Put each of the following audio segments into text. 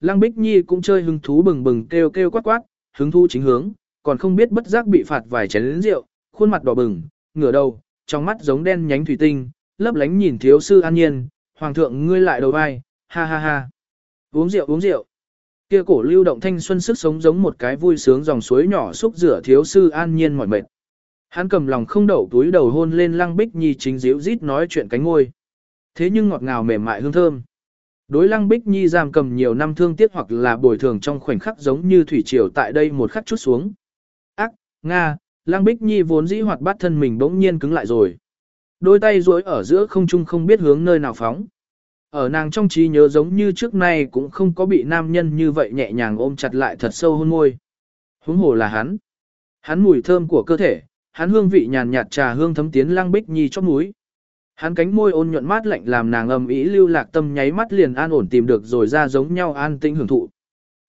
Lăng Bích Nhi cũng chơi hứng thú bừng bừng kêu kêu quát quát, hứng thú chính hướng, còn không biết bất giác bị phạt vài chén lớn rượu, khuôn mặt đỏ bừng, ngửa đầu, trong mắt giống đen nhánh thủy tinh, lấp lánh nhìn thiếu sư an nhiên, hoàng thượng ngươi lại đầu vai, ha ha ha. Uống rượu uống rượu. Kia cổ lưu động thanh xuân sức sống giống một cái vui sướng dòng suối nhỏ xúc rửa thiếu sư an nhiên mỏi mệt. Hắn cầm lòng không đậu túi đầu hôn lên lăng bích nhi chính díu rít nói chuyện cánh ngôi. Thế nhưng ngọt ngào mềm mại hương thơm. Đối lăng bích nhi giam cầm nhiều năm thương tiếc hoặc là bồi thường trong khoảnh khắc giống như thủy triều tại đây một khắc chút xuống. Ác, Nga, lăng bích nhi vốn dĩ hoạt bát thân mình bỗng nhiên cứng lại rồi. Đôi tay duỗi ở giữa không trung không biết hướng nơi nào phóng. Ở nàng trong trí nhớ giống như trước nay cũng không có bị nam nhân như vậy nhẹ nhàng ôm chặt lại thật sâu hôn môi. Huống hồ là hắn. Hắn mùi thơm của cơ thể, hắn hương vị nhàn nhạt trà hương thấm tiến lăng bích nhi chóp núi. Hắn cánh môi ôn nhuận mát lạnh làm nàng âm ý lưu lạc tâm nháy mắt liền an ổn tìm được rồi ra giống nhau an tĩnh hưởng thụ.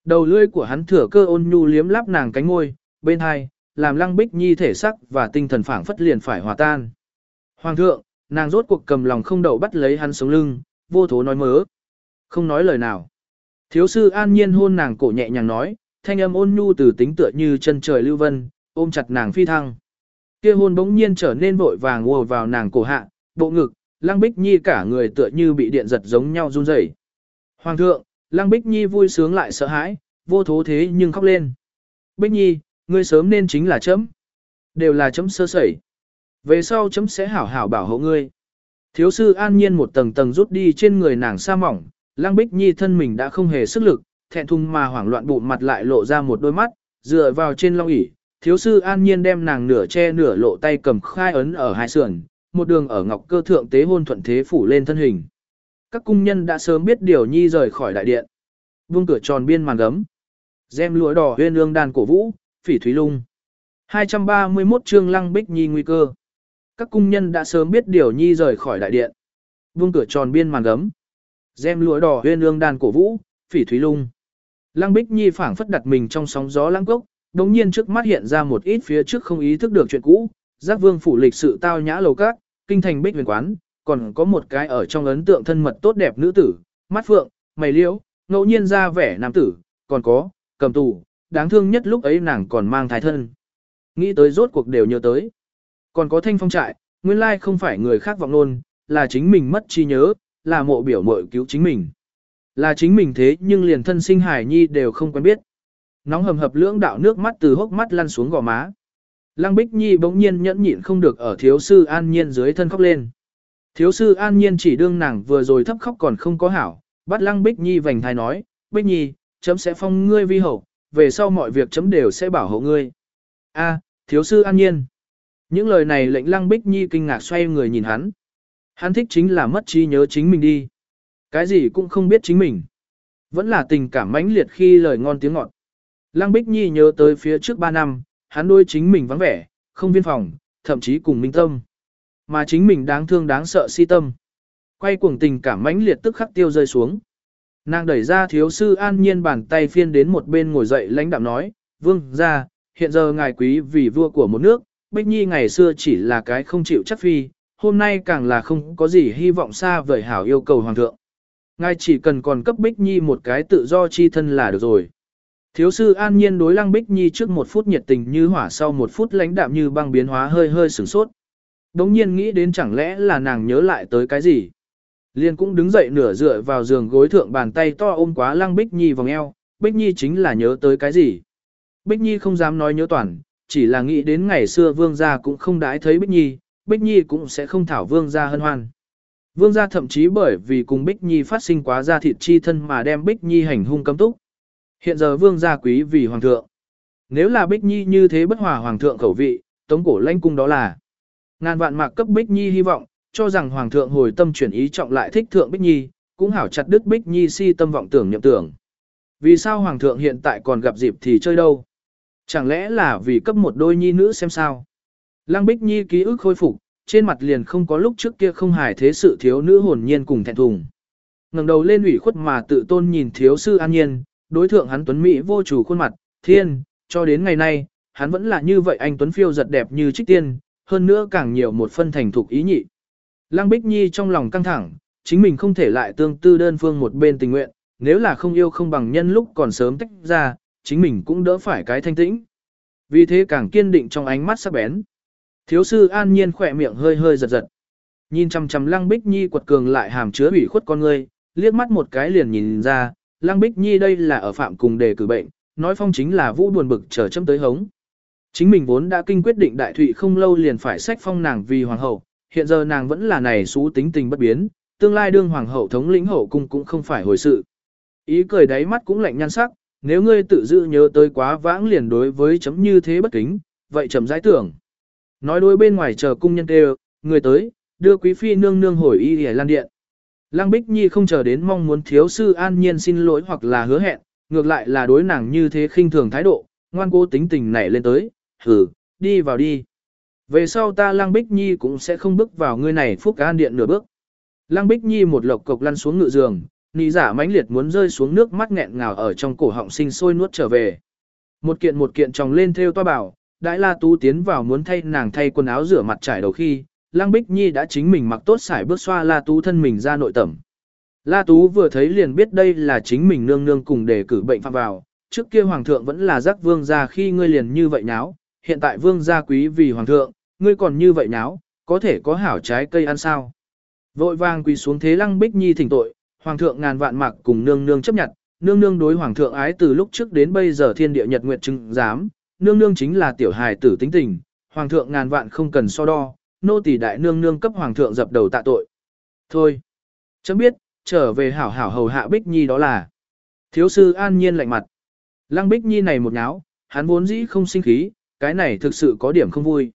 Đầu lưỡi của hắn thừa cơ ôn nhu liếm láp nàng cánh môi, bên hai, làm lăng bích nhi thể sắc và tinh thần phảng phất liền phải hòa tan. Hoàng thượng, nàng rốt cuộc cầm lòng không đậu bắt lấy hắn sống lưng, vô thố nói mớ. Không nói lời nào. Thiếu sư an nhiên hôn nàng cổ nhẹ nhàng nói, thanh âm ôn nhu từ tính tựa như chân trời lưu vân, ôm chặt nàng phi thăng. Kia hôn bỗng nhiên trở nên vội vàng ùa vào nàng cổ hạ, bộ ngực, Lăng Bích Nhi cả người tựa như bị điện giật giống nhau run rẩy. Hoàng thượng, Lăng Bích Nhi vui sướng lại sợ hãi, vô thố thế nhưng khóc lên. Bích Nhi, ngươi sớm nên chính là chấm. Đều là chấm sơ sẩy. Về sau chấm sẽ hảo hảo bảo hộ ngươi. Thiếu sư an nhiên một tầng tầng rút đi trên người nàng sa mỏng, Lăng Bích Nhi thân mình đã không hề sức lực, thẹn thùng mà hoảng loạn bụng mặt lại lộ ra một đôi mắt, dựa vào trên long ỷ thiếu sư an nhiên đem nàng nửa che nửa lộ tay cầm khai ấn ở hai sườn, một đường ở ngọc cơ thượng tế hôn thuận thế phủ lên thân hình. Các cung nhân đã sớm biết điều nhi rời khỏi đại điện. Vương cửa tròn biên màn gấm. Gem lụa đỏ huyên ương đàn cổ vũ, phỉ thúy lung. 231 chương lăng bích nhi nguy cơ. Các cung nhân đã sớm biết điều nhi rời khỏi đại điện. Vương cửa tròn biên màn gấm. Gem lụa đỏ huyên ương đàn cổ vũ, phỉ thúy lung. Lăng bích nhi phảng phất đặt mình trong sóng gió lăng cốc, đồng nhiên trước mắt hiện ra một ít phía trước không ý thức được chuyện cũ, giác vương phủ lịch sự tao nhã lầu các, kinh thành bích huyền quán, còn có một cái ở trong ấn tượng thân mật tốt đẹp nữ tử, mắt phượng, mày liễu, ngẫu nhiên ra vẻ nam tử, còn có, cầm tù, đáng thương nhất lúc ấy nàng còn mang thai thân. Nghĩ tới rốt cuộc đều nhớ tới. Còn có thanh phong trại, nguyên lai không phải người khác vọng luôn, là chính mình mất trí nhớ, là mộ biểu mội cứu chính mình. Là chính mình thế nhưng liền thân sinh hải nhi đều không quen biết. Nóng hầm hập lưỡng đạo nước mắt từ hốc mắt lăn xuống gò má. Lăng Bích Nhi bỗng nhiên nhẫn nhịn không được ở thiếu sư an nhiên dưới thân khóc lên. Thiếu sư an nhiên chỉ đương nàng vừa rồi thấp khóc còn không có hảo, bắt Lăng Bích Nhi vành thai nói, Bích Nhi, chấm sẽ phong ngươi vi hậu, về sau mọi việc chấm đều sẽ bảo hộ ngươi. A, thiếu sư an nhiên. Những lời này lệnh Lăng Bích Nhi kinh ngạc xoay người nhìn hắn. Hắn thích chính là mất trí nhớ chính mình đi. Cái gì cũng không biết chính mình. Vẫn là tình cảm mãnh liệt khi lời ngon tiếng ngọt. Lăng Bích Nhi nhớ tới phía trước 3 năm, hắn đôi chính mình vắng vẻ, không viên phòng, thậm chí cùng minh tâm. Mà chính mình đáng thương đáng sợ si tâm. Quay cuồng tình cảm mãnh liệt tức khắc tiêu rơi xuống. Nàng đẩy ra thiếu sư an nhiên bàn tay phiên đến một bên ngồi dậy lãnh đạm nói, vương ra, hiện giờ ngài quý vì vua của một nước, Bích Nhi ngày xưa chỉ là cái không chịu chắc phi, hôm nay càng là không có gì hy vọng xa vời hảo yêu cầu hoàng thượng. Ngài chỉ cần còn cấp Bích Nhi một cái tự do chi thân là được rồi. Thiếu sư an nhiên đối lăng bích nhi trước một phút nhiệt tình như hỏa sau một phút lãnh đạm như băng biến hóa hơi hơi sửng sốt. Đống nhiên nghĩ đến chẳng lẽ là nàng nhớ lại tới cái gì. Liên cũng đứng dậy nửa dựa vào giường gối thượng bàn tay to ôm quá lăng bích nhi vòng eo, bích nhi chính là nhớ tới cái gì. Bích nhi không dám nói nhớ toàn, chỉ là nghĩ đến ngày xưa vương gia cũng không đãi thấy bích nhi, bích nhi cũng sẽ không thảo vương gia hân hoan. Vương gia thậm chí bởi vì cùng bích nhi phát sinh quá ra thịt chi thân mà đem bích nhi hành hung cấm túc. Hiện giờ vương gia quý vì hoàng thượng. Nếu là Bích Nhi như thế bất hòa hoàng thượng khẩu vị, tống cổ lãnh cung đó là. Ngàn vạn mạc cấp Bích Nhi hy vọng, cho rằng hoàng thượng hồi tâm chuyển ý trọng lại thích thượng Bích Nhi, cũng hảo chặt đứt Bích Nhi si tâm vọng tưởng nhậm tưởng. Vì sao hoàng thượng hiện tại còn gặp dịp thì chơi đâu? Chẳng lẽ là vì cấp một đôi nhi nữ xem sao? Lăng Bích Nhi ký ức khôi phục, trên mặt liền không có lúc trước kia không hài thế sự thiếu nữ hồn nhiên cùng thẹn thùng. ngẩng đầu lên ủy khuất mà tự tôn nhìn thiếu sư an nhiên, đối thượng hắn tuấn mỹ vô chủ khuôn mặt, thiên, cho đến ngày nay, hắn vẫn là như vậy anh tuấn phiêu giật đẹp như trích tiên, hơn nữa càng nhiều một phân thành thục ý nhị. Lăng Bích Nhi trong lòng căng thẳng, chính mình không thể lại tương tư đơn phương một bên tình nguyện, nếu là không yêu không bằng nhân lúc còn sớm tách ra, chính mình cũng đỡ phải cái thanh tĩnh. Vì thế càng kiên định trong ánh mắt sắc bén. Thiếu sư an nhiên khỏe miệng hơi hơi giật giật. Nhìn chằm chằm Lăng Bích Nhi quật cường lại hàm chứa ủy khuất con ngươi, liếc mắt một cái liền nhìn ra, Lăng Bích Nhi đây là ở phạm cùng đề cử bệnh, nói phong chính là vũ buồn bực chờ châm tới hống. Chính mình vốn đã kinh quyết định đại thụy không lâu liền phải sách phong nàng vì hoàng hậu, hiện giờ nàng vẫn là này xú tính tình bất biến, tương lai đương hoàng hậu thống lĩnh hậu cung cũng không phải hồi sự. Ý cười đáy mắt cũng lạnh nhan sắc, nếu ngươi tự dự nhớ tới quá vãng liền đối với chấm như thế bất kính, vậy chấm giải tưởng. Nói đối bên ngoài chờ cung nhân kêu, người tới, đưa quý phi nương nương hồi y hề lan điện. Lăng Bích Nhi không chờ đến mong muốn thiếu sư an nhiên xin lỗi hoặc là hứa hẹn, ngược lại là đối nàng như thế khinh thường thái độ, ngoan cố tính tình nảy lên tới, hử, đi vào đi. Về sau ta Lăng Bích Nhi cũng sẽ không bước vào ngươi này phúc an điện nửa bước. Lăng Bích Nhi một lộc cộc lăn xuống ngự giường, nị giả mãnh liệt muốn rơi xuống nước mắt nghẹn ngào ở trong cổ họng sinh sôi nuốt trở về. Một kiện một kiện tròng lên theo toa bảo, đại la tú tiến vào muốn thay nàng thay quần áo rửa mặt trải đầu khi, Lăng Bích Nhi đã chính mình mặc tốt xải bước xoa La Tú thân mình ra nội tẩm. La Tú vừa thấy liền biết đây là chính mình nương nương cùng để cử bệnh phạm vào, trước kia hoàng thượng vẫn là giác vương gia khi ngươi liền như vậy nháo, hiện tại vương gia quý vì hoàng thượng, ngươi còn như vậy nháo, có thể có hảo trái cây ăn sao. Vội vàng quỳ xuống thế Lăng Bích Nhi thỉnh tội, hoàng thượng ngàn vạn mặc cùng nương nương chấp nhận, nương nương đối hoàng thượng ái từ lúc trước đến bây giờ thiên địa nhật nguyệt chứng giám, nương nương chính là tiểu hài tử tính tình, hoàng thượng ngàn vạn không cần so đo, nô tỳ đại nương nương cấp hoàng thượng dập đầu tạ tội. Thôi, chấm biết, trở về hảo hảo hầu hạ Bích Nhi đó là. Thiếu sư an nhiên lạnh mặt. Lăng Bích Nhi này một nháo, hắn vốn dĩ không sinh khí, cái này thực sự có điểm không vui.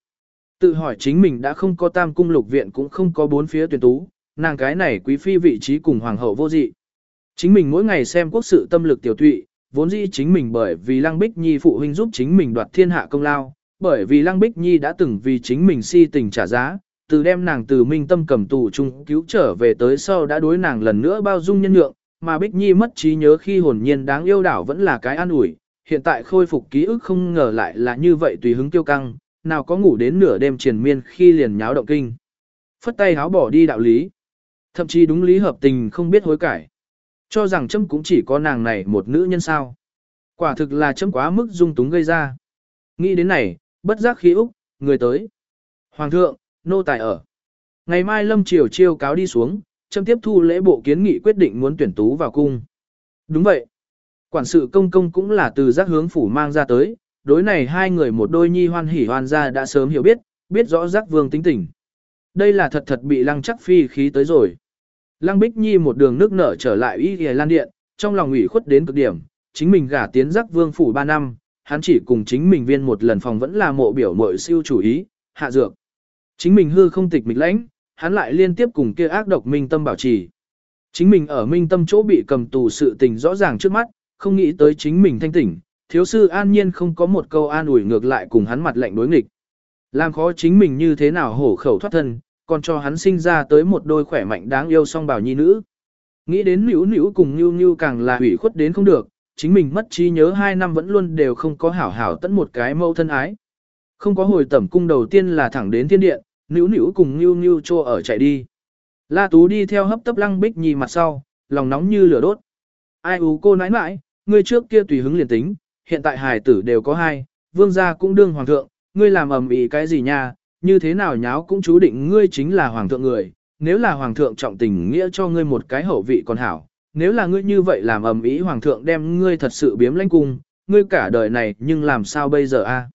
Tự hỏi chính mình đã không có tam cung lục viện cũng không có bốn phía tuyển tú, nàng cái này quý phi vị trí cùng hoàng hậu vô dị. Chính mình mỗi ngày xem quốc sự tâm lực tiểu tụy, vốn dĩ chính mình bởi vì Lăng Bích Nhi phụ huynh giúp chính mình đoạt thiên hạ công lao, bởi vì Lăng Bích Nhi đã từng vì chính mình si tình trả giá, từ đem nàng từ minh tâm cầm tù chung cứu trở về tới sau đã đối nàng lần nữa bao dung nhân nhượng, mà Bích Nhi mất trí nhớ khi hồn nhiên đáng yêu đảo vẫn là cái an ủi, hiện tại khôi phục ký ức không ngờ lại là như vậy tùy hứng tiêu căng, nào có ngủ đến nửa đêm triền miên khi liền nháo động kinh. Phất tay háo bỏ đi đạo lý. Thậm chí đúng lý hợp tình không biết hối cải. Cho rằng chấm cũng chỉ có nàng này một nữ nhân sao. Quả thực là chấm quá mức dung túng gây ra. Nghĩ đến này, bất giác khí úc, người tới. Hoàng thượng, nô tài ở. Ngày mai lâm triều chiêu cáo đi xuống, châm tiếp thu lễ bộ kiến nghị quyết định muốn tuyển tú vào cung. Đúng vậy. Quản sự công công cũng là từ giác hướng phủ mang ra tới, đối này hai người một đôi nhi hoan hỉ hoan ra đã sớm hiểu biết, biết rõ giác vương tính tình. Đây là thật thật bị lăng chắc phi khí tới rồi. Lăng Bích Nhi một đường nước nở trở lại Y Y Lan Điện, trong lòng ủy khuất đến cực điểm, chính mình gả tiến giác vương phủ 3 năm, hắn chỉ cùng chính mình viên một lần phòng vẫn là mộ biểu mội siêu chủ ý, hạ dược. Chính mình hư không tịch mịch lãnh, hắn lại liên tiếp cùng kia ác độc minh tâm bảo trì. Chính mình ở minh tâm chỗ bị cầm tù sự tình rõ ràng trước mắt, không nghĩ tới chính mình thanh tỉnh, thiếu sư an nhiên không có một câu an ủi ngược lại cùng hắn mặt lạnh đối nghịch. Làm khó chính mình như thế nào hổ khẩu thoát thân, còn cho hắn sinh ra tới một đôi khỏe mạnh đáng yêu song bảo nhi nữ. Nghĩ đến nữ nữ cùng như như càng là hủy khuất đến không được, chính mình mất trí nhớ hai năm vẫn luôn đều không có hảo hảo tận một cái mâu thân ái. Không có hồi tẩm cung đầu tiên là thẳng đến thiên điện, nữ nữ cùng Nưu Nưu trô ở chạy đi. La Tú đi theo hấp tấp lăng bích nhì mặt sau, lòng nóng như lửa đốt. Ai ú cô nãi nãi, ngươi trước kia tùy hứng liền tính, hiện tại hài tử đều có hai, vương gia cũng đương hoàng thượng, ngươi làm ầm ĩ cái gì nha, như thế nào nháo cũng chú định ngươi chính là hoàng thượng người, nếu là hoàng thượng trọng tình nghĩa cho ngươi một cái hậu vị còn hảo, nếu là ngươi như vậy làm ầm ĩ hoàng thượng đem ngươi thật sự biếm lãnh cung, ngươi cả đời này nhưng làm sao bây giờ a? À?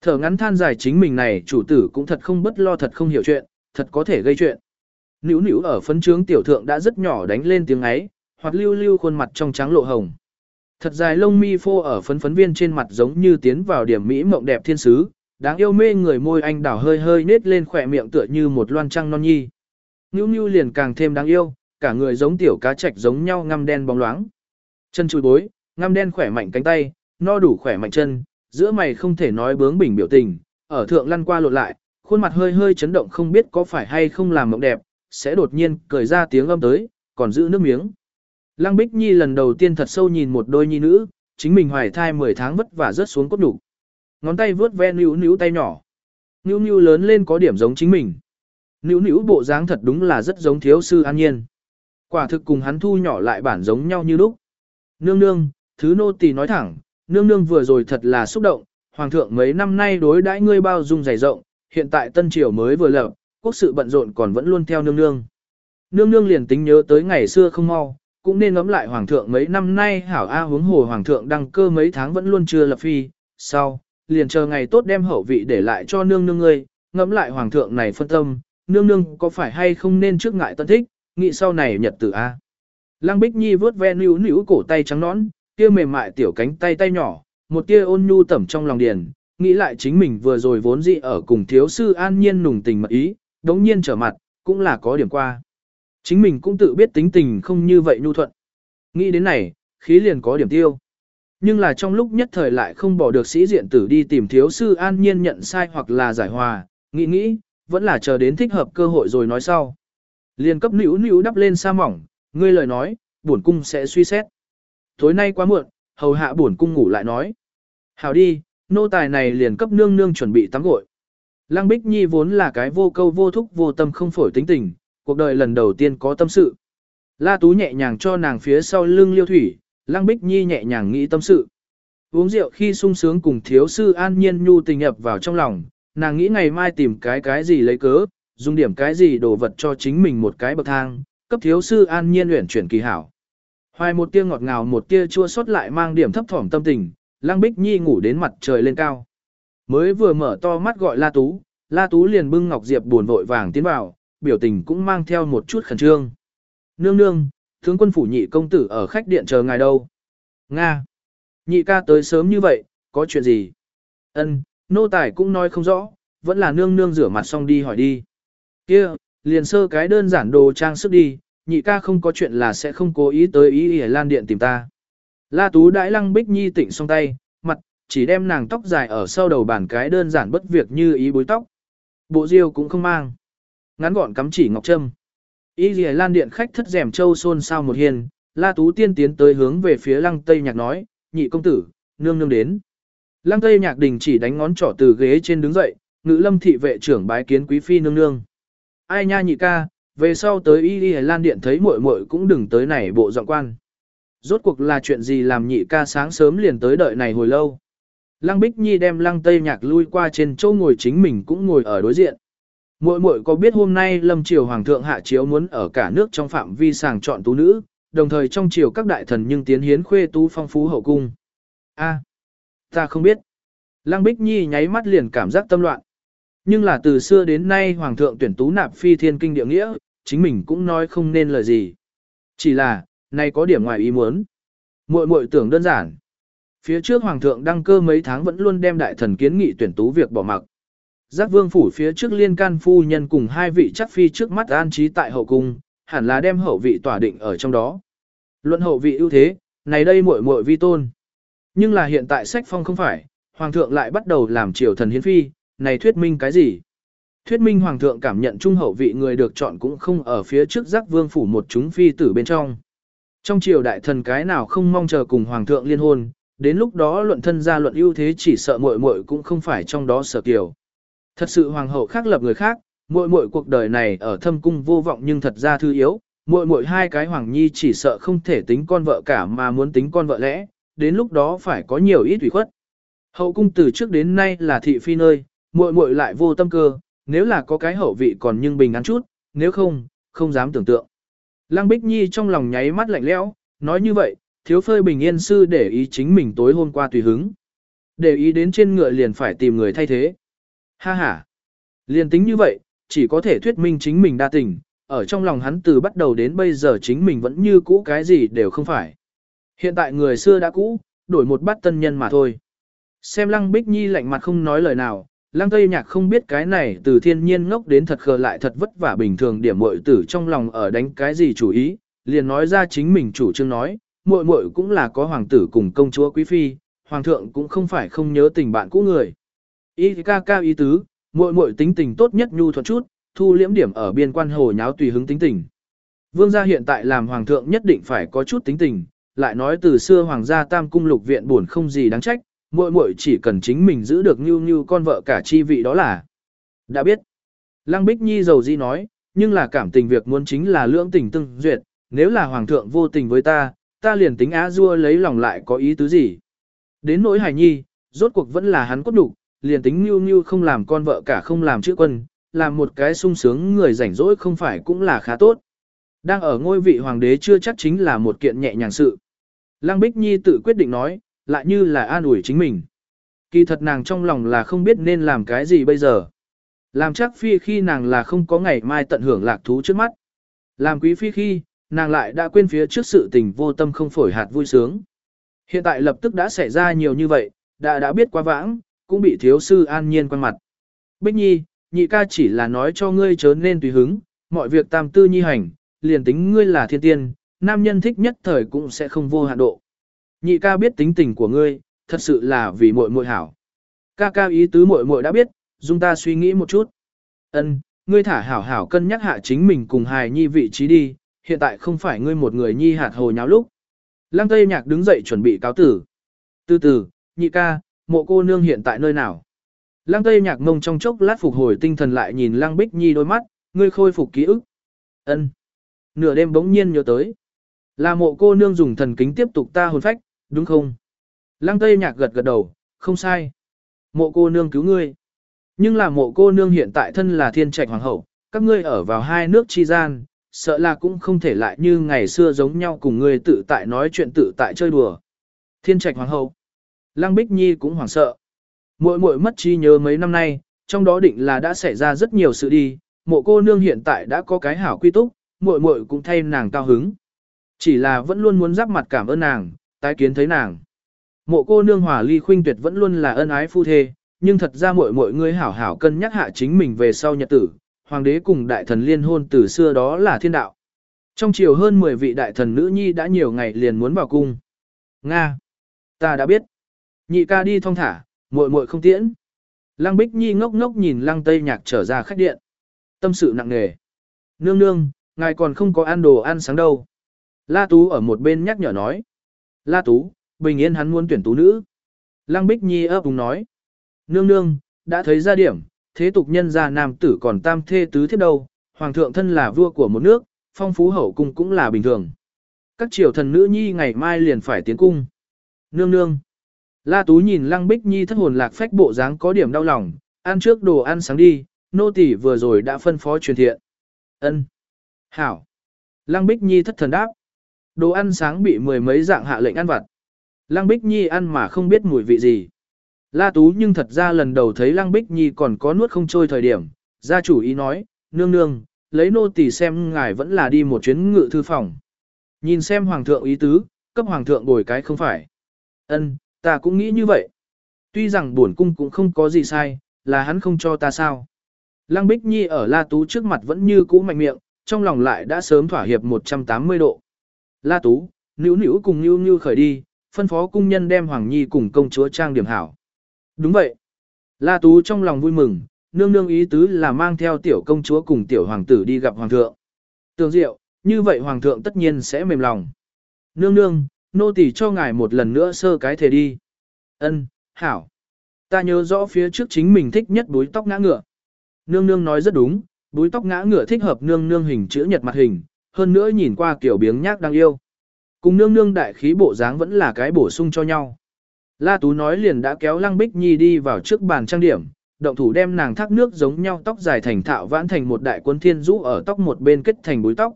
Thở ngắn than dài chính mình này chủ tử cũng thật không bất lo thật không hiểu chuyện, thật có thể gây chuyện. Nữu nữu ở phấn trướng tiểu thượng đã rất nhỏ đánh lên tiếng ấy, hoặc lưu lưu khuôn mặt trong trắng lộ hồng. Thật dài lông mi phô ở phấn phấn viên trên mặt giống như tiến vào điểm mỹ mộng đẹp thiên sứ, đáng yêu mê người môi anh đảo hơi hơi nết lên khỏe miệng tựa như một loan trăng non nhi. Nữu nữu liền càng thêm đáng yêu, cả người giống tiểu cá trạch giống nhau ngăm đen bóng loáng. Chân chùi bối, ngăm đen khỏe mạnh cánh tay, no đủ khỏe mạnh chân, giữa mày không thể nói bướng bỉnh biểu tình, ở thượng lăn qua lộn lại, khuôn mặt hơi hơi chấn động không biết có phải hay không làm mộng đẹp, sẽ đột nhiên cười ra tiếng âm tới, còn giữ nước miếng. Lăng Bích Nhi lần đầu tiên thật sâu nhìn một đôi nhi nữ, chính mình hoài thai 10 tháng vất vả rớt xuống cốt đủ. Ngón tay vướt ve níu níu tay nhỏ. Níu níu lớn lên có điểm giống chính mình. Níu níu bộ dáng thật đúng là rất giống thiếu sư an nhiên. Quả thực cùng hắn thu nhỏ lại bản giống nhau như lúc. Nương nương, thứ nô tỳ nói thẳng, nương nương vừa rồi thật là xúc động, hoàng thượng mấy năm nay đối đãi ngươi bao dung dày rộng, hiện tại tân triều mới vừa lập, quốc sự bận rộn còn vẫn luôn theo nương nương. Nương nương liền tính nhớ tới ngày xưa không mau, cũng nên ngẫm lại hoàng thượng mấy năm nay hảo a huống hồ hoàng thượng đăng cơ mấy tháng vẫn luôn chưa lập phi, sau, liền chờ ngày tốt đem hậu vị để lại cho nương nương ngươi, ngẫm lại hoàng thượng này phân tâm, nương nương có phải hay không nên trước ngại tân thích, nghĩ sau này nhật tử a. Lăng Bích Nhi vớt ve níu níu cổ tay trắng nõn, kia mềm mại tiểu cánh tay tay nhỏ, một tia ôn nhu tẩm trong lòng điền, nghĩ lại chính mình vừa rồi vốn dị ở cùng thiếu sư an nhiên nùng tình mật ý, đống nhiên trở mặt, cũng là có điểm qua. Chính mình cũng tự biết tính tình không như vậy nhu thuận. Nghĩ đến này, khí liền có điểm tiêu. Nhưng là trong lúc nhất thời lại không bỏ được sĩ diện tử đi tìm thiếu sư an nhiên nhận sai hoặc là giải hòa, nghĩ nghĩ, vẫn là chờ đến thích hợp cơ hội rồi nói sau. Liền cấp nữ nữ đắp lên sa mỏng, ngươi lời nói, bổn cung sẽ suy xét. Tối nay quá muộn, hầu hạ bổn cung ngủ lại nói. Hảo đi, nô tài này liền cấp nương nương chuẩn bị tắm gội. Lăng Bích Nhi vốn là cái vô câu vô thúc vô tâm không phổi tính tình, cuộc đời lần đầu tiên có tâm sự. La Tú nhẹ nhàng cho nàng phía sau lưng liêu thủy, Lăng Bích Nhi nhẹ nhàng nghĩ tâm sự. Uống rượu khi sung sướng cùng thiếu sư an nhiên nhu tình nhập vào trong lòng, nàng nghĩ ngày mai tìm cái cái gì lấy cớ, dùng điểm cái gì đồ vật cho chính mình một cái bậc thang, cấp thiếu sư an nhiên luyện chuyển kỳ hảo. Hoài một tia ngọt ngào một tia chua xót lại mang điểm thấp thỏm tâm tình, Lăng Bích Nhi ngủ đến mặt trời lên cao. Mới vừa mở to mắt gọi La Tú, La Tú liền bưng Ngọc Diệp buồn vội vàng tiến vào, biểu tình cũng mang theo một chút khẩn trương. Nương nương, tướng quân phủ nhị công tử ở khách điện chờ ngài đâu. Nga. Nhị ca tới sớm như vậy, có chuyện gì? Ân, nô tài cũng nói không rõ, vẫn là nương nương rửa mặt xong đi hỏi đi. Kia, liền sơ cái đơn giản đồ trang sức đi, nhị ca không có chuyện là sẽ không cố ý tới ý ỉa lan điện tìm ta. La Tú đãi lăng bích nhi tỉnh xong tay, mặt, chỉ đem nàng tóc dài ở sau đầu bàn cái đơn giản bất việc như ý bối tóc. Bộ diêu cũng không mang. Ngắn gọn cắm chỉ ngọc trâm. Ý ỉa lan điện khách thất rèm châu xôn sao một hiền, La Tú tiên tiến tới hướng về phía lăng tây nhạc nói, nhị công tử, nương nương đến. Lăng tây nhạc đình chỉ đánh ngón trỏ từ ghế trên đứng dậy, ngữ lâm thị vệ trưởng bái kiến quý phi nương nương. Ai nha nhị ca, về sau tới y y lan điện thấy muội muội cũng đừng tới này bộ giọng quan. Rốt cuộc là chuyện gì làm nhị ca sáng sớm liền tới đợi này hồi lâu. Lăng Bích Nhi đem Lăng Tây Nhạc lui qua trên chỗ ngồi chính mình cũng ngồi ở đối diện. Muội muội có biết hôm nay Lâm Triều Hoàng thượng hạ chiếu muốn ở cả nước trong phạm vi sàng chọn tú nữ, đồng thời trong triều các đại thần nhưng tiến hiến khuê tú phong phú hậu cung. A, ta không biết. Lăng Bích Nhi nháy mắt liền cảm giác tâm loạn. Nhưng là từ xưa đến nay Hoàng thượng tuyển tú nạp phi thiên kinh địa nghĩa, chính mình cũng nói không nên lời gì. Chỉ là, nay có điểm ngoài ý muốn. Muội muội tưởng đơn giản. Phía trước Hoàng thượng đăng cơ mấy tháng vẫn luôn đem đại thần kiến nghị tuyển tú việc bỏ mặc. Giác vương phủ phía trước liên can phu nhân cùng hai vị chắc phi trước mắt an trí tại hậu cung, hẳn là đem hậu vị tỏa định ở trong đó. Luận hậu vị ưu thế, này đây muội muội vi tôn. Nhưng là hiện tại sách phong không phải, hoàng thượng lại bắt đầu làm triều thần hiến phi, này thuyết minh cái gì? Thuyết minh hoàng thượng cảm nhận trung hậu vị người được chọn cũng không ở phía trước giác vương phủ một chúng phi tử bên trong. Trong triều đại thần cái nào không mong chờ cùng hoàng thượng liên hôn, đến lúc đó luận thân gia luận ưu thế chỉ sợ muội muội cũng không phải trong đó sở kiều. Thật sự hoàng hậu khác lập người khác, muội muội cuộc đời này ở thâm cung vô vọng nhưng thật ra thư yếu, muội muội hai cái hoàng nhi chỉ sợ không thể tính con vợ cả mà muốn tính con vợ lẽ, đến lúc đó phải có nhiều ít ủy khuất. Hậu cung từ trước đến nay là thị phi nơi, muội muội lại vô tâm cơ, nếu là có cái hậu vị còn nhưng bình ngắn chút, nếu không, không dám tưởng tượng. Lăng Bích Nhi trong lòng nháy mắt lạnh lẽo, nói như vậy, thiếu phơi bình yên sư để ý chính mình tối hôm qua tùy hứng. Để ý đến trên ngựa liền phải tìm người thay thế. Ha ha. Liền tính như vậy, chỉ có thể thuyết minh chính mình đa tình, ở trong lòng hắn từ bắt đầu đến bây giờ chính mình vẫn như cũ cái gì đều không phải. Hiện tại người xưa đã cũ, đổi một bát tân nhân mà thôi. Xem Lăng Bích Nhi lạnh mặt không nói lời nào, Lăng Tây Nhạc không biết cái này từ thiên nhiên ngốc đến thật khờ lại thật vất vả bình thường điểm muội tử trong lòng ở đánh cái gì chủ ý, liền nói ra chính mình chủ trương nói, muội muội cũng là có hoàng tử cùng công chúa quý phi, hoàng thượng cũng không phải không nhớ tình bạn cũ người. Ý ca ca ý tứ, muội muội tính tình tốt nhất nhu thuận chút, thu liễm điểm ở biên quan hồ nháo tùy hứng tính tình. Vương gia hiện tại làm hoàng thượng nhất định phải có chút tính tình, lại nói từ xưa hoàng gia tam cung lục viện buồn không gì đáng trách, muội muội chỉ cần chính mình giữ được Nhu Nhu con vợ cả chi vị đó là. Đã biết. Lăng Bích Nhi dầu di nói, nhưng là cảm tình việc muốn chính là lưỡng tình tương duyệt, nếu là hoàng thượng vô tình với ta, ta liền tính á dua lấy lòng lại có ý tứ gì. Đến nỗi Hải nhi, rốt cuộc vẫn là hắn cốt đủ, liền tính Nhu Nhu không làm con vợ cả không làm chữ quân, làm một cái sung sướng người rảnh rỗi không phải cũng là khá tốt. Đang ở ngôi vị hoàng đế chưa chắc chính là một kiện nhẹ nhàng sự. Lăng Bích Nhi tự quyết định nói, lại như là an ủi chính mình. Kỳ thật nàng trong lòng là không biết nên làm cái gì bây giờ. Làm chắc phi khi nàng là không có ngày mai tận hưởng lạc thú trước mắt. Làm quý phi khi, nàng lại đã quên phía trước sự tình vô tâm không phổi hạt vui sướng. Hiện tại lập tức đã xảy ra nhiều như vậy, đã đã biết quá vãng, cũng bị thiếu sư an nhiên quan mặt. Bích Nhi, nhị ca chỉ là nói cho ngươi chớ nên tùy hứng, mọi việc tam tư nhi hành, liền tính ngươi là thiên tiên, nam nhân thích nhất thời cũng sẽ không vô hạn độ. Nhị ca biết tính tình của ngươi, thật sự là vì muội muội hảo. Ca ca ý tứ muội muội đã biết, dung ta suy nghĩ một chút. Ân, ngươi thả hảo hảo cân nhắc hạ chính mình cùng hài nhi vị trí đi, hiện tại không phải ngươi một người nhi hạt hồ nháo lúc. Lăng Tây Nhạc đứng dậy chuẩn bị cáo tử. Từ từ, nhị ca, mộ cô nương hiện tại nơi nào? Lăng Tây Nhạc mông trong chốc lát phục hồi tinh thần lại nhìn Lăng Bích Nhi đôi mắt, ngươi khôi phục ký ức. Ân. Nửa đêm bỗng nhiên nhớ tới. Là mộ cô nương dùng thần kính tiếp tục ta hồn phách, đúng không? Lăng Tây Nhạc gật gật đầu, không sai. Mộ cô nương cứu ngươi. Nhưng là mộ cô nương hiện tại thân là thiên trạch hoàng hậu, các ngươi ở vào hai nước chi gian, sợ là cũng không thể lại như ngày xưa giống nhau cùng ngươi tự tại nói chuyện tự tại chơi đùa. Thiên trạch hoàng hậu. Lăng Bích Nhi cũng hoảng sợ. Muội muội mất trí nhớ mấy năm nay, trong đó định là đã xảy ra rất nhiều sự đi, mộ cô nương hiện tại đã có cái hảo quy túc, muội muội cũng thay nàng cao hứng. Chỉ là vẫn luôn muốn giáp mặt cảm ơn nàng, tái kiến thấy nàng. Mộ cô nương hòa ly khuynh tuyệt vẫn luôn là ân ái phu thê, nhưng thật ra mọi mọi người hảo hảo cân nhắc hạ chính mình về sau nhật tử, hoàng đế cùng đại thần liên hôn từ xưa đó là thiên đạo. Trong chiều hơn 10 vị đại thần nữ nhi đã nhiều ngày liền muốn vào cung. Nga! Ta đã biết. Nhị ca đi thong thả, muội muội không tiễn. Lăng Bích Nhi ngốc ngốc nhìn Lăng Tây Nhạc trở ra khách điện. Tâm sự nặng nề. Nương nương, ngài còn không có ăn đồ ăn sáng đâu. La Tú ở một bên nhắc nhở nói. La Tú, bình yên hắn muốn tuyển tú nữ. Lăng Bích Nhi ấp úng nói. Nương nương, đã thấy ra điểm, thế tục nhân gia nam tử còn tam thê tứ thiết đâu, hoàng thượng thân là vua của một nước, phong phú hậu cung cũng là bình thường. Các triều thần nữ nhi ngày mai liền phải tiến cung. Nương nương. La Tú nhìn Lăng Bích Nhi thất hồn lạc phách bộ dáng có điểm đau lòng, ăn trước đồ ăn sáng đi, nô tỳ vừa rồi đã phân phó truyền thiện. Ân. Hảo. Lăng Bích Nhi thất thần đáp. Đồ ăn sáng bị mười mấy dạng hạ lệnh ăn vặt. Lăng Bích Nhi ăn mà không biết mùi vị gì. La Tú nhưng thật ra lần đầu thấy Lăng Bích Nhi còn có nuốt không trôi thời điểm, gia chủ ý nói, nương nương, lấy nô tỳ xem ngài vẫn là đi một chuyến ngự thư phòng. Nhìn xem hoàng thượng ý tứ, cấp hoàng thượng bồi cái không phải. Ân, ta cũng nghĩ như vậy. Tuy rằng buồn cung cũng không có gì sai, là hắn không cho ta sao. Lăng Bích Nhi ở La Tú trước mặt vẫn như cũ mạnh miệng, trong lòng lại đã sớm thỏa hiệp 180 độ. La Tú, Nữu Nữu cùng Nữu Nữu khởi đi, phân phó cung nhân đem Hoàng Nhi cùng công chúa trang điểm hảo. Đúng vậy. La Tú trong lòng vui mừng, nương nương ý tứ là mang theo tiểu công chúa cùng tiểu hoàng tử đi gặp hoàng thượng. Tường diệu, như vậy hoàng thượng tất nhiên sẽ mềm lòng. Nương nương, nô tỳ cho ngài một lần nữa sơ cái thể đi. Ân, hảo. Ta nhớ rõ phía trước chính mình thích nhất búi tóc ngã ngựa. Nương nương nói rất đúng, búi tóc ngã ngựa thích hợp nương nương hình chữ nhật mặt hình, hơn nữa nhìn qua kiểu biếng nhác đang yêu. Cùng nương nương đại khí bộ dáng vẫn là cái bổ sung cho nhau. La Tú nói liền đã kéo Lăng Bích Nhi đi vào trước bàn trang điểm, động thủ đem nàng thác nước giống nhau tóc dài thành thạo vãn thành một đại quân thiên rũ ở tóc một bên kết thành búi tóc.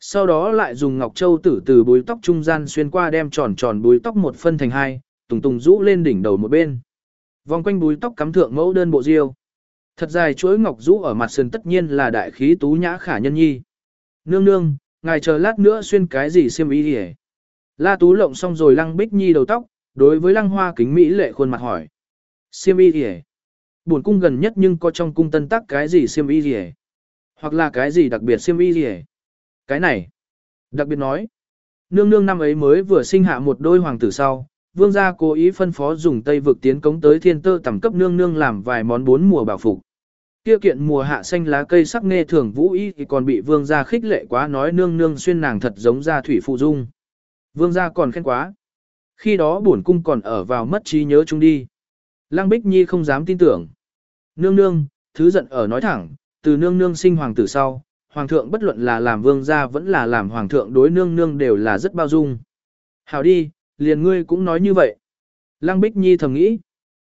Sau đó lại dùng ngọc châu tử từ búi tóc trung gian xuyên qua đem tròn tròn búi tóc một phân thành hai, tùng tùng rũ lên đỉnh đầu một bên. Vòng quanh búi tóc cắm thượng mẫu đơn bộ diêu. Thật dài chuỗi ngọc rũ ở mặt sườn tất nhiên là đại khí tú nhã khả nhân nhi. Nương nương, ngài chờ lát nữa xuyên cái gì xiêm y đi La tú lộng xong rồi lăng bích nhi đầu tóc, đối với lăng hoa kính mỹ lệ khuôn mặt hỏi. Xiêm y đi Buồn cung gần nhất nhưng có trong cung tân tắc cái gì xiêm y đi Hoặc là cái gì đặc biệt xiêm y đi Cái này. Đặc biệt nói. Nương nương năm ấy mới vừa sinh hạ một đôi hoàng tử sau, vương gia cố ý phân phó dùng tây vực tiến cống tới thiên tơ tầm cấp nương nương làm vài món bốn mùa bảo phục. Kia kiện mùa hạ xanh lá cây sắc nghe thường vũ y thì còn bị vương gia khích lệ quá nói nương nương xuyên nàng thật giống gia thủy phụ dung. Vương gia còn khen quá. Khi đó bổn cung còn ở vào mất trí nhớ chung đi. Lăng Bích Nhi không dám tin tưởng. Nương nương, thứ giận ở nói thẳng, từ nương nương sinh hoàng tử sau, hoàng thượng bất luận là làm vương gia vẫn là làm hoàng thượng đối nương nương đều là rất bao dung. Hảo đi, liền ngươi cũng nói như vậy. Lăng Bích Nhi thầm nghĩ.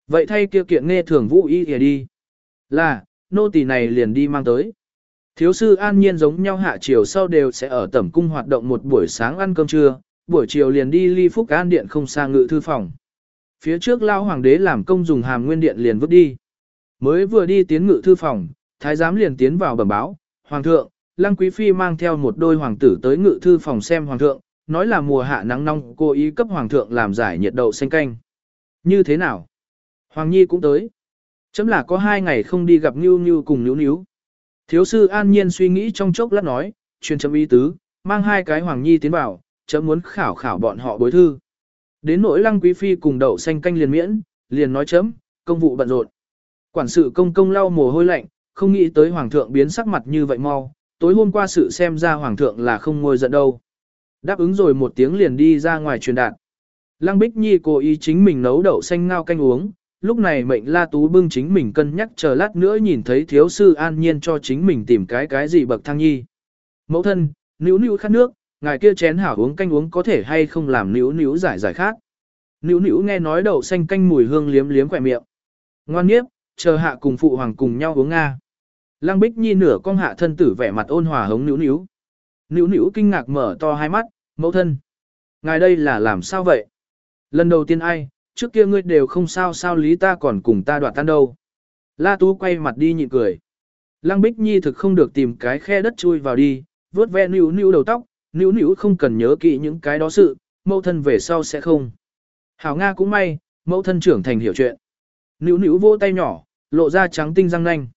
Vậy thay kia kiện nghe thường vũ y kìa đi. Là, nô tỳ này liền đi mang tới. Thiếu sư an nhiên giống nhau hạ chiều sau đều sẽ ở tẩm cung hoạt động một buổi sáng ăn cơm trưa, buổi chiều liền đi ly phúc an điện không xa ngự thư phòng. Phía trước lao hoàng đế làm công dùng hàm nguyên điện liền vứt đi. Mới vừa đi tiến ngự thư phòng, thái giám liền tiến vào bẩm báo, hoàng thượng, lăng quý phi mang theo một đôi hoàng tử tới ngự thư phòng xem hoàng thượng, nói là mùa hạ nắng nóng cố ý cấp hoàng thượng làm giải nhiệt đậu xanh canh. Như thế nào? Hoàng nhi cũng tới. Chấm là có hai ngày không đi gặp Nhu Nhu cùng Nhu Nhu. Thiếu sư an nhiên suy nghĩ trong chốc lát nói, truyền chấm ý tứ, mang hai cái hoàng nhi tiến vào, chấm muốn khảo khảo bọn họ bối thư. Đến nỗi lăng quý phi cùng đậu xanh canh liền miễn, liền nói chấm, công vụ bận rộn. Quản sự công công lau mồ hôi lạnh, không nghĩ tới hoàng thượng biến sắc mặt như vậy mau, tối hôm qua sự xem ra hoàng thượng là không ngồi giận đâu. Đáp ứng rồi một tiếng liền đi ra ngoài truyền đạt. Lăng Bích Nhi cố ý chính mình nấu đậu xanh ngao canh uống, lúc này mệnh La Tú bưng chính mình cân nhắc chờ lát nữa nhìn thấy thiếu sư an nhiên cho chính mình tìm cái cái gì bậc thang nhi. Mẫu thân, níu níu khát nước, ngài kia chén hảo uống canh uống có thể hay không làm níu níu giải giải khác. Níu níu nghe nói đậu xanh canh mùi hương liếm liếm khỏe miệng. Ngoan nhiếp, chờ hạ cùng phụ hoàng cùng nhau uống Nga. Lăng Bích Nhi nửa cong hạ thân tử vẻ mặt ôn hòa hống níu níu. Níu níu kinh ngạc mở to hai mắt, mẫu thân. Ngài đây là làm sao vậy? Lần đầu tiên ai, trước kia ngươi đều không sao sao lý ta còn cùng ta đoạt tan đâu. La Tú quay mặt đi nhịn cười. Lăng Bích Nhi thực không được tìm cái khe đất chui vào đi, vớt ve níu níu đầu tóc, níu níu không cần nhớ kỹ những cái đó sự, mẫu thân về sau sẽ không. Hảo Nga cũng may, mẫu thân trưởng thành hiểu chuyện. Níu níu vô tay nhỏ, lộ ra trắng tinh răng nanh.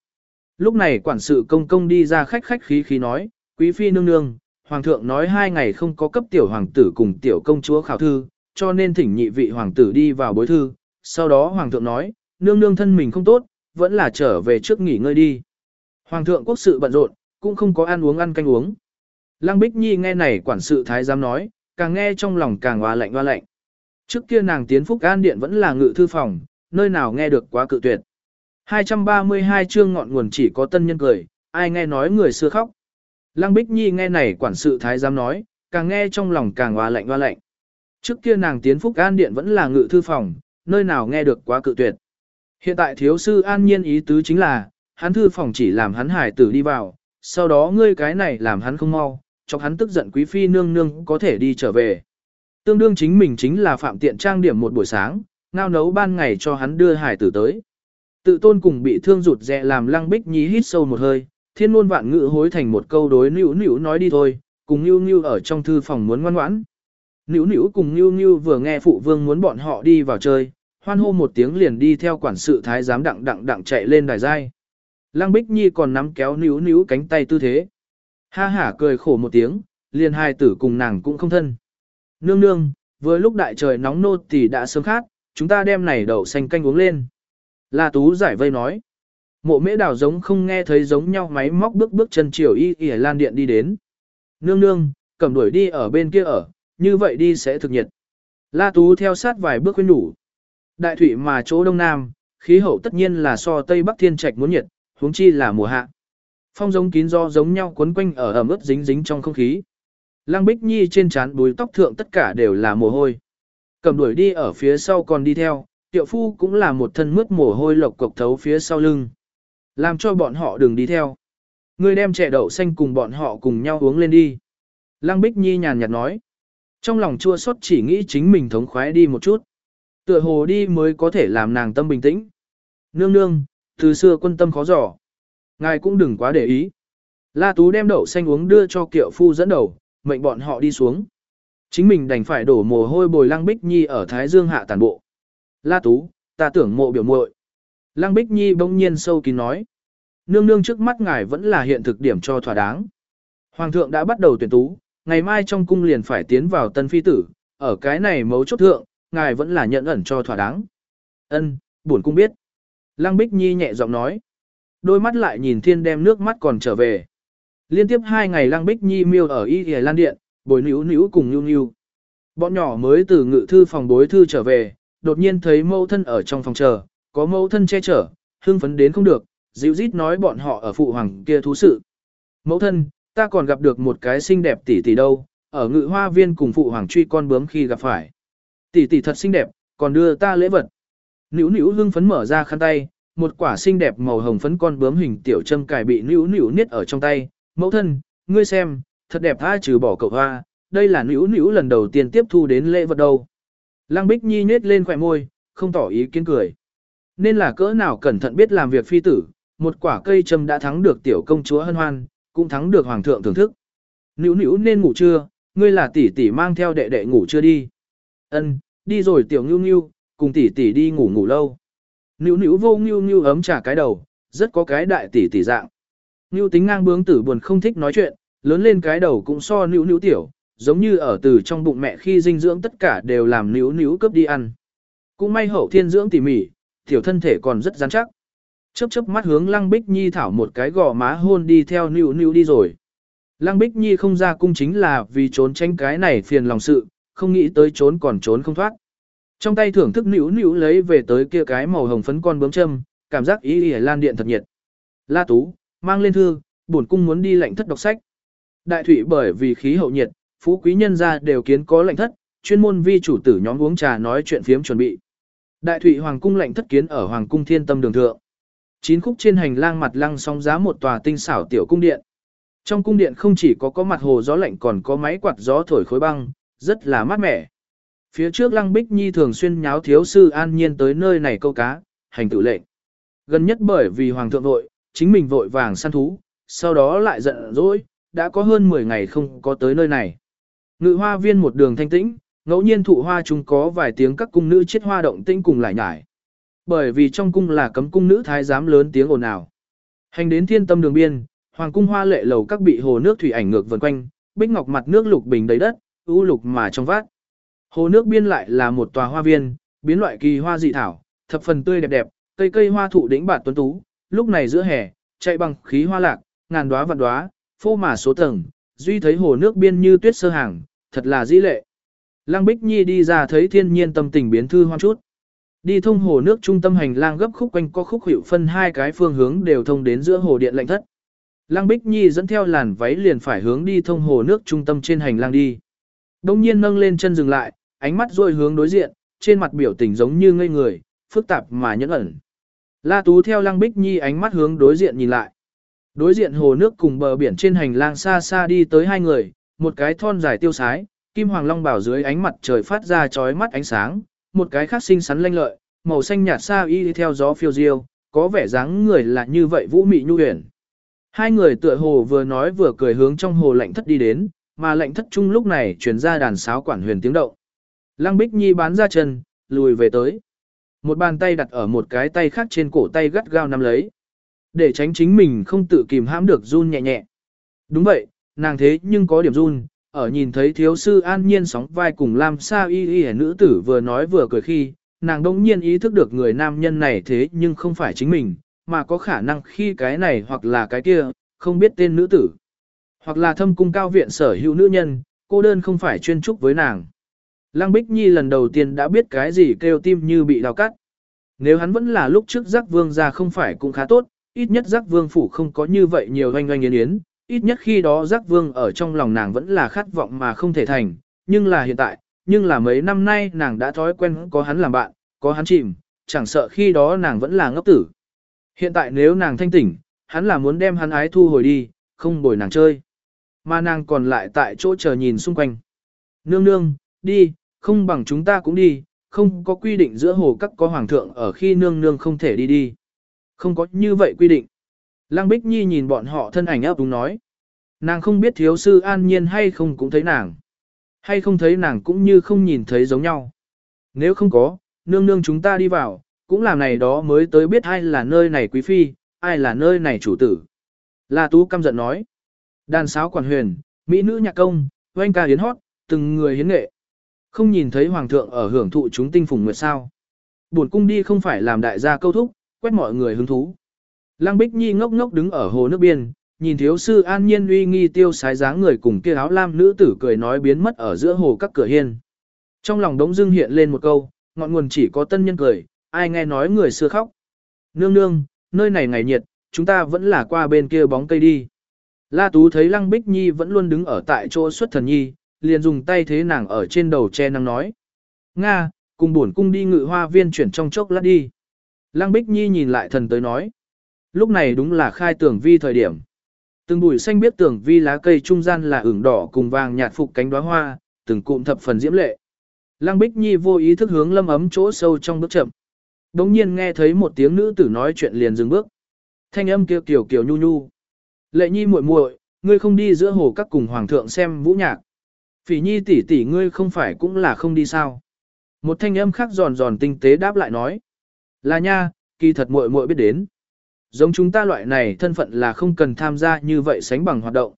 Lúc này quản sự công công đi ra khách khách khí khí nói, quý phi nương nương, hoàng thượng nói hai ngày không có cấp tiểu hoàng tử cùng tiểu công chúa khảo thư, cho nên thỉnh nhị vị hoàng tử đi vào bối thư. Sau đó hoàng thượng nói, nương nương thân mình không tốt, vẫn là trở về trước nghỉ ngơi đi. Hoàng thượng quốc sự bận rộn, cũng không có ăn uống ăn canh uống. Lăng Bích Nhi nghe này quản sự thái giám nói, càng nghe trong lòng càng hoa lạnh hoa lạnh. Trước kia nàng tiến phúc an điện vẫn là ngự thư phòng, nơi nào nghe được quá cự tuyệt. 232 chương ngọn nguồn chỉ có tân nhân cười, ai nghe nói người xưa khóc. Lăng Bích Nhi nghe này quản sự thái giám nói, càng nghe trong lòng càng hoa lạnh hoa lạnh. Trước kia nàng tiến phúc an điện vẫn là ngự thư phòng, nơi nào nghe được quá cự tuyệt. Hiện tại thiếu sư an nhiên ý tứ chính là, hắn thư phòng chỉ làm hắn hải tử đi vào, sau đó ngươi cái này làm hắn không mau, cho hắn tức giận quý phi nương nương có thể đi trở về. Tương đương chính mình chính là phạm tiện trang điểm một buổi sáng, ngao nấu ban ngày cho hắn đưa hải tử tới. Tự tôn cùng bị thương rụt rè làm lăng bích nhí hít sâu một hơi, thiên ngôn vạn ngữ hối thành một câu đối nữu nữu nói đi thôi, cùng nữu nữu ở trong thư phòng muốn ngoan ngoãn. Nữu nữu cùng nữu nữu vừa nghe phụ vương muốn bọn họ đi vào chơi, hoan hô một tiếng liền đi theo quản sự thái giám đặng đặng đặng chạy lên đài giai. Lăng Bích Nhi còn nắm kéo nữu nữu cánh tay tư thế. Ha hả cười khổ một tiếng, liền hai tử cùng nàng cũng không thân. Nương nương, vừa lúc đại trời nóng nô thì đã sớm khát, chúng ta đem này đậu xanh canh uống lên. La Tú giải vây nói. Mộ mễ đào giống không nghe thấy giống nhau máy móc bước bước chân chiều y y lan điện đi đến. Nương nương, cầm đuổi đi ở bên kia ở, như vậy đi sẽ thực nhiệt. La Tú theo sát vài bước khuyên đủ. Đại thủy mà chỗ đông nam, khí hậu tất nhiên là so tây bắc thiên trạch muốn nhiệt, huống chi là mùa hạ. Phong giống kín do giống nhau quấn quanh ở ẩm ướt dính dính trong không khí. Lăng Bích Nhi trên trán bùi tóc thượng tất cả đều là mồ hôi. Cầm đuổi đi ở phía sau còn đi theo, tiệu phu cũng là một thân mướt mồ hôi lộc cộc thấu phía sau lưng. Làm cho bọn họ đừng đi theo. Ngươi đem trẻ đậu xanh cùng bọn họ cùng nhau uống lên đi. Lăng Bích Nhi nhàn nhạt nói. Trong lòng chua xót chỉ nghĩ chính mình thống khoái đi một chút. Tựa hồ đi mới có thể làm nàng tâm bình tĩnh. Nương nương, từ xưa quân tâm khó dò. Ngài cũng đừng quá để ý. La Tú đem đậu xanh uống đưa cho kiệu phu dẫn đầu, mệnh bọn họ đi xuống. Chính mình đành phải đổ mồ hôi bồi Lăng Bích Nhi ở Thái Dương hạ tàn bộ. La Tú, ta tưởng mộ biểu muội. Lăng Bích Nhi bỗng nhiên sâu kín nói. Nương nương trước mắt ngài vẫn là hiện thực điểm cho thỏa đáng. Hoàng thượng đã bắt đầu tuyển tú, ngày mai trong cung liền phải tiến vào tân phi tử, ở cái này mấu chốt thượng, ngài vẫn là nhận ẩn cho thỏa đáng. Ân, buồn cung biết. Lăng Bích Nhi nhẹ giọng nói. Đôi mắt lại nhìn thiên đem nước mắt còn trở về. Liên tiếp hai ngày Lăng Bích Nhi miêu ở Y Y Lan Điện, bồi níu níu cùng nhu nhu. Bọn nhỏ mới từ ngự thư phòng bối thư trở về, đột nhiên thấy mẫu thân ở trong phòng chờ, có mẫu thân che chở, hưng phấn đến không được, dịu rít nói bọn họ ở phụ hoàng kia thú sự. Mẫu thân, ta còn gặp được một cái xinh đẹp tỷ tỷ đâu, ở ngự hoa viên cùng phụ hoàng truy con bướm khi gặp phải. Tỷ tỷ thật xinh đẹp, còn đưa ta lễ vật. Nữu nữu hưng phấn mở ra khăn tay, một quả xinh đẹp màu hồng phấn con bướm hình tiểu châm cài bị nữu nữu niết ở trong tay. Mẫu thân, ngươi xem, thật đẹp tha trừ bỏ cậu hoa, đây là nữu nữu lần đầu tiên tiếp thu đến lễ vật đâu. Lăng Bích Nhi nết lên khỏe môi, không tỏ ý kiến cười. Nên là cỡ nào cẩn thận biết làm việc phi tử, một quả cây châm đã thắng được tiểu công chúa hân hoan, cũng thắng được hoàng thượng thưởng thức. Nữu nữu nên ngủ chưa, ngươi là tỷ tỷ mang theo đệ đệ ngủ chưa đi. Ân, đi rồi tiểu ngưu ngưu, cùng tỷ tỷ đi ngủ ngủ lâu. Nữu nữu vô ngưu ngưu ấm trả cái đầu, rất có cái đại tỷ tỷ dạng. Ngưu tính ngang bướng tử buồn không thích nói chuyện, lớn lên cái đầu cũng so nữu nữu tiểu, giống như ở từ trong bụng mẹ khi dinh dưỡng tất cả đều làm nữu nữu cướp đi ăn. Cũng may hậu thiên dưỡng tỉ mỉ, tiểu thân thể còn rất rắn chắc. Chớp chớp mắt hướng Lăng Bích Nhi thảo một cái gò má hôn đi theo nữu nữu đi rồi. Lăng Bích Nhi không ra cung chính là vì trốn tránh cái này phiền lòng sự, không nghĩ tới trốn còn trốn không thoát. Trong tay thưởng thức nữu nữu lấy về tới kia cái màu hồng phấn con bướm châm, cảm giác ý ý lan điện thật nhiệt. La Tú, mang lên thư, bổn cung muốn đi lệnh thất đọc sách. Đại thủy bởi vì khí hậu nhiệt, phú quý nhân gia đều kiến có lệnh thất, chuyên môn vi chủ tử nhóm uống trà nói chuyện phiếm chuẩn bị. Đại thủy hoàng cung lệnh thất kiến ở hoàng cung thiên tâm đường thượng. Chín khúc trên hành lang mặt lăng sóng giá một tòa tinh xảo tiểu cung điện. Trong cung điện không chỉ có có mặt hồ gió lạnh còn có máy quạt gió thổi khối băng, rất là mát mẻ. Phía trước Lăng Bích Nhi thường xuyên nháo thiếu sư an nhiên tới nơi này câu cá, hành tự lệnh. Gần nhất bởi vì hoàng thượng vội, chính mình vội vàng săn thú, sau đó lại giận dỗi, đã có hơn 10 ngày không có tới nơi này. Ngự hoa viên một đường thanh tĩnh, ngẫu nhiên thụ hoa chúng có vài tiếng các cung nữ chết hoa động tĩnh cùng lại nhải. Bởi vì trong cung là cấm cung nữ thái giám lớn tiếng ồn ào. Hành đến thiên tâm đường biên, hoàng cung hoa lệ lầu các bị hồ nước thủy ảnh ngược vần quanh, bích ngọc mặt nước lục bình đầy đất, u lục mà trong vát. Hồ nước biên lại là một tòa hoa viên, biến loại kỳ hoa dị thảo, thập phần tươi đẹp đẹp, cây cây hoa thụ đỉnh bạt tuấn tú, lúc này giữa hè, chạy bằng khí hoa lạc, ngàn đóa vạn đóa, phô mà số tầng, duy thấy hồ nước biên như tuyết sơ hàng, thật là dĩ lệ. Lăng Bích Nhi đi ra thấy thiên nhiên tâm tình biến thư hoang chút. Đi thông hồ nước trung tâm hành lang gấp khúc quanh có khúc hiệu phân hai cái phương hướng đều thông đến giữa hồ điện lạnh thất. Lăng Bích Nhi dẫn theo làn váy liền phải hướng đi thông hồ nước trung tâm trên hành lang đi. Đông nhiên nâng lên chân dừng lại, ánh mắt rôi hướng đối diện, trên mặt biểu tình giống như ngây người, phức tạp mà nhẫn ẩn. La Tú theo Lăng Bích Nhi ánh mắt hướng đối diện nhìn lại. Đối diện hồ nước cùng bờ biển trên hành lang xa xa đi tới hai người, một cái thon dài tiêu sái, kim hoàng long bảo dưới ánh mặt trời phát ra chói mắt ánh sáng, một cái khác xinh xắn lanh lợi, màu xanh nhạt xa y đi theo gió phiêu diêu, có vẻ dáng người là như vậy vũ mị nhu huyền. Hai người tựa hồ vừa nói vừa cười hướng trong hồ lạnh thất đi đến, mà lạnh thất chung lúc này truyền ra đàn sáo quản huyền tiếng động. Lăng Bích Nhi bán ra chân, lùi về tới. Một bàn tay đặt ở một cái tay khác trên cổ tay gắt gao nắm lấy. Để tránh chính mình không tự kìm hãm được run nhẹ nhẹ. Đúng vậy, nàng thế nhưng có điểm run, ở nhìn thấy thiếu sư an nhiên sóng vai cùng Lam Sa y y nữ tử vừa nói vừa cười khi, nàng đông nhiên ý thức được người nam nhân này thế nhưng không phải chính mình, mà có khả năng khi cái này hoặc là cái kia, không biết tên nữ tử. Hoặc là thâm cung cao viện sở hữu nữ nhân, cô đơn không phải chuyên trúc với nàng. Lăng Bích Nhi lần đầu tiên đã biết cái gì kêu tim như bị đào cắt. Nếu hắn vẫn là lúc trước giác vương ra không phải cũng khá tốt, ít nhất giác vương phủ không có như vậy nhiều oanh oanh yến yến, ít nhất khi đó giác vương ở trong lòng nàng vẫn là khát vọng mà không thể thành, nhưng là hiện tại, nhưng là mấy năm nay nàng đã thói quen có hắn làm bạn, có hắn chìm, chẳng sợ khi đó nàng vẫn là ngốc tử. Hiện tại nếu nàng thanh tỉnh, hắn là muốn đem hắn ái thu hồi đi, không bồi nàng chơi. Mà nàng còn lại tại chỗ chờ nhìn xung quanh. Nương nương, đi, không bằng chúng ta cũng đi, không có quy định giữa hồ các có hoàng thượng ở khi nương nương không thể đi đi. Không có như vậy quy định. Lăng Bích Nhi nhìn bọn họ thân ảnh ấp đúng nói. Nàng không biết thiếu sư an nhiên hay không cũng thấy nàng. Hay không thấy nàng cũng như không nhìn thấy giống nhau. Nếu không có, nương nương chúng ta đi vào, cũng làm này đó mới tới biết ai là nơi này quý phi, ai là nơi này chủ tử. La Tú căm giận nói. Đàn sáo quản huyền, mỹ nữ nhạc công, oanh ca hiến hót, từng người hiến nghệ. Không nhìn thấy hoàng thượng ở hưởng thụ chúng tinh phùng nguyệt sao. Buồn cung đi không phải làm đại gia câu thúc, quét mọi người hứng thú. Lăng Bích Nhi ngốc ngốc đứng ở hồ nước biên, nhìn thiếu sư an nhiên uy nghi tiêu sái dáng người cùng kia áo lam nữ tử cười nói biến mất ở giữa hồ các cửa hiên. Trong lòng đống dưng hiện lên một câu, ngọn nguồn chỉ có tân nhân cười, ai nghe nói người xưa khóc. Nương nương, nơi này ngày nhiệt, chúng ta vẫn là qua bên kia bóng cây đi. La Tú thấy Lăng Bích Nhi vẫn luôn đứng ở tại chỗ xuất thần nhi, liền dùng tay thế nàng ở trên đầu che nắng nói. Nga, cùng buồn cung đi ngự hoa viên chuyển trong chốc lát đi. Lăng Bích Nhi nhìn lại thần tới nói. Lúc này đúng là khai tưởng vi thời điểm. Từng bụi xanh biết tưởng vi lá cây trung gian là ửng đỏ cùng vàng nhạt phục cánh đóa hoa, từng cụm thập phần diễm lệ. Lăng Bích Nhi vô ý thức hướng lâm ấm chỗ sâu trong bước chậm. Đống nhiên nghe thấy một tiếng nữ tử nói chuyện liền dừng bước. Thanh âm kia kiểu kiểu nhu nhu. Lệ Nhi muội muội, ngươi không đi giữa hồ các cùng hoàng thượng xem vũ nhạc. Phỉ Nhi tỷ tỷ ngươi không phải cũng là không đi sao? Một thanh âm khác giòn giòn tinh tế đáp lại nói. Là nha, kỳ thật muội muội biết đến. Giống chúng ta loại này thân phận là không cần tham gia như vậy sánh bằng hoạt động.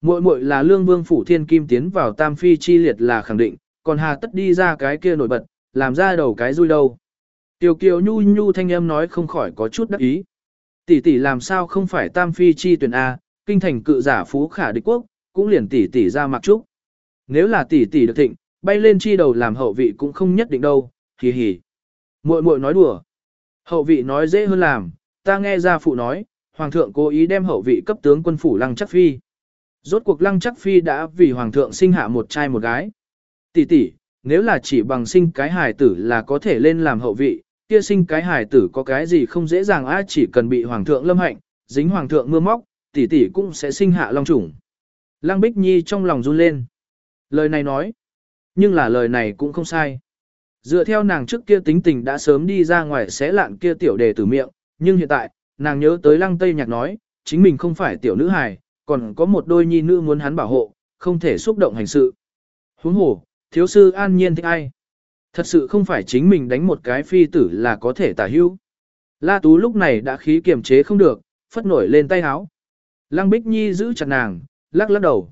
Muội muội là lương vương phủ thiên kim tiến vào tam phi chi liệt là khẳng định, còn hà tất đi ra cái kia nổi bật, làm ra đầu cái rui đâu. Tiểu kiều nhu nhu thanh âm nói không khỏi có chút đắc ý. Tỷ tỷ làm sao không phải tam phi chi tuyển A, kinh thành cự giả phú khả địch quốc, cũng liền tỷ tỷ ra mặc trúc. Nếu là tỷ tỷ được thịnh, bay lên chi đầu làm hậu vị cũng không nhất định đâu, hì hì. Muội muội nói đùa. Hậu vị nói dễ hơn làm, ta nghe ra phụ nói, hoàng thượng cố ý đem hậu vị cấp tướng quân phủ lăng chắc phi. Rốt cuộc lăng chắc phi đã vì hoàng thượng sinh hạ một trai một gái. Tỷ tỷ, nếu là chỉ bằng sinh cái hài tử là có thể lên làm hậu vị, kia sinh cái hài tử có cái gì không dễ dàng á chỉ cần bị hoàng thượng lâm hạnh, dính hoàng thượng mưa móc, tỷ tỷ cũng sẽ sinh hạ long chủng. Lăng Bích Nhi trong lòng run lên. Lời này nói, nhưng là lời này cũng không sai. Dựa theo nàng trước kia tính tình đã sớm đi ra ngoài xé lạn kia tiểu đề tử miệng, nhưng hiện tại, nàng nhớ tới lăng tây nhạc nói, chính mình không phải tiểu nữ hài, còn có một đôi nhi nữ muốn hắn bảo hộ, không thể xúc động hành sự. Huống hồ, thiếu sư an nhiên thích ai? Thật sự không phải chính mình đánh một cái phi tử là có thể tả hữu. La Tú lúc này đã khí kiềm chế không được, phất nổi lên tay háo. Lăng Bích Nhi giữ chặt nàng, lắc lắc đầu.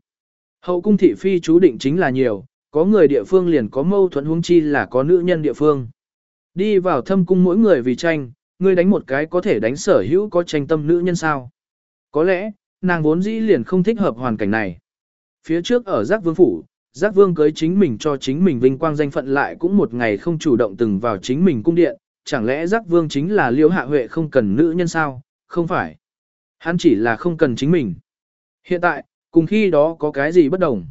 Hậu cung thị phi chú định chính là nhiều, có người địa phương liền có mâu thuẫn huống chi là có nữ nhân địa phương. Đi vào thâm cung mỗi người vì tranh, ngươi đánh một cái có thể đánh sở hữu có tranh tâm nữ nhân sao. Có lẽ, nàng vốn dĩ liền không thích hợp hoàn cảnh này. Phía trước ở giác vương phủ, giác vương cưới chính mình cho chính mình vinh quang danh phận lại cũng một ngày không chủ động từng vào chính mình cung điện, chẳng lẽ giác vương chính là liễu hạ huệ không cần nữ nhân sao, không phải. Hắn chỉ là không cần chính mình. Hiện tại, cùng khi đó có cái gì bất đồng.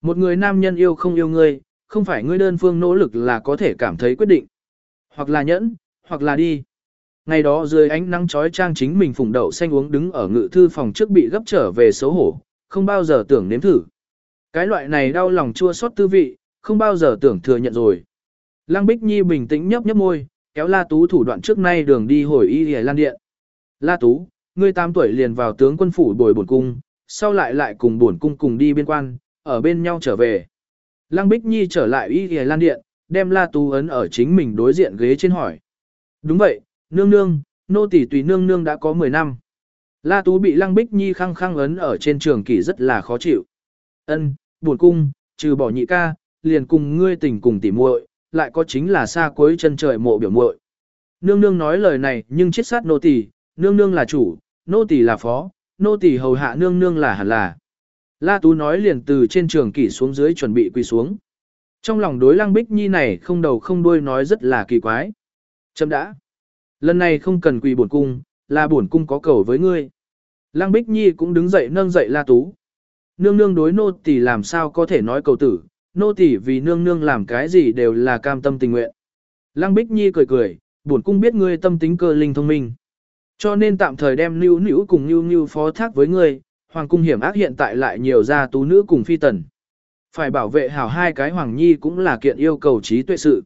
Một người nam nhân yêu không yêu ngươi, không phải ngươi đơn phương nỗ lực là có thể cảm thấy quyết định. Hoặc là nhẫn, hoặc là đi. Ngày đó dưới ánh nắng chói trang chính mình phùng đậu xanh uống đứng ở ngự thư phòng trước bị gấp trở về xấu hổ, không bao giờ tưởng nếm thử. Cái loại này đau lòng chua xót tư vị, không bao giờ tưởng thừa nhận rồi. Lăng Bích Nhi bình tĩnh nhấp nhấp môi, kéo La Tú thủ đoạn trước nay đường đi hồi y hề lan điện. La Tú, ngươi 8 tuổi liền vào tướng quân phủ bồi bổn cung, sau lại lại cùng bổn cung cùng đi biên quan, ở bên nhau trở về. Lăng Bích Nhi trở lại y hề lan điện, đem La Tú ấn ở chính mình đối diện ghế trên hỏi. Đúng vậy, nương nương, nô tỳ tùy nương nương đã có 10 năm. La Tú bị Lăng Bích Nhi khăng khăng ấn ở trên trường kỷ rất là khó chịu. Ân, buồn cung, trừ bỏ nhị ca, liền cùng ngươi tình cùng tỉ muội, lại có chính là xa cuối chân trời mộ biểu muội. Nương nương nói lời này nhưng chết sát nô tỳ, nương nương là chủ, nô tỳ là phó, nô tỳ hầu hạ nương nương là hẳn là. La Tú nói liền từ trên trường kỷ xuống dưới chuẩn bị quỳ xuống. Trong lòng đối lăng bích nhi này không đầu không đuôi nói rất là kỳ quái. Chấm đã. Lần này không cần quỳ bổn cung, là bổn cung có cầu với ngươi. Lăng bích nhi cũng đứng dậy nâng dậy La Tú. Nương nương đối nô tỳ làm sao có thể nói cầu tử, nô tỳ vì nương nương làm cái gì đều là cam tâm tình nguyện. Lăng bích nhi cười cười, bổn cung biết ngươi tâm tính cơ linh thông minh. Cho nên tạm thời đem Nữu Nữu cùng Nữu Nữu phó thác với ngươi, hoàng cung hiểm ác hiện tại lại nhiều gia tú nữ cùng phi tần. Phải bảo vệ hảo hai cái hoàng nhi cũng là kiện yêu cầu trí tuệ sự.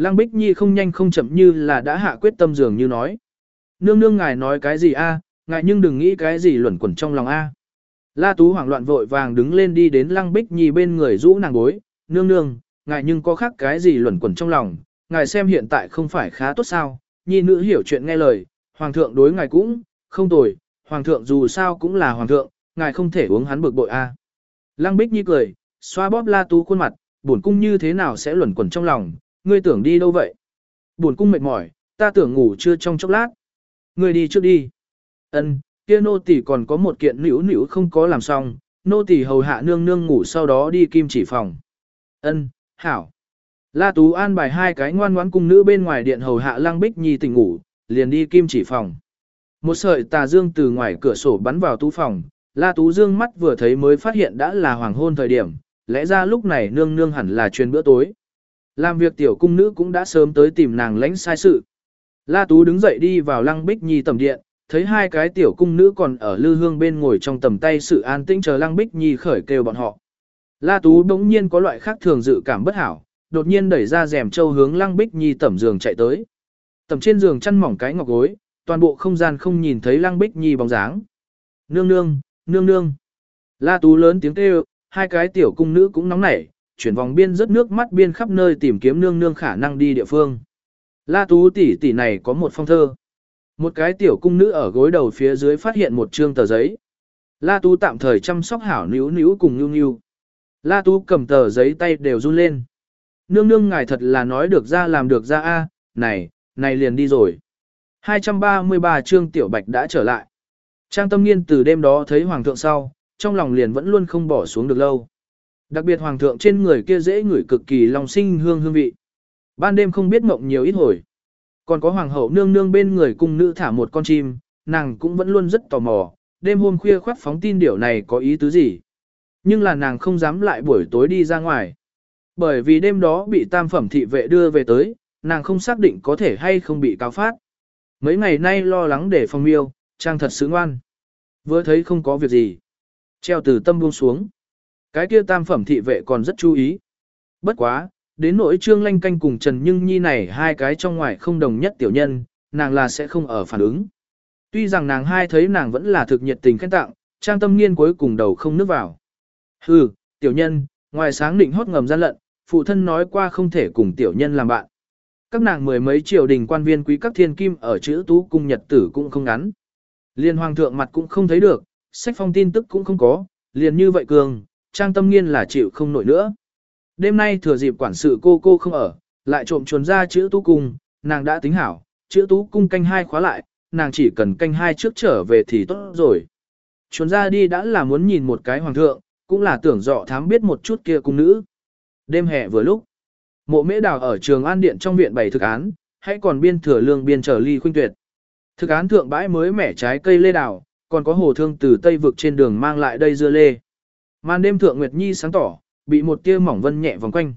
Lăng Bích Nhi không nhanh không chậm như là đã hạ quyết tâm dường như nói. Nương nương ngài nói cái gì a? ngài nhưng đừng nghĩ cái gì luẩn quẩn trong lòng a. La Tú hoảng loạn vội vàng đứng lên đi đến Lăng Bích Nhi bên người rũ nàng gối, nương nương, ngài nhưng có khác cái gì luẩn quẩn trong lòng, ngài xem hiện tại không phải khá tốt sao, nhi nữ hiểu chuyện nghe lời, hoàng thượng đối ngài cũng, không tồi, hoàng thượng dù sao cũng là hoàng thượng, ngài không thể uống hắn bực bội a. Lăng Bích Nhi cười, xoa bóp La Tú khuôn mặt, buồn cung như thế nào sẽ luẩn quẩn trong lòng, ngươi tưởng đi đâu vậy? Buồn cung mệt mỏi, ta tưởng ngủ chưa trong chốc lát. Ngươi đi trước đi. Ân, kia nô tỳ còn có một kiện nữu nữu không có làm xong, nô tỳ hầu hạ nương nương ngủ sau đó đi kim chỉ phòng. Ân, hảo. La Tú an bài hai cái ngoan ngoãn cung nữ bên ngoài điện hầu hạ Lăng Bích Nhi tỉnh ngủ, liền đi kim chỉ phòng. Một sợi tà dương từ ngoài cửa sổ bắn vào tú phòng, La Tú Dương mắt vừa thấy mới phát hiện đã là hoàng hôn thời điểm, lẽ ra lúc này nương nương hẳn là truyền bữa tối. Làm việc tiểu cung nữ cũng đã sớm tới tìm nàng lãnh sai sự. La Tú đứng dậy đi vào lăng bích nhi tầm điện, thấy hai cái tiểu cung nữ còn ở lư hương bên ngồi trong tầm tay sự an tĩnh chờ lăng bích nhi khởi kêu bọn họ. La Tú đống nhiên có loại khác thường dự cảm bất hảo, đột nhiên đẩy ra rèm châu hướng lăng bích nhi tẩm giường chạy tới. Tầm trên giường chăn mỏng cái ngọc gối, toàn bộ không gian không nhìn thấy lăng bích nhi bóng dáng. Nương nương, nương nương. La Tú lớn tiếng kêu, hai cái tiểu cung nữ cũng nóng nảy, chuyển vòng biên rất nước mắt biên khắp nơi tìm kiếm nương nương khả năng đi địa phương. La Tú tỷ tỷ này có một phong thơ. Một cái tiểu cung nữ ở gối đầu phía dưới phát hiện một trương tờ giấy. La Tú tạm thời chăm sóc hảo níu níu cùng nhu nhu. La Tú cầm tờ giấy tay đều run lên. Nương nương ngài thật là nói được ra làm được ra a, này, này liền đi rồi. 233 trương tiểu bạch đã trở lại. Trang tâm nghiên từ đêm đó thấy hoàng thượng sau, trong lòng liền vẫn luôn không bỏ xuống được lâu. Đặc biệt hoàng thượng trên người kia dễ ngửi cực kỳ lòng sinh hương hương vị. Ban đêm không biết mộng nhiều ít hồi. Còn có hoàng hậu nương nương bên người cung nữ thả một con chim, nàng cũng vẫn luôn rất tò mò, đêm hôm khuya khoác phóng tin điều này có ý tứ gì. Nhưng là nàng không dám lại buổi tối đi ra ngoài. Bởi vì đêm đó bị tam phẩm thị vệ đưa về tới, nàng không xác định có thể hay không bị cáo phát. Mấy ngày nay lo lắng để phòng miêu, trang thật sướng ngoan. Vừa thấy không có việc gì. Treo từ tâm buông xuống. Cái kia tam phẩm thị vệ còn rất chú ý. Bất quá, đến nỗi trương lanh canh cùng Trần Nhưng Nhi này hai cái trong ngoài không đồng nhất tiểu nhân, nàng là sẽ không ở phản ứng. Tuy rằng nàng hai thấy nàng vẫn là thực nhiệt tình khen tặng, trang tâm nghiên cuối cùng đầu không nước vào. Hừ, tiểu nhân, ngoài sáng định hót ngầm gian lận, phụ thân nói qua không thể cùng tiểu nhân làm bạn. Các nàng mười mấy triều đình quan viên quý các thiên kim ở chữ tú cung nhật tử cũng không ngắn. Liên hoàng thượng mặt cũng không thấy được, sách phong tin tức cũng không có, liền như vậy cường, trang tâm nghiên là chịu không nổi nữa. Đêm nay thừa dịp quản sự cô cô không ở, lại trộm chuồn ra chữ tú cung, nàng đã tính hảo, chữ tú cung canh hai khóa lại, nàng chỉ cần canh hai trước trở về thì tốt rồi. Chuồn ra đi đã là muốn nhìn một cái hoàng thượng, cũng là tưởng dọ thám biết một chút kia cung nữ. Đêm hè vừa lúc, mộ mễ đào ở trường an điện trong viện bày thực án, hãy còn biên thừa lương biên trở ly khuynh tuyệt. Thực án thượng bãi mới mẻ trái cây lê đào, còn có hồ thương từ tây vực trên đường mang lại đây dưa lê. Màn đêm thượng Nguyệt Nhi sáng tỏ, bị một tia mỏng vân nhẹ vòng quanh.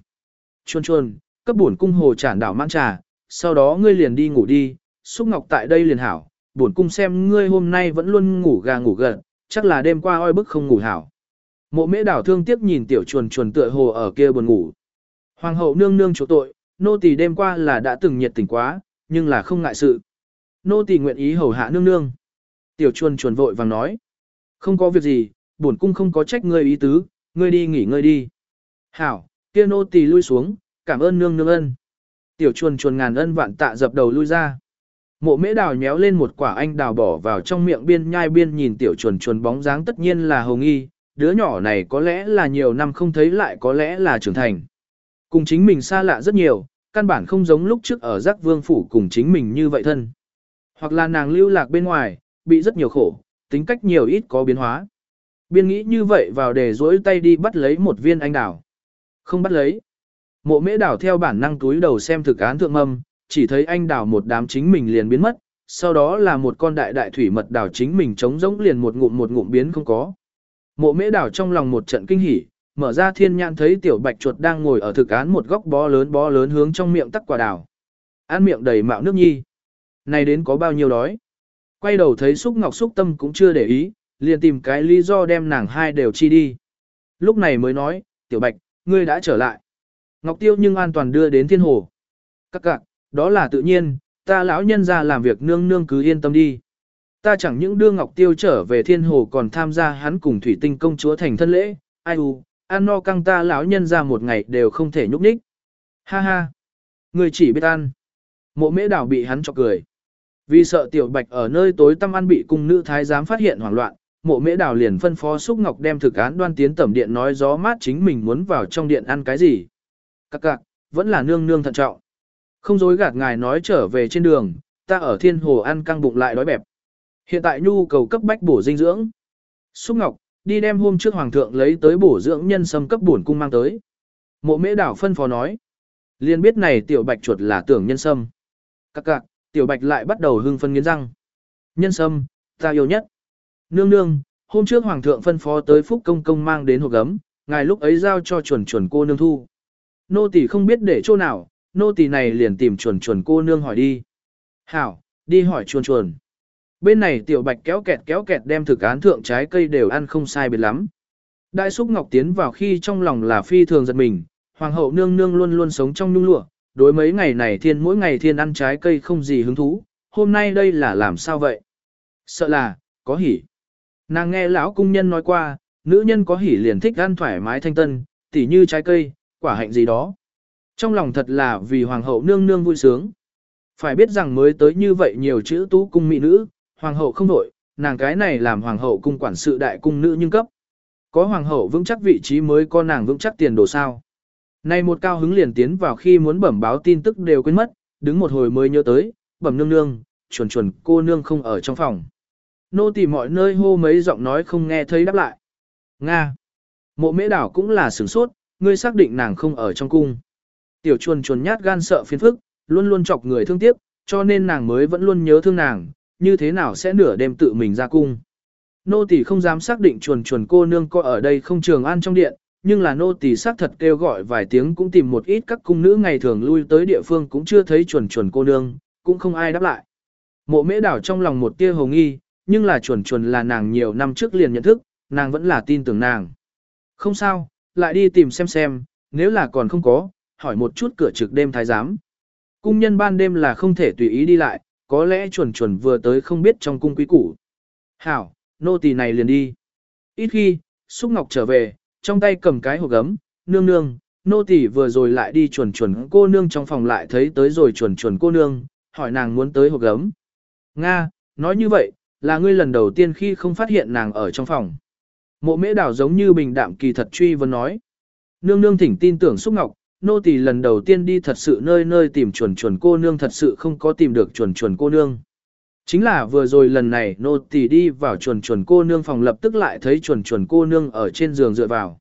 Chuôn chuôn, cấp bổn cung hồ trản đảo mang trà, sau đó ngươi liền đi ngủ đi, xúc ngọc tại đây liền hảo, bổn cung xem ngươi hôm nay vẫn luôn ngủ gà ngủ gật, chắc là đêm qua oi bức không ngủ hảo. Mộ mễ đảo thương tiếc nhìn tiểu chuồn chuồn tựa hồ ở kia buồn ngủ. Hoàng hậu nương nương chỗ tội, nô tỳ đêm qua là đã từng nhiệt tình quá, nhưng là không ngại sự. Nô tỳ nguyện ý hầu hạ nương nương. Tiểu chuồn chuồn vội vàng nói. Không có việc gì, bổn cung không có trách ngươi ý tứ, ngươi đi nghỉ ngơi đi. Hảo, kia nô tỳ lui xuống, cảm ơn nương nương ân. Tiểu chuồn chuồn ngàn ân vạn tạ dập đầu lui ra. Mộ mễ đào nhéo lên một quả anh đào bỏ vào trong miệng biên nhai biên nhìn tiểu chuồn chuồn bóng dáng tất nhiên là hồng Y, đứa nhỏ này có lẽ là nhiều năm không thấy lại có lẽ là trưởng thành. Cùng chính mình xa lạ rất nhiều, căn bản không giống lúc trước ở giác vương phủ cùng chính mình như vậy thân. Hoặc là nàng lưu lạc bên ngoài, bị rất nhiều khổ, tính cách nhiều ít có biến hóa. Biên nghĩ như vậy vào để dỗi tay đi bắt lấy một viên anh đào. Không bắt lấy. Mộ mễ đảo theo bản năng túi đầu xem thực án thượng mâm, chỉ thấy anh đào một đám chính mình liền biến mất, sau đó là một con đại đại thủy mật đảo chính mình trống rỗng liền một ngụm một ngụm biến không có. Mộ mễ đảo trong lòng một trận kinh hỉ, mở ra thiên nhãn thấy tiểu bạch chuột đang ngồi ở thực án một góc bó lớn bó lớn hướng trong miệng tắc quả đào. Ăn miệng đầy mạo nước nhi. Này đến có bao nhiêu đói. Quay đầu thấy xúc ngọc xúc tâm cũng chưa để ý, liền tìm cái lý do đem nàng hai đều chi đi. Lúc này mới nói, tiểu bạch, ngươi đã trở lại. Ngọc tiêu nhưng an toàn đưa đến thiên hồ. Các cạc, đó là tự nhiên, ta lão nhân ra làm việc nương nương cứ yên tâm đi. Ta chẳng những đưa Ngọc Tiêu trở về thiên hồ còn tham gia hắn cùng thủy tinh công chúa thành thân lễ, ai u, ăn no căng ta lão nhân ra một ngày đều không thể nhúc nhích. Ha ha, người chỉ biết ăn. Mộ mễ đảo bị hắn chọc cười. Vì sợ tiểu bạch ở nơi tối tăm ăn bị cung nữ thái giám phát hiện hoảng loạn, mộ mễ Đào liền phân phó xúc ngọc đem thực án đoan tiến tẩm điện nói gió mát chính mình muốn vào trong điện ăn cái gì. Các cạc, vẫn là nương nương thận trọng. Không dối gạt ngài nói trở về trên đường, ta ở thiên hồ ăn căng bụng lại đói bẹp. Hiện tại nhu cầu cấp bách bổ dinh dưỡng. Xúc Ngọc, đi đem hôm trước hoàng thượng lấy tới bổ dưỡng nhân sâm cấp bổn cung mang tới. Mộ Mễ đảo phân phó nói, Liên biết này tiểu bạch chuột là tưởng nhân sâm. Các cạc, tiểu bạch lại bắt đầu hưng phân nghiến răng. Nhân sâm, ta yêu nhất. Nương nương, hôm trước hoàng thượng phân phó tới phúc công công mang đến hộp gấm, ngài lúc ấy giao cho chuẩn chuẩn cô nương thu. Nô tỳ không biết để chỗ nào, nô tỳ này liền tìm chuẩn chuẩn cô nương hỏi đi. Hảo, đi hỏi chuẩn chuẩn. Bên này tiểu bạch kéo kẹt kéo kẹt đem thực án thượng trái cây đều ăn không sai biệt lắm. Đại xúc ngọc tiến vào khi trong lòng là phi thường giật mình, hoàng hậu nương nương luôn luôn sống trong nhung lụa, đối mấy ngày này thiên mỗi ngày thiên ăn trái cây không gì hứng thú, hôm nay đây là làm sao vậy? Sợ là, có hỉ. Nàng nghe lão cung nhân nói qua, nữ nhân có hỉ liền thích ăn thoải mái thanh tân, tỉ như trái cây, quả hạnh gì đó. Trong lòng thật là vì hoàng hậu nương nương vui sướng. Phải biết rằng mới tới như vậy nhiều chữ tú cung mỹ nữ, hoàng hậu không đổi, nàng cái này làm hoàng hậu cung quản sự đại cung nữ nhưng cấp. Có hoàng hậu vững chắc vị trí mới có nàng vững chắc tiền đồ sao. Này một cao hứng liền tiến vào khi muốn bẩm báo tin tức đều quên mất, đứng một hồi mới nhớ tới, bẩm nương nương, chuẩn chuẩn cô nương không ở trong phòng. Nô tỳ mọi nơi hô mấy giọng nói không nghe thấy đáp lại. Nga. Mộ mễ đảo cũng là sửng sốt, ngươi xác định nàng không ở trong cung. Tiểu chuồn chuồn nhát gan sợ phiền phức, luôn luôn chọc người thương tiếc, cho nên nàng mới vẫn luôn nhớ thương nàng, như thế nào sẽ nửa đêm tự mình ra cung. Nô tỳ không dám xác định chuồn chuồn cô nương có ở đây không trường an trong điện, nhưng là nô tỳ xác thật kêu gọi vài tiếng cũng tìm một ít các cung nữ ngày thường lui tới địa phương cũng chưa thấy chuồn chuồn cô nương, cũng không ai đáp lại. Mộ mễ đảo trong lòng một tia hồ nghi, nhưng là chuẩn chuẩn là nàng nhiều năm trước liền nhận thức, nàng vẫn là tin tưởng nàng. Không sao, lại đi tìm xem xem, nếu là còn không có, hỏi một chút cửa trực đêm thái giám. Cung nhân ban đêm là không thể tùy ý đi lại, có lẽ chuẩn chuẩn vừa tới không biết trong cung quý củ. Hảo, nô tỳ này liền đi. Ít khi, Xúc Ngọc trở về, trong tay cầm cái hộp gấm, nương nương, nô tỳ vừa rồi lại đi chuẩn chuẩn cô nương trong phòng lại thấy tới rồi chuẩn chuẩn cô nương, hỏi nàng muốn tới hộp gấm. Nga, nói như vậy, là ngươi lần đầu tiên khi không phát hiện nàng ở trong phòng. Mộ mễ đảo giống như bình đạm kỳ thật truy vấn nói. Nương nương thỉnh tin tưởng xúc ngọc, nô tỳ lần đầu tiên đi thật sự nơi nơi tìm chuẩn chuẩn cô nương thật sự không có tìm được chuẩn chuẩn cô nương. Chính là vừa rồi lần này nô tỳ đi vào chuẩn chuẩn cô nương phòng lập tức lại thấy chuẩn chuẩn cô nương ở trên giường dựa vào.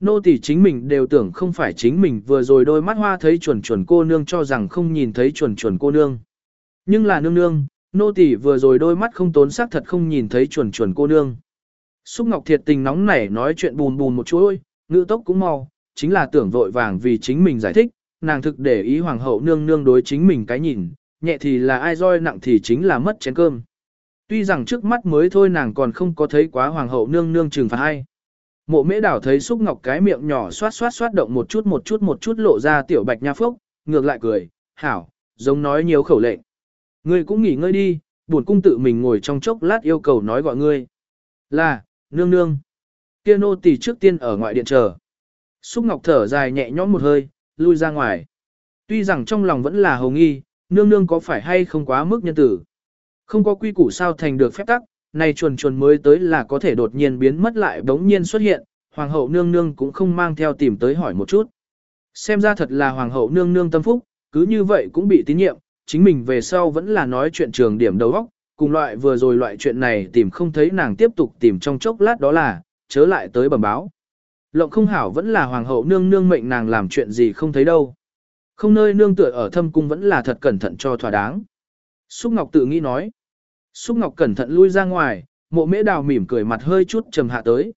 Nô tỳ chính mình đều tưởng không phải chính mình vừa rồi đôi mắt hoa thấy chuẩn chuẩn cô nương cho rằng không nhìn thấy chuẩn chuẩn cô nương. Nhưng là nương nương, nô tỳ vừa rồi đôi mắt không tốn sắc thật không nhìn thấy chuẩn chuẩn cô nương. Xúc Ngọc thiệt tình nóng nảy nói chuyện bùn bùn một chuỗi, ngữ tốc cũng mau, chính là tưởng vội vàng vì chính mình giải thích, nàng thực để ý hoàng hậu nương nương đối chính mình cái nhìn, nhẹ thì là ai roi nặng thì chính là mất chén cơm. Tuy rằng trước mắt mới thôi nàng còn không có thấy quá hoàng hậu nương nương trừng phạt hay. Mộ mễ đảo thấy xúc ngọc cái miệng nhỏ xoát xoát xoát động một chút một chút một chút lộ ra tiểu bạch nha phốc, ngược lại cười, hảo, giống nói nhiều khẩu lệnh. Ngươi cũng nghỉ ngơi đi, buồn cung tự mình ngồi trong chốc lát yêu cầu nói gọi ngươi. Là, nương nương. Kia nô tỳ trước tiên ở ngoại điện chờ. Xúc Ngọc thở dài nhẹ nhõm một hơi, lui ra ngoài. Tuy rằng trong lòng vẫn là hồ nghi, nương nương có phải hay không quá mức nhân tử. Không có quy củ sao thành được phép tắc, này chuồn chuồn mới tới là có thể đột nhiên biến mất lại bỗng nhiên xuất hiện, hoàng hậu nương nương cũng không mang theo tìm tới hỏi một chút. Xem ra thật là hoàng hậu nương nương tâm phúc, cứ như vậy cũng bị tín nhiệm, chính mình về sau vẫn là nói chuyện trường điểm đầu óc, cùng loại vừa rồi loại chuyện này tìm không thấy nàng tiếp tục tìm trong chốc lát đó là, chớ lại tới bẩm báo. Lộng không hảo vẫn là hoàng hậu nương nương mệnh nàng làm chuyện gì không thấy đâu. Không nơi nương tựa ở thâm cung vẫn là thật cẩn thận cho thỏa đáng. Xúc Ngọc tự nghĩ nói. Xúc Ngọc cẩn thận lui ra ngoài, mộ mễ đào mỉm cười mặt hơi chút trầm hạ tới.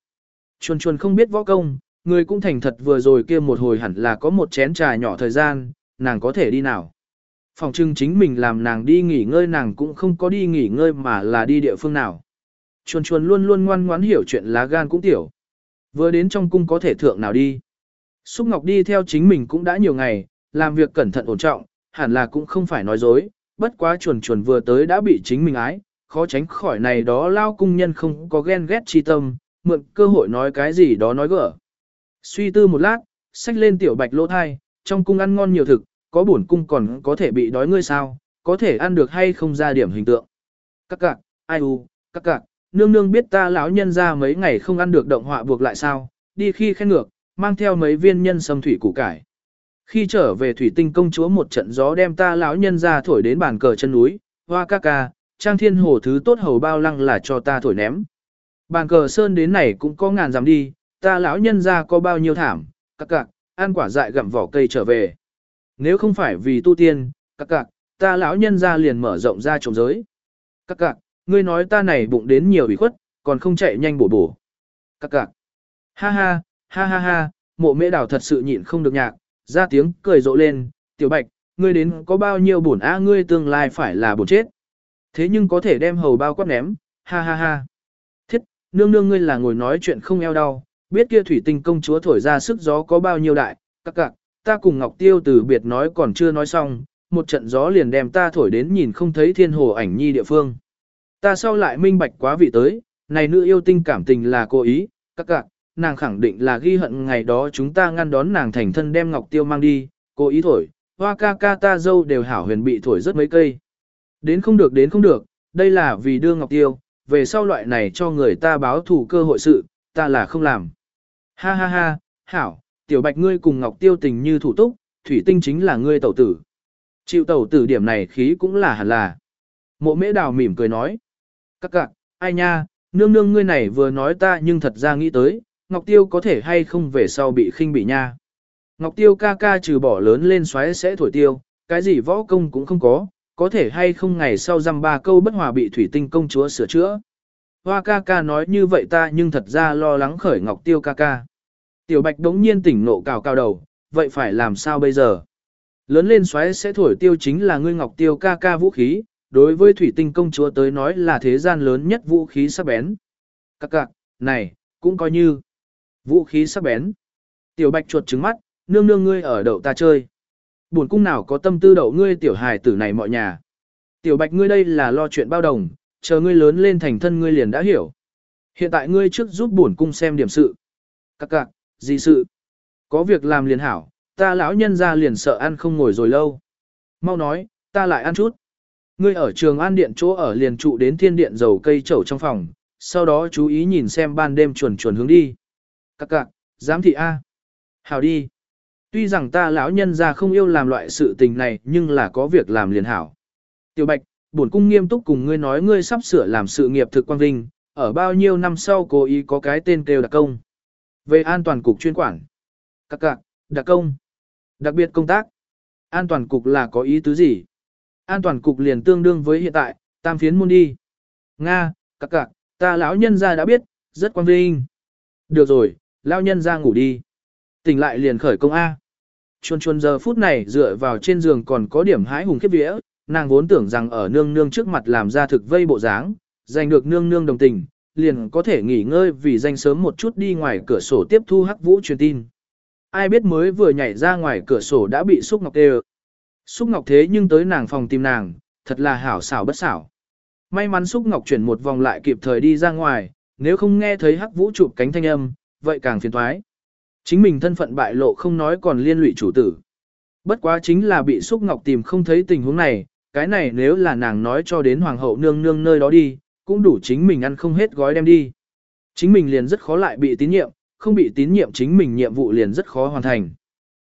Chuồn chuồn không biết võ công, người cũng thành thật vừa rồi kia một hồi hẳn là có một chén trà nhỏ thời gian, nàng có thể đi nào. Phòng trưng chính mình làm nàng đi nghỉ ngơi nàng cũng không có đi nghỉ ngơi mà là đi địa phương nào. Chuồn chuồn luôn luôn ngoan ngoãn hiểu chuyện lá gan cũng tiểu. Vừa đến trong cung có thể thượng nào đi. Xúc Ngọc đi theo chính mình cũng đã nhiều ngày, làm việc cẩn thận ổn trọng, hẳn là cũng không phải nói dối, bất quá chuồn chuồn vừa tới đã bị chính mình ái, khó tránh khỏi này đó lao cung nhân không có ghen ghét chi tâm, mượn cơ hội nói cái gì đó nói gỡ. Suy tư một lát, xách lên tiểu bạch lỗ thai, trong cung ăn ngon nhiều thực, có bổn cung còn có thể bị đói ngươi sao, có thể ăn được hay không ra điểm hình tượng. Các cạc, ai u, các cạc, nương nương biết ta lão nhân ra mấy ngày không ăn được động họa buộc lại sao, đi khi khen ngược, mang theo mấy viên nhân sâm thủy củ cải. Khi trở về thủy tinh công chúa một trận gió đem ta lão nhân ra thổi đến bàn cờ chân núi, hoa ca ca, trang thiên hồ thứ tốt hầu bao lăng là cho ta thổi ném. Bàn cờ sơn đến này cũng có ngàn dám đi, ta lão nhân ra có bao nhiêu thảm, các cạc, ăn quả dại gặm vỏ cây trở về. Nếu không phải vì tu tiên, các cạc, ta lão nhân ra liền mở rộng ra trồng giới. Các cạc, ngươi nói ta này bụng đến nhiều ủy khuất, còn không chạy nhanh bổ bổ. Các cạc. Ha ha, Ha ha ha, mộ mễ đảo thật sự nhịn không được nhạc, ra tiếng cười rộ lên, tiểu bạch, ngươi đến có bao nhiêu bổn a ngươi tương lai phải là bổn chết. Thế nhưng có thể đem hầu bao quát ném, ha ha ha. Thiết, nương nương ngươi là ngồi nói chuyện không eo đau, biết kia thủy tinh công chúa thổi ra sức gió có bao nhiêu đại, các cạc, ta cùng Ngọc Tiêu từ biệt nói còn chưa nói xong, một trận gió liền đem ta thổi đến nhìn không thấy thiên hồ ảnh nhi địa phương. Ta sau lại minh bạch quá vị tới, này nữ yêu tinh cảm tình là cố ý, các cạc, nàng khẳng định là ghi hận ngày đó chúng ta ngăn đón nàng thành thân đem Ngọc Tiêu mang đi, cố ý thổi, hoa ca ca ta dâu đều hảo huyền bị thổi rất mấy cây. Đến không được đến không được, đây là vì đưa Ngọc Tiêu, về sau loại này cho người ta báo thủ cơ hội sự, ta là không làm. Ha ha ha, hảo, tiểu bạch ngươi cùng Ngọc Tiêu tình như thủ túc, thủy tinh chính là ngươi tẩu tử. Chịu tẩu tử điểm này khí cũng là hẳn là. Mộ mễ đào mỉm cười nói. Các cạc, ai nha, nương nương ngươi này vừa nói ta nhưng thật ra nghĩ tới, Ngọc Tiêu có thể hay không về sau bị khinh bị nha. Ngọc Tiêu ca ca trừ bỏ lớn lên xoáy sẽ thổi tiêu, cái gì võ công cũng không có, có thể hay không ngày sau dăm ba câu bất hòa bị thủy tinh công chúa sửa chữa. Hoa ca ca nói như vậy ta nhưng thật ra lo lắng khởi Ngọc Tiêu ca ca. Tiểu Bạch đống nhiên tỉnh nộ cào cao đầu, vậy phải làm sao bây giờ? Lớn lên xoáy sẽ thổi tiêu chính là ngươi Ngọc Tiêu ca ca vũ khí, đối với thủy tinh công chúa tới nói là thế gian lớn nhất vũ khí sắc bén. Các cạc, này, cũng coi như vũ khí sắc bén. Tiểu Bạch chuột trứng mắt, nương nương ngươi ở đậu ta chơi. Buồn cung nào có tâm tư đậu ngươi tiểu hài tử này mọi nhà. Tiểu bạch ngươi đây là lo chuyện bao đồng, chờ ngươi lớn lên thành thân ngươi liền đã hiểu. Hiện tại ngươi trước giúp buồn cung xem điểm sự. Các cạc, gì sự? Có việc làm liền hảo, ta lão nhân ra liền sợ ăn không ngồi rồi lâu. Mau nói, ta lại ăn chút. Ngươi ở trường an điện chỗ ở liền trụ đến thiên điện dầu cây trầu trong phòng, sau đó chú ý nhìn xem ban đêm chuẩn chuẩn hướng đi. Các cạc, giám thị A. Hảo đi. Tuy rằng ta lão nhân ra không yêu làm loại sự tình này nhưng là có việc làm liền hảo. Tiểu Bạch, bổn cung nghiêm túc cùng ngươi nói ngươi sắp sửa làm sự nghiệp thực quan vinh, ở bao nhiêu năm sau cố ý có cái tên kêu đặc công. Về an toàn cục chuyên quản. Các cạc, đặc công. Đặc biệt công tác. An toàn cục là có ý tứ gì? An toàn cục liền tương đương với hiện tại, tam phiến môn đi. Nga, các cạc, ta lão nhân ra đã biết, rất quan vinh. Được rồi, lão nhân ra ngủ đi. Tỉnh lại liền khởi công A. Chuồn chuồn giờ phút này dựa vào trên giường còn có điểm hái hùng khiếp vía, nàng vốn tưởng rằng ở nương nương trước mặt làm ra thực vây bộ dáng, giành được nương nương đồng tình, liền có thể nghỉ ngơi vì danh sớm một chút đi ngoài cửa sổ tiếp thu hắc vũ truyền tin. Ai biết mới vừa nhảy ra ngoài cửa sổ đã bị xúc ngọc đều Xúc ngọc thế nhưng tới nàng phòng tìm nàng, thật là hảo xảo bất xảo. May mắn xúc ngọc chuyển một vòng lại kịp thời đi ra ngoài, nếu không nghe thấy hắc vũ chụp cánh thanh âm, vậy càng phiền thoái. Chính mình thân phận bại lộ không nói còn liên lụy chủ tử. Bất quá chính là bị xúc ngọc tìm không thấy tình huống này, cái này nếu là nàng nói cho đến hoàng hậu nương nương nơi đó đi, cũng đủ chính mình ăn không hết gói đem đi. Chính mình liền rất khó lại bị tín nhiệm, không bị tín nhiệm chính mình nhiệm vụ liền rất khó hoàn thành.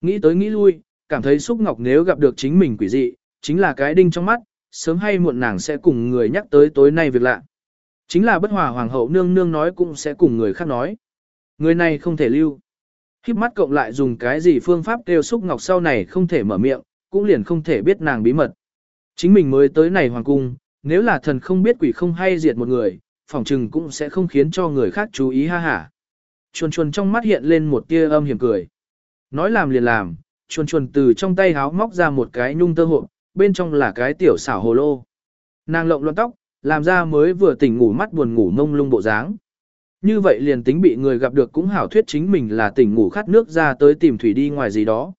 Nghĩ tới nghĩ lui, cảm thấy xúc ngọc nếu gặp được chính mình quỷ dị, chính là cái đinh trong mắt, sớm hay muộn nàng sẽ cùng người nhắc tới tối nay việc lạ. Chính là bất hòa hoàng hậu nương nương nói cũng sẽ cùng người khác nói. Người này không thể lưu. Khiếp mắt cộng lại dùng cái gì phương pháp kêu xúc ngọc sau này không thể mở miệng, cũng liền không thể biết nàng bí mật. Chính mình mới tới này hoàng cung, nếu là thần không biết quỷ không hay diệt một người, phỏng trừng cũng sẽ không khiến cho người khác chú ý ha hả. Chuồn chuồn trong mắt hiện lên một tia âm hiểm cười. Nói làm liền làm, chuồn chuồn từ trong tay háo móc ra một cái nhung tơ hộp, bên trong là cái tiểu xảo hồ lô. Nàng lộng loạn tóc, làm ra mới vừa tỉnh ngủ mắt buồn ngủ mông lung bộ dáng. Như vậy liền tính bị người gặp được cũng hảo thuyết chính mình là tỉnh ngủ khát nước ra tới tìm thủy đi ngoài gì đó.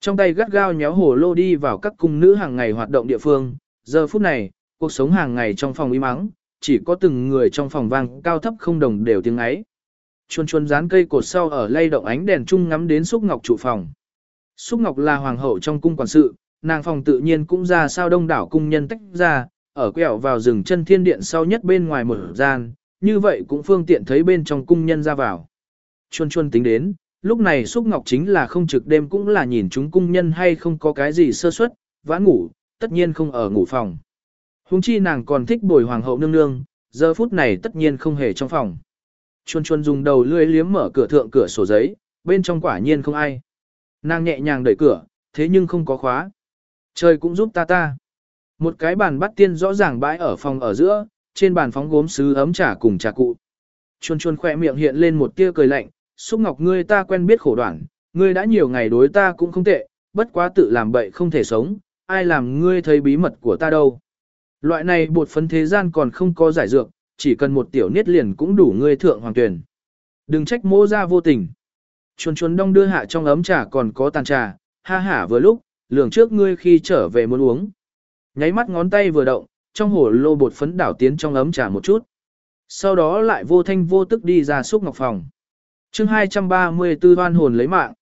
Trong tay gắt gao nhéo hồ lô đi vào các cung nữ hàng ngày hoạt động địa phương, giờ phút này, cuộc sống hàng ngày trong phòng im mắng, chỉ có từng người trong phòng vang cao thấp không đồng đều tiếng ấy. Chuôn chuôn dán cây cột sau ở lay động ánh đèn chung ngắm đến xúc ngọc trụ phòng. Xúc ngọc là hoàng hậu trong cung quản sự, nàng phòng tự nhiên cũng ra sao đông đảo cung nhân tách ra, ở quẹo vào rừng chân thiên điện sau nhất bên ngoài một gian, như vậy cũng phương tiện thấy bên trong cung nhân ra vào. chuôn chuôn tính đến, lúc này xúc ngọc chính là không trực đêm cũng là nhìn chúng cung nhân hay không có cái gì sơ suất, vãn ngủ, tất nhiên không ở ngủ phòng. Hùng chi nàng còn thích bồi hoàng hậu nương nương, giờ phút này tất nhiên không hề trong phòng. Chuân chuân dùng đầu lưỡi liếm mở cửa thượng cửa sổ giấy, bên trong quả nhiên không ai. Nàng nhẹ nhàng đẩy cửa, thế nhưng không có khóa. Trời cũng giúp ta ta. Một cái bàn bắt tiên rõ ràng bãi ở phòng ở giữa, trên bàn phóng gốm sứ ấm trà cùng trà cụ. chuôn chuôn khỏe miệng hiện lên một tia cười lạnh, Xúc Ngọc ngươi ta quen biết khổ đoạn, ngươi đã nhiều ngày đối ta cũng không tệ, bất quá tự làm bậy không thể sống, ai làm ngươi thấy bí mật của ta đâu. Loại này bột phấn thế gian còn không có giải dược, chỉ cần một tiểu niết liền cũng đủ ngươi thượng hoàng tuyển. Đừng trách mô ra vô tình. Chuồn chuồn đông đưa hạ trong ấm trà còn có tàn trà, ha hả vừa lúc, lường trước ngươi khi trở về muốn uống. Nháy mắt ngón tay vừa động, trong hồ lô bột phấn đảo tiến trong ấm trà một chút. Sau đó lại vô thanh vô tức đi ra xúc ngọc phòng. chương 234 hoan hồn lấy mạng.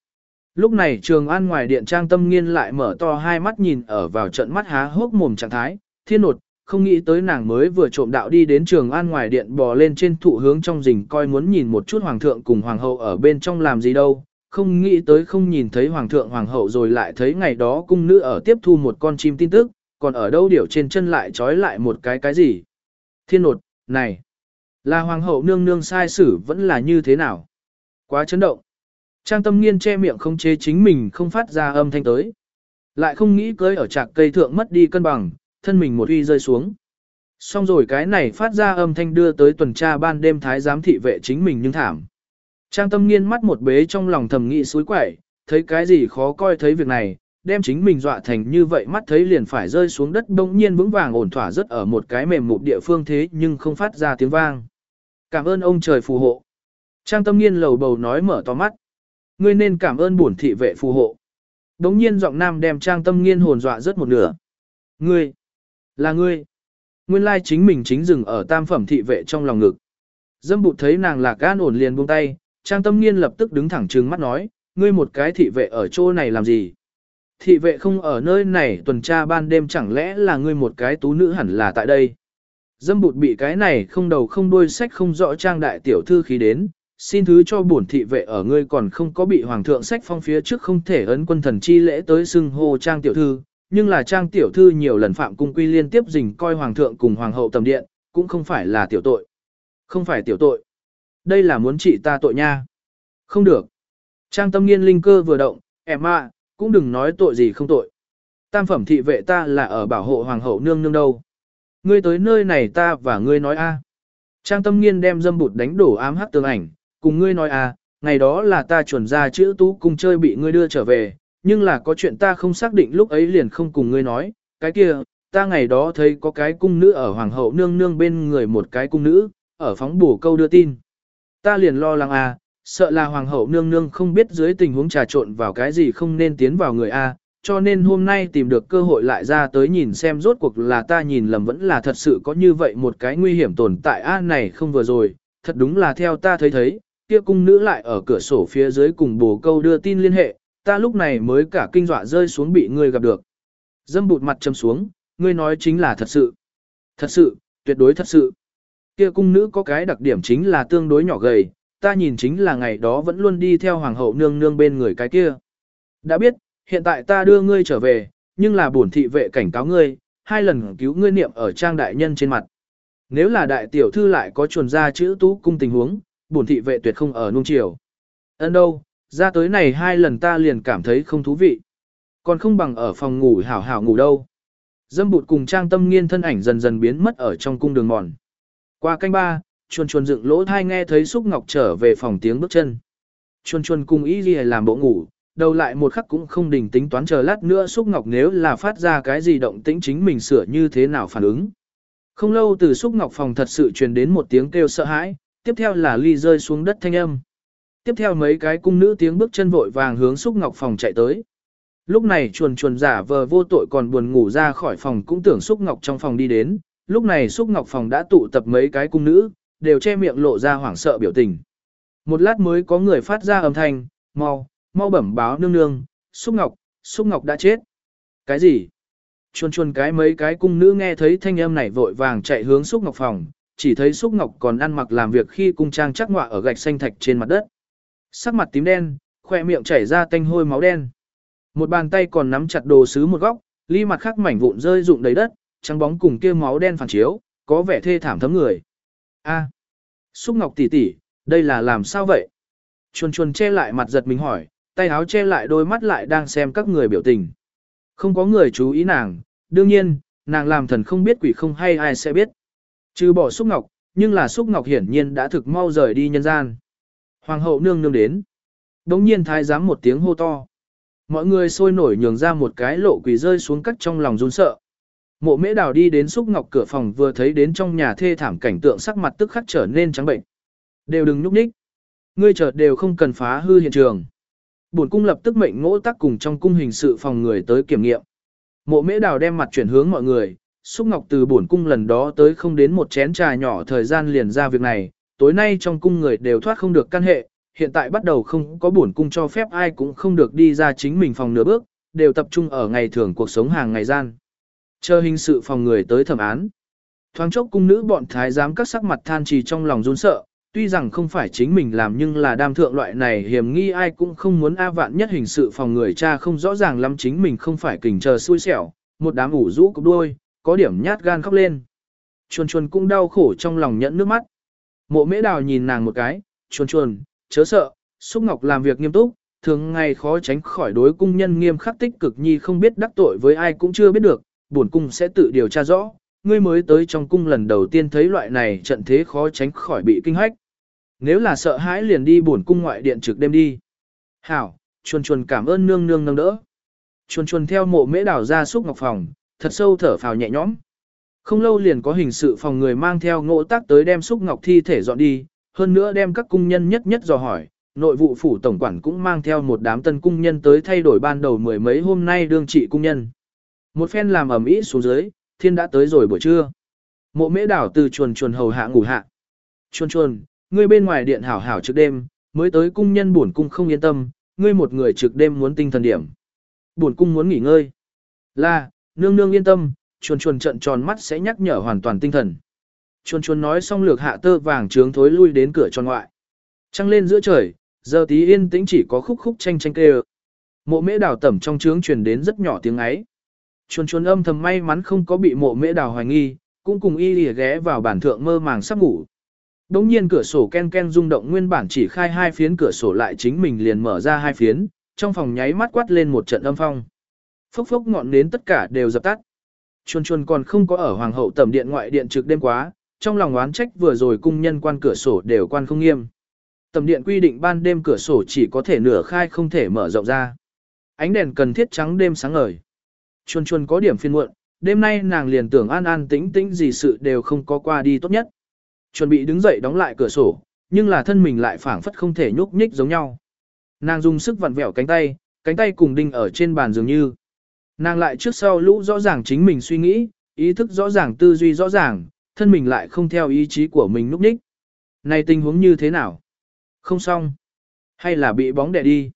Lúc này trường an ngoài điện trang tâm nghiên lại mở to hai mắt nhìn ở vào trận mắt há hốc mồm trạng thái, thiên nột, không nghĩ tới nàng mới vừa trộm đạo đi đến trường an ngoài điện bò lên trên thụ hướng trong rình coi muốn nhìn một chút hoàng thượng cùng hoàng hậu ở bên trong làm gì đâu, không nghĩ tới không nhìn thấy hoàng thượng hoàng hậu rồi lại thấy ngày đó cung nữ ở tiếp thu một con chim tin tức, còn ở đâu điểu trên chân lại trói lại một cái cái gì. Thiên nột, này, là hoàng hậu nương nương sai xử vẫn là như thế nào? Quá chấn động. Trang tâm nghiên che miệng không chế chính mình không phát ra âm thanh tới. Lại không nghĩ cưới ở trạc cây thượng mất đi cân bằng, thân mình một uy rơi xuống. Xong rồi cái này phát ra âm thanh đưa tới tuần tra ban đêm thái giám thị vệ chính mình nhưng thảm. Trang tâm nghiên mắt một bế trong lòng thầm nghĩ suối quẩy, thấy cái gì khó coi thấy việc này, đem chính mình dọa thành như vậy mắt thấy liền phải rơi xuống đất đông nhiên vững vàng ổn thỏa rất ở một cái mềm mụn địa phương thế nhưng không phát ra tiếng vang. Cảm ơn ông trời phù hộ. Trang tâm nghiên lầu bầu nói mở to mắt. Ngươi nên cảm ơn bổn thị vệ phù hộ. Đống nhiên giọng nam đem trang tâm nghiên hồn dọa rất một nửa. Ngươi, là ngươi. Nguyên lai chính mình chính dừng ở tam phẩm thị vệ trong lòng ngực. Dâm bụt thấy nàng lạc gan ổn liền buông tay, trang tâm nghiên lập tức đứng thẳng trừng mắt nói, ngươi một cái thị vệ ở chỗ này làm gì? Thị vệ không ở nơi này tuần tra ban đêm chẳng lẽ là ngươi một cái tú nữ hẳn là tại đây? Dâm bụt bị cái này không đầu không đuôi sách không rõ trang đại tiểu thư khí đến, xin thứ cho bổn thị vệ ở ngươi còn không có bị hoàng thượng sách phong phía trước không thể ấn quân thần chi lễ tới xưng hô trang tiểu thư, nhưng là trang tiểu thư nhiều lần phạm cung quy liên tiếp dình coi hoàng thượng cùng hoàng hậu tầm điện, cũng không phải là tiểu tội. Không phải tiểu tội. Đây là muốn trị ta tội nha. Không được. Trang tâm nghiên linh cơ vừa động, em ạ, cũng đừng nói tội gì không tội. Tam phẩm thị vệ ta là ở bảo hộ hoàng hậu nương nương đâu. Ngươi tới nơi này ta và ngươi nói a. Trang tâm nghiên đem dâm bụt đánh đổ ám hắc tường ảnh, cùng ngươi nói a, ngày đó là ta chuẩn ra chữ tú cung chơi bị ngươi đưa trở về, nhưng là có chuyện ta không xác định lúc ấy liền không cùng ngươi nói, cái kia, ta ngày đó thấy có cái cung nữ ở hoàng hậu nương nương bên người một cái cung nữ, ở phóng bổ câu đưa tin. Ta liền lo lắng à sợ là hoàng hậu nương nương không biết dưới tình huống trà trộn vào cái gì không nên tiến vào người a, cho nên hôm nay tìm được cơ hội lại ra tới nhìn xem rốt cuộc là ta nhìn lầm vẫn là thật sự có như vậy một cái nguy hiểm tồn tại a này không vừa rồi, thật đúng là theo ta thấy thấy, kia cung nữ lại ở cửa sổ phía dưới cùng bồ câu đưa tin liên hệ, ta lúc này mới cả kinh dọa rơi xuống bị ngươi gặp được. Dâm bụt mặt châm xuống, ngươi nói chính là thật sự. Thật sự, tuyệt đối thật sự. Kia cung nữ có cái đặc điểm chính là tương đối nhỏ gầy, ta nhìn chính là ngày đó vẫn luôn đi theo hoàng hậu nương nương bên người cái kia. Đã biết, hiện tại ta đưa ngươi trở về, nhưng là bổn thị vệ cảnh cáo ngươi, hai lần cứu ngươi niệm ở trang đại nhân trên mặt. Nếu là đại tiểu thư lại có chuồn ra chữ tú cung tình huống, bổn thị vệ tuyệt không ở nung chiều. Ấn đâu, ra tới này hai lần ta liền cảm thấy không thú vị. Còn không bằng ở phòng ngủ hảo hảo ngủ đâu. Dâm bụt cùng trang tâm nghiên thân ảnh dần dần biến mất ở trong cung đường mòn. Qua canh ba, chuồn chuồn dựng lỗ thai nghe thấy xúc ngọc trở về phòng tiếng bước chân. Chuồn chuồn cùng ý gì làm bộ ngủ, đầu lại một khắc cũng không đình tính toán chờ lát nữa xúc ngọc nếu là phát ra cái gì động tĩnh chính mình sửa như thế nào phản ứng. Không lâu từ xúc ngọc phòng thật sự truyền đến một tiếng kêu sợ hãi, tiếp theo là ly rơi xuống đất thanh âm. Tiếp theo mấy cái cung nữ tiếng bước chân vội vàng hướng xúc ngọc phòng chạy tới. Lúc này chuồn chuồn giả vờ vô tội còn buồn ngủ ra khỏi phòng cũng tưởng xúc ngọc trong phòng đi đến, lúc này xúc ngọc phòng đã tụ tập mấy cái cung nữ, đều che miệng lộ ra hoảng sợ biểu tình. Một lát mới có người phát ra âm thanh, mau, mau bẩm báo nương nương, xúc ngọc, xúc ngọc đã chết. Cái gì? Chuồn chuồn cái mấy cái cung nữ nghe thấy thanh âm này vội vàng chạy hướng xúc ngọc phòng, chỉ thấy xúc ngọc còn ăn mặc làm việc khi cung trang chắc ngọa ở gạch xanh thạch trên mặt đất. Sắc mặt tím đen, khỏe miệng chảy ra tanh hôi máu đen. Một bàn tay còn nắm chặt đồ sứ một góc, ly mặt khác mảnh vụn rơi rụng đầy đất, trắng bóng cùng kia máu đen phản chiếu, có vẻ thê thảm thấm người. A, Xúc Ngọc tỷ tỷ, đây là làm sao vậy? Chuồn chuồn che lại mặt giật mình hỏi, tay áo che lại đôi mắt lại đang xem các người biểu tình. Không có người chú ý nàng, đương nhiên, nàng làm thần không biết quỷ không hay ai sẽ biết. Trừ bỏ Xúc Ngọc, nhưng là Xúc Ngọc hiển nhiên đã thực mau rời đi nhân gian. Hoàng hậu nương nương đến. Đống nhiên thái giám một tiếng hô to. Mọi người sôi nổi nhường ra một cái lộ quỷ rơi xuống cắt trong lòng run sợ. Mộ mễ đào đi đến xúc ngọc cửa phòng vừa thấy đến trong nhà thê thảm cảnh tượng sắc mặt tức khắc trở nên trắng bệnh. Đều đừng nhúc nhích. Ngươi chợt đều không cần phá hư hiện trường. Bổn cung lập tức mệnh ngỗ tắc cùng trong cung hình sự phòng người tới kiểm nghiệm. Mộ mễ đào đem mặt chuyển hướng mọi người, xúc ngọc từ bổn cung lần đó tới không đến một chén trà nhỏ thời gian liền ra việc này, tối nay trong cung người đều thoát không được căn hệ, hiện tại bắt đầu không có bổn cung cho phép ai cũng không được đi ra chính mình phòng nửa bước, đều tập trung ở ngày thường cuộc sống hàng ngày gian. Chờ hình sự phòng người tới thẩm án. Thoáng chốc cung nữ bọn thái giám các sắc mặt than trì trong lòng run sợ, tuy rằng không phải chính mình làm nhưng là đam thượng loại này hiểm nghi ai cũng không muốn a vạn nhất hình sự phòng người cha không rõ ràng lắm chính mình không phải kình chờ xui xẻo, một đám ủ rũ cục đuôi, có điểm nhát gan khóc lên. Chuồn chuồn cũng đau khổ trong lòng nhẫn nước mắt. Mộ mễ đào nhìn nàng một cái, chuồn chuồn, chớ sợ, xúc ngọc làm việc nghiêm túc, thường ngày khó tránh khỏi đối cung nhân nghiêm khắc tích cực nhi không biết đắc tội với ai cũng chưa biết được, bổn cung sẽ tự điều tra rõ, ngươi mới tới trong cung lần đầu tiên thấy loại này trận thế khó tránh khỏi bị kinh hách. Nếu là sợ hãi liền đi bổn cung ngoại điện trực đêm đi. Hảo, chuồn chuồn cảm ơn nương nương nâng đỡ. Chuồn chuồn theo mộ mễ đảo ra xúc ngọc phòng, thật sâu thở phào nhẹ nhõm. Không lâu liền có hình sự phòng người mang theo ngộ tác tới đem xúc ngọc thi thể dọn đi, hơn nữa đem các cung nhân nhất nhất dò hỏi, nội vụ phủ tổng quản cũng mang theo một đám tân cung nhân tới thay đổi ban đầu mười mấy hôm nay đương trị cung nhân. Một phen làm ẩm ý xuống dưới, thiên đã tới rồi buổi trưa. Mộ mễ đảo từ chuồn chuồn hầu hạ ngủ hạ. Chuồn chuồn, ngươi bên ngoài điện hảo hảo trước đêm, mới tới cung nhân buồn cung không yên tâm, ngươi một người trực đêm muốn tinh thần điểm. Buồn cung muốn nghỉ ngơi. Là, nương nương yên tâm, chuồn chuồn trận tròn mắt sẽ nhắc nhở hoàn toàn tinh thần. Chuồn chuồn nói xong lược hạ tơ vàng trướng thối lui đến cửa tròn ngoại. Trăng lên giữa trời, giờ tí yên tĩnh chỉ có khúc khúc tranh tranh kêu. Mộ mễ đào tẩm trong trướng truyền đến rất nhỏ tiếng ấy. Chuồn chuồn âm thầm may mắn không có bị mộ mễ đào hoài nghi, cũng cùng y lìa ghé vào bản thượng mơ màng sắp ngủ. Đống nhiên cửa sổ ken ken rung động nguyên bản chỉ khai hai phiến cửa sổ lại chính mình liền mở ra hai phiến, trong phòng nháy mắt quát lên một trận âm phong. Phốc phốc ngọn nến tất cả đều dập tắt. Chuồn chuồn còn không có ở hoàng hậu tẩm điện ngoại điện trực đêm quá, trong lòng oán trách vừa rồi cung nhân quan cửa sổ đều quan không nghiêm. Tẩm điện quy định ban đêm cửa sổ chỉ có thể nửa khai không thể mở rộng ra. Ánh đèn cần thiết trắng đêm sáng ngời. Chuồn chuồn có điểm phiên muộn, đêm nay nàng liền tưởng an an tĩnh tĩnh gì sự đều không có qua đi tốt nhất. Chuẩn bị đứng dậy đóng lại cửa sổ, nhưng là thân mình lại phảng phất không thể nhúc nhích giống nhau. Nàng dùng sức vặn vẹo cánh tay, cánh tay cùng đinh ở trên bàn dường như. Nàng lại trước sau lũ rõ ràng chính mình suy nghĩ, ý thức rõ ràng tư duy rõ ràng, thân mình lại không theo ý chí của mình núp ních. Này tình huống như thế nào? Không xong. Hay là bị bóng đè đi?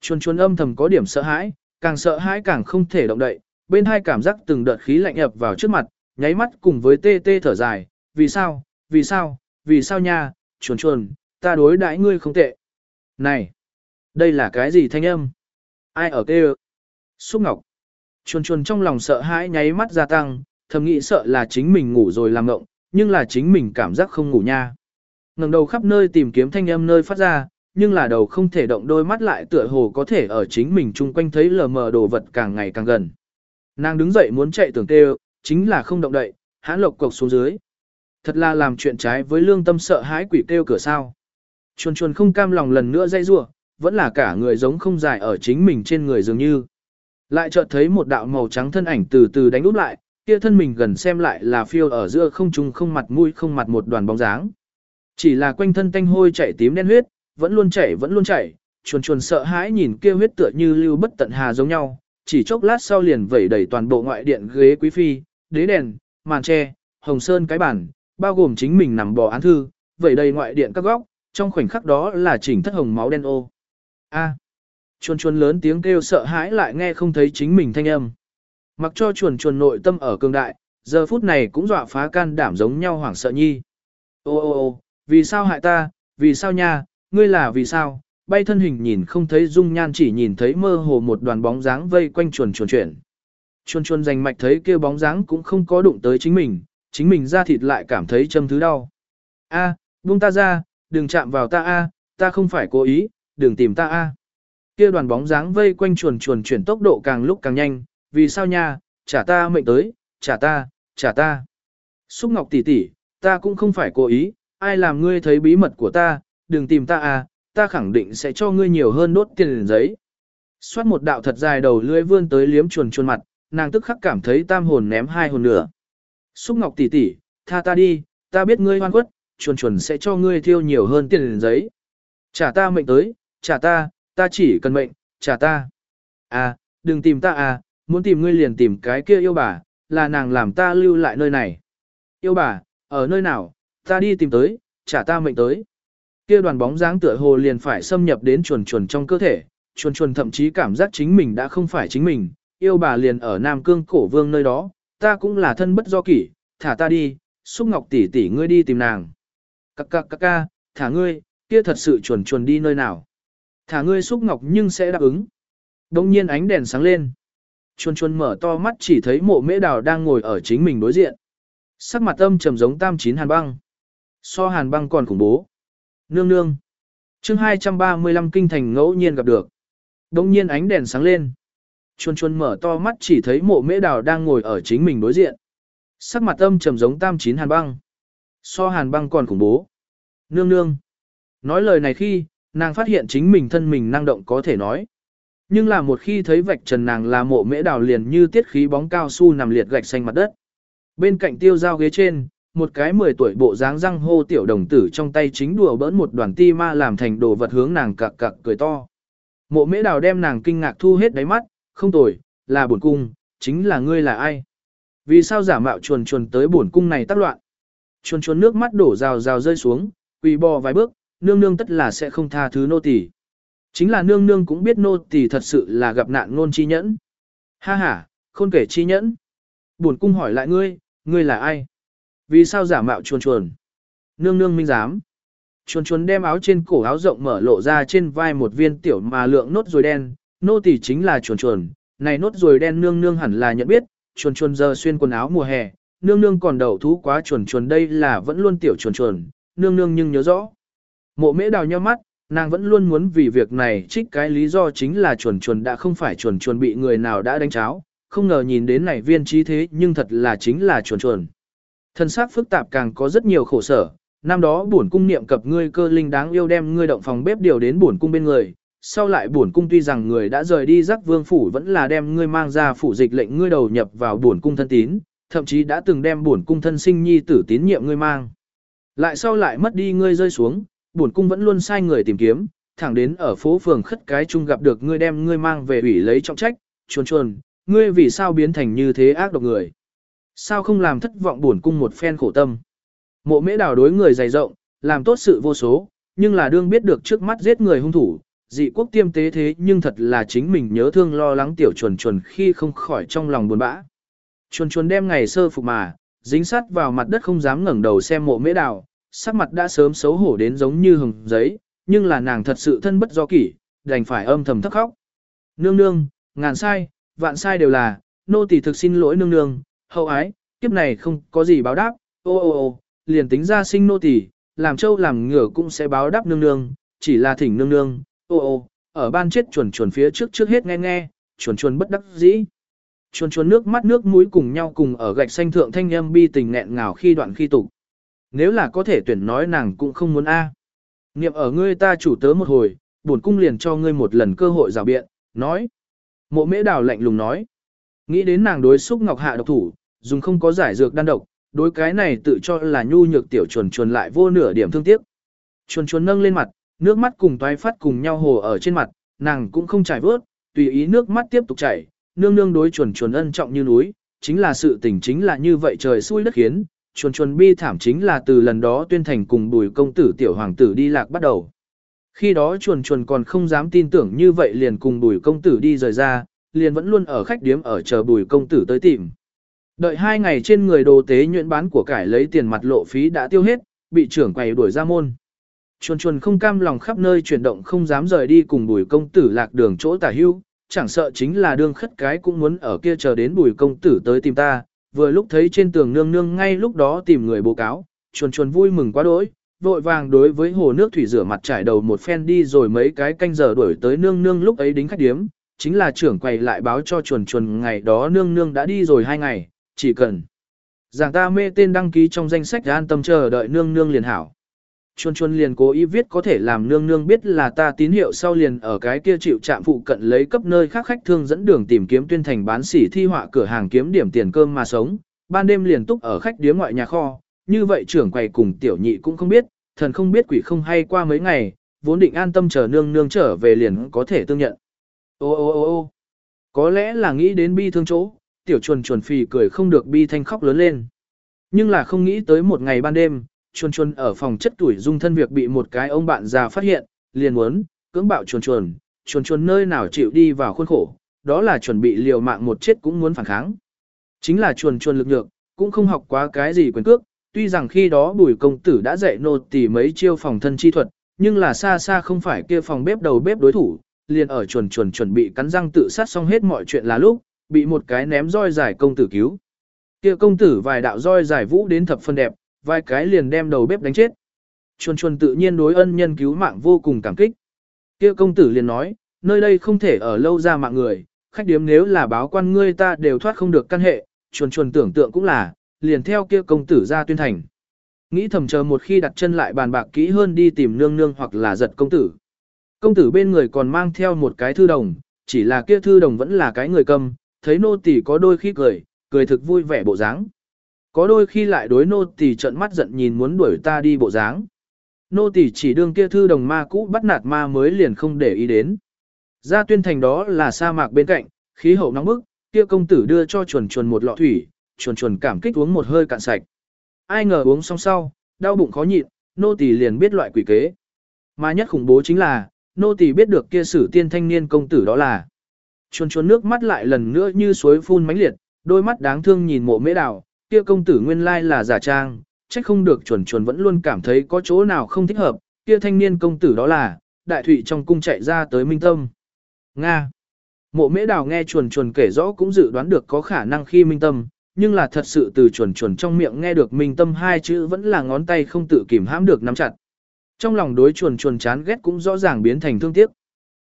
Chuồn chuồn âm thầm có điểm sợ hãi, càng sợ hãi càng không thể động đậy, bên hai cảm giác từng đợt khí lạnh ập vào trước mặt, nháy mắt cùng với tê tê thở dài, vì sao, vì sao, vì sao nha, chuồn chuồn, ta đối đãi ngươi không tệ. Này, đây là cái gì thanh âm? Ai ở kêu? Xúc Ngọc. Chuồn chuồn trong lòng sợ hãi nháy mắt gia tăng, thầm nghĩ sợ là chính mình ngủ rồi làm ngộng, nhưng là chính mình cảm giác không ngủ nha. ngẩng đầu khắp nơi tìm kiếm thanh âm nơi phát ra, nhưng là đầu không thể động đôi mắt lại tựa hồ có thể ở chính mình chung quanh thấy lờ mờ đồ vật càng ngày càng gần. Nàng đứng dậy muốn chạy tưởng kêu, chính là không động đậy, hãn lộc cộc xuống dưới. Thật là làm chuyện trái với lương tâm sợ hãi quỷ kêu cửa sao. Chuồn chuồn không cam lòng lần nữa dây rua, vẫn là cả người giống không dài ở chính mình trên người dường như. Lại chợt thấy một đạo màu trắng thân ảnh từ từ đánh úp lại, kia thân mình gần xem lại là phiêu ở giữa không trung không mặt mũi không mặt một đoàn bóng dáng. Chỉ là quanh thân tanh hôi chảy tím đen huyết, vẫn luôn chảy vẫn luôn chảy, chuồn chuồn sợ hãi nhìn kia huyết tựa như lưu bất tận hà giống nhau, chỉ chốc lát sau liền vẩy đầy toàn bộ ngoại điện ghế quý phi, đế đèn, màn tre, hồng sơn cái bản, bao gồm chính mình nằm bò án thư, vẩy đầy ngoại điện các góc, trong khoảnh khắc đó là chỉnh thất hồng máu đen ô. A. Chuồn chuồn lớn tiếng kêu sợ hãi lại nghe không thấy chính mình thanh âm. Mặc cho chuồn chuồn nội tâm ở cường đại, giờ phút này cũng dọa phá can đảm giống nhau hoảng sợ nhi. Ô ô ô, vì sao hại ta, vì sao nha, ngươi là vì sao, bay thân hình nhìn không thấy dung nhan chỉ nhìn thấy mơ hồ một đoàn bóng dáng vây quanh chuồn chuồn chuyển. Chuồn chuồn dành mạch thấy kia bóng dáng cũng không có đụng tới chính mình, chính mình ra thịt lại cảm thấy châm thứ đau. A, buông ta ra, đừng chạm vào ta a, ta không phải cố ý, đừng tìm ta a. Kia đoàn bóng dáng vây quanh chuồn chuồn chuyển tốc độ càng lúc càng nhanh, vì sao nha, trả ta mệnh tới, trả ta, trả ta. Xúc Ngọc tỷ tỷ, ta cũng không phải cố ý, ai làm ngươi thấy bí mật của ta, đừng tìm ta à, ta khẳng định sẽ cho ngươi nhiều hơn đốt tiền giấy. Xoát một đạo thật dài đầu lưỡi vươn tới liếm chuồn chuồn mặt, nàng tức khắc cảm thấy tam hồn ném hai hồn nữa. Xúc Ngọc tỷ tỷ, tha ta đi, ta biết ngươi hoan quất, chuồn chuồn sẽ cho ngươi thiêu nhiều hơn tiền giấy. Trả ta mệnh tới, trả ta, ta chỉ cần mệnh, trả ta. À, đừng tìm ta à, muốn tìm ngươi liền tìm cái kia yêu bà, là nàng làm ta lưu lại nơi này. Yêu bà, ở nơi nào, ta đi tìm tới, trả ta mệnh tới. Kia đoàn bóng dáng tựa hồ liền phải xâm nhập đến chuồn chuồn trong cơ thể, chuồn chuồn thậm chí cảm giác chính mình đã không phải chính mình, yêu bà liền ở Nam Cương cổ vương nơi đó, ta cũng là thân bất do kỷ, thả ta đi, xúc ngọc tỷ tỷ ngươi đi tìm nàng. Cắc cắc cắc ca, thả ngươi, kia thật sự chuồn chuồn đi nơi nào. Thả ngươi xúc ngọc nhưng sẽ đáp ứng. Đông nhiên ánh đèn sáng lên. chuôn chuôn mở to mắt chỉ thấy mộ mễ đào đang ngồi ở chính mình đối diện. Sắc mặt âm trầm giống tam chín hàn băng. So hàn băng còn khủng bố. Nương nương. chương 235 kinh thành ngẫu nhiên gặp được. Đông nhiên ánh đèn sáng lên. chuôn chuôn mở to mắt chỉ thấy mộ mễ đào đang ngồi ở chính mình đối diện. Sắc mặt âm trầm giống tam chín hàn băng. So hàn băng còn khủng bố. Nương nương. Nói lời này khi, nàng phát hiện chính mình thân mình năng động có thể nói. Nhưng là một khi thấy vạch trần nàng là mộ mễ đào liền như tiết khí bóng cao su nằm liệt gạch xanh mặt đất. Bên cạnh tiêu dao ghế trên, một cái 10 tuổi bộ dáng răng hô tiểu đồng tử trong tay chính đùa bỡn một đoàn ti ma làm thành đồ vật hướng nàng cặc cặc cười to. Mộ mễ đào đem nàng kinh ngạc thu hết đáy mắt, không tồi, là bổn cung, chính là ngươi là ai? Vì sao giả mạo chuồn chuồn tới bổn cung này tác loạn? Chuồn chuồn nước mắt đổ rào rào rơi xuống, quỳ bò vài bước, nương nương tất là sẽ không tha thứ nô tỳ. Chính là nương nương cũng biết nô tỳ thật sự là gặp nạn ngôn chi nhẫn. Ha ha, khôn kể chi nhẫn. Bổn cung hỏi lại ngươi, ngươi là ai? Vì sao giả mạo chuồn chuồn? Nương nương minh giám. Chuồn chuồn đem áo trên cổ áo rộng mở lộ ra trên vai một viên tiểu mà lượng nốt rồi đen, nô tỳ chính là chuồn chuồn, này nốt rồi đen nương nương hẳn là nhận biết, chuồn chuồn giờ xuyên quần áo mùa hè, nương nương còn đầu thú quá chuồn chuồn đây là vẫn luôn tiểu chuồn chuồn, nương nương nhưng nhớ rõ. Mộ mễ đào nhau mắt, nàng vẫn luôn muốn vì việc này trích cái lý do chính là chuồn chuồn đã không phải chuồn chuồn bị người nào đã đánh cháo, không ngờ nhìn đến này viên trí thế nhưng thật là chính là chuồn chuồn. Thân xác phức tạp càng có rất nhiều khổ sở, năm đó bổn cung niệm cập ngươi cơ linh đáng yêu đem ngươi động phòng bếp điều đến bổn cung bên người, sau lại bổn cung tuy rằng người đã rời đi giác vương phủ vẫn là đem ngươi mang ra phủ dịch lệnh ngươi đầu nhập vào bổn cung thân tín, thậm chí đã từng đem bổn cung thân sinh nhi tử tín nhiệm ngươi mang. Lại sau lại mất đi ngươi rơi xuống, bổn cung vẫn luôn sai người tìm kiếm, thẳng đến ở phố phường khất cái chung gặp được ngươi đem ngươi mang về ủy lấy trọng trách, chuồn chuồn, ngươi vì sao biến thành như thế ác độc người? Sao không làm thất vọng bổn cung một phen khổ tâm? Mộ mễ đào đối người dày rộng, làm tốt sự vô số, nhưng là đương biết được trước mắt giết người hung thủ, dị quốc tiêm tế thế nhưng thật là chính mình nhớ thương lo lắng tiểu chuồn chuồn khi không khỏi trong lòng buồn bã. Chuồn chuồn đem ngày sơ phục mà, dính sát vào mặt đất không dám ngẩng đầu xem mộ mễ đào, sắc mặt đã sớm xấu hổ đến giống như hồng giấy, nhưng là nàng thật sự thân bất do kỷ, đành phải âm thầm thấp khóc. Nương nương, ngàn sai, vạn sai đều là, nô tỳ thực xin lỗi nương nương, hậu ái, kiếp này không có gì báo đáp, ô ô ô, liền tính ra sinh nô tỳ, làm châu làm ngựa cũng sẽ báo đáp nương nương, chỉ là thỉnh nương nương, ô ô, ở ban chết chuồn chuồn phía trước trước hết nghe nghe, chuồn chuồn bất đắc dĩ. Chuồn chuồn nước mắt nước mũi cùng nhau cùng ở gạch xanh thượng thanh âm bi tình nghẹn ngào khi đoạn khi tục. Nếu là có thể tuyển nói nàng cũng không muốn a. Niệm ở ngươi ta chủ tớ một hồi, bổn cung liền cho ngươi một lần cơ hội rào biện, nói. Mộ mễ đào lạnh lùng nói. Nghĩ đến nàng đối xúc ngọc hạ độc thủ, dùng không có giải dược đan độc, đối cái này tự cho là nhu nhược tiểu chuồn chuồn lại vô nửa điểm thương tiếc. Chuồn chuồn nâng lên mặt, nước mắt cùng toái phát cùng nhau hồ ở trên mặt, nàng cũng không chảy vớt, tùy ý nước mắt tiếp tục chảy, nương nương đối chuồn chuồn ân trọng như núi, chính là sự tình chính là như vậy trời xui đất khiến, chuồn chuồn bi thảm chính là từ lần đó tuyên thành cùng bùi công tử tiểu hoàng tử đi lạc bắt đầu. Khi đó chuồn chuồn còn không dám tin tưởng như vậy liền cùng bùi công tử đi rời ra, liền vẫn luôn ở khách điếm ở chờ bùi công tử tới tìm. Đợi hai ngày trên người đồ tế nhuyễn bán của cải lấy tiền mặt lộ phí đã tiêu hết, bị trưởng quầy đuổi ra môn. Chuồn chuồn không cam lòng khắp nơi chuyển động không dám rời đi cùng bùi công tử lạc đường chỗ tả hưu, chẳng sợ chính là đương khất cái cũng muốn ở kia chờ đến bùi công tử tới tìm ta, vừa lúc thấy trên tường nương nương ngay lúc đó tìm người bố cáo, chuồn chuồn vui mừng quá đỗi, vội vàng đối với hồ nước thủy rửa mặt trải đầu một phen đi rồi mấy cái canh giờ đuổi tới nương nương lúc ấy đính khách điếm, chính là trưởng quầy lại báo cho chuồn chuồn ngày đó nương nương đã đi rồi hai ngày, chỉ cần giảng ta mê tên đăng ký trong danh sách an tâm chờ đợi nương nương liền hảo chuôn chuôn liền cố ý viết có thể làm nương nương biết là ta tín hiệu sau liền ở cái kia chịu trạm phụ cận lấy cấp nơi khác khách thương dẫn đường tìm kiếm tuyên thành bán sỉ thi họa cửa hàng kiếm điểm tiền cơm mà sống, ban đêm liền túc ở khách điếm ngoại nhà kho, như vậy trưởng quầy cùng tiểu nhị cũng không biết, thần không biết quỷ không hay qua mấy ngày, vốn định an tâm chờ nương nương trở về liền có thể tương nhận. Ô ô ô ô có lẽ là nghĩ đến bi thương chỗ, tiểu chuồn chuồn phì cười không được bi thanh khóc lớn lên. Nhưng là không nghĩ tới một ngày ban đêm, chuồn chuồn ở phòng chất tuổi dung thân việc bị một cái ông bạn già phát hiện, liền muốn, cưỡng bạo chuồn chuồn, chuồn chuồn nơi nào chịu đi vào khuôn khổ, đó là chuẩn bị liều mạng một chết cũng muốn phản kháng. Chính là chuồn chuồn lực nhược, cũng không học quá cái gì quyền cước, tuy rằng khi đó bùi công tử đã dạy nô tỳ mấy chiêu phòng thân chi thuật, nhưng là xa xa không phải kia phòng bếp đầu bếp đối thủ, liền ở chuồn chuồn chuẩn bị cắn răng tự sát xong hết mọi chuyện là lúc, bị một cái ném roi giải công tử cứu. Kia công tử vài đạo roi giải vũ đến thập phân đẹp, vài cái liền đem đầu bếp đánh chết. Chuồn chuồn tự nhiên đối ân nhân cứu mạng vô cùng cảm kích. Kia công tử liền nói, nơi đây không thể ở lâu ra mạng người, khách điếm nếu là báo quan ngươi ta đều thoát không được căn hệ, chuồn chuồn tưởng tượng cũng là, liền theo kia công tử ra tuyên thành. Nghĩ thầm chờ một khi đặt chân lại bàn bạc kỹ hơn đi tìm nương nương hoặc là giật công tử. Công tử bên người còn mang theo một cái thư đồng, chỉ là kia thư đồng vẫn là cái người cầm, thấy nô tỳ có đôi khi cười, cười thực vui vẻ bộ dáng. Có đôi khi lại đối nô tỳ trợn mắt giận nhìn muốn đuổi ta đi bộ dáng. Nô tỳ chỉ đương kia thư đồng ma cũ bắt nạt ma mới liền không để ý đến. Ra tuyên thành đó là sa mạc bên cạnh, khí hậu nóng bức, kia công tử đưa cho chuồn chuồn một lọ thủy, chuồn chuồn cảm kích uống một hơi cạn sạch. Ai ngờ uống xong sau, đau bụng khó nhịn, nô tỳ liền biết loại quỷ kế. Mà nhất khủng bố chính là, nô tỳ biết được kia sử tiên thanh niên công tử đó là. Chuồn chuồn nước mắt lại lần nữa như suối phun mãnh liệt, đôi mắt đáng thương nhìn mộ mễ đào, kia công tử nguyên lai là giả trang, trách không được chuẩn chuẩn vẫn luôn cảm thấy có chỗ nào không thích hợp, kia thanh niên công tử đó là, đại thủy trong cung chạy ra tới minh tâm. Nga. Mộ mễ đào nghe chuẩn chuẩn kể rõ cũng dự đoán được có khả năng khi minh tâm, nhưng là thật sự từ chuẩn chuẩn trong miệng nghe được minh tâm hai chữ vẫn là ngón tay không tự kìm hãm được nắm chặt. Trong lòng đối chuẩn chuẩn chán ghét cũng rõ ràng biến thành thương tiếc.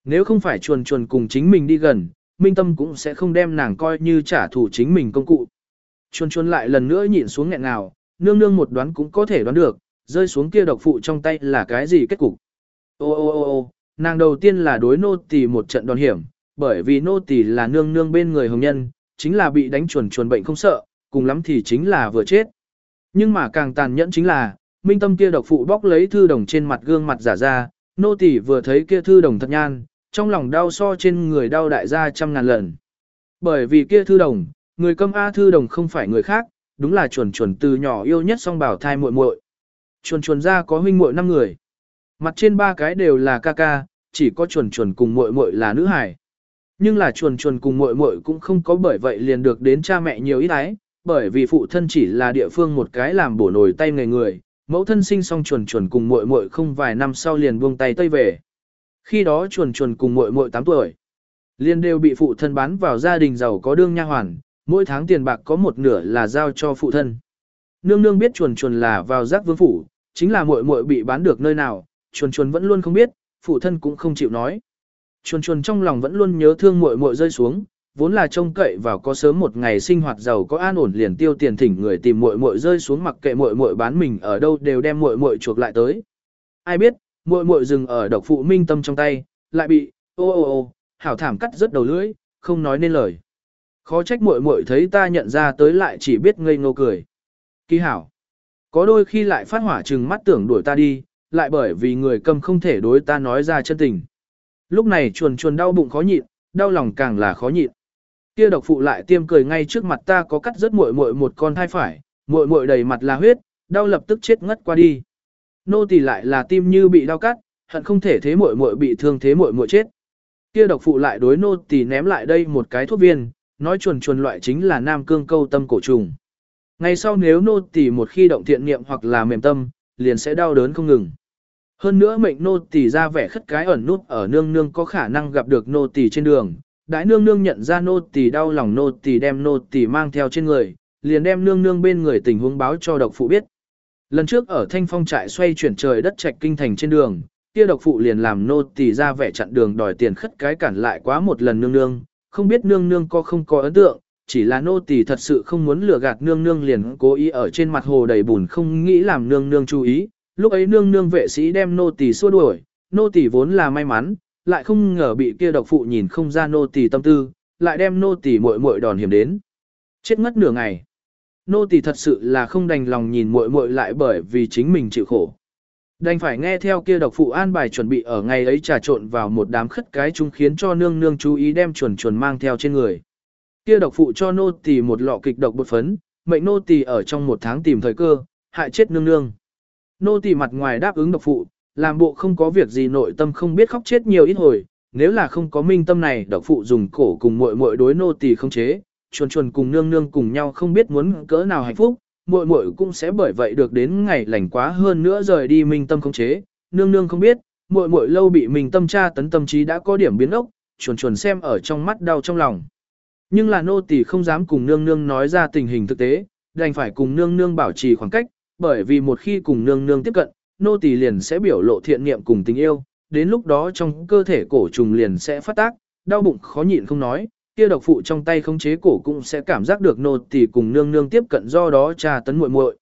Nếu không phải chuẩn chuẩn cùng chính mình đi gần, minh tâm cũng sẽ không đem nàng coi như trả thù chính mình công cụ. Chuồn chuồn lại lần nữa nhịn xuống nghẹn nào, nương nương một đoán cũng có thể đoán được, rơi xuống kia độc phụ trong tay là cái gì kết cục. Ô ô ô ô, nàng đầu tiên là đối nô tỳ một trận đòn hiểm, bởi vì nô tỳ là nương nương bên người hồng nhân, chính là bị đánh chuồn chuồn bệnh không sợ, cùng lắm thì chính là vừa chết. Nhưng mà càng tàn nhẫn chính là, minh tâm kia độc phụ bóc lấy thư đồng trên mặt gương mặt giả ra, nô tỳ vừa thấy kia thư đồng thật nhan, trong lòng đau so trên người đau đại gia trăm ngàn lần. Bởi vì kia thư đồng, người câm A thư đồng không phải người khác, đúng là chuẩn chuẩn từ nhỏ yêu nhất song bảo thai muội muội. Chuẩn chuẩn ra có huynh muội năm người. Mặt trên ba cái đều là ca ca, chỉ có chuẩn chuẩn cùng muội muội là nữ hài. Nhưng là chuẩn chuẩn cùng muội muội cũng không có bởi vậy liền được đến cha mẹ nhiều ít ái, bởi vì phụ thân chỉ là địa phương một cái làm bổ nổi tay người người, mẫu thân sinh xong chuẩn chuẩn cùng muội muội không vài năm sau liền buông tay tây về. Khi đó chuẩn chuẩn cùng muội muội 8 tuổi, liền đều bị phụ thân bán vào gia đình giàu có đương nha hoàn, mỗi tháng tiền bạc có một nửa là giao cho phụ thân. Nương nương biết chuồn chuồn là vào giác vương phủ, chính là muội muội bị bán được nơi nào, chuồn chuồn vẫn luôn không biết, phụ thân cũng không chịu nói. Chuồn chuồn trong lòng vẫn luôn nhớ thương muội muội rơi xuống, vốn là trông cậy vào có sớm một ngày sinh hoạt giàu có an ổn liền tiêu tiền thỉnh người tìm muội muội rơi xuống mặc kệ muội muội bán mình ở đâu đều đem muội muội chuộc lại tới. Ai biết, muội muội dừng ở độc phụ minh tâm trong tay, lại bị, ô ô ô, hảo thảm cắt rất đầu lưỡi, không nói nên lời. Khó trách muội muội thấy ta nhận ra tới lại chỉ biết ngây ngô cười. Kỳ hảo. Có đôi khi lại phát hỏa trừng mắt tưởng đuổi ta đi, lại bởi vì người cầm không thể đối ta nói ra chân tình. Lúc này chuồn chuồn đau bụng khó nhịn, đau lòng càng là khó nhịn. Kia độc phụ lại tiêm cười ngay trước mặt ta có cắt rất muội muội một con thai phải, muội muội đầy mặt là huyết, đau lập tức chết ngất qua đi. Nô tỳ lại là tim như bị đau cắt, hận không thể thế muội muội bị thương thế muội muội chết. Kia độc phụ lại đối nô tỳ ném lại đây một cái thuốc viên, nói chuồn chuồn loại chính là nam cương câu tâm cổ trùng. Ngày sau nếu nô tỳ một khi động thiện niệm hoặc là mềm tâm, liền sẽ đau đớn không ngừng. Hơn nữa mệnh nô tỳ ra vẻ khất cái ẩn nút ở nương nương có khả năng gặp được nô tỳ trên đường. Đại nương nương nhận ra nô tỳ đau lòng nô tỳ đem nô tỳ mang theo trên người, liền đem nương nương bên người tình huống báo cho độc phụ biết. Lần trước ở thanh phong trại xoay chuyển trời đất trạch kinh thành trên đường, kia độc phụ liền làm nô tỳ ra vẻ chặn đường đòi tiền khất cái cản lại quá một lần nương nương, không biết nương nương có không có ấn tượng, chỉ là nô tỳ thật sự không muốn lừa gạt nương nương liền cố ý ở trên mặt hồ đầy bùn không nghĩ làm nương nương chú ý, lúc ấy nương nương vệ sĩ đem nô tỳ xua đuổi, nô tỳ vốn là may mắn, lại không ngờ bị kia độc phụ nhìn không ra nô tỳ tâm tư, lại đem nô tỳ muội muội đòn hiểm đến. Chết ngất nửa ngày. Nô tỳ thật sự là không đành lòng nhìn muội muội lại bởi vì chính mình chịu khổ. Đành phải nghe theo kia độc phụ an bài chuẩn bị ở ngày ấy trà trộn vào một đám khất cái chúng khiến cho nương nương chú ý đem chuẩn chuẩn mang theo trên người. Kia độc phụ cho nô tỳ một lọ kịch độc bột phấn, mệnh nô tỳ ở trong một tháng tìm thời cơ, hại chết nương nương. Nô tỳ mặt ngoài đáp ứng độc phụ, làm bộ không có việc gì nội tâm không biết khóc chết nhiều ít hồi, nếu là không có minh tâm này độc phụ dùng cổ cùng muội muội đối nô tỳ không chế, chuồn chuồn cùng nương nương cùng nhau không biết muốn cỡ nào hạnh phúc, muội muội cũng sẽ bởi vậy được đến ngày lành quá hơn nữa rời đi minh tâm khống chế, nương nương không biết, muội muội lâu bị minh tâm tra tấn tâm trí đã có điểm biến ốc, chuồn chuồn xem ở trong mắt đau trong lòng. Nhưng là nô tỳ không dám cùng nương nương nói ra tình hình thực tế, đành phải cùng nương nương bảo trì khoảng cách, bởi vì một khi cùng nương nương tiếp cận, nô tỳ liền sẽ biểu lộ thiện niệm cùng tình yêu, đến lúc đó trong cơ thể cổ trùng liền sẽ phát tác, đau bụng khó nhịn không nói, kia độc phụ trong tay khống chế cổ cũng sẽ cảm giác được nô tỳ cùng nương nương tiếp cận do đó trà tấn muội muội.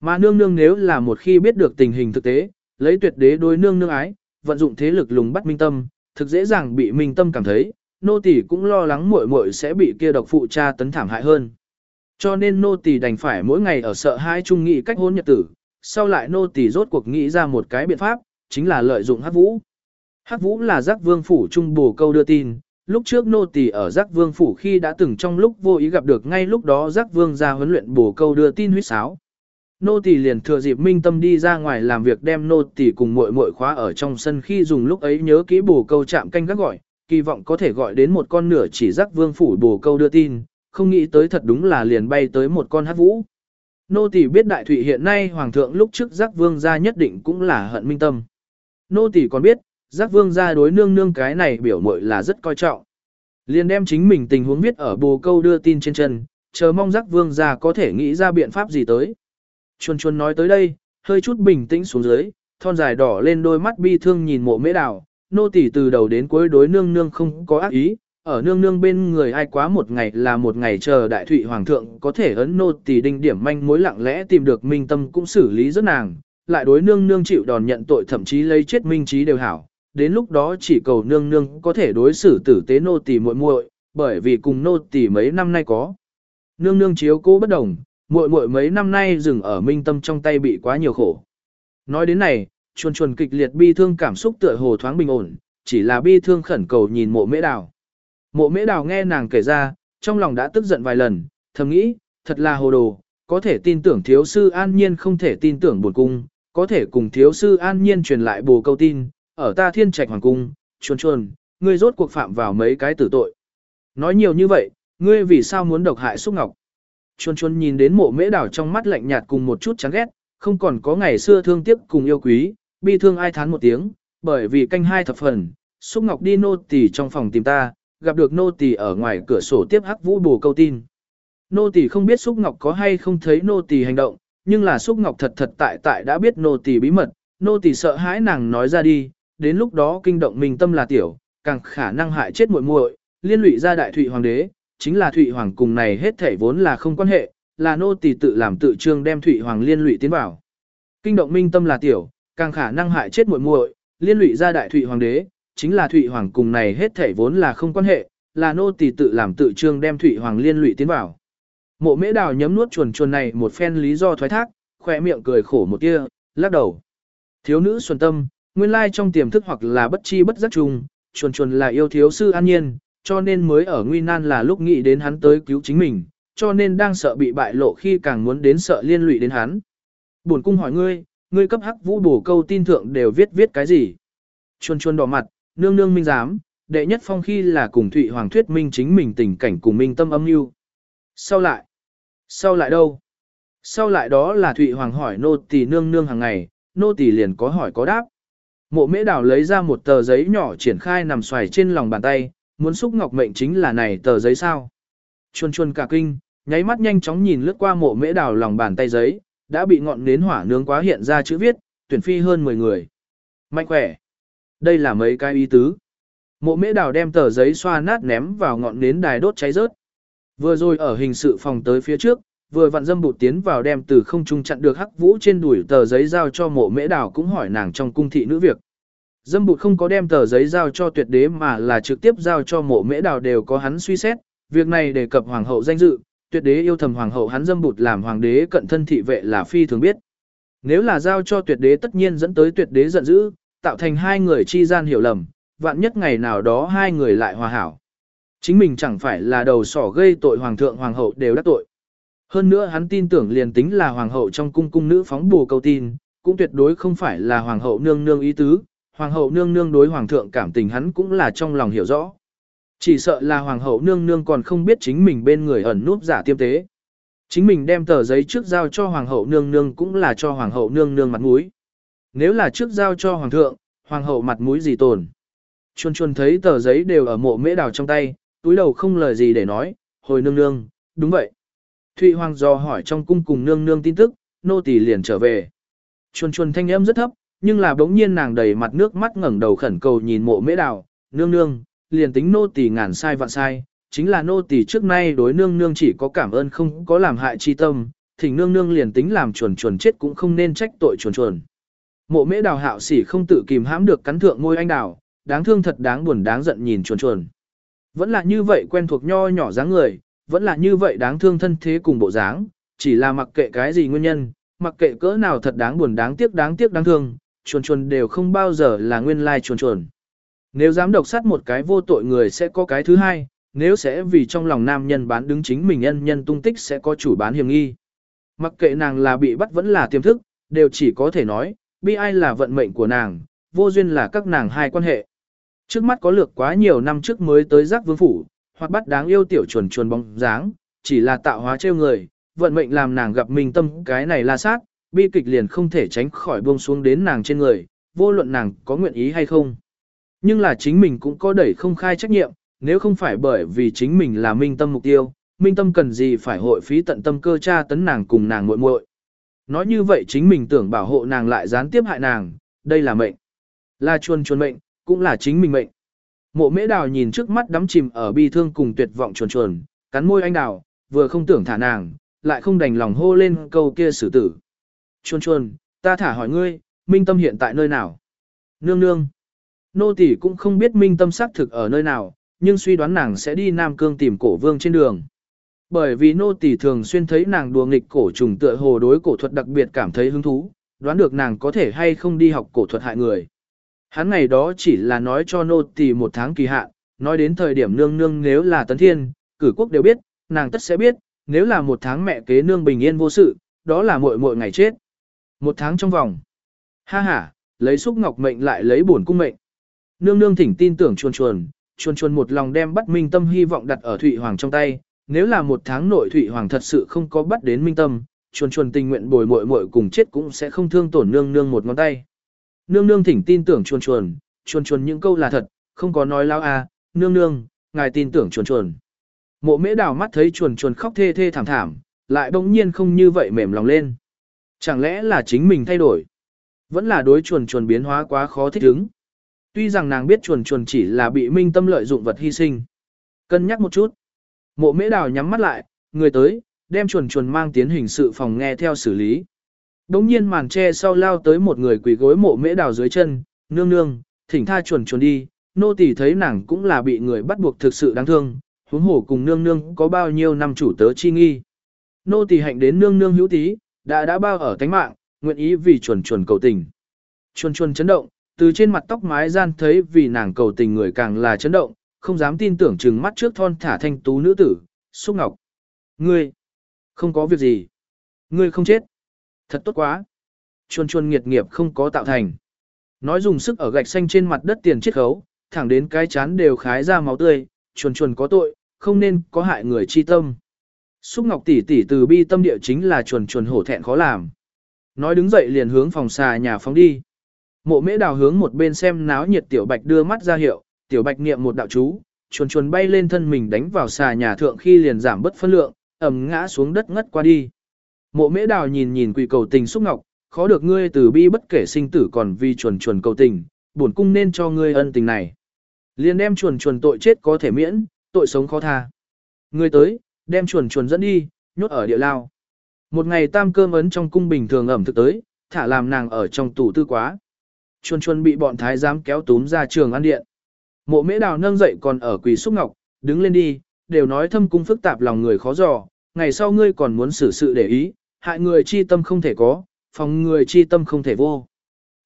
Mà nương nương nếu là một khi biết được tình hình thực tế, lấy tuyệt đế đối nương nương ái, vận dụng thế lực lùng bắt minh tâm, thực dễ dàng bị minh tâm cảm thấy, nô tỳ cũng lo lắng muội muội sẽ bị kia độc phụ cha tấn thảm hại hơn. Cho nên nô tỳ đành phải mỗi ngày ở sợ hai trung nghị cách hôn nhật tử, sau lại nô tỳ rốt cuộc nghĩ ra một cái biện pháp, chính là lợi dụng hắc vũ. Hắc vũ là giác vương phủ trung bổ câu đưa tin, lúc trước nô tỳ ở giác vương phủ khi đã từng trong lúc vô ý gặp được ngay lúc đó giác vương ra huấn luyện bổ câu đưa tin huýt sáo. Nô tỳ liền thừa dịp minh tâm đi ra ngoài làm việc đem nô tỳ cùng muội muội khóa ở trong sân khi dùng lúc ấy nhớ kỹ bổ câu chạm canh gác gọi, kỳ vọng có thể gọi đến một con nửa chỉ giác vương phủ bổ câu đưa tin, không nghĩ tới thật đúng là liền bay tới một con hát vũ. Nô tỳ biết đại thụy hiện nay hoàng thượng lúc trước giác vương gia nhất định cũng là hận minh tâm. Nô tỳ còn biết, giác vương gia đối nương nương cái này biểu mội là rất coi trọng. Liền đem chính mình tình huống viết ở bồ câu đưa tin trên chân, chờ mong giác vương gia có thể nghĩ ra biện pháp gì tới. Chuồn chuồn nói tới đây, hơi chút bình tĩnh xuống dưới, thon dài đỏ lên đôi mắt bi thương nhìn mộ mễ đào, nô tỳ từ đầu đến cuối đối nương nương không có ác ý, ở nương nương bên người ai quá một ngày là một ngày chờ đại thụy hoàng thượng có thể ấn nô tỳ đinh điểm manh mối lặng lẽ tìm được minh tâm cũng xử lý rất nàng, lại đối nương nương chịu đòn nhận tội thậm chí lấy chết minh trí đều hảo. Đến lúc đó chỉ cầu nương nương có thể đối xử tử tế nô tỳ muội muội, bởi vì cùng nô tỳ mấy năm nay có. Nương nương chiếu cố bất đồng, muội muội mấy năm nay dừng ở minh tâm trong tay bị quá nhiều khổ. Nói đến này, chuồn chuồn kịch liệt bi thương cảm xúc tựa hồ thoáng bình ổn, chỉ là bi thương khẩn cầu nhìn mộ mễ đào. Mộ mễ đào nghe nàng kể ra, trong lòng đã tức giận vài lần, thầm nghĩ, thật là hồ đồ, có thể tin tưởng thiếu sư an nhiên không thể tin tưởng buồn cung, có thể cùng thiếu sư an nhiên truyền lại bồ câu tin, ở ta thiên trạch hoàng cung, chuồn chuồn, ngươi rốt cuộc phạm vào mấy cái tử tội. Nói nhiều như vậy, ngươi vì sao muốn độc hại xúc ngọc? Chuồn chuồn nhìn đến mộ mễ đảo trong mắt lạnh nhạt cùng một chút chán ghét, không còn có ngày xưa thương tiếc cùng yêu quý, bi thương ai thán một tiếng, bởi vì canh hai thập phần, xúc ngọc đi nô tỳ trong phòng tìm ta, gặp được nô tỳ ở ngoài cửa sổ tiếp hắc vũ bồ câu tin. Nô tỳ không biết xúc ngọc có hay không thấy nô tỳ hành động, nhưng là xúc ngọc thật thật tại tại đã biết nô tỳ bí mật, nô tỳ sợ hãi nàng nói ra đi, đến lúc đó kinh động mình tâm là tiểu, càng khả năng hại chết muội muội, liên lụy ra đại thụy hoàng đế, chính là thụy hoàng cùng này hết thảy vốn là không quan hệ, là nô tỳ tự làm tự trương đem thụy hoàng liên lụy tiến vào. Kinh động minh tâm là tiểu, càng khả năng hại chết muội muội, liên lụy ra đại thụy hoàng đế, chính là thụy hoàng cùng này hết thảy vốn là không quan hệ, là nô tỳ tự làm tự trương đem thụy hoàng liên lụy tiến vào. Mộ mễ đào nhấm nuốt chuồn chuồn này một phen lý do thoái thác, khỏe miệng cười khổ một tia, lắc đầu. Thiếu nữ xuân tâm, nguyên lai trong tiềm thức hoặc là bất chi bất giác chung, chuồn chuồn là yêu thiếu sư an nhiên, cho nên mới ở nguy nan là lúc nghĩ đến hắn tới cứu chính mình, cho nên đang sợ bị bại lộ khi càng muốn đến sợ liên lụy đến hắn. Buồn cung hỏi ngươi, ngươi cấp hắc vũ bổ câu tin thượng đều viết viết cái gì? Chuồn chuồn đỏ mặt, nương nương minh giám, đệ nhất phong khi là cùng Thụy Hoàng thuyết minh chính mình tình cảnh cùng minh tâm âm mưu. Sau lại? Sau lại đâu? Sau lại đó là Thụy Hoàng hỏi nô tỳ nương nương hàng ngày, nô tỳ liền có hỏi có đáp. Mộ mễ đảo lấy ra một tờ giấy nhỏ triển khai nằm xoài trên lòng bàn tay, muốn xúc ngọc mệnh chính là này tờ giấy sao. Chuôn chuôn cả kinh, nháy mắt nhanh chóng nhìn lướt qua mộ mễ đảo lòng bàn tay giấy, đã bị ngọn nến hỏa nướng quá hiện ra chữ viết, tuyển phi hơn 10 người. Mạnh khỏe. Đây là mấy cái ý tứ. Mộ mễ đảo đem tờ giấy xoa nát ném vào ngọn nến đài đốt cháy rớt. Vừa rồi ở hình sự phòng tới phía trước, vừa vặn dâm bụt tiến vào đem từ không trung chặn được hắc vũ trên đùi tờ giấy giao cho mộ mễ đảo cũng hỏi nàng trong cung thị nữ việc. Dâm bụt không có đem tờ giấy giao cho tuyệt đế mà là trực tiếp giao cho mộ mễ đào đều có hắn suy xét, việc này đề cập hoàng hậu danh dự, tuyệt đế yêu thầm hoàng hậu hắn dâm bụt làm hoàng đế cận thân thị vệ là phi thường biết. Nếu là giao cho tuyệt đế tất nhiên dẫn tới tuyệt đế giận dữ, tạo thành hai người chi gian hiểu lầm, vạn nhất ngày nào đó hai người lại hòa hảo. Chính mình chẳng phải là đầu sỏ gây tội hoàng thượng hoàng hậu đều đắc tội. Hơn nữa hắn tin tưởng liền tính là hoàng hậu trong cung cung nữ phóng bù câu tin, cũng tuyệt đối không phải là hoàng hậu nương nương ý tứ, hoàng hậu nương nương đối hoàng thượng cảm tình hắn cũng là trong lòng hiểu rõ. Chỉ sợ là hoàng hậu nương nương còn không biết chính mình bên người ẩn núp giả tiêm tế. Chính mình đem tờ giấy trước giao cho hoàng hậu nương nương cũng là cho hoàng hậu nương nương mặt mũi. Nếu là trước giao cho hoàng thượng, hoàng hậu mặt mũi gì tồn. Chuân chuân thấy tờ giấy đều ở mộ mễ đào trong tay, túi đầu không lời gì để nói, hồi nương nương, đúng vậy. Thụy hoàng do hỏi trong cung cùng nương nương tin tức, nô tỳ liền trở về. Chuồn chuồn thanh âm rất thấp, nhưng là bỗng nhiên nàng đầy mặt nước mắt ngẩng đầu khẩn cầu nhìn mộ mễ đào, nương nương, liền tính nô tỳ ngàn sai vạn sai, chính là nô tỳ trước nay đối nương nương chỉ có cảm ơn không có làm hại chi tâm, thỉnh nương nương liền tính làm chuồn chuồn chết cũng không nên trách tội chuồn chuồn. Mộ mễ đào hạo sỉ không tự kìm hãm được cắn thượng ngôi anh đào, đáng thương thật đáng buồn đáng giận nhìn chuồn chuồn. Vẫn là như vậy quen thuộc nho nhỏ dáng người, vẫn là như vậy đáng thương thân thế cùng bộ dáng, chỉ là mặc kệ cái gì nguyên nhân, mặc kệ cỡ nào thật đáng buồn đáng tiếc đáng tiếc đáng thương, chuồn chuồn đều không bao giờ là nguyên lai chuồn chuồn. Nếu dám độc sát một cái vô tội người sẽ có cái thứ hai, nếu sẽ vì trong lòng nam nhân bán đứng chính mình nhân nhân tung tích sẽ có chủ bán hiểm nghi. Mặc kệ nàng là bị bắt vẫn là tiềm thức, đều chỉ có thể nói, bi ai là vận mệnh của nàng, vô duyên là các nàng hai quan hệ. Trước mắt có lược quá nhiều năm trước mới tới giác vương phủ, hoặc bắt đáng yêu tiểu chuồn chuồn bóng dáng, chỉ là tạo hóa trêu người, vận mệnh làm nàng gặp mình tâm cái này la sát, bi kịch liền không thể tránh khỏi buông xuống đến nàng trên người, vô luận nàng có nguyện ý hay không. Nhưng là chính mình cũng có đẩy không khai trách nhiệm, nếu không phải bởi vì chính mình là minh tâm mục tiêu, minh tâm cần gì phải hội phí tận tâm cơ tra tấn nàng cùng nàng muội muội. Nói như vậy chính mình tưởng bảo hộ nàng lại gián tiếp hại nàng, đây là mệnh. Là chuôn chuôn mệnh, cũng là chính mình mệnh. Mộ mễ đào nhìn trước mắt đắm chìm ở bi thương cùng tuyệt vọng chuồn chuồn, cắn môi anh đào, vừa không tưởng thả nàng, lại không đành lòng hô lên câu kia xử tử. Chuồn chuồn, ta thả hỏi ngươi, minh tâm hiện tại nơi nào? Nương nương. Nô tỷ cũng không biết minh tâm xác thực ở nơi nào, nhưng suy đoán nàng sẽ đi Nam Cương tìm cổ vương trên đường. Bởi vì nô tỷ thường xuyên thấy nàng đùa nghịch cổ trùng tựa hồ đối cổ thuật đặc biệt cảm thấy hứng thú, đoán được nàng có thể hay không đi học cổ thuật hại người. Hắn ngày đó chỉ là nói cho nô tỳ một tháng kỳ hạn, nói đến thời điểm nương nương nếu là tấn thiên, cử quốc đều biết, nàng tất sẽ biết, nếu là một tháng mẹ kế nương bình yên vô sự, đó là muội muội ngày chết. Một tháng trong vòng. Ha ha, lấy xúc ngọc mệnh lại lấy bổn cung mệnh. Nương nương thỉnh tin tưởng chuồn chuồn, chuồn chuồn một lòng đem bắt Minh Tâm hy vọng đặt ở Thụy Hoàng trong tay, nếu là một tháng nội Thụy Hoàng thật sự không có bắt đến Minh Tâm, chuồn chuồn tình nguyện bồi muội muội cùng chết cũng sẽ không thương tổn nương nương một ngón tay. Nương nương thỉnh tin tưởng chuồn chuồn, chuồn chuồn những câu là thật, không có nói lao à, nương nương, ngài tin tưởng chuồn chuồn. Mộ mễ đào mắt thấy chuồn chuồn khóc thê thê thảm thảm, lại bỗng nhiên không như vậy mềm lòng lên. Chẳng lẽ là chính mình thay đổi? Vẫn là đối chuồn chuồn biến hóa quá khó thích ứng. Tuy rằng nàng biết chuồn chuồn chỉ là bị minh tâm lợi dụng vật hy sinh. Cân nhắc một chút. Mộ mễ đào nhắm mắt lại, người tới, đem chuồn chuồn mang tiến hình sự phòng nghe theo xử lý. Đống nhiên màn tre sau lao tới một người quỳ gối mộ mễ đào dưới chân, nương nương, thỉnh tha chuồn chuồn đi, nô tỳ thấy nàng cũng là bị người bắt buộc thực sự đáng thương, huống hổ cùng nương nương có bao nhiêu năm chủ tớ chi nghi. Nô tỳ hạnh đến nương nương hữu tí, đã đã bao ở tánh mạng, nguyện ý vì chuồn chuồn cầu tình. Chuồn chuồn chấn động, từ trên mặt tóc mái gian thấy vì nàng cầu tình người càng là chấn động, không dám tin tưởng chừng mắt trước thon thả thanh tú nữ tử, xúc ngọc. Ngươi, không có việc gì. Ngươi không chết. Thật tốt quá. Chuồn chuồn nghiệt nghiệp không có tạo thành. Nói dùng sức ở gạch xanh trên mặt đất tiền chiết khấu, thẳng đến cái chán đều khái ra máu tươi, chuồn chuồn có tội, không nên có hại người chi tâm. Xúc ngọc tỷ tỷ từ bi tâm địa chính là chuồn chuồn hổ thẹn khó làm. Nói đứng dậy liền hướng phòng xà nhà phóng đi. Mộ mễ đào hướng một bên xem náo nhiệt tiểu bạch đưa mắt ra hiệu, tiểu bạch niệm một đạo chú, chuồn chuồn bay lên thân mình đánh vào xà nhà thượng khi liền giảm bất phân lượng, ầm ngã xuống đất ngất qua đi. Mộ mễ đào nhìn nhìn quỳ cầu tình xúc ngọc, khó được ngươi từ bi bất kể sinh tử còn vì chuồn chuồn cầu tình, bổn cung nên cho ngươi ân tình này. Liền đem chuồn chuồn tội chết có thể miễn, tội sống khó tha. Ngươi tới, đem chuồn chuồn dẫn đi, nhốt ở địa lao. Một ngày tam cơm ấn trong cung bình thường ẩm thực tới, thả làm nàng ở trong tủ tư quá. Chuẩn chuẩn bị bọn thái giám kéo túm ra trường ăn điện. Mộ mễ đào nâng dậy còn ở quỳ xúc ngọc, đứng lên đi, đều nói thâm cung phức tạp lòng người khó dò, ngày sau ngươi còn muốn xử sự để ý, hại người chi tâm không thể có, phòng người chi tâm không thể vô.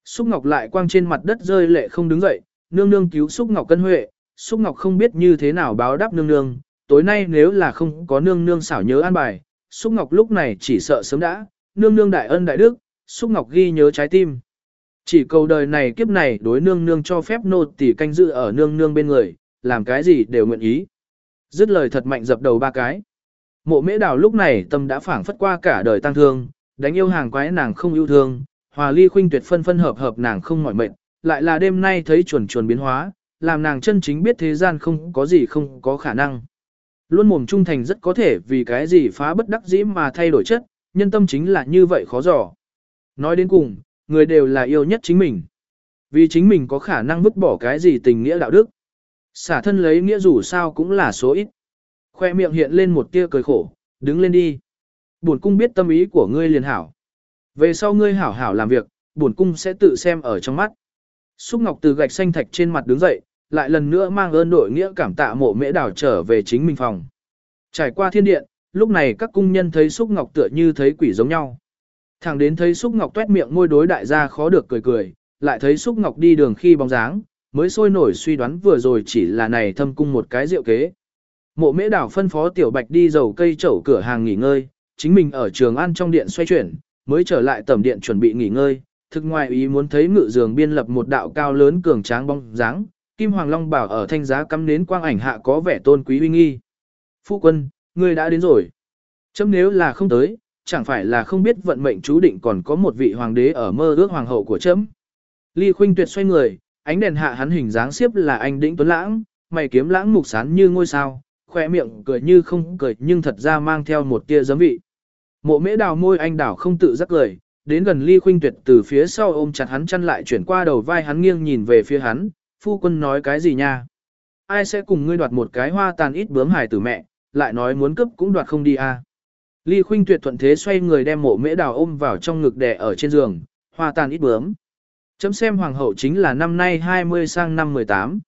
Xúc Ngọc lại quang trên mặt đất rơi lệ không đứng dậy, nương nương cứu Xúc Ngọc cân huệ, Xúc Ngọc không biết như thế nào báo đáp nương nương, tối nay nếu là không có nương nương xảo nhớ an bài, Xúc Ngọc lúc này chỉ sợ sớm đã, nương nương đại ân đại đức, Xúc Ngọc ghi nhớ trái tim. Chỉ cầu đời này kiếp này đối nương nương cho phép nô tỳ canh dự ở nương nương bên người, làm cái gì đều nguyện ý. Dứt lời thật mạnh dập đầu ba cái. Mộ mễ đào lúc này tâm đã phảng phất qua cả đời tăng thương, đánh yêu hàng quái nàng không yêu thương, hòa ly khuynh tuyệt phân phân hợp hợp nàng không mỏi mệt, lại là đêm nay thấy chuẩn chuẩn biến hóa, làm nàng chân chính biết thế gian không có gì không có khả năng. Luôn mồm trung thành rất có thể vì cái gì phá bất đắc dĩ mà thay đổi chất, nhân tâm chính là như vậy khó dò. Nói đến cùng, người đều là yêu nhất chính mình. Vì chính mình có khả năng vứt bỏ cái gì tình nghĩa đạo đức. Xả thân lấy nghĩa dù sao cũng là số ít. Khoe miệng hiện lên một tia cười khổ, đứng lên đi. Bổn cung biết tâm ý của ngươi liền hảo. Về sau ngươi hảo hảo làm việc, bổn cung sẽ tự xem ở trong mắt. Xúc Ngọc từ gạch xanh thạch trên mặt đứng dậy, lại lần nữa mang ơn đội nghĩa cảm tạ mộ mễ đảo trở về chính mình phòng. Trải qua thiên điện, lúc này các cung nhân thấy Xúc Ngọc tựa như thấy quỷ giống nhau. Thẳng đến thấy Xúc Ngọc tuét miệng môi đối đại gia khó được cười cười, lại thấy Xúc Ngọc đi đường khi bóng dáng, mới sôi nổi suy đoán vừa rồi chỉ là này thâm cung một cái rượu kế. Mộ mễ đảo phân phó tiểu bạch đi dầu cây chậu cửa hàng nghỉ ngơi, chính mình ở trường ăn trong điện xoay chuyển, mới trở lại tầm điện chuẩn bị nghỉ ngơi, thực ngoài ý muốn thấy ngự giường biên lập một đạo cao lớn cường tráng bóng dáng, Kim Hoàng Long bảo ở thanh giá cắm nến quang ảnh hạ có vẻ tôn quý uy nghi. Phu quân, ngươi đã đến rồi. Chấm nếu là không tới, chẳng phải là không biết vận mệnh chú định còn có một vị hoàng đế ở mơ ước hoàng hậu của chấm. Ly Khuynh Tuyệt xoay người, ánh đèn hạ hắn hình dáng xiếp là anh đĩnh tuấn lãng, mày kiếm lãng mục sán như ngôi sao, khoe miệng cười như không cười nhưng thật ra mang theo một tia giấm vị. Mộ mễ đào môi anh đảo không tự giác cười, đến gần ly khuynh tuyệt từ phía sau ôm chặt hắn chăn lại chuyển qua đầu vai hắn nghiêng nhìn về phía hắn, phu quân nói cái gì nha? Ai sẽ cùng ngươi đoạt một cái hoa tàn ít bướm hài tử mẹ, lại nói muốn cướp cũng đoạt không đi à? Ly khuynh tuyệt thuận thế xoay người đem mộ mễ đào ôm vào trong ngực đè ở trên giường, hoa tàn ít bướm. Chấm xem hoàng hậu chính là năm nay 20 sang năm 18.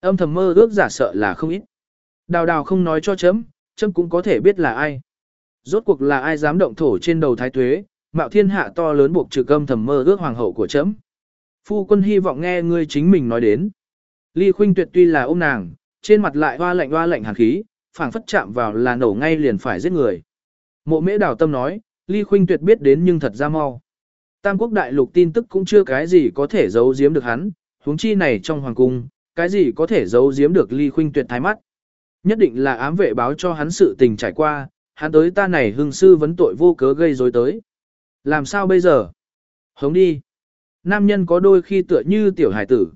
Âm thầm mơ ước giả sợ là không ít. Đào đào không nói cho chấm, chấm cũng có thể biết là ai. Rốt cuộc là ai dám động thổ trên đầu thái tuế, mạo thiên hạ to lớn buộc trừ cơm thầm mơ ước hoàng hậu của chấm. Phu quân hy vọng nghe ngươi chính mình nói đến. Ly khuynh tuyệt tuy là ôm nàng, trên mặt lại hoa lạnh hoa lạnh hàn khí, phảng phất chạm vào là nổ ngay liền phải giết người. Mộ mễ đào tâm nói, Ly khuynh tuyệt biết đến nhưng thật ra mau. Tam quốc đại lục tin tức cũng chưa cái gì có thể giấu giếm được hắn, huống chi này trong hoàng cung, cái gì có thể giấu giếm được ly khuynh tuyệt thái mắt. Nhất định là ám vệ báo cho hắn sự tình trải qua, hắn tới ta này hưng sư vấn tội vô cớ gây rối tới. Làm sao bây giờ? Hống đi. Nam nhân có đôi khi tựa như tiểu hải tử.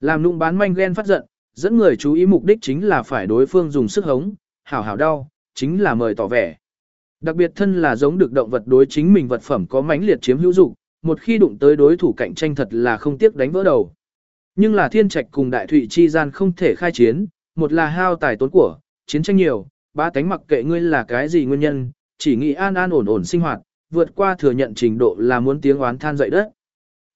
Làm nụng bán manh ghen phát giận, dẫn người chú ý mục đích chính là phải đối phương dùng sức hống, hảo hảo đau, chính là mời tỏ vẻ. Đặc biệt thân là giống được động vật đối chính mình vật phẩm có mãnh liệt chiếm hữu dụng, một khi đụng tới đối thủ cạnh tranh thật là không tiếc đánh vỡ đầu. Nhưng là thiên trạch cùng đại thụy chi gian không thể khai chiến, một là hao tài tốn của, chiến tranh nhiều, ba tánh mặc kệ ngươi là cái gì nguyên nhân, chỉ nghĩ an an ổn ổn sinh hoạt, vượt qua thừa nhận trình độ là muốn tiếng oán than dậy đất.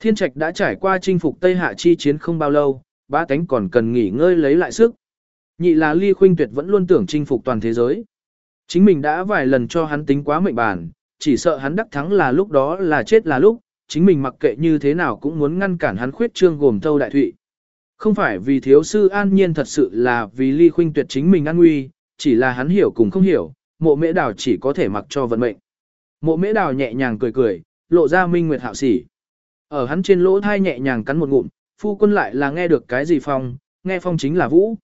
Thiên trạch đã trải qua chinh phục Tây Hạ chi chiến không bao lâu, ba tánh còn cần nghỉ ngơi lấy lại sức. Nhị là ly khuynh tuyệt vẫn luôn tưởng chinh phục toàn thế giới. Chính mình đã vài lần cho hắn tính quá mệnh bản, chỉ sợ hắn đắc thắng là lúc đó là chết là lúc, chính mình mặc kệ như thế nào cũng muốn ngăn cản hắn khuyết trương gồm thâu đại thụy. Không phải vì thiếu sư an nhiên thật sự là vì ly khuynh tuyệt chính mình an nguy, chỉ là hắn hiểu cùng không hiểu, mộ mễ đào chỉ có thể mặc cho vận mệnh. Mộ mễ đào nhẹ nhàng cười cười, lộ ra minh nguyệt hạo sỉ. Ở hắn trên lỗ thai nhẹ nhàng cắn một ngụm, phu quân lại là nghe được cái gì phong, nghe phong chính là vũ.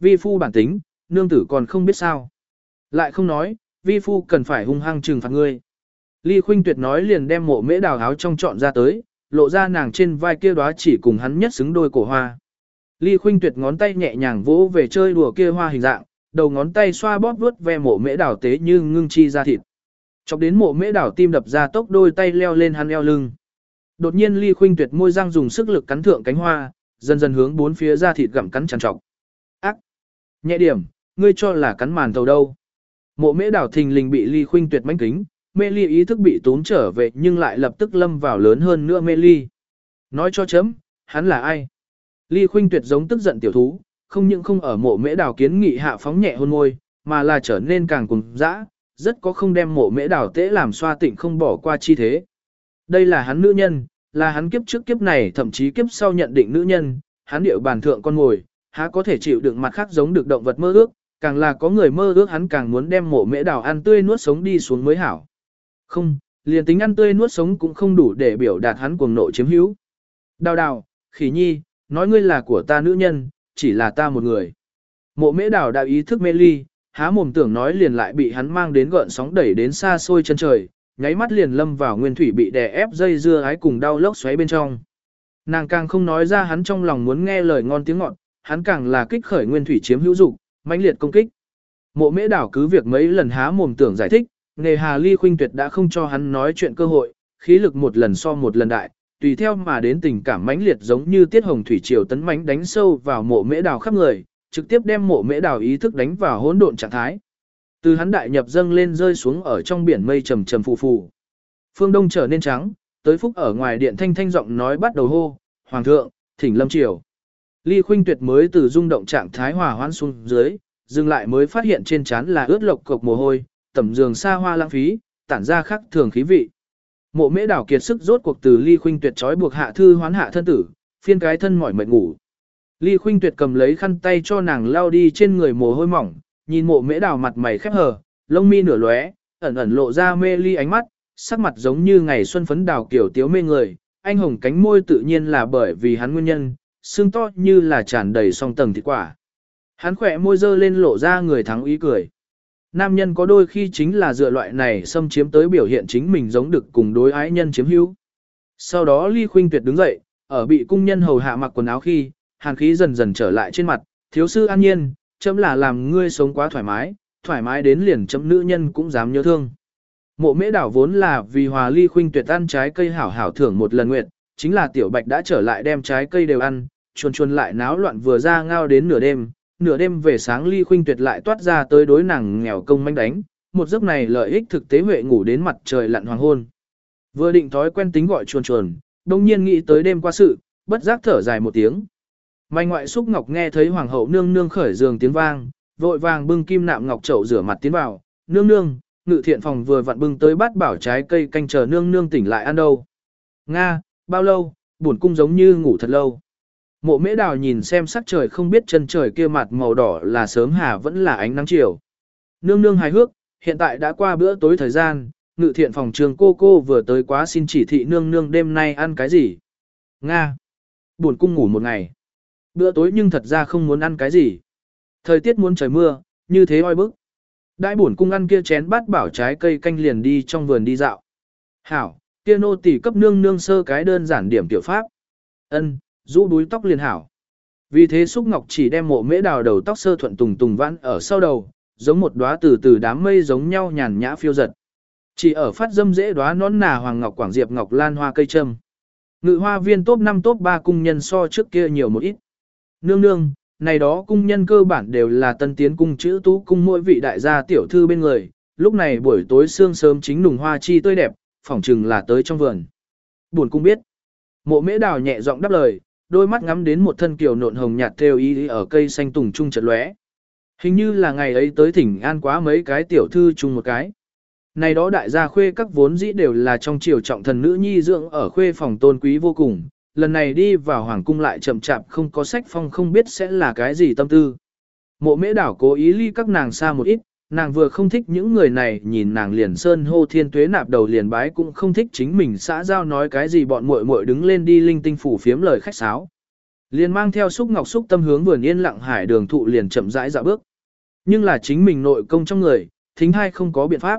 Vi phu bản tính, nương tử còn không biết sao. Lại không nói, vi phu cần phải hung hăng trừng phạt ngươi. Ly Khuynh Tuyệt nói liền đem mộ mễ đào áo trong trọn ra tới, lộ ra nàng trên vai kia đóa chỉ cùng hắn nhất xứng đôi cổ hoa. Ly Khuynh Tuyệt ngón tay nhẹ nhàng vỗ về chơi đùa kia hoa hình dạng, đầu ngón tay xoa bóp vuốt ve mộ mễ đào tế như ngưng chi ra thịt. Chọc đến mộ mễ đào tim đập ra tốc đôi tay leo lên hắn eo lưng. Đột nhiên Ly Khuynh Tuyệt môi răng dùng sức lực cắn thượng cánh hoa, dần dần hướng bốn phía ra thịt gặm cắn trằn trọc. Ác! Nhẹ điểm, ngươi cho là cắn màn tàu đâu. Mộ mễ đảo thình lình bị Ly Khuynh Tuyệt mánh kính, mê ly ý thức bị tốn trở về nhưng lại lập tức lâm vào lớn hơn nữa mê ly. Nói cho chấm, hắn là ai? Ly khuynh tuyệt giống tức giận tiểu thú, không những không ở mộ mễ đào kiến nghị hạ phóng nhẹ hôn môi, mà là trở nên càng cùng dã, rất có không đem mộ mễ đào tễ làm xoa tịnh không bỏ qua chi thế. Đây là hắn nữ nhân, là hắn kiếp trước kiếp này thậm chí kiếp sau nhận định nữ nhân, hắn điệu bàn thượng con ngồi, há có thể chịu đựng mặt khác giống được động vật mơ ước, càng là có người mơ ước hắn càng muốn đem mộ mễ đào ăn tươi nuốt sống đi xuống mới hảo. Không, liền tính ăn tươi nuốt sống cũng không đủ để biểu đạt hắn cuồng nộ chiếm hữu. Đào đào, khỉ nhi, nói ngươi là của ta nữ nhân, chỉ là ta một người. Mộ mễ đảo đạo ý thức mê ly, há mồm tưởng nói liền lại bị hắn mang đến gợn sóng đẩy đến xa xôi chân trời, nháy mắt liền lâm vào nguyên thủy bị đè ép dây dưa ái cùng đau lốc xoáy bên trong. Nàng càng không nói ra hắn trong lòng muốn nghe lời ngon tiếng ngọt, hắn càng là kích khởi nguyên thủy chiếm hữu dục, mãnh liệt công kích. Mộ mễ đảo cứ việc mấy lần há mồm tưởng giải thích, nghề hà ly khuynh tuyệt đã không cho hắn nói chuyện cơ hội, khí lực một lần so một lần đại, tùy theo mà đến tình cảm mãnh liệt giống như tiết hồng thủy triều tấn mãnh đánh sâu vào mộ mễ đào khắp người, trực tiếp đem mộ mễ đào ý thức đánh vào hỗn độn trạng thái. Từ hắn đại nhập dâng lên rơi xuống ở trong biển mây trầm trầm phù phù. Phương Đông trở nên trắng, tới phúc ở ngoài điện thanh thanh giọng nói bắt đầu hô, Hoàng thượng, thỉnh lâm triều. Ly Khuynh Tuyệt mới từ rung động trạng thái hòa hoãn xuống dưới, dừng lại mới phát hiện trên trán là ướt lộc cục mồ hôi, tẩm giường xa hoa lãng phí, tản ra khắc thường khí vị. Mộ Mễ đảo kiệt sức rốt cuộc từ Ly Khuynh Tuyệt trói buộc hạ thư hoán hạ thân tử, phiên cái thân mỏi mệt ngủ. Ly Khuynh Tuyệt cầm lấy khăn tay cho nàng lao đi trên người mồ hôi mỏng, nhìn Mộ Mễ đảo mặt mày khép hờ, lông mi nửa lóe, ẩn ẩn lộ ra mê ly ánh mắt, sắc mặt giống như ngày xuân phấn đào kiểu tiếu mê người, anh hồng cánh môi tự nhiên là bởi vì hắn nguyên nhân, xương to như là tràn đầy song tầng thịt quả. Hắn khỏe môi dơ lên lộ ra người thắng ý cười. Nam nhân có đôi khi chính là dựa loại này xâm chiếm tới biểu hiện chính mình giống được cùng đối ái nhân chiếm hữu. Sau đó Ly Khuynh Tuyệt đứng dậy, ở bị cung nhân hầu hạ mặc quần áo khi, hàn khí dần dần trở lại trên mặt, thiếu sư an nhiên, chấm là làm ngươi sống quá thoải mái, thoải mái đến liền chấm nữ nhân cũng dám nhớ thương. Mộ mễ đảo vốn là vì hòa ly khuynh tuyệt ăn trái cây hảo hảo thưởng một lần nguyện, chính là tiểu bạch đã trở lại đem trái cây đều ăn, chuồn chuồn lại náo loạn vừa ra ngao đến nửa đêm, nửa đêm về sáng ly khuynh tuyệt lại toát ra tới đối nàng nghèo công manh đánh, một giấc này lợi ích thực tế huệ ngủ đến mặt trời lặn hoàng hôn. Vừa định thói quen tính gọi chuồn chuồn, đông nhiên nghĩ tới đêm qua sự, bất giác thở dài một tiếng. Mai ngoại xúc ngọc nghe thấy hoàng hậu nương nương khởi giường tiếng vang, vội vàng bưng kim nạm ngọc chậu rửa mặt tiến vào, nương nương, ngự thiện phòng vừa vặn bưng tới bát bảo trái cây canh chờ nương nương tỉnh lại ăn đâu. Nga, bao lâu, buồn cung giống như ngủ thật lâu. Mộ mễ đào nhìn xem sắc trời không biết chân trời kia mặt màu đỏ là sớm hà vẫn là ánh nắng chiều. Nương nương hài hước, hiện tại đã qua bữa tối thời gian, ngự thiện phòng trường cô cô vừa tới quá xin chỉ thị nương nương đêm nay ăn cái gì. Nga, buồn cung ngủ một ngày. Bữa tối nhưng thật ra không muốn ăn cái gì. Thời tiết muốn trời mưa, như thế oi bức. Đại bổn cung ăn kia chén bát bảo trái cây canh liền đi trong vườn đi dạo. Hảo, kia nô tỷ cấp nương nương sơ cái đơn giản điểm tiểu pháp. Ân, rũ đuôi tóc liền hảo. Vì thế xúc ngọc chỉ đem mộ mễ đào đầu tóc sơ thuận tùng tùng vãn ở sau đầu, giống một đóa từ từ đám mây giống nhau nhàn nhã phiêu giật. Chỉ ở phát dâm dễ đóa nón nà hoàng ngọc quảng diệp ngọc lan hoa cây trâm. Ngự hoa viên top 5 top 3 cung nhân so trước kia nhiều một ít. Nương nương, này đó cung nhân cơ bản đều là tân tiến cung chữ tú cung mỗi vị đại gia tiểu thư bên người, lúc này buổi tối sương sớm chính nùng hoa chi tươi đẹp, phỏng chừng là tới trong vườn. Buồn cung biết. Mộ mễ đào nhẹ giọng đáp lời, đôi mắt ngắm đến một thân kiều nộn hồng nhạt theo y ở cây xanh tùng trung chợt lóe. Hình như là ngày ấy tới thỉnh an quá mấy cái tiểu thư chung một cái. Này đó đại gia khuê các vốn dĩ đều là trong triều trọng thần nữ nhi dưỡng ở khuê phòng tôn quý vô cùng, lần này đi vào hoàng cung lại chậm chạp không có sách phong không biết sẽ là cái gì tâm tư. Mộ mễ đảo cố ý ly các nàng xa một ít, nàng vừa không thích những người này nhìn nàng liền sơn hô thiên tuế nạp đầu liền bái cũng không thích chính mình xã giao nói cái gì bọn muội muội đứng lên đi linh tinh phủ phiếm lời khách sáo. Liền mang theo xúc ngọc xúc tâm hướng vườn yên lặng hải đường thụ liền chậm rãi dạo bước. Nhưng là chính mình nội công trong người, thính hai không có biện pháp.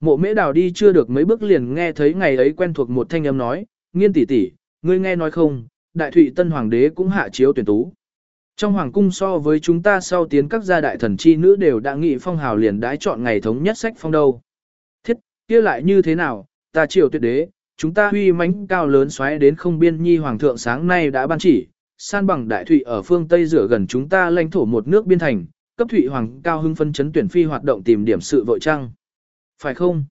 Mộ mễ đào đi chưa được mấy bước liền nghe thấy ngày ấy quen thuộc một thanh âm nói, nghiên tỷ tỷ, ngươi nghe nói không, đại thụy tân hoàng đế cũng hạ chiếu tuyển tú. Trong hoàng cung so với chúng ta sau tiến các gia đại thần chi nữ đều đã nghị phong hào liền đãi chọn ngày thống nhất sách phong đâu. Thiết, kia lại như thế nào, ta triều tuyệt đế, chúng ta huy mãnh cao lớn xoáy đến không biên nhi hoàng thượng sáng nay đã ban chỉ, san bằng đại thủy ở phương Tây rửa gần chúng ta lãnh thổ một nước biên thành, cấp thụy hoàng cao hưng phân chấn tuyển phi hoạt động tìm điểm sự vội trăng. Phải không?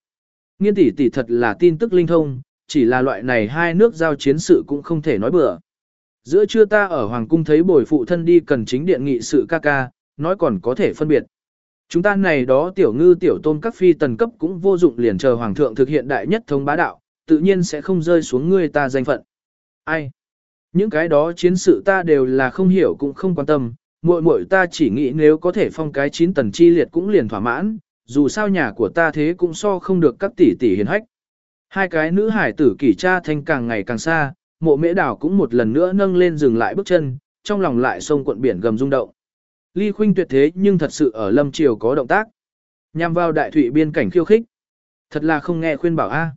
nghiên tỷ tỷ thật là tin tức linh thông, chỉ là loại này hai nước giao chiến sự cũng không thể nói bừa. Giữa trưa ta ở Hoàng Cung thấy bồi phụ thân đi cần chính điện nghị sự ca ca, nói còn có thể phân biệt. Chúng ta này đó tiểu ngư tiểu tôm các phi tần cấp cũng vô dụng liền chờ Hoàng thượng thực hiện đại nhất thống bá đạo, tự nhiên sẽ không rơi xuống ngươi ta danh phận. Ai? Những cái đó chiến sự ta đều là không hiểu cũng không quan tâm, muội muội ta chỉ nghĩ nếu có thể phong cái chín tần chi liệt cũng liền thỏa mãn, dù sao nhà của ta thế cũng so không được các tỷ tỷ hiền hách. Hai cái nữ hải tử kỷ cha thanh càng ngày càng xa, mộ mễ đảo cũng một lần nữa nâng lên dừng lại bước chân, trong lòng lại sông cuộn biển gầm rung động. Ly khuynh tuyệt thế nhưng thật sự ở lâm triều có động tác. Nhằm vào đại thủy biên cảnh khiêu khích. Thật là không nghe khuyên bảo a.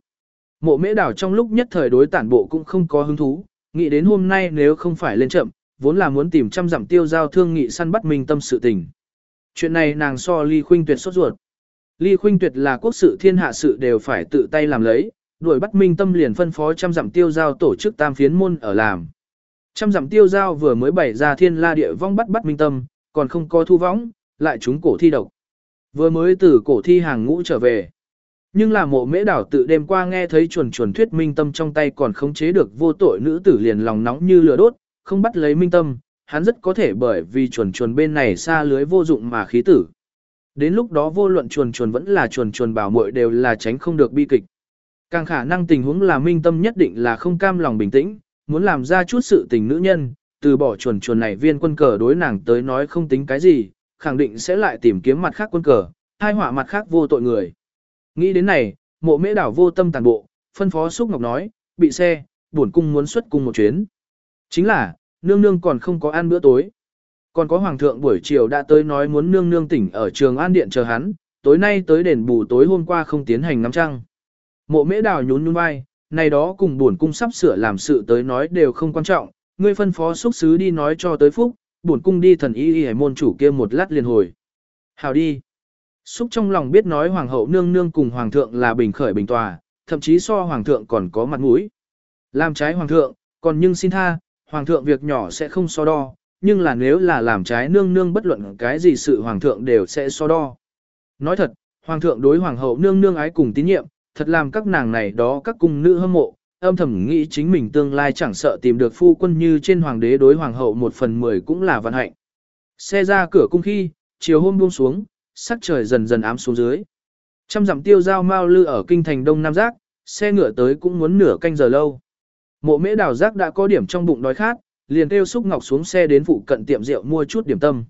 Mộ mễ đảo trong lúc nhất thời đối tản bộ cũng không có hứng thú, nghĩ đến hôm nay nếu không phải lên chậm, vốn là muốn tìm trăm dặm tiêu giao thương nghị săn bắt mình tâm sự tình. Chuyện này nàng so ly khuynh tuyệt sốt ruột. Ly khuynh tuyệt là quốc sự thiên hạ sự đều phải tự tay làm lấy, đuổi bắt minh tâm liền phân phó trăm dặm tiêu giao tổ chức tam phiến môn ở làm. Trăm dặm tiêu giao vừa mới bày ra thiên la địa vong bắt bắt minh tâm, còn không có thu võng, lại chúng cổ thi độc. Vừa mới từ cổ thi hàng ngũ trở về. Nhưng là mộ mễ đảo tự đêm qua nghe thấy chuẩn chuẩn thuyết minh tâm trong tay còn không chế được vô tội nữ tử liền lòng nóng như lửa đốt, không bắt lấy minh tâm, hắn rất có thể bởi vì chuẩn chuẩn bên này xa lưới vô dụng mà khí tử. Đến lúc đó vô luận chuồn chuồn vẫn là chuồn chuồn bảo muội đều là tránh không được bi kịch. Càng khả năng tình huống là minh tâm nhất định là không cam lòng bình tĩnh, muốn làm ra chút sự tình nữ nhân, từ bỏ chuồn chuồn này viên quân cờ đối nàng tới nói không tính cái gì, khẳng định sẽ lại tìm kiếm mặt khác quân cờ, hai họa mặt khác vô tội người. Nghĩ đến này, mộ mễ đảo vô tâm tàn bộ, phân phó xúc ngọc nói, bị xe, buồn cung muốn xuất cung một chuyến. Chính là, nương nương còn không có ăn bữa tối. Còn có hoàng thượng buổi chiều đã tới nói muốn nương nương tỉnh ở trường an điện chờ hắn, tối nay tới đền bù tối hôm qua không tiến hành ngắm trăng. Mộ mễ đào nhún nhún vai, này đó cùng buồn cung sắp sửa làm sự tới nói đều không quan trọng, ngươi phân phó xúc sứ đi nói cho tới phúc, buồn cung đi thần y y hải môn chủ kia một lát liền hồi. Hào đi. Xúc trong lòng biết nói hoàng hậu nương nương cùng hoàng thượng là bình khởi bình tòa, thậm chí so hoàng thượng còn có mặt mũi. Làm trái hoàng thượng, còn nhưng xin tha, hoàng thượng việc nhỏ sẽ không so đo, nhưng là nếu là làm trái nương nương bất luận cái gì sự hoàng thượng đều sẽ so đo. Nói thật, hoàng thượng đối hoàng hậu nương nương ái cùng tín nhiệm, thật làm các nàng này đó các cung nữ hâm mộ, âm thầm nghĩ chính mình tương lai chẳng sợ tìm được phu quân như trên hoàng đế đối hoàng hậu một phần mười cũng là vận hạnh. Xe ra cửa cung khi, chiều hôm buông xuống, sắc trời dần dần ám xuống dưới. Trăm dặm tiêu giao mau lư ở kinh thành Đông Nam Giác, xe ngựa tới cũng muốn nửa canh giờ lâu. Mộ mễ đào giác đã có điểm trong bụng đói khát, liền kêu xúc ngọc xuống xe đến phụ cận tiệm rượu mua chút điểm tâm.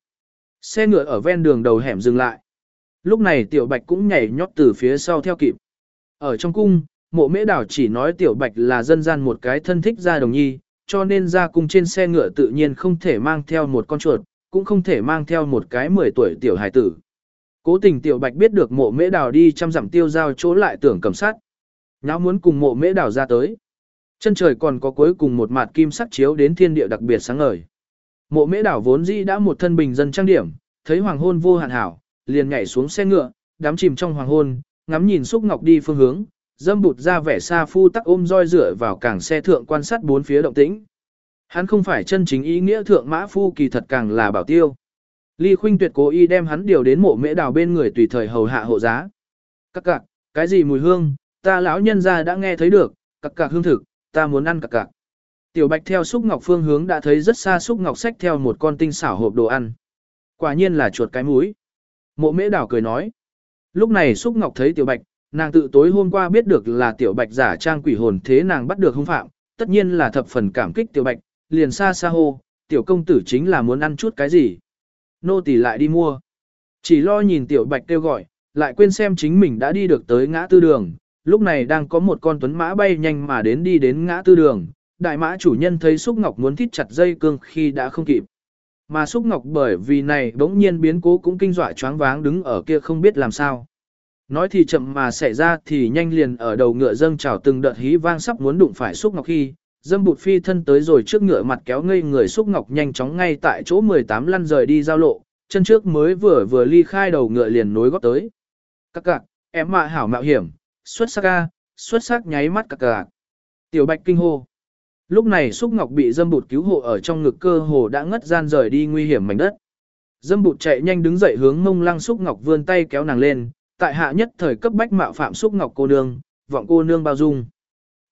Xe ngựa ở ven đường đầu hẻm dừng lại. Lúc này tiểu bạch cũng nhảy nhót từ phía sau theo kịp. Ở trong cung, mộ mễ đảo chỉ nói tiểu bạch là dân gian một cái thân thích gia đồng nhi, cho nên ra cung trên xe ngựa tự nhiên không thể mang theo một con chuột, cũng không thể mang theo một cái 10 tuổi tiểu hài tử. Cố tình tiểu bạch biết được mộ mễ đảo đi chăm dặm tiêu giao chỗ lại tưởng cầm sát. Nháo muốn cùng mộ mễ đảo ra tới. Chân trời còn có cuối cùng một mặt kim sắc chiếu đến thiên địa đặc biệt sáng ngời. Mộ mễ đảo vốn dĩ đã một thân bình dân trang điểm, thấy hoàng hôn vô hạn hảo, liền nhảy xuống xe ngựa, đám chìm trong hoàng hôn, ngắm nhìn xúc ngọc đi phương hướng, dâm bụt ra vẻ xa phu tắc ôm roi rửa vào cảng xe thượng quan sát bốn phía động tĩnh. Hắn không phải chân chính ý nghĩa thượng mã phu kỳ thật càng là bảo tiêu. Ly Khuynh Tuyệt cố ý đem hắn điều đến mộ mễ đào bên người tùy thời hầu hạ hộ giá. Các cạc, cái gì mùi hương, ta lão nhân gia đã nghe thấy được, các cạc hương thực, ta muốn ăn các cạc. Tiểu Bạch theo xúc ngọc phương hướng đã thấy rất xa xúc ngọc xách theo một con tinh xảo hộp đồ ăn. Quả nhiên là chuột cái mũi. Mộ mễ Đào cười nói. Lúc này xúc ngọc thấy Tiểu Bạch, nàng tự tối hôm qua biết được là Tiểu Bạch giả trang quỷ hồn thế nàng bắt được hung phạm, tất nhiên là thập phần cảm kích Tiểu Bạch, liền xa xa hô, Tiểu công tử chính là muốn ăn chút cái gì. Nô tỳ lại đi mua. Chỉ lo nhìn Tiểu Bạch kêu gọi, lại quên xem chính mình đã đi được tới ngã tư đường, lúc này đang có một con tuấn mã bay nhanh mà đến đi đến ngã tư đường, đại mã chủ nhân thấy Xúc Ngọc muốn thít chặt dây cương khi đã không kịp. Mà Xúc Ngọc bởi vì này bỗng nhiên biến cố cũng kinh dọa choáng váng đứng ở kia không biết làm sao. Nói thì chậm mà xảy ra thì nhanh liền ở đầu ngựa dâng trào từng đợt hí vang sắp muốn đụng phải Xúc Ngọc khi, dâm bụt phi thân tới rồi trước ngựa mặt kéo ngây người Xúc Ngọc nhanh chóng ngay tại chỗ 18 lăn rời đi giao lộ, chân trước mới vừa vừa ly khai đầu ngựa liền nối góp tới. Các cạc, em mạ hảo mạo hiểm, xuất sắc ca, xuất sắc nháy mắt các cạc. Tiểu bạch kinh hô. Lúc này xúc ngọc bị dâm bụt cứu hộ ở trong ngực cơ hồ đã ngất gian rời đi nguy hiểm mảnh đất. Dâm bụt chạy nhanh đứng dậy hướng mông lăng xúc ngọc vươn tay kéo nàng lên, tại hạ nhất thời cấp bách mạo phạm xúc ngọc cô nương, vọng cô nương bao dung.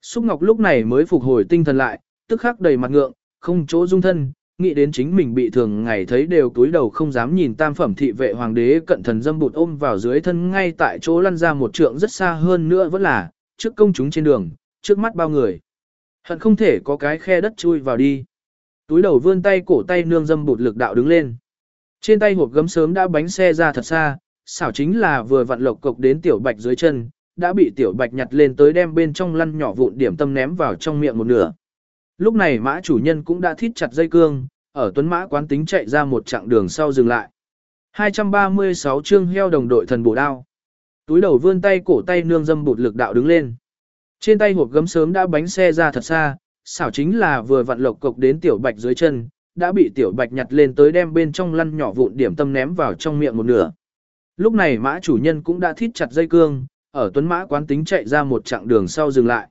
Xúc ngọc lúc này mới phục hồi tinh thần lại, tức khắc đầy mặt ngượng, không chỗ dung thân, nghĩ đến chính mình bị thường ngày thấy đều túi đầu không dám nhìn tam phẩm thị vệ hoàng đế cận thần dâm bụt ôm vào dưới thân ngay tại chỗ lăn ra một trượng rất xa hơn nữa vẫn là, trước công chúng trên đường, trước mắt bao người. Hận không thể có cái khe đất chui vào đi. Túi đầu vươn tay cổ tay nương dâm bụt lực đạo đứng lên. Trên tay hộp gấm sớm đã bánh xe ra thật xa, xảo chính là vừa vặn lộc cộc đến tiểu bạch dưới chân, đã bị tiểu bạch nhặt lên tới đem bên trong lăn nhỏ vụn điểm tâm ném vào trong miệng một nửa. Lúc này mã chủ nhân cũng đã thít chặt dây cương, ở tuấn mã quán tính chạy ra một chặng đường sau dừng lại. 236 chương heo đồng đội thần bổ đao. Túi đầu vươn tay cổ tay nương dâm bụt lực đạo đứng lên. Trên tay hộp gấm sớm đã bánh xe ra thật xa, xảo chính là vừa vặn lộc cộc đến tiểu bạch dưới chân, đã bị tiểu bạch nhặt lên tới đem bên trong lăn nhỏ vụn điểm tâm ném vào trong miệng một nửa. Lúc này mã chủ nhân cũng đã thít chặt dây cương, ở tuấn mã quán tính chạy ra một chặng đường sau dừng lại.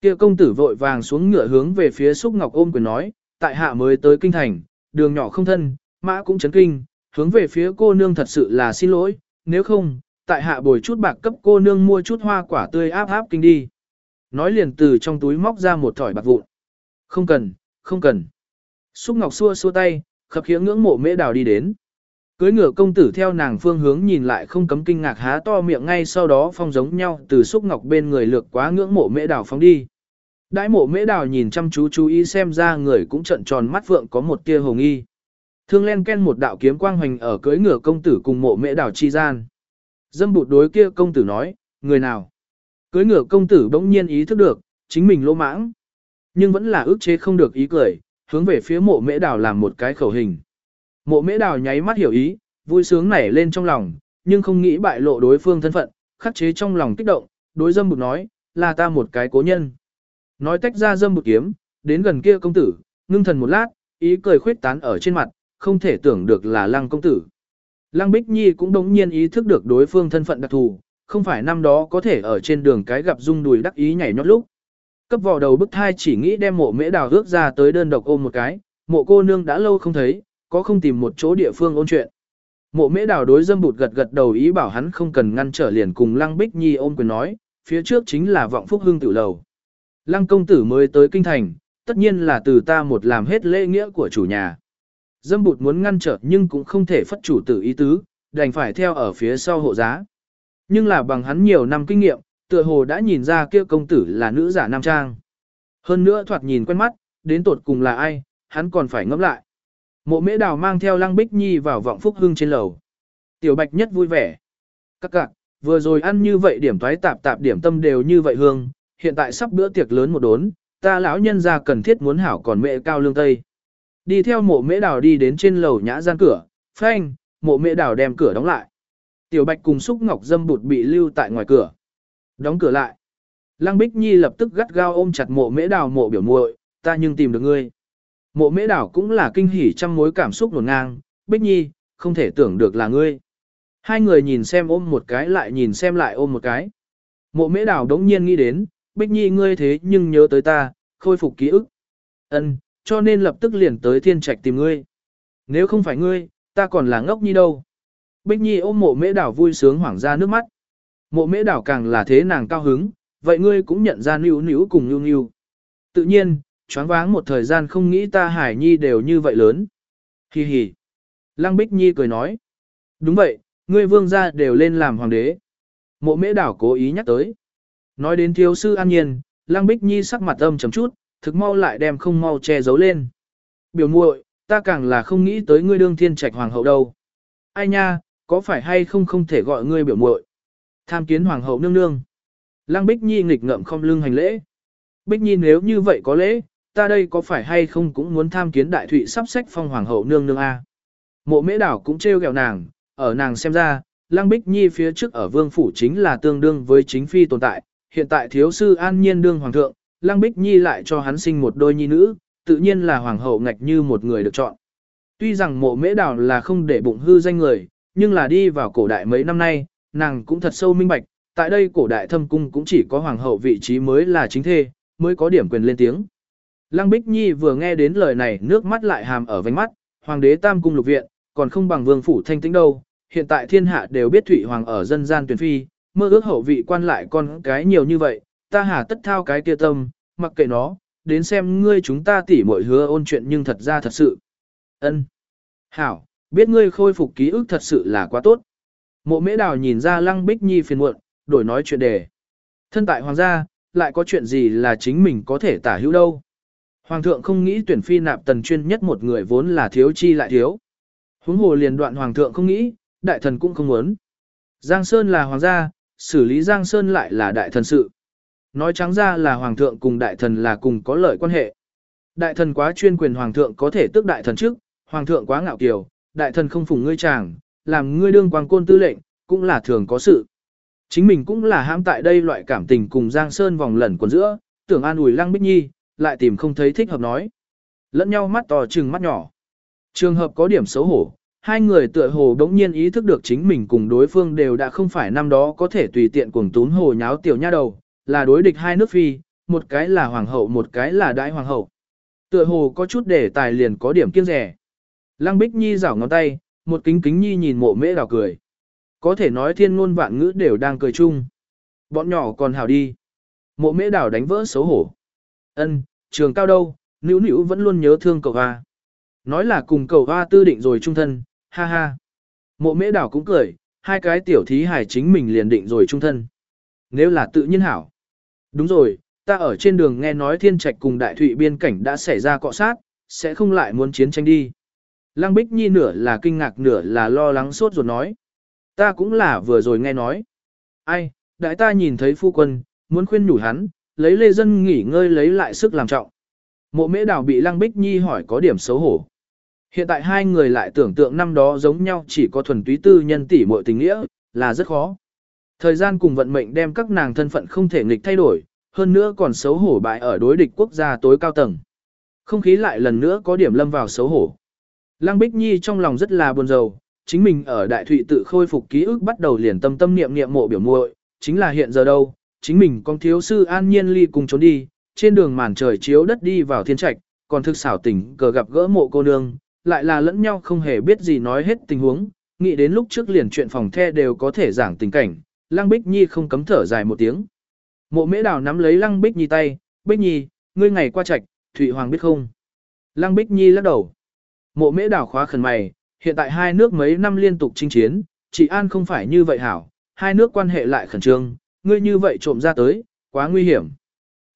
Kia công tử vội vàng xuống ngựa hướng về phía xúc ngọc ôm quyền nói, tại hạ mới tới kinh thành, đường nhỏ không thân, mã cũng chấn kinh, hướng về phía cô nương thật sự là xin lỗi, nếu không, tại hạ bồi chút bạc cấp cô nương mua chút hoa quả tươi áp áp kinh đi. Nói liền từ trong túi móc ra một thỏi bạc vụn. Không cần, không cần. Xúc ngọc xua xua tay, khập khiễng ngưỡng mộ mễ đào đi đến. Cưới ngựa công tử theo nàng phương hướng nhìn lại không cấm kinh ngạc há to miệng ngay sau đó phong giống nhau từ xúc ngọc bên người lược quá ngưỡng mộ mễ đào phóng đi. Đãi mộ mễ đào nhìn chăm chú chú ý xem ra người cũng trận tròn mắt vượng có một tia hồng y. Thương len ken một đạo kiếm quang hoành ở cưới ngựa công tử cùng mộ mễ đào chi gian. Dâm bụt đối kia công tử nói, người nào? Cưới ngựa công tử bỗng nhiên ý thức được, chính mình lỗ mãng. Nhưng vẫn là ước chế không được ý cười, hướng về phía mộ mễ đào làm một cái khẩu hình. Mộ mễ đào nháy mắt hiểu ý, vui sướng nảy lên trong lòng, nhưng không nghĩ bại lộ đối phương thân phận, khắc chế trong lòng kích động, đối dâm bụt nói, là ta một cái cố nhân. Nói tách ra dâm bụt kiếm, đến gần kia công tử, ngưng thần một lát, ý cười khuyết tán ở trên mặt, không thể tưởng được là lăng công tử. Lăng Bích Nhi cũng đống nhiên ý thức được đối phương thân phận đặc thù, không phải năm đó có thể ở trên đường cái gặp dung đùi đắc ý nhảy nhót lúc. Cấp vò đầu bức thai chỉ nghĩ đem mộ mễ đào rước ra tới đơn độc ôm một cái, mộ cô nương đã lâu không thấy, có không tìm một chỗ địa phương ôn chuyện. Mộ mễ đào đối dâm bụt gật gật đầu ý bảo hắn không cần ngăn trở liền cùng Lăng Bích Nhi ôm quyền nói, phía trước chính là vọng phúc hương tử lầu. Lăng công tử mới tới kinh thành, tất nhiên là từ ta một làm hết lễ nghĩa của chủ nhà. Dâm bụt muốn ngăn trở nhưng cũng không thể phất chủ tử ý tứ, đành phải theo ở phía sau hộ giá. Nhưng là bằng hắn nhiều năm kinh nghiệm, tựa hồ đã nhìn ra kia công tử là nữ giả nam trang. Hơn nữa thoạt nhìn quen mắt, đến tột cùng là ai, hắn còn phải ngẫm lại. Mộ mễ đào mang theo lăng bích nhi vào vọng phúc hưng trên lầu. Tiểu bạch nhất vui vẻ. Các cạc, vừa rồi ăn như vậy điểm thoái tạp tạp điểm tâm đều như vậy hương, hiện tại sắp bữa tiệc lớn một đốn, ta lão nhân ra cần thiết muốn hảo còn mẹ cao lương tây. Đi theo mộ mễ đào đi đến trên lầu nhã gian cửa, phanh, mộ mễ đào đem cửa đóng lại. Tiểu bạch cùng xúc ngọc dâm bụt bị lưu tại ngoài cửa. Đóng cửa lại. Lăng Bích Nhi lập tức gắt gao ôm chặt mộ mễ đào mộ biểu muội, ta nhưng tìm được ngươi. Mộ mễ đào cũng là kinh hỉ trăm mối cảm xúc nổn ngang, Bích Nhi, không thể tưởng được là ngươi. Hai người nhìn xem ôm một cái lại nhìn xem lại ôm một cái. Mộ mễ đào đống nhiên nghĩ đến, Bích Nhi ngươi thế nhưng nhớ tới ta, khôi phục ký ức. Ân, cho nên lập tức liền tới thiên trạch tìm ngươi. Nếu không phải ngươi, ta còn là ngốc nhi đâu. Bích Nhi ôm mộ mễ đảo vui sướng hoảng ra nước mắt. Mộ mễ đảo càng là thế nàng cao hứng, vậy ngươi cũng nhận ra níu níu cùng níu níu. Tự nhiên, choáng váng một thời gian không nghĩ ta hải nhi đều như vậy lớn. Hi hi. Lăng Bích Nhi cười nói. Đúng vậy, ngươi vương gia đều lên làm hoàng đế. Mộ mễ đảo cố ý nhắc tới. Nói đến thiếu sư an nhiên, Lăng Bích Nhi sắc mặt âm chấm chút, thực mau lại đem không mau che giấu lên. Biểu muội, ta càng là không nghĩ tới ngươi đương thiên trạch hoàng hậu đâu. Ai nha, có phải hay không không thể gọi ngươi biểu muội? Tham kiến hoàng hậu nương nương. Lăng Bích Nhi nghịch ngợm không lưng hành lễ. Bích Nhi nếu như vậy có lễ, ta đây có phải hay không cũng muốn tham kiến đại thụy sắp sách phong hoàng hậu nương nương a. Mộ Mễ Đảo cũng trêu ghẹo nàng, ở nàng xem ra, Lăng Bích Nhi phía trước ở vương phủ chính là tương đương với chính phi tồn tại, hiện tại thiếu sư an nhiên đương hoàng thượng, Lăng Bích Nhi lại cho hắn sinh một đôi nhi nữ, tự nhiên là hoàng hậu ngạch như một người được chọn. Tuy rằng mộ mễ đảo là không để bụng hư danh người, nhưng là đi vào cổ đại mấy năm nay, nàng cũng thật sâu minh bạch, tại đây cổ đại thâm cung cũng chỉ có hoàng hậu vị trí mới là chính thê, mới có điểm quyền lên tiếng. Lăng Bích Nhi vừa nghe đến lời này nước mắt lại hàm ở vánh mắt, hoàng đế tam cung lục viện, còn không bằng vương phủ thanh tĩnh đâu, hiện tại thiên hạ đều biết Thụy Hoàng ở dân gian tuyển phi, mơ ước hậu vị quan lại con cái nhiều như vậy, ta hà tất thao cái kia tâm, mặc kệ nó, đến xem ngươi chúng ta tỉ muội hứa ôn chuyện nhưng thật ra thật sự. ân Hảo, biết ngươi khôi phục ký ức thật sự là quá tốt. Mộ mễ đào nhìn ra lăng bích nhi phiền muộn, đổi nói chuyện đề. Thân tại hoàng gia, lại có chuyện gì là chính mình có thể tả hữu đâu. Hoàng thượng không nghĩ tuyển phi nạp tần chuyên nhất một người vốn là thiếu chi lại thiếu. Huống hồ liền đoạn hoàng thượng không nghĩ, đại thần cũng không muốn. Giang Sơn là hoàng gia, xử lý Giang Sơn lại là đại thần sự. Nói trắng ra là hoàng thượng cùng đại thần là cùng có lợi quan hệ. Đại thần quá chuyên quyền hoàng thượng có thể tước đại thần trước, hoàng thượng quá ngạo kiều, đại thần không phụng ngươi chàng, làm ngươi đương quang côn tư lệnh, cũng là thường có sự. Chính mình cũng là ham tại đây loại cảm tình cùng Giang Sơn vòng lẩn quần giữa, tưởng an ủi Lăng Bích Nhi, lại tìm không thấy thích hợp nói. Lẫn nhau mắt to trừng mắt nhỏ. Trường hợp có điểm xấu hổ, hai người tựa hồ đống nhiên ý thức được chính mình cùng đối phương đều đã không phải năm đó có thể tùy tiện cuồng tún hồ nháo tiểu nha đầu, là đối địch hai nước phi, một cái là hoàng hậu một cái là đại hoàng hậu. Tựa hồ có chút để tài liền có điểm kiêng rẻ. Lăng Bích Nhi rảo ngón tay, một kính kính nhi nhìn mộ mễ đào cười. Có thể nói thiên ngôn vạn ngữ đều đang cười chung. Bọn nhỏ còn hào đi. Mộ mễ đào đánh vỡ xấu hổ. Ân, trường cao đâu, nữ nữ vẫn luôn nhớ thương cậu hoa. Nói là cùng cậu hoa tư định rồi trung thân, ha ha. Mộ mễ đào cũng cười, hai cái tiểu thí hải chính mình liền định rồi trung thân. Nếu là tự nhiên hảo. Đúng rồi, ta ở trên đường nghe nói thiên trạch cùng đại thụy biên cảnh đã xảy ra cọ sát, sẽ không lại muốn chiến tranh đi. Lăng Bích Nhi nửa là kinh ngạc nửa là lo lắng sốt ruột nói. Ta cũng là vừa rồi nghe nói. Ai, đại ta nhìn thấy phu quân, muốn khuyên nhủ hắn, lấy lê dân nghỉ ngơi lấy lại sức làm trọng. Mộ mễ đào bị Lăng Bích Nhi hỏi có điểm xấu hổ. Hiện tại hai người lại tưởng tượng năm đó giống nhau chỉ có thuần túy tư nhân tỷ muội tình nghĩa, là rất khó. Thời gian cùng vận mệnh đem các nàng thân phận không thể nghịch thay đổi, hơn nữa còn xấu hổ bại ở đối địch quốc gia tối cao tầng. Không khí lại lần nữa có điểm lâm vào xấu hổ. Lăng Bích Nhi trong lòng rất là buồn rầu, chính mình ở Đại Thụy tự khôi phục ký ức bắt đầu liền tâm tâm niệm niệm mộ biểu muội, chính là hiện giờ đâu, chính mình con thiếu sư an nhiên ly cùng trốn đi, trên đường màn trời chiếu đất đi vào thiên trạch, còn thực xảo tỉnh cờ gặp gỡ mộ cô nương, lại là lẫn nhau không hề biết gì nói hết tình huống, nghĩ đến lúc trước liền chuyện phòng the đều có thể giảng tình cảnh, Lăng Bích Nhi không cấm thở dài một tiếng. Mộ Mễ Đào nắm lấy Lăng Bích Nhi tay, "Bích Nhi, ngươi ngày qua trạch, Thụy Hoàng biết không?" Lăng Bích Nhi lắc đầu. Mộ Mễ Đào khóa khẩn mày, hiện tại hai nước mấy năm liên tục chinh chiến, chị An không phải như vậy hảo, hai nước quan hệ lại khẩn trương, ngươi như vậy trộm ra tới, quá nguy hiểm.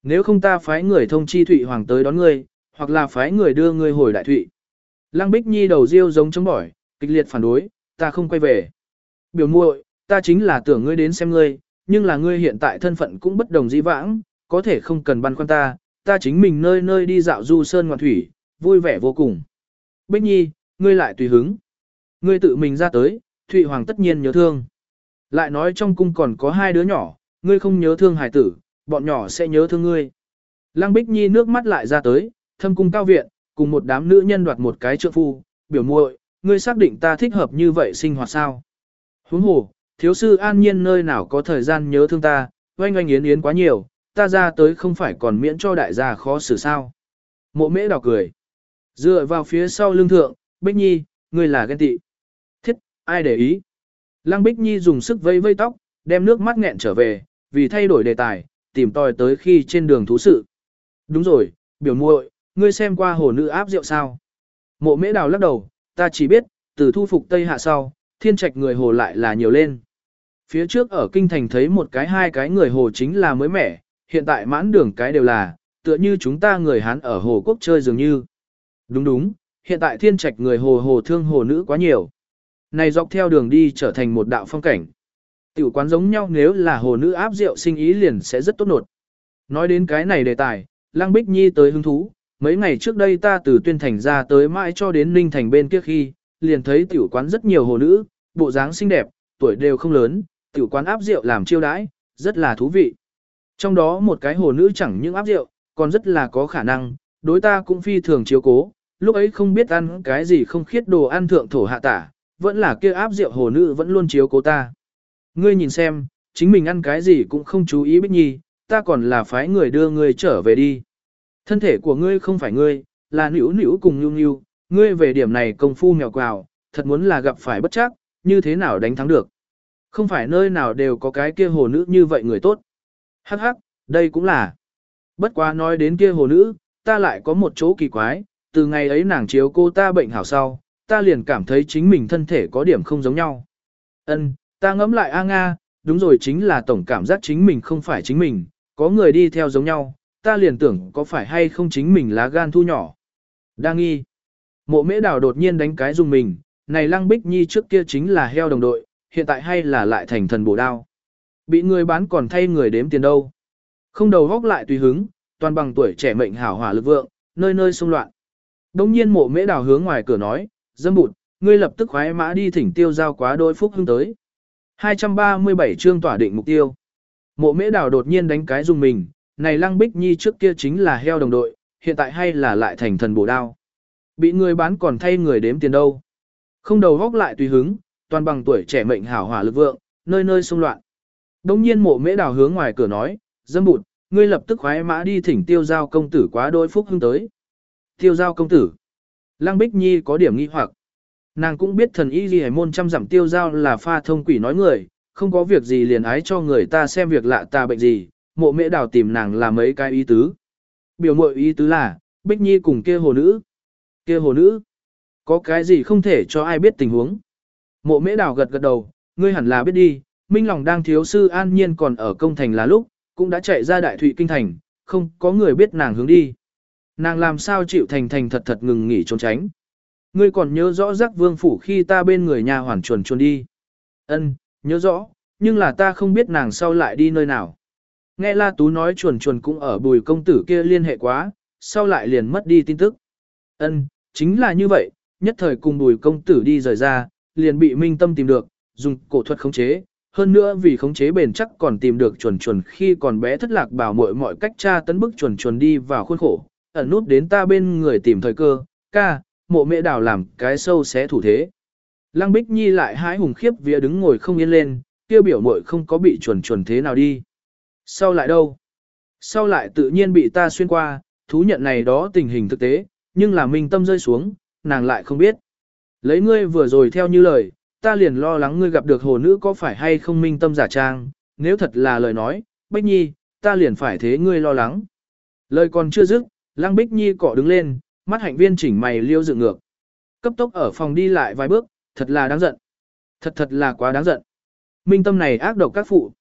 Nếu không ta phái người thông chi Thụy Hoàng tới đón ngươi, hoặc là phái người đưa ngươi hồi Đại Thụy. Lăng Bích Nhi đầu riêu giống chống bỏi, kịch liệt phản đối, ta không quay về. Biểu muội, ta chính là tưởng ngươi đến xem ngươi, nhưng là ngươi hiện tại thân phận cũng bất đồng dĩ vãng, có thể không cần băn khoăn ta, ta chính mình nơi nơi đi dạo du sơn ngoạn thủy, vui vẻ vô cùng. Bích Nhi, ngươi lại tùy hứng. Ngươi tự mình ra tới, Thụy Hoàng tất nhiên nhớ thương. Lại nói trong cung còn có hai đứa nhỏ, ngươi không nhớ thương hải tử, bọn nhỏ sẽ nhớ thương ngươi. Lăng Bích Nhi nước mắt lại ra tới, thâm cung cao viện, cùng một đám nữ nhân đoạt một cái trượng phu, biểu muội, ngươi xác định ta thích hợp như vậy sinh hoạt sao? Huống hồ, thiếu sư an nhiên nơi nào có thời gian nhớ thương ta, oanh oanh yến yến quá nhiều, ta ra tới không phải còn miễn cho đại gia khó xử sao. Mộ mễ đào cười. Dựa vào phía sau lưng thượng, Bích Nhi, ngươi là ghen tị. Thiết, ai để ý. Lăng Bích Nhi dùng sức vây vây tóc, đem nước mắt nghẹn trở về, vì thay đổi đề tài, tìm tòi tới khi trên đường thú sự. Đúng rồi, biểu muội, ngươi xem qua hồ nữ áp rượu sao. Mộ mễ đào lắc đầu, ta chỉ biết, từ thu phục Tây Hạ sau, thiên trạch người hồ lại là nhiều lên. Phía trước ở kinh thành thấy một cái hai cái người hồ chính là mới mẻ, hiện tại mãn đường cái đều là, tựa như chúng ta người Hán ở hồ quốc chơi dường như. Đúng đúng, hiện tại thiên trạch người hồ hồ thương hồ nữ quá nhiều. Này dọc theo đường đi trở thành một đạo phong cảnh. Tiểu quán giống nhau nếu là hồ nữ áp rượu sinh ý liền sẽ rất tốt nột. Nói đến cái này đề tài, Lăng Bích Nhi tới hứng thú, mấy ngày trước đây ta từ tuyên thành ra tới mãi cho đến ninh thành bên kia khi, liền thấy tiểu quán rất nhiều hồ nữ, bộ dáng xinh đẹp, tuổi đều không lớn, tiểu quán áp rượu làm chiêu đãi, rất là thú vị. Trong đó một cái hồ nữ chẳng những áp rượu, còn rất là có khả năng, đối ta cũng phi thường chiếu cố, lúc ấy không biết ăn cái gì không khiết đồ ăn thượng thổ hạ tả, vẫn là kia áp rượu hồ nữ vẫn luôn chiếu cố ta. Ngươi nhìn xem, chính mình ăn cái gì cũng không chú ý bích nhi, ta còn là phái người đưa ngươi trở về đi. Thân thể của ngươi không phải ngươi, là nữ nữ cùng nhu nhu, ngươi về điểm này công phu mèo quào, thật muốn là gặp phải bất chắc, như thế nào đánh thắng được. Không phải nơi nào đều có cái kia hồ nữ như vậy người tốt. Hắc hắc, đây cũng là. Bất quá nói đến kia hồ nữ, ta lại có một chỗ kỳ quái, từ ngày ấy nàng chiếu cô ta bệnh hảo sau, ta liền cảm thấy chính mình thân thể có điểm không giống nhau. Ân, ta ngẫm lại A Nga, đúng rồi chính là tổng cảm giác chính mình không phải chính mình, có người đi theo giống nhau, ta liền tưởng có phải hay không chính mình lá gan thu nhỏ. Đang nghi. Mộ mễ đào đột nhiên đánh cái dùng mình, này lăng bích nhi trước kia chính là heo đồng đội, hiện tại hay là lại thành thần bổ đao. Bị người bán còn thay người đếm tiền đâu. Không đầu góc lại tùy hứng, toàn bằng tuổi trẻ mệnh hảo hỏa lực vượng, nơi nơi xung loạn. Đông nhiên mộ mễ đào hướng ngoài cửa nói, dâm bụt, ngươi lập tức khoái mã đi thỉnh tiêu giao quá đôi phúc hưng tới. 237 chương tỏa định mục tiêu. Mộ mễ đào đột nhiên đánh cái dùng mình, này lăng bích nhi trước kia chính là heo đồng đội, hiện tại hay là lại thành thần bổ đao. Bị người bán còn thay người đếm tiền đâu. Không đầu góc lại tùy hứng, toàn bằng tuổi trẻ mệnh hảo hỏa lực vượng, nơi nơi xung loạn. Đông nhiên mộ mễ đào hướng ngoài cửa nói, dâm bụt, ngươi lập tức khoái mã đi thỉnh tiêu giao công tử quá đôi phúc hưng tới. Tiêu giao công tử. Lăng Bích Nhi có điểm nghi hoặc. Nàng cũng biết thần y ghi môn trăm dặm tiêu giao là pha thông quỷ nói người, không có việc gì liền ái cho người ta xem việc lạ ta bệnh gì, mộ mễ đào tìm nàng là mấy cái ý tứ. Biểu mội ý tứ là, Bích Nhi cùng kia hồ nữ. kia hồ nữ. Có cái gì không thể cho ai biết tình huống. Mộ mễ đào gật gật đầu, ngươi hẳn là biết đi, Minh lòng đang thiếu sư an nhiên còn ở công thành là lúc, cũng đã chạy ra đại thụy kinh thành, không có người biết nàng hướng đi. Nàng làm sao chịu thành thành thật thật ngừng nghỉ trốn tránh. Ngươi còn nhớ rõ giác vương phủ khi ta bên người nhà hoàn chuồn chuồn đi. Ân, nhớ rõ, nhưng là ta không biết nàng sau lại đi nơi nào. Nghe La Tú nói chuồn chuồn cũng ở bùi công tử kia liên hệ quá, sau lại liền mất đi tin tức. Ân, chính là như vậy, nhất thời cùng bùi công tử đi rời ra, liền bị minh tâm tìm được, dùng cổ thuật khống chế. Hơn nữa vì khống chế bền chắc còn tìm được chuồn chuồn khi còn bé thất lạc bảo mọi mọi cách tra tấn bức chuồn chuồn đi vào khuôn khổ, ẩn nút đến ta bên người tìm thời cơ, ca, mộ mẹ đào làm cái sâu xé thủ thế. Lăng Bích Nhi lại hái hùng khiếp vía đứng ngồi không yên lên, tiêu biểu mội không có bị chuẩn chuẩn thế nào đi. Sau lại đâu? Sau lại tự nhiên bị ta xuyên qua, thú nhận này đó tình hình thực tế, nhưng là minh tâm rơi xuống, nàng lại không biết. Lấy ngươi vừa rồi theo như lời, ta liền lo lắng ngươi gặp được hồ nữ có phải hay không minh tâm giả trang, nếu thật là lời nói, Bích Nhi, ta liền phải thế ngươi lo lắng. Lời còn chưa dứt, Lăng Bích Nhi cọ đứng lên, mắt hạnh viên chỉnh mày liêu dựng ngược. Cấp tốc ở phòng đi lại vài bước, thật là đáng giận. Thật thật là quá đáng giận. Minh tâm này ác độc các phụ.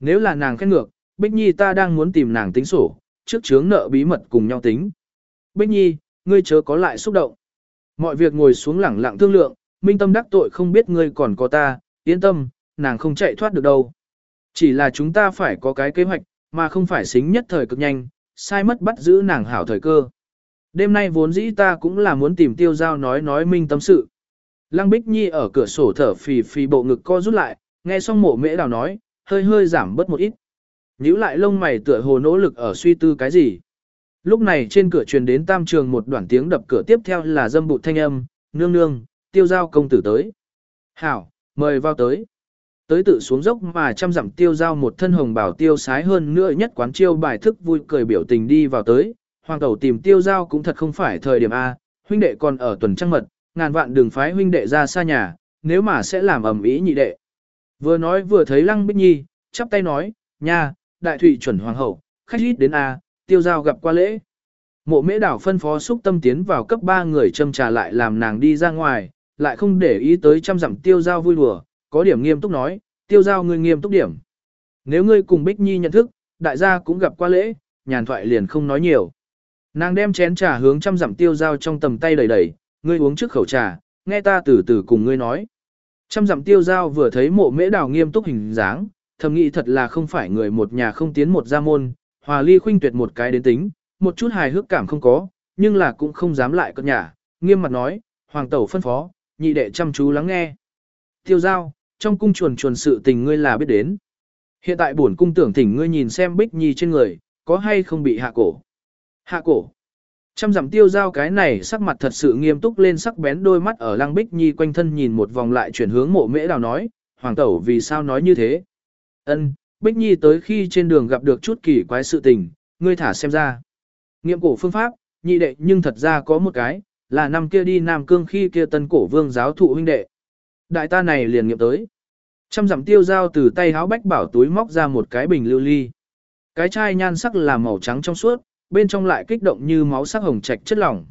Nếu là nàng khen ngược, Bích Nhi ta đang muốn tìm nàng tính sổ, trước chướng nợ bí mật cùng nhau tính. Bích Nhi, ngươi chớ có lại xúc động. Mọi việc ngồi xuống lẳng lặng thương lượng, Minh tâm đắc tội không biết ngươi còn có ta, yên tâm, nàng không chạy thoát được đâu. Chỉ là chúng ta phải có cái kế hoạch, mà không phải xính nhất thời cực nhanh, sai mất bắt giữ nàng hảo thời cơ. Đêm nay vốn dĩ ta cũng là muốn tìm tiêu giao nói nói minh tâm sự. Lăng Bích Nhi ở cửa sổ thở phì phì bộ ngực co rút lại, nghe xong mộ mễ đào nói, hơi hơi giảm bớt một ít. Nhíu lại lông mày tựa hồ nỗ lực ở suy tư cái gì. Lúc này trên cửa truyền đến tam trường một đoạn tiếng đập cửa tiếp theo là dâm bụt thanh âm, nương nương, tiêu giao công tử tới. Hảo, mời vào tới. Tới tự xuống dốc mà chăm dặm tiêu giao một thân hồng bảo tiêu sái hơn nữa nhất quán chiêu bài thức vui cười biểu tình đi vào tới. Hoàng tẩu tìm tiêu giao cũng thật không phải thời điểm A, huynh đệ còn ở tuần trăng mật, ngàn vạn đường phái huynh đệ ra xa nhà, nếu mà sẽ làm ầm ĩ nhị đệ. Vừa nói vừa thấy lăng bích nhi, chắp tay nói, nha, đại thụy chuẩn hoàng hậu, khách ít đến A, tiêu giao gặp qua lễ. Mộ mễ đảo phân phó xúc tâm tiến vào cấp 3 người châm trà lại làm nàng đi ra ngoài, lại không để ý tới trăm dặm tiêu giao vui đùa, có điểm nghiêm túc nói, tiêu giao ngươi nghiêm túc điểm. Nếu ngươi cùng Bích Nhi nhận thức, đại gia cũng gặp qua lễ, nhàn thoại liền không nói nhiều. Nàng đem chén trà hướng trăm dặm tiêu giao trong tầm tay đầy đầy, ngươi uống trước khẩu trà, nghe ta từ từ cùng ngươi nói. Trăm dặm tiêu giao vừa thấy mộ mễ đào nghiêm túc hình dáng, thầm nghĩ thật là không phải người một nhà không tiến một gia môn, hòa ly khuynh tuyệt một cái đến tính, một chút hài hước cảm không có, nhưng là cũng không dám lại cất nhà, nghiêm mặt nói, hoàng tẩu phân phó, nhị đệ chăm chú lắng nghe. Tiêu giao, trong cung chuồn chuồn sự tình ngươi là biết đến. Hiện tại bổn cung tưởng thỉnh ngươi nhìn xem Bích Nhi trên người, có hay không bị hạ cổ. Hạ cổ. Trăm dặm tiêu giao cái này sắc mặt thật sự nghiêm túc lên sắc bén đôi mắt ở lăng Bích Nhi quanh thân nhìn một vòng lại chuyển hướng mộ mễ đào nói, hoàng tẩu vì sao nói như thế. Ân, Bích Nhi tới khi trên đường gặp được chút kỳ quái sự tình, ngươi thả xem ra. Nghiệm cổ phương pháp, nhị đệ nhưng thật ra có một cái, là năm kia đi Nam Cương khi kia tân cổ vương giáo thụ huynh đệ. Đại ta này liền nghiệm tới. Trăm dặm tiêu dao từ tay háo bách bảo túi móc ra một cái bình lưu ly. Cái chai nhan sắc là màu trắng trong suốt, bên trong lại kích động như máu sắc hồng trạch chất lỏng.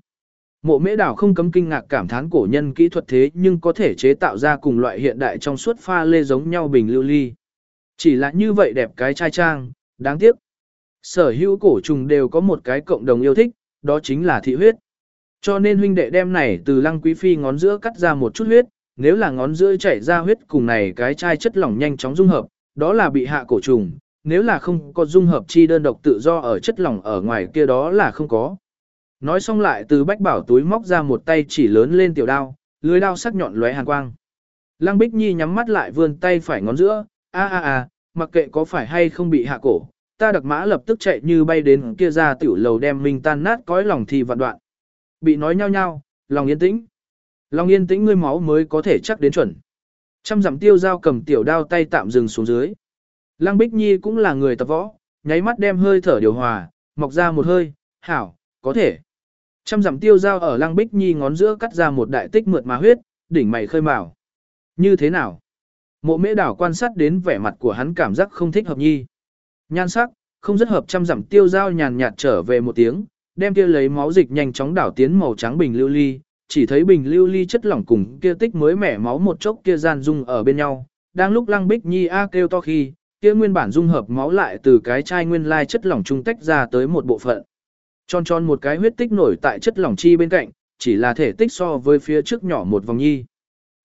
Mộ mễ đảo không cấm kinh ngạc cảm thán cổ nhân kỹ thuật thế nhưng có thể chế tạo ra cùng loại hiện đại trong suốt pha lê giống nhau bình lưu ly. Chỉ là như vậy đẹp cái chai trang, đáng tiếc. Sở hữu cổ trùng đều có một cái cộng đồng yêu thích, đó chính là thị huyết. Cho nên huynh đệ đem này từ lăng quý phi ngón giữa cắt ra một chút huyết, nếu là ngón giữa chảy ra huyết cùng này cái chai chất lỏng nhanh chóng dung hợp, đó là bị hạ cổ trùng, nếu là không có dung hợp chi đơn độc tự do ở chất lỏng ở ngoài kia đó là không có. Nói xong lại từ bách bảo túi móc ra một tay chỉ lớn lên tiểu đao, lưới đao sắc nhọn lóe hàn quang. Lăng Bích Nhi nhắm mắt lại vươn tay phải ngón giữa, a a a, mặc kệ có phải hay không bị hạ cổ, ta đặc mã lập tức chạy như bay đến kia ra tiểu lầu đem mình tan nát cõi lòng thì vạn đoạn. Bị nói nhau nhau, lòng yên tĩnh. Long yên tĩnh ngươi máu mới có thể chắc đến chuẩn. Trăm dặm tiêu dao cầm tiểu đao tay tạm dừng xuống dưới. Lăng Bích Nhi cũng là người tập võ, nháy mắt đem hơi thở điều hòa, mọc ra một hơi, hảo, có thể. Trăm dặm tiêu dao ở Lăng Bích Nhi ngón giữa cắt ra một đại tích mượt mà huyết, đỉnh mày khơi mào. Như thế nào? Mộ mễ đảo quan sát đến vẻ mặt của hắn cảm giác không thích hợp nhi. Nhan sắc, không rất hợp trăm dặm tiêu dao nhàn nhạt trở về một tiếng, đem kia lấy máu dịch nhanh chóng đảo tiến màu trắng bình lưu ly, chỉ thấy bình lưu ly chất lỏng cùng kia tích mới mẻ máu một chốc kia gian dung ở bên nhau. Đang lúc Lăng Bích Nhi a kêu to khi, kia nguyên bản dung hợp máu lại từ cái chai nguyên lai chất lỏng trung tách ra tới một bộ phận. Tròn tròn một cái huyết tích nổi tại chất lỏng chi bên cạnh, chỉ là thể tích so với phía trước nhỏ một vòng nhi.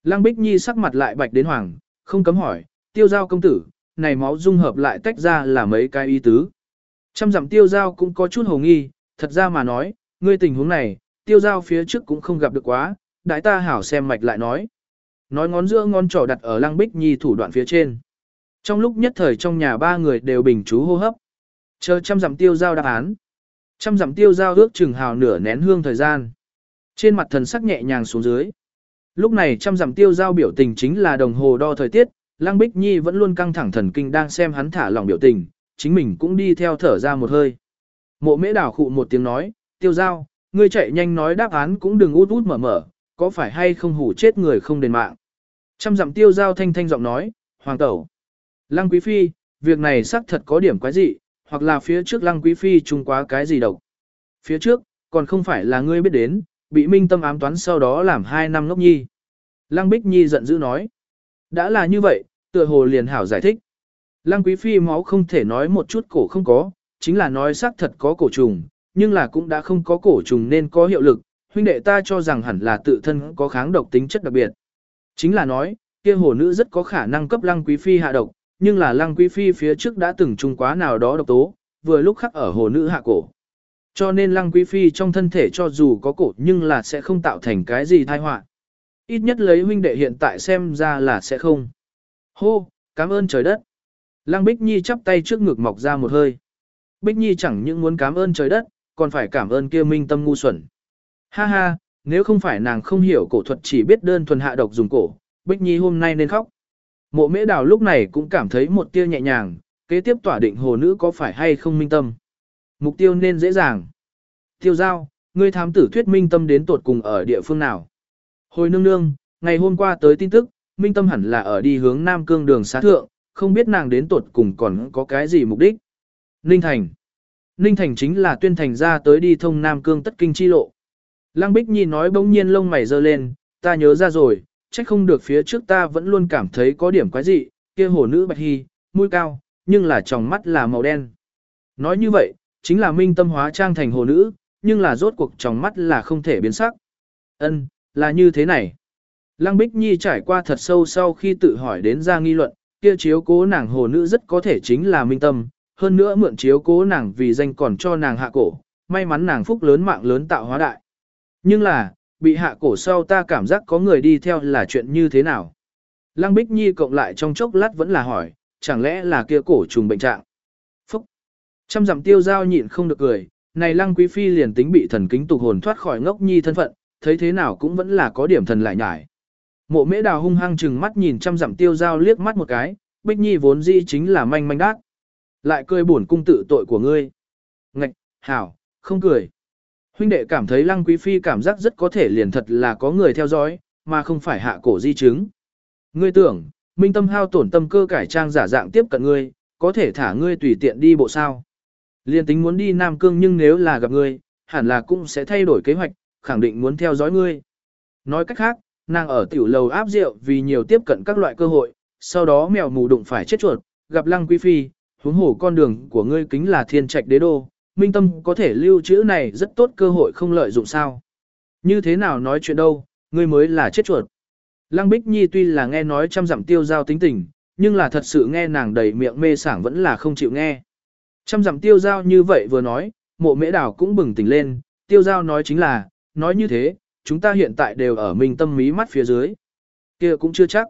Lăng Bích Nhi sắc mặt lại bạch đến hoàng, không cấm hỏi, tiêu giao công tử, này máu dung hợp lại tách ra là mấy cái y tứ. Trăm dặm tiêu giao cũng có chút hồ nghi, thật ra mà nói, ngươi tình huống này, tiêu giao phía trước cũng không gặp được quá, đại ta hảo xem mạch lại nói. Nói ngón giữa ngón trỏ đặt ở Lăng Bích Nhi thủ đoạn phía trên. Trong lúc nhất thời trong nhà ba người đều bình chú hô hấp. Chờ trăm dặm tiêu giao đáp án. Trăm dặm tiêu giao ước chừng hào nửa nén hương thời gian. Trên mặt thần sắc nhẹ nhàng xuống dưới. Lúc này trăm dặm tiêu giao biểu tình chính là đồng hồ đo thời tiết, Lăng Bích Nhi vẫn luôn căng thẳng thần kinh đang xem hắn thả lòng biểu tình, chính mình cũng đi theo thở ra một hơi. Mộ mễ đảo khụ một tiếng nói, tiêu giao, ngươi chạy nhanh nói đáp án cũng đừng út út mở mở, có phải hay không hủ chết người không đền mạng. Trăm dặm tiêu giao thanh thanh giọng nói, hoàng tẩu. Lăng quý phi, việc này xác thật có điểm quái dị, hoặc là phía trước lăng quý phi trùng quá cái gì độc. Phía trước, còn không phải là ngươi biết đến, bị minh tâm ám toán sau đó làm hai năm ngốc nhi. Lăng Bích Nhi giận dữ nói. Đã là như vậy, tựa hồ liền hảo giải thích. Lăng Quý Phi máu không thể nói một chút cổ không có, chính là nói xác thật có cổ trùng, nhưng là cũng đã không có cổ trùng nên có hiệu lực, huynh đệ ta cho rằng hẳn là tự thân có kháng độc tính chất đặc biệt. Chính là nói, kia hồ nữ rất có khả năng cấp Lăng Quý Phi hạ độc, nhưng là Lăng Quý Phi phía trước đã từng trung quá nào đó độc tố, vừa lúc khắc ở hồ nữ hạ cổ. Cho nên Lăng Quý Phi trong thân thể cho dù có cổ nhưng là sẽ không tạo thành cái gì tai họa. Ít nhất lấy huynh đệ hiện tại xem ra là sẽ không. Hô, cảm ơn trời đất. Lăng Bích Nhi chắp tay trước ngực mọc ra một hơi. Bích Nhi chẳng những muốn cảm ơn trời đất, còn phải cảm ơn kia minh tâm ngu xuẩn. Ha ha, nếu không phải nàng không hiểu cổ thuật chỉ biết đơn thuần hạ độc dùng cổ, Bích Nhi hôm nay nên khóc. Mộ mễ đào lúc này cũng cảm thấy một tia nhẹ nhàng, kế tiếp tỏa định hồ nữ có phải hay không minh tâm. Mục tiêu nên dễ dàng. Tiêu giao, ngươi thám tử thuyết minh tâm đến tột cùng ở địa phương nào. Hồi nương nương, ngày hôm qua tới tin tức, minh tâm hẳn là ở đi hướng Nam Cương đường xá thượng, không biết nàng đến tột cùng còn có cái gì mục đích. Ninh Thành Ninh Thành chính là tuyên thành ra tới đi thông Nam Cương tất kinh chi lộ. Lăng Bích Nhi nói bỗng nhiên lông mày dơ lên, ta nhớ ra rồi, trách không được phía trước ta vẫn luôn cảm thấy có điểm quái dị, kia hồ nữ bạch hy, mũi cao, nhưng là tròng mắt là màu đen. Nói như vậy, chính là minh tâm hóa trang thành hồ nữ, nhưng là rốt cuộc tròng mắt là không thể biến sắc. Ân, là như thế này. Lăng Bích Nhi trải qua thật sâu sau khi tự hỏi đến ra nghi luận, kia chiếu cố nàng hồ nữ rất có thể chính là minh tâm, hơn nữa mượn chiếu cố nàng vì danh còn cho nàng hạ cổ, may mắn nàng phúc lớn mạng lớn tạo hóa đại. Nhưng là, bị hạ cổ sau ta cảm giác có người đi theo là chuyện như thế nào. Lăng Bích Nhi cộng lại trong chốc lát vẫn là hỏi, chẳng lẽ là kia cổ trùng bệnh trạng. Phúc! Trăm dặm tiêu giao nhịn không được cười, này Lăng Quý Phi liền tính bị thần kính tục hồn thoát khỏi ngốc nhi thân phận, thấy thế nào cũng vẫn là có điểm thần lại nhải. Mộ mễ đào hung hăng chừng mắt nhìn trăm dặm tiêu giao liếc mắt một cái, Bích Nhi vốn dĩ chính là manh manh đát. Lại cười buồn cung tự tội của ngươi. Ngạch, hảo, không cười. Huynh đệ cảm thấy lăng quý phi cảm giác rất có thể liền thật là có người theo dõi, mà không phải hạ cổ di chứng. Ngươi tưởng, minh tâm hao tổn tâm cơ cải trang giả dạng tiếp cận ngươi, có thể thả ngươi tùy tiện đi bộ sao. Liên tính muốn đi Nam Cương nhưng nếu là gặp ngươi, hẳn là cũng sẽ thay đổi kế hoạch, khẳng định muốn theo dõi ngươi. Nói cách khác, nàng ở tiểu lầu áp rượu vì nhiều tiếp cận các loại cơ hội, sau đó mèo mù đụng phải chết chuột, gặp lăng quý phi, huống hồ con đường của ngươi kính là thiên trạch đế đô, minh tâm có thể lưu trữ này rất tốt cơ hội không lợi dụng sao. Như thế nào nói chuyện đâu, ngươi mới là chết chuột. Lăng Bích Nhi tuy là nghe nói trăm dặm tiêu giao tính tình, nhưng là thật sự nghe nàng đầy miệng mê sảng vẫn là không chịu nghe. Trăm dặm tiêu giao như vậy vừa nói, mộ mễ đảo cũng bừng tỉnh lên, tiêu giao nói chính là, nói như thế, chúng ta hiện tại đều ở minh tâm mí mắt phía dưới. kia cũng chưa chắc.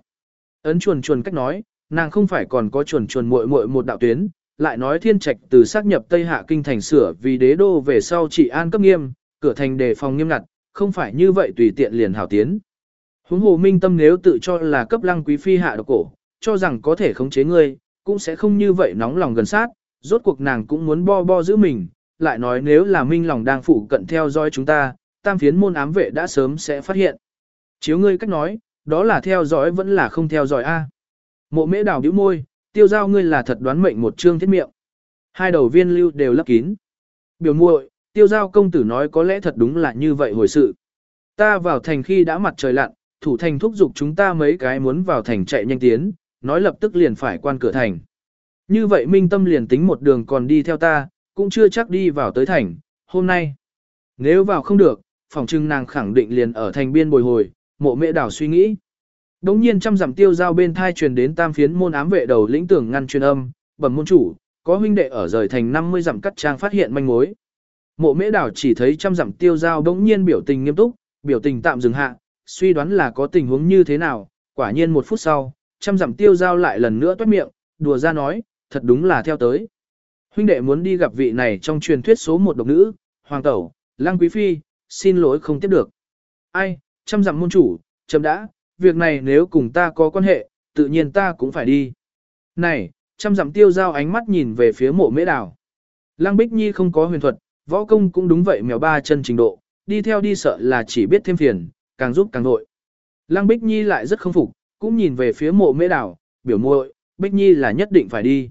Ấn chuồn chuồn cách nói, nàng không phải còn có chuồn chuồn muội muội một đạo tuyến, lại nói thiên trạch từ xác nhập Tây Hạ Kinh thành sửa vì đế đô về sau trị an cấp nghiêm, cửa thành đề phòng nghiêm ngặt, không phải như vậy tùy tiện liền hảo tiến. Huống hồ minh tâm nếu tự cho là cấp lăng quý phi hạ độc cổ, cho rằng có thể khống chế ngươi, cũng sẽ không như vậy nóng lòng gần sát, rốt cuộc nàng cũng muốn bo bo giữ mình, lại nói nếu là minh lòng đang phụ cận theo dõi chúng ta, tam phiến môn ám vệ đã sớm sẽ phát hiện. Chiếu ngươi cách nói, đó là theo dõi vẫn là không theo dõi a. Mộ mễ đào bĩu môi, tiêu giao ngươi là thật đoán mệnh một chương thiết miệng. Hai đầu viên lưu đều lấp kín. Biểu muội, tiêu giao công tử nói có lẽ thật đúng là như vậy hồi sự. Ta vào thành khi đã mặt trời lặn, thủ thành thúc giục chúng ta mấy cái muốn vào thành chạy nhanh tiến, nói lập tức liền phải quan cửa thành. Như vậy minh tâm liền tính một đường còn đi theo ta, cũng chưa chắc đi vào tới thành, hôm nay. Nếu vào không được, phòng trưng nàng khẳng định liền ở thành biên bồi hồi, mộ Mễ đảo suy nghĩ. Đống nhiên trăm dặm tiêu giao bên thai truyền đến tam phiến môn ám vệ đầu lĩnh tưởng ngăn truyền âm, bẩm môn chủ, có huynh đệ ở rời thành 50 dặm cắt trang phát hiện manh mối. Mộ mễ đảo chỉ thấy trăm dặm tiêu giao đống nhiên biểu tình nghiêm túc, biểu tình tạm dừng hạ, suy đoán là có tình huống như thế nào, quả nhiên một phút sau, trăm dặm tiêu giao lại lần nữa toát miệng, đùa ra nói, thật đúng là theo tới. Huynh đệ muốn đi gặp vị này trong truyền thuyết số một độc nữ, hoàng tẩu, lang quý phi, xin lỗi không tiếp được. Ai, trăm dặm môn chủ, chấm đã, việc này nếu cùng ta có quan hệ, tự nhiên ta cũng phải đi. Này, trăm dặm tiêu giao ánh mắt nhìn về phía mộ mễ đảo. Lăng Bích Nhi không có huyền thuật, võ công cũng đúng vậy mèo ba chân trình độ, đi theo đi sợ là chỉ biết thêm phiền, càng giúp càng nội. Lăng Bích Nhi lại rất không phục, cũng nhìn về phía mộ mễ đảo, biểu muội, Bích Nhi là nhất định phải đi.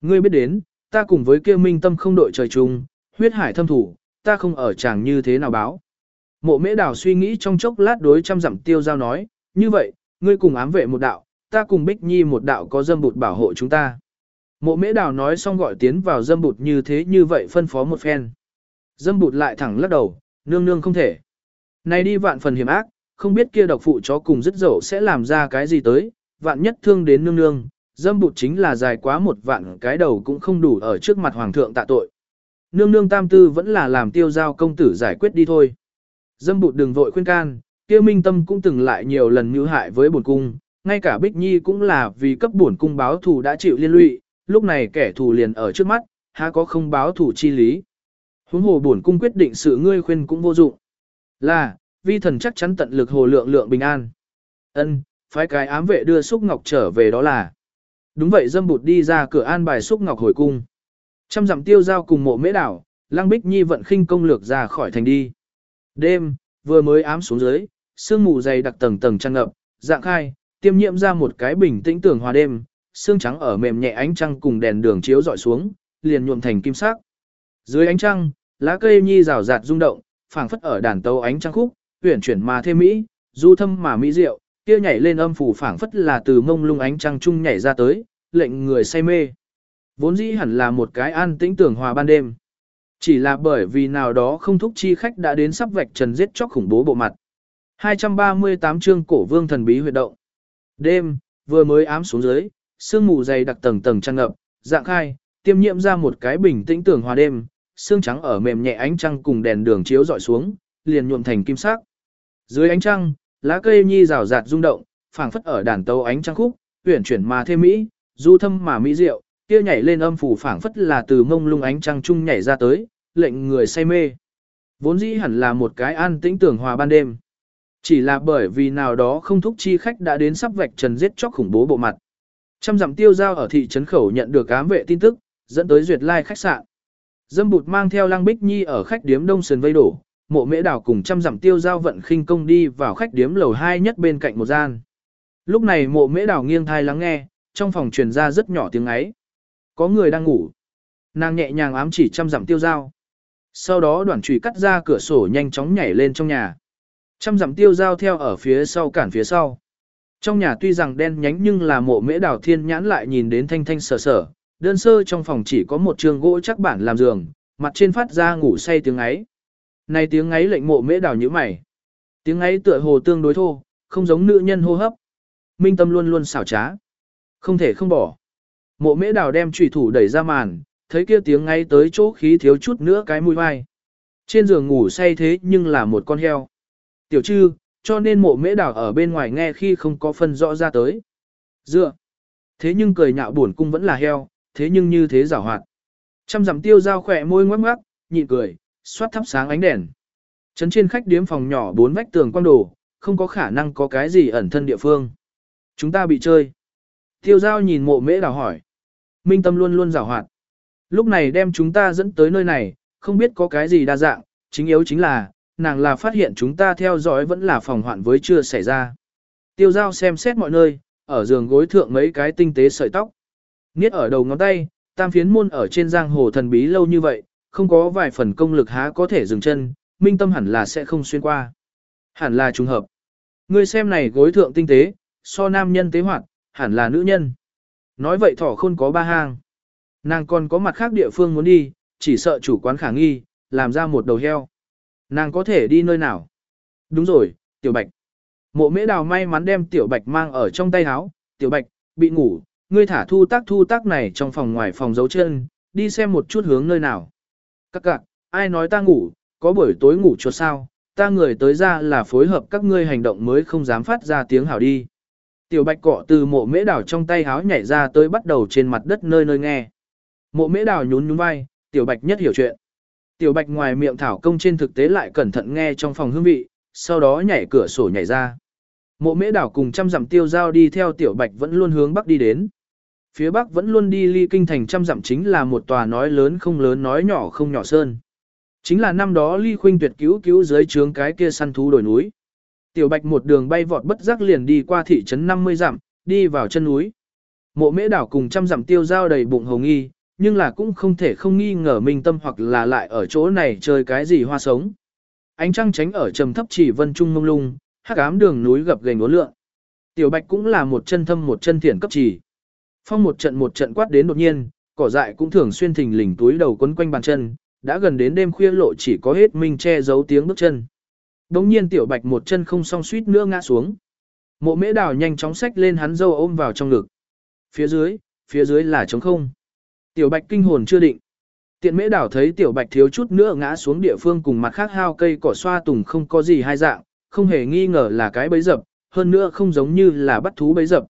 Ngươi biết đến, ta cùng với kia minh tâm không đội trời chung, huyết hải thâm thủ, ta không ở chàng như thế nào báo. Mộ mễ đảo suy nghĩ trong chốc lát đối trăm dặm tiêu giao nói, như vậy, ngươi cùng ám vệ một đạo, ta cùng Bích Nhi một đạo có dâm bụt bảo hộ chúng ta. Mộ mễ Đào nói xong gọi tiến vào dâm bụt như thế như vậy phân phó một phen. Dâm bụt lại thẳng lắc đầu, nương nương không thể. Này đi vạn phần hiểm ác, không biết kia độc phụ chó cùng dứt dậu sẽ làm ra cái gì tới, vạn nhất thương đến nương nương, dâm bụt chính là dài quá một vạn cái đầu cũng không đủ ở trước mặt hoàng thượng tạ tội. Nương nương tam tư vẫn là làm tiêu giao công tử giải quyết đi thôi. Dâm bụt đừng vội khuyên can, kia minh tâm cũng từng lại nhiều lần mưu hại với bổn cung, ngay cả Bích Nhi cũng là vì cấp bổn cung báo thù đã chịu liên lụy, lúc này kẻ thù liền ở trước mắt, há có không báo thù chi lý. Huống hồ bổn cung quyết định sự ngươi khuyên cũng vô dụng. Là, vi thần chắc chắn tận lực hồ lượng lượng bình an. Ân, phái cái ám vệ đưa Xúc Ngọc trở về đó là. Đúng vậy dâm bụt đi ra cửa an bài Xúc Ngọc hồi cung. Trăm dặm tiêu giao cùng mộ mễ đảo, Lăng Bích Nhi vận khinh công lược ra khỏi thành đi. Đêm, vừa mới ám xuống dưới, sương mù dày đặc tầng tầng tràn ngập, dạng khai, tiêm nhiễm ra một cái bình tĩnh tưởng hòa đêm, sương trắng ở mềm nhẹ ánh trăng cùng đèn đường chiếu dọi xuống, liền nhuộm thành kim sắc. Dưới ánh trăng, lá cây nhi rào rạt rung động, phảng phất ở đàn tấu ánh trăng khúc, uyển chuyển mà thêm mỹ, du thâm mà mỹ diệu, kia nhảy lên âm phủ phảng phất là từ mông lung ánh trăng trung nhảy ra tới, lệnh người say mê. Vốn dĩ hẳn là một cái an tĩnh tưởng hòa ban đêm. Chỉ là bởi vì nào đó không thúc chi khách đã đến sắp vạch trần giết chóc khủng bố bộ mặt. 238 chương cổ vương thần bí huyệt động. Đêm, vừa mới ám xuống dưới, sương mù dày đặc tầng tầng trăng ngập, dạng khai, tiêm nhiễm ra một cái bình tĩnh tưởng hòa đêm, sương trắng ở mềm nhẹ ánh trăng cùng đèn đường chiếu dọi xuống, liền nhuộm thành kim sắc. Dưới ánh trăng, lá cây nhi rào rạt rung động, phảng phất ở đàn tấu ánh trăng khúc, uyển chuyển mà thêm mỹ, du thâm mà mỹ diệu, kia nhảy lên âm phủ phảng phất là từ mông lung ánh trăng trung nhảy ra tới, lệnh người say mê. Vốn dĩ hẳn là một cái an tĩnh tưởng hòa ban đêm. Chỉ là bởi vì nào đó không thúc chi khách đã đến sắp vạch trần giết chóc khủng bố bộ mặt. Trăm dặm tiêu giao ở thị trấn khẩu nhận được ám vệ tin tức, dẫn tới duyệt lai khách sạn. Dâm bụt mang theo lăng bích nhi ở khách điếm đông sườn vây đổ, mộ mễ đảo cùng trăm dặm tiêu giao vận khinh công đi vào khách điếm lầu hai nhất bên cạnh một gian. Lúc này mộ mễ đảo nghiêng thai lắng nghe, trong phòng truyền ra rất nhỏ tiếng ấy. Có người đang ngủ. Nàng nhẹ nhàng ám chỉ trăm dặm tiêu Giao. Sau đó đoàn trùy cắt ra cửa sổ nhanh chóng nhảy lên trong nhà. Trăm dặm tiêu giao theo ở phía sau cản phía sau. Trong nhà tuy rằng đen nhánh nhưng là mộ mễ đào thiên nhãn lại nhìn đến thanh thanh sở sở. Đơn sơ trong phòng chỉ có một trường gỗ chắc bản làm giường, mặt trên phát ra ngủ say tiếng ấy. Này tiếng ấy lệnh mộ mễ đào như mày. Tiếng ấy tựa hồ tương đối thô, không giống nữ nhân hô hấp. Minh tâm luôn luôn xảo trá. Không thể không bỏ. Mộ mễ đào đem trùy thủ đẩy ra màn, thấy kia tiếng ngay tới chỗ khí thiếu chút nữa cái mũi vai. Trên giường ngủ say thế nhưng là một con heo. Tiểu trư, cho nên mộ mễ đào ở bên ngoài nghe khi không có phân rõ ra tới. Dựa. Thế nhưng cười nhạo buồn cung vẫn là heo, thế nhưng như thế giảo hoạt. Trăm dặm tiêu dao khỏe môi ngoắc ngoắc, nhịn cười, xoát thắp sáng ánh đèn. Trấn trên khách điếm phòng nhỏ bốn vách tường quang đồ, không có khả năng có cái gì ẩn thân địa phương. Chúng ta bị chơi. Tiêu giao nhìn mộ mễ đào hỏi. Minh tâm luôn luôn rào hoạt. Lúc này đem chúng ta dẫn tới nơi này, không biết có cái gì đa dạng, chính yếu chính là, nàng là phát hiện chúng ta theo dõi vẫn là phòng hoạn với chưa xảy ra. Tiêu giao xem xét mọi nơi, ở giường gối thượng mấy cái tinh tế sợi tóc. Niết ở đầu ngón tay, tam phiến môn ở trên giang hồ thần bí lâu như vậy, không có vài phần công lực há có thể dừng chân, minh tâm hẳn là sẽ không xuyên qua. Hẳn là trùng hợp. Ngươi xem này gối thượng tinh tế, so nam nhân tế hoạt, hẳn là nữ nhân. Nói vậy thỏ khôn có ba hang. Nàng còn có mặt khác địa phương muốn đi, chỉ sợ chủ quán khả nghi, làm ra một đầu heo. Nàng có thể đi nơi nào? Đúng rồi, tiểu bạch. Mộ mễ đào may mắn đem tiểu bạch mang ở trong tay áo, tiểu bạch, bị ngủ, ngươi thả thu tác thu tác này trong phòng ngoài phòng dấu chân, đi xem một chút hướng nơi nào. Các cạc, ai nói ta ngủ, có buổi tối ngủ cho sao, ta người tới ra là phối hợp các ngươi hành động mới không dám phát ra tiếng hảo đi. Tiểu bạch cọ từ mộ mễ đảo trong tay háo nhảy ra tới bắt đầu trên mặt đất nơi nơi nghe. Mộ mễ đảo nhún nhún vai, tiểu bạch nhất hiểu chuyện. Tiểu bạch ngoài miệng thảo công trên thực tế lại cẩn thận nghe trong phòng hương vị, sau đó nhảy cửa sổ nhảy ra. Mộ mễ đảo cùng trăm dặm tiêu giao đi theo tiểu bạch vẫn luôn hướng bắc đi đến. Phía bắc vẫn luôn đi ly kinh thành trăm dặm chính là một tòa nói lớn không lớn nói nhỏ không nhỏ sơn. Chính là năm đó ly khuynh tuyệt cứu cứu dưới trướng cái kia săn thú đồi núi. Tiểu Bạch một đường bay vọt bất giác liền đi qua thị trấn 50 dặm, đi vào chân núi. Mộ mễ đảo cùng trăm dặm tiêu giao đầy bụng hồng nghi, nhưng là cũng không thể không nghi ngờ minh tâm hoặc là lại ở chỗ này chơi cái gì hoa sống. Ánh trăng tránh ở trầm thấp chỉ vân trung mông lung, hắc ám đường núi gập gành uốn lượn. Tiểu Bạch cũng là một chân thâm một chân thiển cấp chỉ. Phong một trận một trận quát đến đột nhiên, cỏ dại cũng thường xuyên thình lình túi đầu quấn quanh bàn chân, đã gần đến đêm khuya lộ chỉ có hết minh che giấu tiếng bước chân. Đống nhiên tiểu bạch một chân không song suýt nữa ngã xuống. Mộ mễ đào nhanh chóng xách lên hắn dâu ôm vào trong ngực. Phía dưới, phía dưới là trống không. Tiểu bạch kinh hồn chưa định. Tiện mễ đảo thấy tiểu bạch thiếu chút nữa ngã xuống địa phương cùng mặt khác hao cây cỏ xoa tùng không có gì hai dạng, không hề nghi ngờ là cái bấy dập, hơn nữa không giống như là bắt thú bấy dập.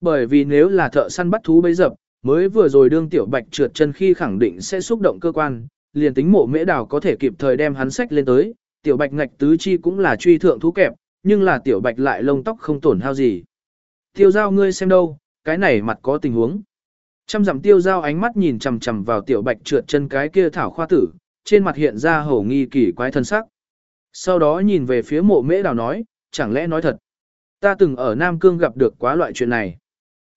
Bởi vì nếu là thợ săn bắt thú bấy dập, mới vừa rồi đương tiểu bạch trượt chân khi khẳng định sẽ xúc động cơ quan, liền tính mộ mễ đảo có thể kịp thời đem hắn sách lên tới, tiểu bạch ngạch tứ chi cũng là truy thượng thú kẹp, nhưng là tiểu bạch lại lông tóc không tổn hao gì. Tiêu giao ngươi xem đâu, cái này mặt có tình huống. Trăm dặm tiêu giao ánh mắt nhìn chằm chằm vào tiểu bạch trượt chân cái kia thảo khoa tử, trên mặt hiện ra hổ nghi kỳ quái thân sắc. Sau đó nhìn về phía mộ mễ đào nói, chẳng lẽ nói thật. Ta từng ở Nam Cương gặp được quá loại chuyện này.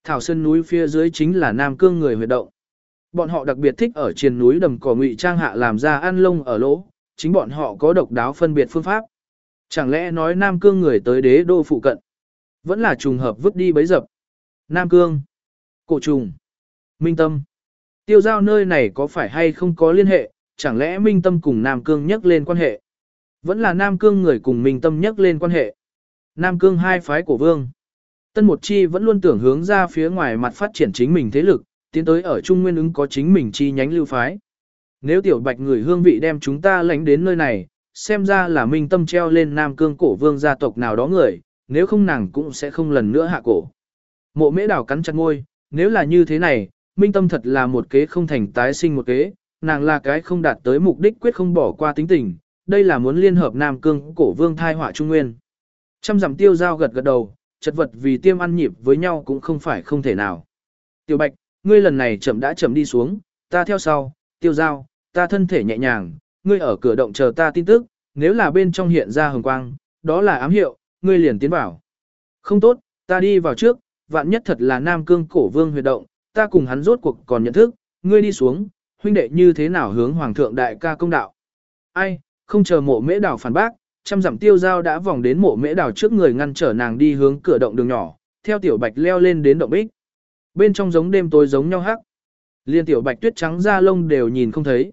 Thảo sơn núi phía dưới chính là Nam Cương người huyệt động. Bọn họ đặc biệt thích ở trên núi đầm cỏ ngụy trang hạ làm ra ăn lông ở lỗ, chính bọn họ có độc đáo phân biệt phương pháp. Chẳng lẽ nói Nam Cương người tới đế đô phụ cận, vẫn là trùng hợp vứt đi bấy dập. Nam Cương, cổ trùng, minh tâm. Tiêu giao nơi này có phải hay không có liên hệ, chẳng lẽ minh tâm cùng Nam Cương nhắc lên quan hệ? Vẫn là Nam Cương người cùng minh tâm nhắc lên quan hệ. Nam Cương hai phái của vương. Tân Một Chi vẫn luôn tưởng hướng ra phía ngoài mặt phát triển chính mình thế lực, tiến tới ở Trung Nguyên ứng có chính mình chi nhánh lưu phái. Nếu tiểu bạch người hương vị đem chúng ta lãnh đến nơi này, xem ra là minh tâm treo lên nam cương cổ vương gia tộc nào đó người, nếu không nàng cũng sẽ không lần nữa hạ cổ. Mộ mễ đảo cắn chặt ngôi, nếu là như thế này, minh tâm thật là một kế không thành tái sinh một kế, nàng là cái không đạt tới mục đích quyết không bỏ qua tính tình, đây là muốn liên hợp nam cương cổ vương thai họa trung nguyên. Trăm dặm tiêu giao gật gật đầu, chật vật vì tiêm ăn nhịp với nhau cũng không phải không thể nào. Tiểu bạch, ngươi lần này chậm đã chậm đi xuống, ta theo sau, tiêu giao, ta thân thể nhẹ nhàng, ngươi ở cửa động chờ ta tin tức, nếu là bên trong hiện ra hồng quang, đó là ám hiệu, ngươi liền tiến vào. Không tốt, Ta đi vào trước, vạn nhất thật là Nam Cương cổ vương huyệt động, ta cùng hắn rốt cuộc còn nhận thức, ngươi đi xuống, huynh đệ như thế nào hướng hoàng thượng đại ca công đạo. Ai, không chờ mộ mễ đảo phản bác, trăm dặm tiêu giao đã vòng đến mộ mễ đảo trước người ngăn trở nàng đi hướng cửa động đường nhỏ, theo tiểu bạch leo lên đến động bích. Bên trong giống đêm tối giống nhau hắc. Liên tiểu bạch tuyết trắng da lông đều nhìn không thấy.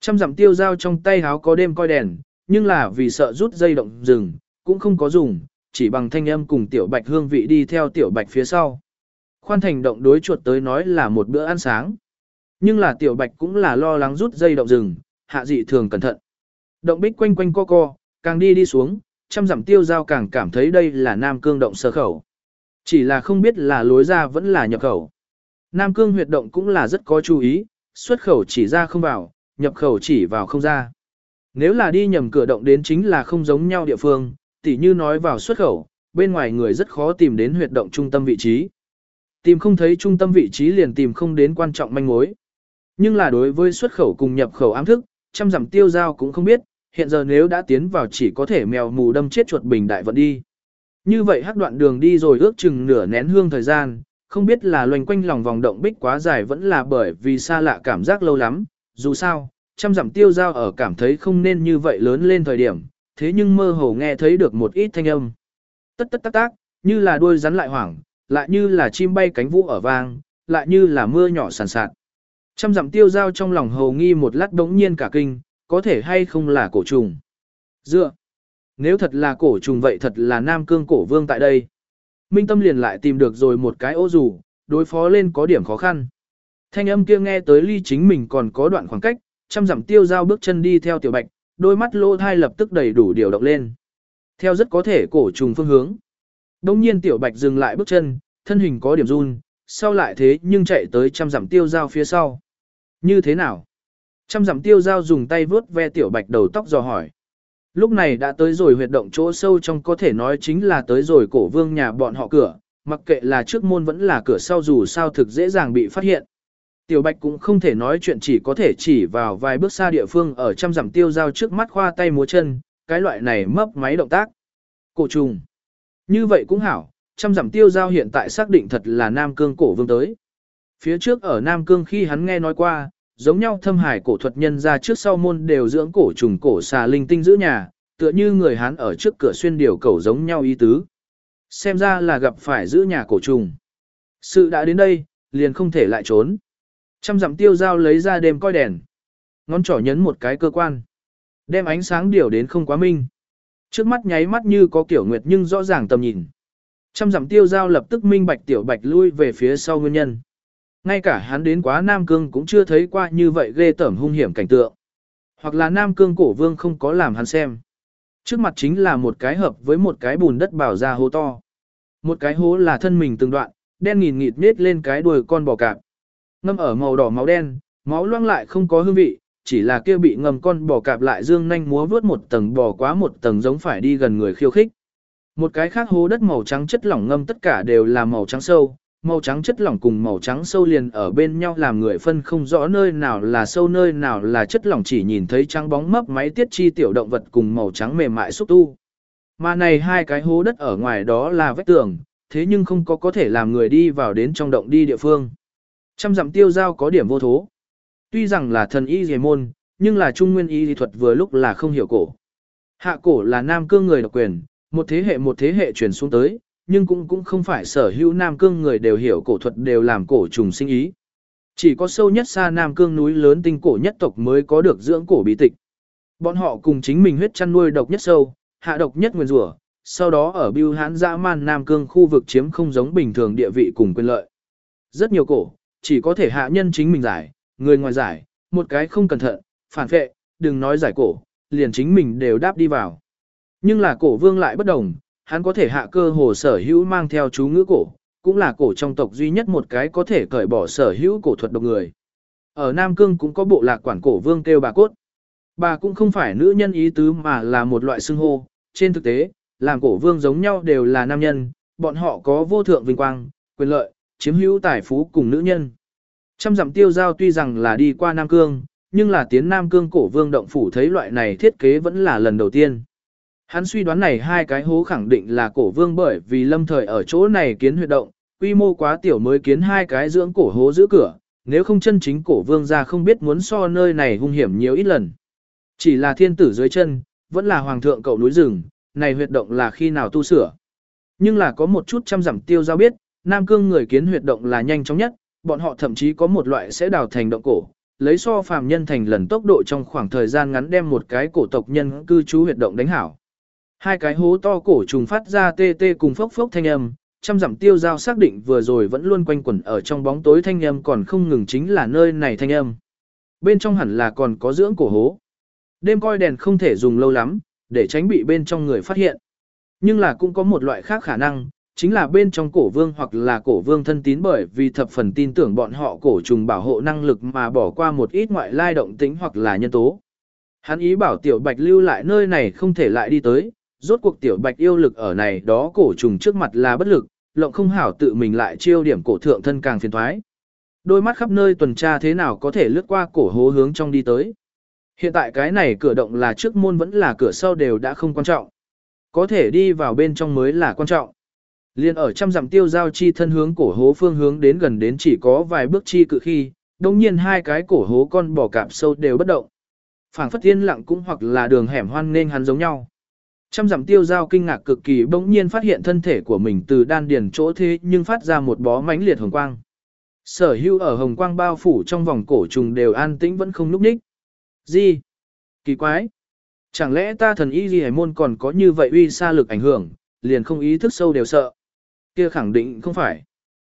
Trăm dặm tiêu giao trong tay háo có đêm coi đèn, nhưng là vì sợ rút dây động rừng, cũng không có dùng, chỉ bằng thanh âm cùng tiểu bạch hương vị đi theo tiểu bạch phía sau. Khoan thành động đối chuột tới nói là một bữa ăn sáng. Nhưng là tiểu bạch cũng là lo lắng rút dây động rừng, hạ dị thường cẩn thận. Động bích quanh quanh co co, càng đi đi xuống, trăm dặm tiêu giao càng cảm thấy đây là nam cương động sơ khẩu. Chỉ là không biết là lối ra vẫn là nhập khẩu. Nam cương huyệt động cũng là rất có chú ý, xuất khẩu chỉ ra không vào, nhập khẩu chỉ vào không ra. Nếu là đi nhầm cửa động đến chính là không giống nhau địa phương, tỉ như nói vào xuất khẩu, bên ngoài người rất khó tìm đến huyệt động trung tâm vị trí. Tìm không thấy trung tâm vị trí liền tìm không đến quan trọng manh mối. Nhưng là đối với xuất khẩu cùng nhập khẩu ám thức, trăm dặm tiêu giao cũng không biết, hiện giờ nếu đã tiến vào chỉ có thể mèo mù đâm chết chuột bình đại vận đi. Như vậy hắc đoạn đường đi rồi ước chừng nửa nén hương thời gian, không biết là loanh quanh lòng vòng động bích quá dài vẫn là bởi vì xa lạ cảm giác lâu lắm, dù sao, trăm dặm tiêu giao ở cảm thấy không nên như vậy lớn lên thời điểm, thế nhưng mơ hồ nghe thấy được một ít thanh âm. Tất tất tác tác, như là đuôi rắn lại hoảng, lại như là chim bay cánh vũ ở vang, lại như là mưa nhỏ sàn sạt. Trăm dặm tiêu giao trong lòng hầu nghi một lát đống nhiên cả kinh, có thể hay không là cổ trùng. Dựa, nếu thật là cổ trùng vậy thật là nam cương cổ vương tại đây. Minh tâm liền lại tìm được rồi một cái ô dù, đối phó lên có điểm khó khăn. Thanh âm kia nghe tới ly chính mình còn có đoạn khoảng cách, trăm dặm tiêu giao bước chân đi theo tiểu bạch, đôi mắt lô thai lập tức đầy đủ điều động lên. Theo rất có thể cổ trùng phương hướng. Đông nhiên tiểu bạch dừng lại bước chân, thân hình có điểm run, sau lại thế nhưng chạy tới trăm dặm tiêu giao phía sau. Như thế nào? Trăm dặm tiêu giao dùng tay vướt ve tiểu bạch đầu tóc dò hỏi. Lúc này đã tới rồi huyệt động chỗ sâu trong có thể nói chính là tới rồi cổ vương nhà bọn họ cửa, mặc kệ là trước môn vẫn là cửa sau dù sao thực dễ dàng bị phát hiện. Tiểu Bạch cũng không thể nói chuyện chỉ có thể chỉ vào vài bước xa địa phương ở trăm dặm tiêu giao trước mắt khoa tay múa chân, cái loại này mấp máy động tác. Cổ trùng. Như vậy cũng hảo, trăm dặm tiêu giao hiện tại xác định thật là Nam Cương cổ vương tới. Phía trước ở Nam Cương khi hắn nghe nói qua, giống nhau thâm hải cổ thuật nhân ra trước sau môn đều dưỡng cổ trùng cổ xà linh tinh giữ nhà, tựa như người hắn ở trước cửa xuyên điều cầu giống nhau ý tứ. Xem ra là gặp phải giữ nhà cổ trùng. Sự đã đến đây, liền không thể lại trốn. Trăm dặm tiêu giao lấy ra đêm coi đèn. Ngón trỏ nhấn một cái cơ quan. Đem ánh sáng điều đến không quá minh. Trước mắt nháy mắt như có kiểu nguyệt nhưng rõ ràng tầm nhìn. Trăm dặm tiêu giao lập tức minh bạch tiểu bạch lui về phía sau nguyên nhân. Ngay cả hắn đến quá Nam Cương cũng chưa thấy qua như vậy ghê tởm hung hiểm cảnh tượng. Hoặc là Nam Cương cổ vương không có làm hắn xem. Trước mặt chính là một cái hợp với một cái bùn đất bảo ra hố to. Một cái hố là thân mình từng đoạn, đen nghìn nghịt nết lên cái đuôi con bò cạp. Ngâm ở màu đỏ máu đen, máu loang lại không có hương vị, chỉ là kia bị ngầm con bò cạp lại dương nhanh múa vướt một tầng bò quá một tầng giống phải đi gần người khiêu khích. Một cái khác hố đất màu trắng chất lỏng ngâm tất cả đều là màu trắng sâu, màu trắng chất lỏng cùng màu trắng sâu liền ở bên nhau làm người phân không rõ nơi nào là sâu nơi nào là chất lỏng chỉ nhìn thấy trắng bóng mấp máy tiết chi tiểu động vật cùng màu trắng mềm mại xúc tu. Mà này hai cái hố đất ở ngoài đó là vách tường, thế nhưng không có có thể làm người đi vào đến trong động đi địa phương. Trăm dặm tiêu giao có điểm vô thố. Tuy rằng là thần y dề môn, nhưng là trung nguyên y lý thuật vừa lúc là không hiểu cổ. Hạ cổ là nam cương người độc quyền, một thế hệ một thế hệ truyền xuống tới, nhưng cũng cũng không phải sở hữu Nam Cương người đều hiểu cổ thuật đều làm cổ trùng sinh ý. Chỉ có sâu nhất xa Nam Cương núi lớn tinh cổ nhất tộc mới có được dưỡng cổ bí tịch. Bọn họ cùng chính mình huyết chăn nuôi độc nhất sâu, hạ độc nhất nguyên rủa, sau đó ở Bưu Hán dã man Nam Cương khu vực chiếm không giống bình thường địa vị cùng quyền lợi. Rất nhiều cổ, chỉ có thể hạ nhân chính mình giải, người ngoài giải, một cái không cẩn thận, phản phệ, đừng nói giải cổ, liền chính mình đều đáp đi vào. Nhưng là cổ vương lại bất đồng, hắn có thể hạ cơ hồ sở hữu mang theo chú ngữ cổ, cũng là cổ trong tộc duy nhất một cái có thể cởi bỏ sở hữu cổ thuật độc người. Ở Nam Cương cũng có bộ lạc quản cổ vương kêu bà cốt. Bà cũng không phải nữ nhân ý tứ mà là một loại xưng hô, trên thực tế, làm cổ vương giống nhau đều là nam nhân, bọn họ có vô thượng vinh quang, quyền lợi, chiếm hữu tài phú cùng nữ nhân. Trăm dặm tiêu giao tuy rằng là đi qua Nam Cương, nhưng là tiến Nam Cương cổ vương động phủ thấy loại này thiết kế vẫn là lần đầu tiên. Hắn suy đoán này hai cái hố khẳng định là cổ vương bởi vì lâm thời ở chỗ này kiến huyệt động, quy mô quá tiểu mới kiến hai cái dưỡng cổ hố giữ cửa, nếu không chân chính cổ vương ra không biết muốn so nơi này hung hiểm nhiều ít lần. Chỉ là thiên tử dưới chân, vẫn là hoàng thượng cậu núi rừng, này huyệt động là khi nào tu sửa. Nhưng là có một chút trăm giảm tiêu giao biết, Nam Cương người kiến huyệt động là nhanh chóng nhất, bọn họ thậm chí có một loại sẽ đào thành động cổ, lấy so phàm nhân thành lần tốc độ trong khoảng thời gian ngắn đem một cái cổ tộc nhân cư trú huyệt động đánh hảo. Hai cái hố to cổ trùng phát ra tê tê cùng phốc phốc thanh âm, trăm dặm tiêu giao xác định vừa rồi vẫn luôn quanh quẩn ở trong bóng tối thanh âm còn không ngừng chính là nơi này thanh âm. Bên trong hẳn là còn có dưỡng cổ hố. Đêm coi đèn không thể dùng lâu lắm, để tránh bị bên trong người phát hiện. Nhưng là cũng có một loại khác khả năng, chính là bên trong cổ vương hoặc là cổ vương thân tín bởi vì thập phần tin tưởng bọn họ cổ trùng bảo hộ năng lực mà bỏ qua một ít ngoại lai động tính hoặc là nhân tố. Hắn ý bảo tiểu bạch lưu lại nơi này không thể lại đi tới, rốt cuộc tiểu bạch yêu lực ở này đó cổ trùng trước mặt là bất lực, lộng không hảo tự mình lại chiêu điểm cổ thượng thân càng phiền thoái. Đôi mắt khắp nơi tuần tra thế nào có thể lướt qua cổ hố hướng trong đi tới. Hiện tại cái này cửa động là trước môn vẫn là cửa sau đều đã không quan trọng. Có thể đi vào bên trong mới là quan trọng. Liên ở trăm dặm tiêu giao chi thân hướng cổ hố phương hướng đến gần đến chỉ có vài bước chi cự khi, đồng nhiên hai cái cổ hố con bò cạp sâu đều bất động. phảng phất tiên lặng cũng hoặc là đường hẻm hoan nên hắn giống nhau. Trăm dặm tiêu giao kinh ngạc cực kỳ bỗng nhiên phát hiện thân thể của mình từ đan điền chỗ thế nhưng phát ra một bó mãnh liệt hồng quang. Sở hữu ở hồng quang bao phủ trong vòng cổ trùng đều an tĩnh vẫn không núp ních. Gì? Kỳ quái! Chẳng lẽ ta thần y ghi hải môn còn có như vậy uy xa lực ảnh hưởng, liền không ý thức sâu đều sợ. Kia khẳng định không phải.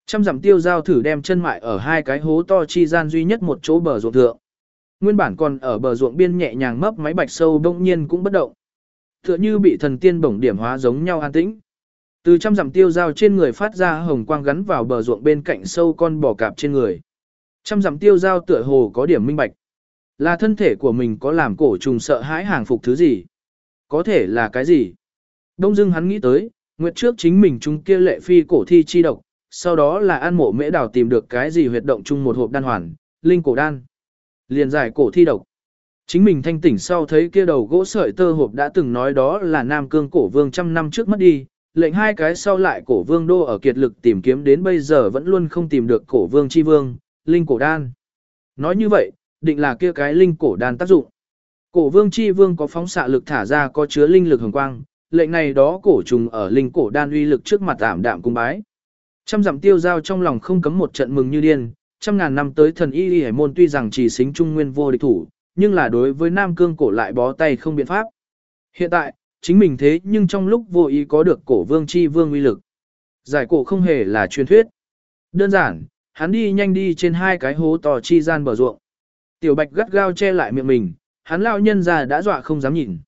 Trăm dặm tiêu giao thử đem chân mại ở hai cái hố to chi gian duy nhất một chỗ bờ ruộng thượng. Nguyên bản còn ở bờ ruộng biên nhẹ nhàng mấp máy bạch sâu đông nhiên cũng bất động. Tựa như bị thần tiên bổng điểm hóa giống nhau an tĩnh. Từ trăm dặm tiêu giao trên người phát ra hồng quang gắn vào bờ ruộng bên cạnh sâu con bò cạp trên người. Trăm dặm tiêu giao tựa hồ có điểm minh bạch. Là thân thể của mình có làm cổ trùng sợ hãi hàng phục thứ gì? Có thể là cái gì? Đông dưng hắn nghĩ tới, nguyệt trước chính mình chúng kia lệ phi cổ thi chi độc, sau đó là an mộ mễ đào tìm được cái gì huyệt động chung một hộp đan hoàn, linh cổ đan. Liền giải cổ thi độc. Chính mình thanh tỉnh sau thấy kia đầu gỗ sợi tơ hộp đã từng nói đó là Nam Cương cổ vương trăm năm trước mất đi, lệnh hai cái sau lại cổ vương đô ở kiệt lực tìm kiếm đến bây giờ vẫn luôn không tìm được cổ vương chi vương, linh cổ đan. Nói như vậy, định là kia cái linh cổ đan tác dụng. Cổ vương chi vương có phóng xạ lực thả ra có chứa linh lực hồng quang, lệnh này đó cổ trùng ở linh cổ đan uy lực trước mặt ảm đạm cung bái. Trăm dặm tiêu giao trong lòng không cấm một trận mừng như điên, trăm ngàn năm tới thần y hải môn tuy rằng chỉ xính trung nguyên vô địch thủ, nhưng là đối với Nam Cương cổ lại bó tay không biện pháp. Hiện tại, chính mình thế nhưng trong lúc vô ý có được cổ vương chi vương uy lực. Giải cổ không hề là truyền thuyết. Đơn giản, hắn đi nhanh đi trên hai cái hố to chi gian bờ ruộng. Tiểu bạch gắt gao che lại miệng mình, hắn lao nhân già đã dọa không dám nhìn.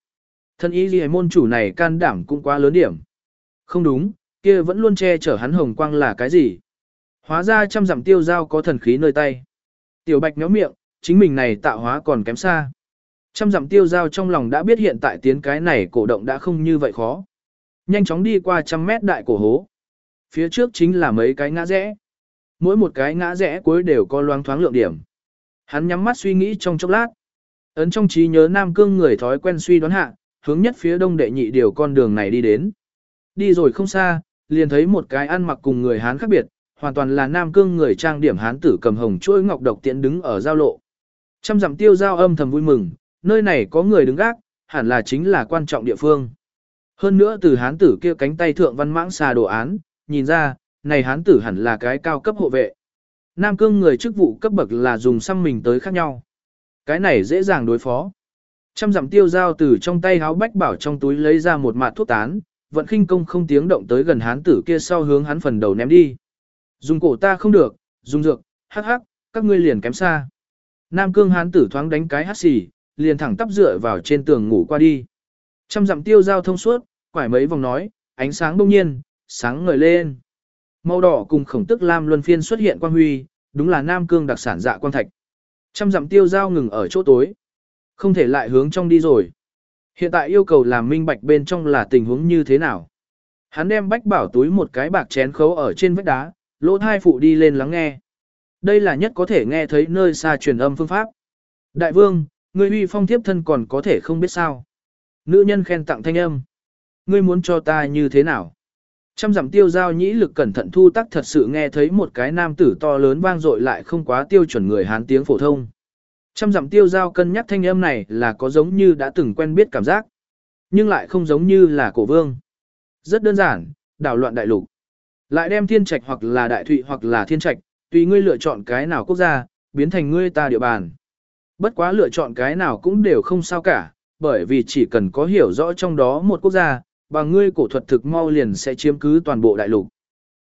Thân y gì môn chủ này can đảm cũng quá lớn điểm. Không đúng, kia vẫn luôn che chở hắn hồng quang là cái gì. Hóa ra trăm dặm tiêu giao có thần khí nơi tay. Tiểu bạch méo miệng, chính mình này tạo hóa còn kém xa. Trăm dặm tiêu giao trong lòng đã biết hiện tại tiến cái này cổ động đã không như vậy khó. Nhanh chóng đi qua trăm mét đại cổ hố. Phía trước chính là mấy cái ngã rẽ. Mỗi một cái ngã rẽ cuối đều có loáng thoáng lượng điểm. Hắn nhắm mắt suy nghĩ trong chốc lát. Ấn trong trí nhớ Nam Cương người thói quen suy đoán hạ, hướng nhất phía đông đệ nhị điều con đường này đi đến. Đi rồi không xa, liền thấy một cái ăn mặc cùng người Hán khác biệt, hoàn toàn là Nam Cương người trang điểm Hán tử cầm hồng chuỗi ngọc độc tiện đứng ở giao lộ. Trăm dặm tiêu giao âm thầm vui mừng, nơi này có người đứng gác, hẳn là chính là quan trọng địa phương. Hơn nữa từ Hán tử kia cánh tay thượng văn mãng xà đồ án, nhìn ra, này Hán tử hẳn là cái cao cấp hộ vệ. Nam cương người chức vụ cấp bậc là dùng xăm mình tới khác nhau. Cái này dễ dàng đối phó. Trăm dặm tiêu dao từ trong tay háo bách bảo trong túi lấy ra một mạt thuốc tán, vận khinh công không tiếng động tới gần hán tử kia sau hướng hắn phần đầu ném đi. Dùng cổ ta không được, dùng dược, hắc hắc, các ngươi liền kém xa. Nam cương hán tử thoáng đánh cái hắt xì, liền thẳng tắp dựa vào trên tường ngủ qua đi. Trăm dặm tiêu dao thông suốt, quải mấy vòng nói, ánh sáng đông nhiên, sáng ngời lên. Màu đỏ cùng khổng tức lam luân phiên xuất hiện quang huy, đúng là Nam Cương đặc sản dạ quang thạch. Trăm dặm tiêu giao ngừng ở chỗ tối. Không thể lại hướng trong đi rồi. Hiện tại yêu cầu làm minh bạch bên trong là tình huống như thế nào. Hắn đem bách bảo túi một cái bạc chén khấu ở trên vách đá, lỗ thai phụ đi lên lắng nghe. Đây là nhất có thể nghe thấy nơi xa truyền âm phương pháp. Đại vương, người uy phong thiếp thân còn có thể không biết sao. Nữ nhân khen tặng thanh âm. ngươi muốn cho ta như thế nào? Trăm dặm tiêu giao nhĩ lực cẩn thận thu tắc thật sự nghe thấy một cái nam tử to lớn vang dội lại không quá tiêu chuẩn người Hán tiếng phổ thông. Trăm dặm tiêu giao cân nhắc thanh âm này là có giống như đã từng quen biết cảm giác, nhưng lại không giống như là cổ vương. Rất đơn giản, đảo loạn đại lục. Lại đem thiên trạch hoặc là đại thụy hoặc là thiên trạch, tùy ngươi lựa chọn cái nào quốc gia, biến thành ngươi ta địa bàn. Bất quá lựa chọn cái nào cũng đều không sao cả, bởi vì chỉ cần có hiểu rõ trong đó một quốc gia, bằng ngươi cổ thuật thực mau liền sẽ chiếm cứ toàn bộ đại lục.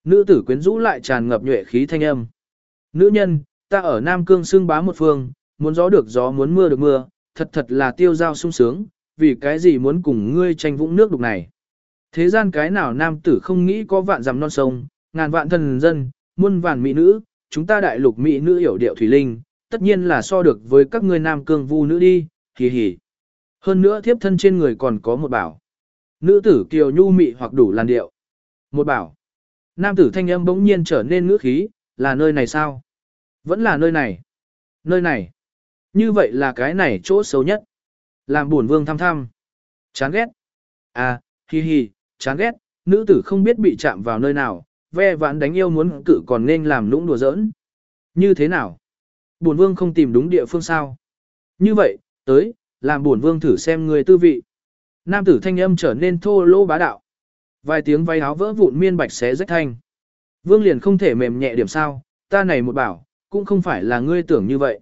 Nữ tử quyến rũ lại tràn ngập nhuệ khí thanh âm. Nữ nhân, ta ở Nam Cương xương bá một phương, muốn gió được gió muốn mưa được mưa, thật thật là tiêu giao sung sướng, vì cái gì muốn cùng ngươi tranh vũng nước đục này. Thế gian cái nào nam tử không nghĩ có vạn dặm non sông, ngàn vạn thần dân, muôn vạn mỹ nữ, chúng ta đại lục mỹ nữ hiểu điệu thủy linh, tất nhiên là so được với các ngươi nam cương vu nữ đi, hì hì. Hơn nữa thiếp thân trên người còn có một bảo. Nữ tử kiều nhu mị hoặc đủ làn điệu. Một bảo. Nam tử thanh âm bỗng nhiên trở nên ngữ khí, là nơi này sao? Vẫn là nơi này. Nơi này. Như vậy là cái này chỗ xấu nhất. Làm buồn vương thăm thăm. Chán ghét. À, hi hi, chán ghét, nữ tử không biết bị chạm vào nơi nào, ve vãn đánh yêu muốn cự còn nên làm lũng đùa giỡn. Như thế nào? Buồn vương không tìm đúng địa phương sao? Như vậy, tới, làm buồn vương thử xem người tư vị. Nam tử thanh âm trở nên thô lỗ bá đạo. Vài tiếng váy áo vỡ vụn miên bạch xé rách thanh. Vương liền không thể mềm nhẹ điểm sao, ta này một bảo, cũng không phải là ngươi tưởng như vậy.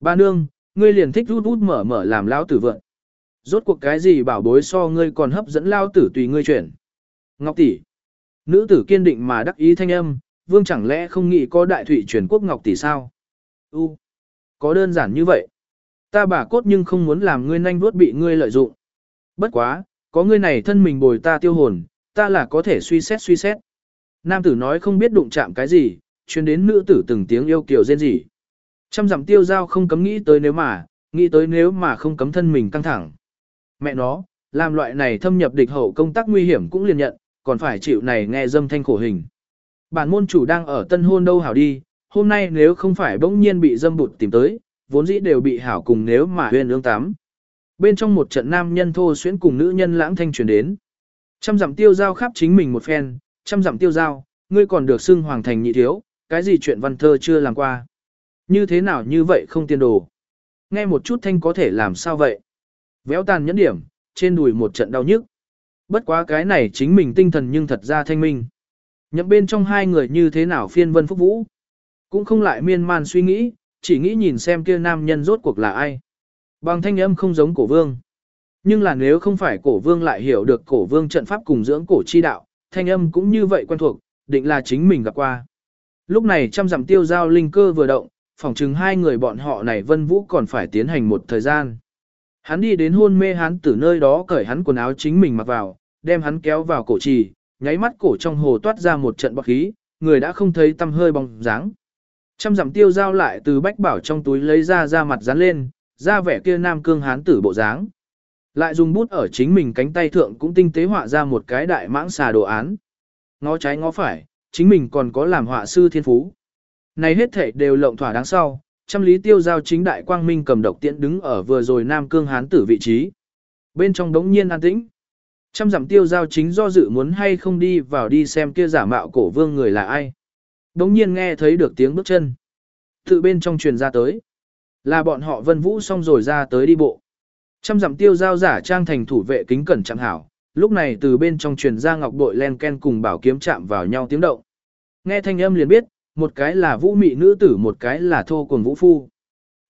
Ba nương, ngươi liền thích rút rút mở mở làm lão tử vượng. Rốt cuộc cái gì bảo bối so ngươi còn hấp dẫn lao tử tùy ngươi chuyển. Ngọc tỷ. Nữ tử kiên định mà đắc ý thanh âm, vương chẳng lẽ không nghĩ có đại thủy truyền quốc Ngọc tỷ sao? U. Có đơn giản như vậy. Ta bà cốt nhưng không muốn làm ngươi nhanh vuốt bị ngươi lợi dụng. Bất quá, có ngươi này thân mình bồi ta tiêu hồn, ta là có thể suy xét suy xét. Nam tử nói không biết đụng chạm cái gì, chuyên đến nữ tử từng tiếng yêu kiều rên gì. Trăm dặm tiêu giao không cấm nghĩ tới nếu mà, nghĩ tới nếu mà không cấm thân mình căng thẳng. Mẹ nó, làm loại này thâm nhập địch hậu công tác nguy hiểm cũng liền nhận, còn phải chịu này nghe dâm thanh khổ hình. Bản môn chủ đang ở tân hôn đâu hảo đi, hôm nay nếu không phải bỗng nhiên bị dâm bụt tìm tới, vốn dĩ đều bị hảo cùng nếu mà huyên ương tám. Bên trong một trận nam nhân thô xuyến cùng nữ nhân lãng thanh truyền đến. Trăm dặm tiêu giao khắp chính mình một phen, trăm dặm tiêu giao, ngươi còn được xưng hoàng thành nhị thiếu, cái gì chuyện văn thơ chưa làm qua. Như thế nào như vậy không tiên đồ. Nghe một chút thanh có thể làm sao vậy. Véo tàn nhẫn điểm, trên đùi một trận đau nhức. Bất quá cái này chính mình tinh thần nhưng thật ra thanh minh. Nhậm bên trong hai người như thế nào phiên vân phúc vũ. Cũng không lại miên man suy nghĩ, chỉ nghĩ nhìn xem kia nam nhân rốt cuộc là ai. Bằng thanh âm không giống cổ vương. Nhưng là nếu không phải cổ vương lại hiểu được cổ vương trận pháp cùng dưỡng cổ chi đạo, thanh âm cũng như vậy quen thuộc, định là chính mình gặp qua. Lúc này trăm dặm tiêu giao linh cơ vừa động, phỏng chừng hai người bọn họ này vân vũ còn phải tiến hành một thời gian. Hắn đi đến hôn mê hắn từ nơi đó cởi hắn quần áo chính mình mặc vào, đem hắn kéo vào cổ trì, nháy mắt cổ trong hồ toát ra một trận bọc khí, người đã không thấy tâm hơi bóng dáng. Trăm dặm tiêu giao lại từ bách bảo trong túi lấy ra ra mặt dán lên, ra vẻ kia nam cương hán tử bộ dáng. Lại dùng bút ở chính mình cánh tay thượng cũng tinh tế họa ra một cái đại mãng xà đồ án. Ngó trái ngó phải, chính mình còn có làm họa sư thiên phú. Này hết thể đều lộng thỏa đáng sau, trăm lý tiêu giao chính đại quang minh cầm độc tiễn đứng ở vừa rồi nam cương hán tử vị trí. Bên trong đống nhiên an tĩnh. Trăm dặm tiêu giao chính do dự muốn hay không đi vào đi xem kia giả mạo cổ vương người là ai. Đống nhiên nghe thấy được tiếng bước chân. Tự bên trong truyền ra tới. Là bọn họ vân vũ xong rồi ra tới đi bộ. Trăm dặm tiêu giao giả trang thành thủ vệ kính cẩn chẳng hảo. Lúc này từ bên trong truyền ra ngọc bội len ken cùng bảo kiếm chạm vào nhau tiếng động. Nghe thanh âm liền biết, một cái là vũ mị nữ tử một cái là thô cuồng vũ phu.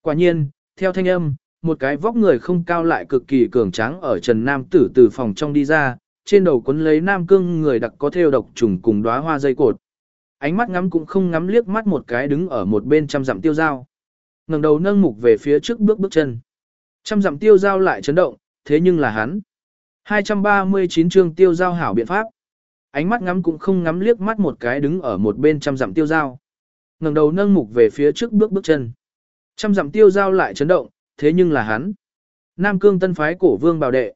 Quả nhiên, theo thanh âm, một cái vóc người không cao lại cực kỳ cường tráng ở trần nam tử từ phòng trong đi ra, trên đầu quấn lấy nam cương người đặc có theo độc trùng cùng đóa hoa dây cột. Ánh mắt ngắm cũng không ngắm liếc mắt một cái đứng ở một bên trăm dặm tiêu dao. ngẩng đầu nâng mục về phía trước bước bước chân. Trăm dặm tiêu dao lại chấn động, thế nhưng là hắn. 239 chương tiêu giao hảo biện pháp. Ánh mắt ngắm cũng không ngắm liếc mắt một cái đứng ở một bên trăm dặm tiêu dao. ngẩng đầu nâng mục về phía trước bước bước chân. Trăm dặm tiêu dao lại chấn động, thế nhưng là hắn. Nam cương tân phái cổ vương bảo đệ.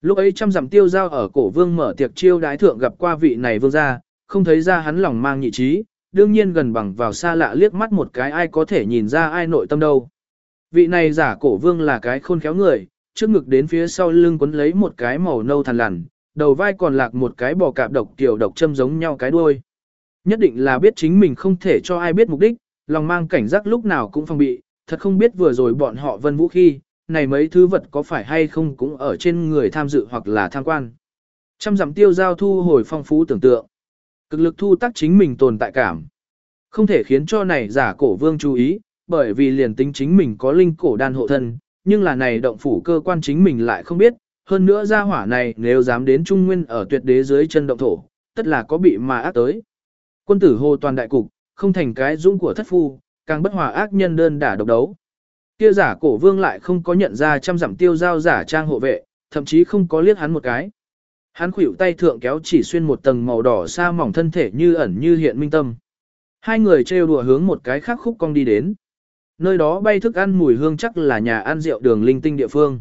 Lúc ấy trăm dặm tiêu dao ở cổ vương mở tiệc chiêu đái thượng gặp qua vị này vương gia, không thấy ra hắn lòng mang nhị trí, đương nhiên gần bằng vào xa lạ liếc mắt một cái ai có thể nhìn ra ai nội tâm đâu. Vị này giả cổ vương là cái khôn khéo người, trước ngực đến phía sau lưng quấn lấy một cái màu nâu thằn lằn, đầu vai còn lạc một cái bò cạp độc tiểu độc châm giống nhau cái đuôi. Nhất định là biết chính mình không thể cho ai biết mục đích, lòng mang cảnh giác lúc nào cũng phòng bị, thật không biết vừa rồi bọn họ vân vũ khi, này mấy thứ vật có phải hay không cũng ở trên người tham dự hoặc là tham quan. Trăm dặm tiêu giao thu hồi phong phú tưởng tượng. Cực lực thu tác chính mình tồn tại cảm. Không thể khiến cho này giả cổ vương chú ý, bởi vì liền tính chính mình có linh cổ đan hộ thân, nhưng là này động phủ cơ quan chính mình lại không biết, hơn nữa gia hỏa này nếu dám đến Trung Nguyên ở tuyệt đế dưới chân động thổ, tất là có bị mà ác tới. Quân tử hồ toàn đại cục, không thành cái dũng của thất phu, càng bất hòa ác nhân đơn đả độc đấu. Kia giả cổ vương lại không có nhận ra trăm dặm tiêu giao giả trang hộ vệ, thậm chí không có liếc hắn một cái. Hắn khuỷu tay thượng kéo chỉ xuyên một tầng màu đỏ xa mỏng thân thể như ẩn như hiện minh tâm. Hai người trêu đùa hướng một cái khác khúc cong đi đến. Nơi đó bay thức ăn mùi hương chắc là nhà ăn rượu đường linh tinh địa phương.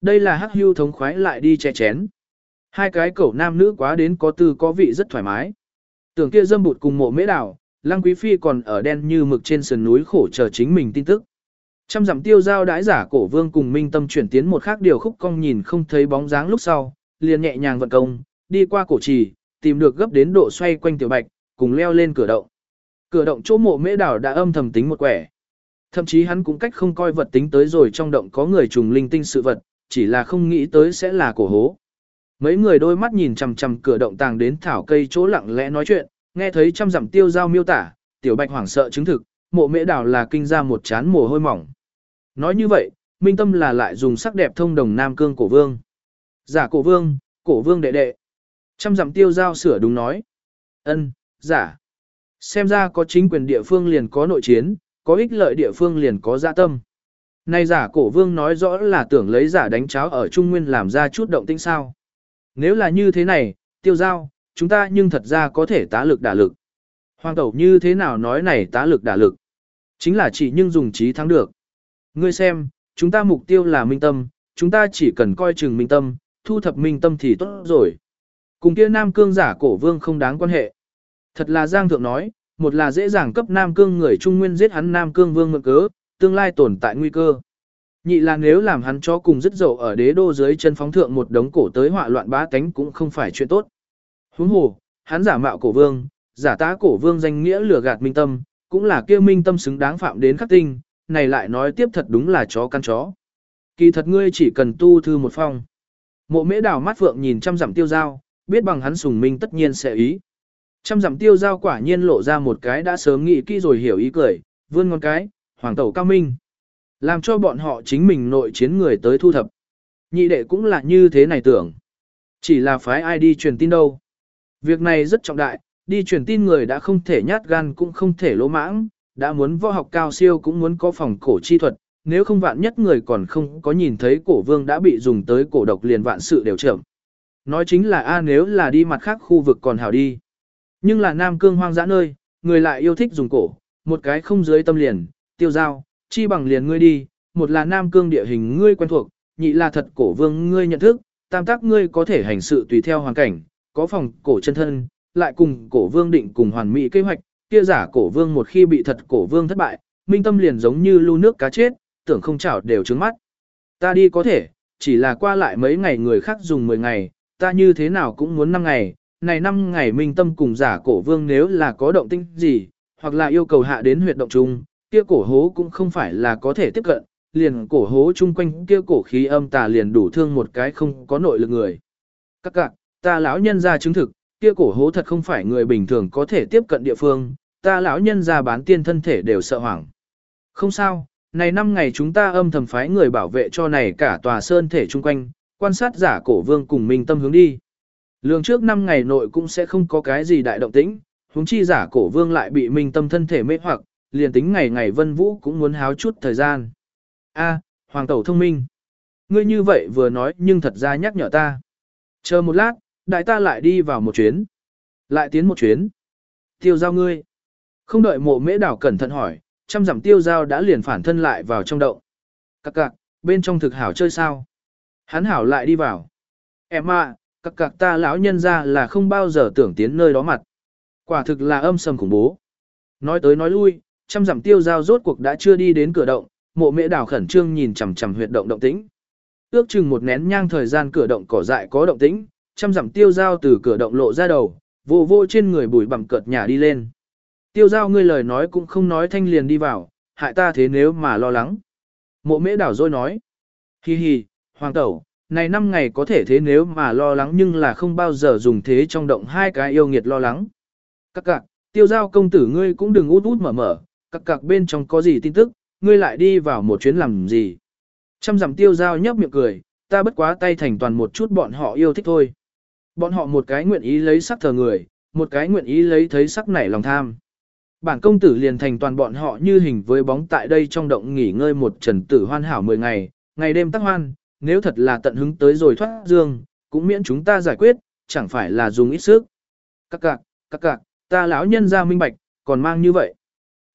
Đây là hắc hưu thống khoái lại đi che chén. Hai cái cẩu nam nữ quá đến có tư có vị rất thoải mái. Tưởng kia dâm bụt cùng mộ mễ đảo, lăng quý phi còn ở đen như mực trên sườn núi khổ chờ chính mình tin tức. Trăm dặm tiêu giao đãi giả cổ vương cùng minh tâm chuyển tiến một khác điều khúc cong nhìn không thấy bóng dáng lúc sau, liền nhẹ nhàng vận công, đi qua cổ trì, tìm được gấp đến độ xoay quanh tiểu bạch, cùng leo lên cửa động. Cửa động chỗ mộ mễ đảo đã âm thầm tính một quẻ. Thậm chí hắn cũng cách không coi vật tính tới rồi trong động có người trùng linh tinh sự vật, chỉ là không nghĩ tới sẽ là cổ hố. Mấy người đôi mắt nhìn chằm chằm cửa động tàng đến thảo cây chỗ lặng lẽ nói chuyện, nghe thấy trăm dặm tiêu giao miêu tả, tiểu bạch hoảng sợ chứng thực, mộ mễ đảo là kinh ra một chán mồ hôi mỏng. Nói như vậy, minh tâm là lại dùng sắc đẹp thông đồng nam cương cổ vương. Giả cổ vương, cổ vương đệ đệ. Trăm dặm tiêu giao sửa đúng nói. ân giả. Xem ra có chính quyền địa phương liền có nội chiến, có ích lợi địa phương liền có dạ tâm. Nay giả cổ vương nói rõ là tưởng lấy giả đánh cháo ở Trung Nguyên làm ra chút động tĩnh sao. Nếu là như thế này, tiêu giao, chúng ta nhưng thật ra có thể tá lực đả lực. Hoàng tẩu như thế nào nói này tá lực đả lực? Chính là chỉ nhưng dùng trí thắng được. Ngươi xem, chúng ta mục tiêu là minh tâm, chúng ta chỉ cần coi chừng minh tâm, thu thập minh tâm thì tốt rồi. Cùng kia nam cương giả cổ vương không đáng quan hệ. Thật là Giang Thượng nói, một là dễ dàng cấp Nam Cương người Trung Nguyên giết hắn Nam Cương vương mượn cớ, tương lai tồn tại nguy cơ. Nhị là nếu làm hắn cho cùng dứt dậu ở đế đô dưới chân phóng thượng một đống cổ tới họa loạn bá tánh cũng không phải chuyện tốt. Huống hồ, hắn giả mạo cổ vương, giả tá cổ vương danh nghĩa lừa gạt minh tâm, cũng là kêu minh tâm xứng đáng phạm đến khắc tinh, này lại nói tiếp thật đúng là chó căn chó. Kỳ thật ngươi chỉ cần tu thư một phong. Mộ mễ đào mắt phượng nhìn trăm dặm tiêu giao, biết bằng hắn sùng minh tất nhiên sẽ ý. Trăm dặm tiêu giao quả nhiên lộ ra một cái đã sớm nghĩ kỹ rồi hiểu ý cười, vươn ngón cái, hoàng tẩu cao minh. Làm cho bọn họ chính mình nội chiến người tới thu thập. Nhị đệ cũng là như thế này tưởng. Chỉ là phái ai đi truyền tin đâu. Việc này rất trọng đại, đi truyền tin người đã không thể nhát gan cũng không thể lỗ mãng, đã muốn võ học cao siêu cũng muốn có phòng cổ chi thuật, nếu không vạn nhất người còn không có nhìn thấy cổ vương đã bị dùng tới cổ độc liền vạn sự đều chậm. Nói chính là a nếu là đi mặt khác khu vực còn hảo đi. Nhưng là Nam Cương hoang dã nơi, người lại yêu thích dùng cổ, một cái không dưới tâm liền, tiêu giao, chi bằng liền ngươi đi, một là Nam Cương địa hình ngươi quen thuộc, nhị là thật cổ vương ngươi nhận thức, tam tác ngươi có thể hành sự tùy theo hoàn cảnh, có phòng cổ chân thân, lại cùng cổ vương định cùng hoàn mỹ kế hoạch, kia giả cổ vương một khi bị thật cổ vương thất bại, minh tâm liền giống như lưu nước cá chết, tưởng không chảo đều trứng mắt. Ta đi có thể, chỉ là qua lại mấy ngày người khác dùng 10 ngày, ta như thế nào cũng muốn 5 ngày, này năm ngày minh tâm cùng giả cổ vương nếu là có động tinh gì, hoặc là yêu cầu hạ đến huyệt động chung, kia cổ hố cũng không phải là có thể tiếp cận, liền cổ hố chung quanh kia cổ khí âm tà liền đủ thương một cái không có nội lực người. Các cạc, ta lão nhân ra chứng thực, kia cổ hố thật không phải người bình thường có thể tiếp cận địa phương, ta lão nhân ra bán tiên thân thể đều sợ hoảng. Không sao, này năm ngày chúng ta âm thầm phái người bảo vệ cho này cả tòa sơn thể chung quanh, quan sát giả cổ vương cùng minh tâm hướng đi. Lường trước năm ngày nội cũng sẽ không có cái gì đại động tĩnh, huống chi giả cổ vương lại bị minh tâm thân thể mê hoặc, liền tính ngày ngày vân vũ cũng muốn háo chút thời gian. A, hoàng tẩu thông minh. Ngươi như vậy vừa nói nhưng thật ra nhắc nhở ta. Chờ một lát, đại ta lại đi vào một chuyến. Lại tiến một chuyến. Tiêu giao ngươi. Không đợi mộ mễ đảo cẩn thận hỏi, trăm dặm tiêu giao đã liền phản thân lại vào trong động. Các cạc, bên trong thực hảo chơi sao? Hắn hảo lại đi vào. Em à, các cạc ta lão nhân ra là không bao giờ tưởng tiến nơi đó mặt. Quả thực là âm sầm khủng bố. Nói tới nói lui, trăm dặm tiêu giao rốt cuộc đã chưa đi đến cửa động, mộ mễ đào khẩn trương nhìn chằm chằm huyệt động động tĩnh. Ước chừng một nén nhang thời gian cửa động cỏ dại có động tĩnh, trăm dặm tiêu giao từ cửa động lộ ra đầu, vô vô trên người bùi bặm cợt nhà đi lên. Tiêu giao ngươi lời nói cũng không nói thanh liền đi vào, hại ta thế nếu mà lo lắng. Mộ mễ đảo rồi nói. Hi hi, hoàng tẩu, này năm ngày có thể thế nếu mà lo lắng nhưng là không bao giờ dùng thế trong động hai cái yêu nghiệt lo lắng. Các cạc, tiêu giao công tử ngươi cũng đừng út út mở mở, các cặc bên trong có gì tin tức, ngươi lại đi vào một chuyến làm gì. Trăm dặm tiêu giao nhấp miệng cười, ta bất quá tay thành toàn một chút bọn họ yêu thích thôi. Bọn họ một cái nguyện ý lấy sắc thờ người, một cái nguyện ý lấy thấy sắc nảy lòng tham. Bản công tử liền thành toàn bọn họ như hình với bóng tại đây trong động nghỉ ngơi một trần tử hoan hảo 10 ngày, ngày đêm tắc hoan, nếu thật là tận hứng tới rồi thoát dương, cũng miễn chúng ta giải quyết, chẳng phải là dùng ít sức. Các cạc, các cạc, ta lão nhân ra minh bạch, còn mang như vậy.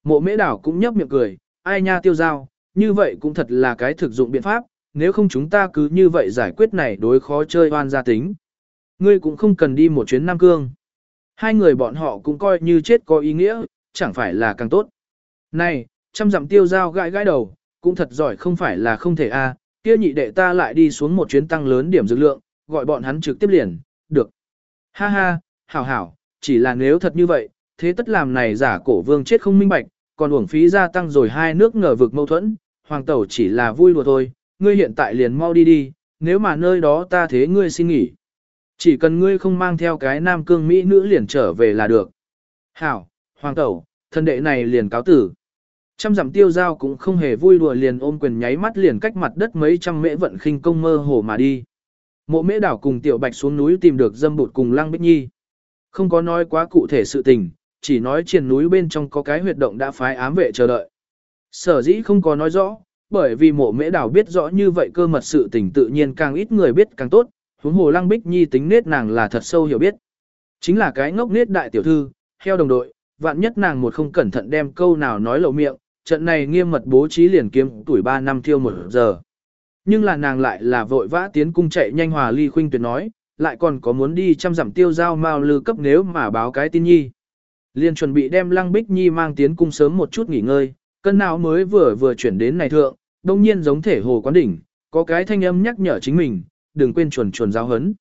Mộ mễ đảo cũng nhấp miệng cười, ai nha tiêu giao, như vậy cũng thật là cái thực dụng biện pháp, nếu không chúng ta cứ như vậy giải quyết này đối khó chơi oan gia tính. Ngươi cũng không cần đi một chuyến Nam Cương. Hai người bọn họ cũng coi như chết có ý nghĩa, chẳng phải là càng tốt. Này, trăm dặm tiêu giao gãi gãi đầu, cũng thật giỏi không phải là không thể a kia nhị đệ ta lại đi xuống một chuyến tăng lớn điểm dược lượng, gọi bọn hắn trực tiếp liền, được. Ha ha, hảo hảo, chỉ là nếu thật như vậy, thế tất làm này giả cổ vương chết không minh bạch, còn uổng phí gia tăng rồi hai nước ngờ vực mâu thuẫn, hoàng tẩu chỉ là vui đùa thôi, ngươi hiện tại liền mau đi đi, nếu mà nơi đó ta thế ngươi xin nghỉ. Chỉ cần ngươi không mang theo cái nam cương Mỹ nữ liền trở về là được. Hảo, hoàng tẩu, thân đệ này liền cáo tử. Trăm dặm tiêu giao cũng không hề vui đùa liền ôm quyền nháy mắt liền cách mặt đất mấy trăm mễ vận khinh công mơ hồ mà đi. Mộ mễ đảo cùng tiểu bạch xuống núi tìm được dâm bụt cùng lăng bích nhi. Không có nói quá cụ thể sự tình, chỉ nói triền núi bên trong có cái huyệt động đã phái ám vệ chờ đợi. Sở dĩ không có nói rõ, bởi vì mộ mễ đảo biết rõ như vậy cơ mật sự tình tự nhiên càng ít người biết càng tốt, huống hồ lăng bích nhi tính nết nàng là thật sâu hiểu biết. Chính là cái ngốc nết đại tiểu thư, theo đồng đội, vạn nhất nàng một không cẩn thận đem câu nào nói lộ miệng, trận này nghiêm mật bố trí liền kiếm tuổi 3 năm thiêu một giờ. Nhưng là nàng lại là vội vã tiến cung chạy nhanh hòa ly khuynh tuyệt nói, lại còn có muốn đi chăm dặm tiêu giao mao lư cấp nếu mà báo cái tin nhi. Liền chuẩn bị đem lăng bích nhi mang tiến cung sớm một chút nghỉ ngơi, cân nào mới vừa vừa chuyển đến này thượng, đông nhiên giống thể hồ quán đỉnh, có cái thanh âm nhắc nhở chính mình, đừng quên chuẩn chuẩn giáo hấn.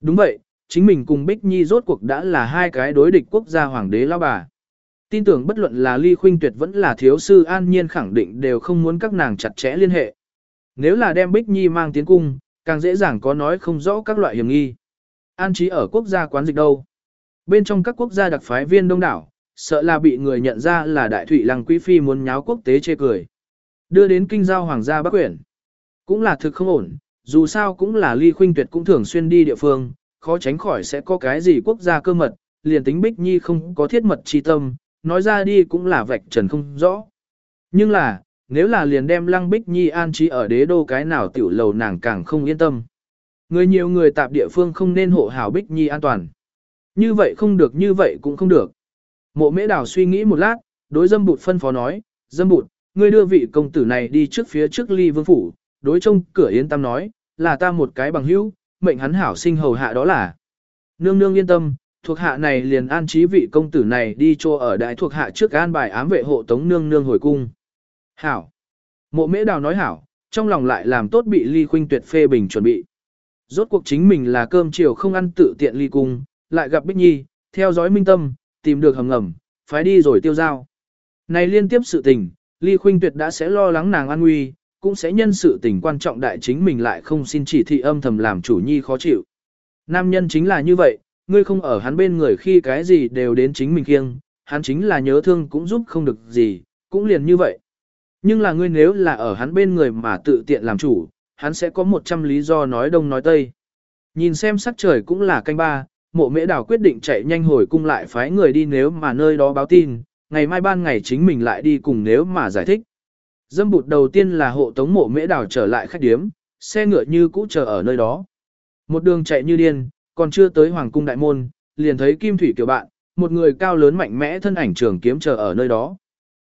Đúng vậy, chính mình cùng Bích Nhi rốt cuộc đã là hai cái đối địch quốc gia hoàng đế lao bà. Tin tưởng bất luận là Ly Khuynh Tuyệt vẫn là thiếu sư an nhiên khẳng định đều không muốn các nàng chặt chẽ liên hệ. Nếu là đem Bích Nhi mang tiến cung, càng dễ dàng có nói không rõ các loại hiểm nghi. An trí ở quốc gia quán dịch đâu. Bên trong các quốc gia đặc phái viên đông đảo, sợ là bị người nhận ra là đại thủy lăng quý phi muốn nháo quốc tế chê cười. Đưa đến kinh giao hoàng gia Bắc Quyển. Cũng là thực không ổn, dù sao cũng là ly khuynh tuyệt cũng thường xuyên đi địa phương, khó tránh khỏi sẽ có cái gì quốc gia cơ mật, liền tính Bích Nhi không có thiết mật chi tâm, nói ra đi cũng là vạch trần không rõ. Nhưng là, nếu là liền đem Lăng Bích Nhi an trí ở đế đô cái nào tiểu lầu nàng càng không yên tâm. Người nhiều người tạp địa phương không nên hộ hảo Bích Nhi an toàn. Như vậy không được như vậy cũng không được. Mộ mễ đảo suy nghĩ một lát, đối dâm bụt phân phó nói, dâm bụt, ngươi đưa vị công tử này đi trước phía trước ly vương phủ, đối trông cửa yên tâm nói, là ta một cái bằng hữu, mệnh hắn hảo sinh hầu hạ đó là. Nương nương yên tâm, thuộc hạ này liền an trí vị công tử này đi cho ở đại thuộc hạ trước an bài ám vệ hộ tống nương nương hồi cung. Hảo. Mộ mễ đào nói hảo, trong lòng lại làm tốt bị ly khuynh tuyệt phê bình chuẩn bị. Rốt cuộc chính mình là cơm chiều không ăn tự tiện ly cung, lại gặp Bích Nhi, theo dõi minh tâm, tìm được hầm ngầm, phái đi rồi tiêu giao. Này liên tiếp sự tình, ly khuynh tuyệt đã sẽ lo lắng nàng an nguy, cũng sẽ nhân sự tình quan trọng đại chính mình lại không xin chỉ thị âm thầm làm chủ nhi khó chịu. Nam nhân chính là như vậy, ngươi không ở hắn bên người khi cái gì đều đến chính mình kiêng, hắn chính là nhớ thương cũng giúp không được gì, cũng liền như vậy. Nhưng là ngươi nếu là ở hắn bên người mà tự tiện làm chủ, hắn sẽ có một trăm lý do nói đông nói tây. Nhìn xem sắc trời cũng là canh ba, mộ mễ đảo quyết định chạy nhanh hồi cung lại phái người đi nếu mà nơi đó báo tin, ngày mai ban ngày chính mình lại đi cùng nếu mà giải thích. Dâm bụt đầu tiên là hộ tống mộ mễ đảo trở lại khách điếm, xe ngựa như cũ chờ ở nơi đó. Một đường chạy như điên, còn chưa tới hoàng cung đại môn, liền thấy kim thủy kiểu bạn, một người cao lớn mạnh mẽ thân ảnh trường kiếm chờ ở nơi đó.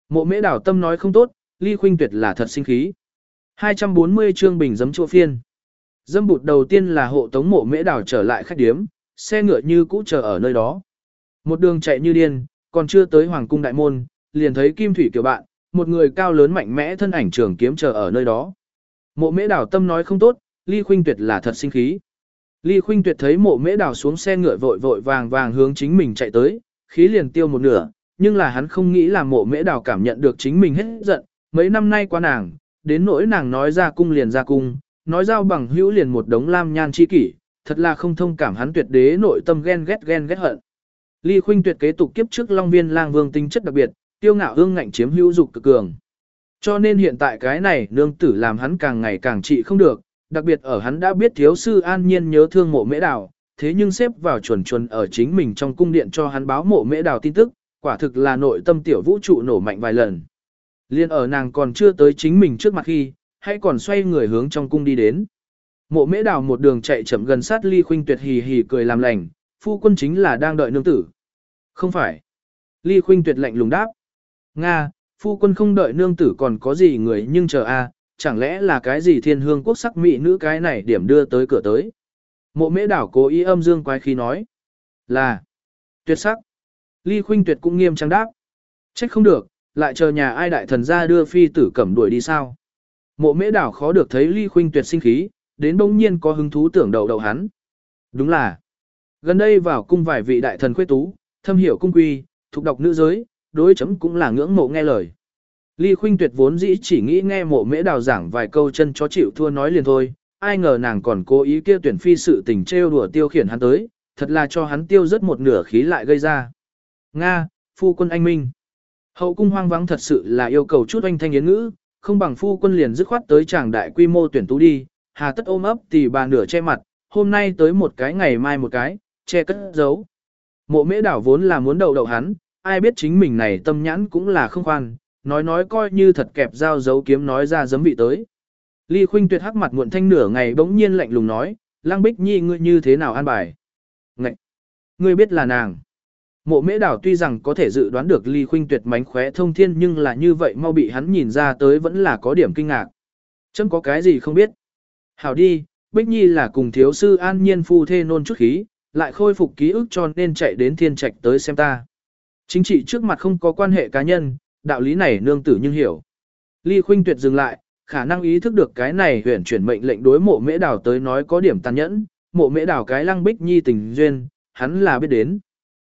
Mộ mễ đảo tâm nói không tốt, ly khuynh tuyệt là thật sinh khí. 240 chương bình giấm chua phiên. Dâm bụt đầu tiên là hộ tống mộ mễ đảo trở lại khách điếm, xe ngựa như cũ chờ ở nơi đó. Một đường chạy như điên, còn chưa tới hoàng cung đại môn, liền thấy kim thủy kiểu bạn, một người cao lớn mạnh mẽ thân ảnh trường kiếm chờ ở nơi đó. Mộ mễ đào tâm nói không tốt, ly khuynh tuyệt là thật sinh khí. Ly Khuynh Tuyệt thấy mộ mễ đào xuống xe ngựa vội vội vàng vàng hướng chính mình chạy tới, khí liền tiêu một nửa, nhưng là hắn không nghĩ là mộ mễ đào cảm nhận được chính mình hết giận, mấy năm nay qua nàng, đến nỗi nàng nói ra cung liền ra cung, nói giao bằng hữu liền một đống lam nhan chi kỷ, thật là không thông cảm hắn tuyệt đế nội tâm ghen ghét ghen ghét hận. Ly Khuynh Tuyệt kế tục kiếp trước Long Viên Lang Vương tính chất đặc biệt, tiêu ngạo hương ngạnh chiếm hữu dục cực cường. Cho nên hiện tại cái này nương tử làm hắn càng ngày càng trị không được, đặc biệt ở hắn đã biết thiếu sư an nhiên nhớ thương mộ mễ đào, thế nhưng xếp vào chuẩn chuẩn ở chính mình trong cung điện cho hắn báo mộ mễ đào tin tức, quả thực là nội tâm tiểu vũ trụ nổ mạnh vài lần. Liên ở nàng còn chưa tới chính mình trước mặt khi, hay còn xoay người hướng trong cung đi đến. Mộ mễ đào một đường chạy chậm gần sát ly khuynh tuyệt hì hì cười làm lành, phu quân chính là đang đợi nương tử. Không phải. Ly khuynh tuyệt lạnh lùng đáp. Nga, phu quân không đợi nương tử còn có gì người nhưng chờ a, à, chẳng lẽ là cái gì thiên hương quốc sắc mỹ nữ cái này điểm đưa tới cửa tới. Mộ mễ đảo cố ý âm dương quái khí nói. Là. Tuyệt sắc. Ly khuynh tuyệt cũng nghiêm trang đáp. Trách không được, lại chờ nhà ai đại thần ra đưa phi tử cẩm đuổi đi sao. Mộ mễ đảo khó được thấy ly khuynh tuyệt sinh khí, đến bỗng nhiên có hứng thú tưởng đầu đầu hắn. Đúng là. Gần đây vào cung vài vị đại thần khuê tú, thâm hiểu cung quy, thuộc đọc nữ giới, đối chấm cũng là ngưỡng mộ nghe lời. Ly Khuynh Tuyệt vốn dĩ chỉ nghĩ nghe mộ mễ đào giảng vài câu chân cho chịu thua nói liền thôi, ai ngờ nàng còn cố ý kia tuyển phi sự tình trêu đùa tiêu khiển hắn tới, thật là cho hắn tiêu rất một nửa khí lại gây ra. Nga, phu quân anh minh. Hậu cung hoang vắng thật sự là yêu cầu chút anh thanh yến ngữ, không bằng phu quân liền dứt khoát tới chàng đại quy mô tuyển tú đi, hà tất ôm ấp thì bà nửa che mặt, hôm nay tới một cái ngày mai một cái, che cất giấu. Mộ mễ đảo vốn là muốn đầu đầu hắn, ai biết chính mình này tâm nhãn cũng là không khoan, nói nói coi như thật kẹp dao giấu kiếm nói ra giấm vị tới. Ly Khuynh Tuyệt hắc mặt muộn thanh nửa ngày bỗng nhiên lạnh lùng nói, Lăng Bích Nhi ngươi như thế nào an bài? Ngậy! Ngươi biết là nàng. Mộ mễ đảo tuy rằng có thể dự đoán được Ly Khuynh Tuyệt mánh khóe thông thiên nhưng là như vậy mau bị hắn nhìn ra tới vẫn là có điểm kinh ngạc. Chấm có cái gì không biết. Hảo đi, Bích Nhi là cùng thiếu sư an nhiên phu thê nôn chút khí, lại khôi phục ký ức cho nên chạy đến thiên trạch tới xem ta. Chính trị trước mặt không có quan hệ cá nhân, đạo lý này nương tử nhưng hiểu. Ly Khuynh Tuyệt dừng lại, khả năng ý thức được cái này huyền chuyển mệnh lệnh đối mộ mễ đảo tới nói có điểm tàn nhẫn, mộ mễ đảo cái lăng bích nhi tình duyên, hắn là biết đến.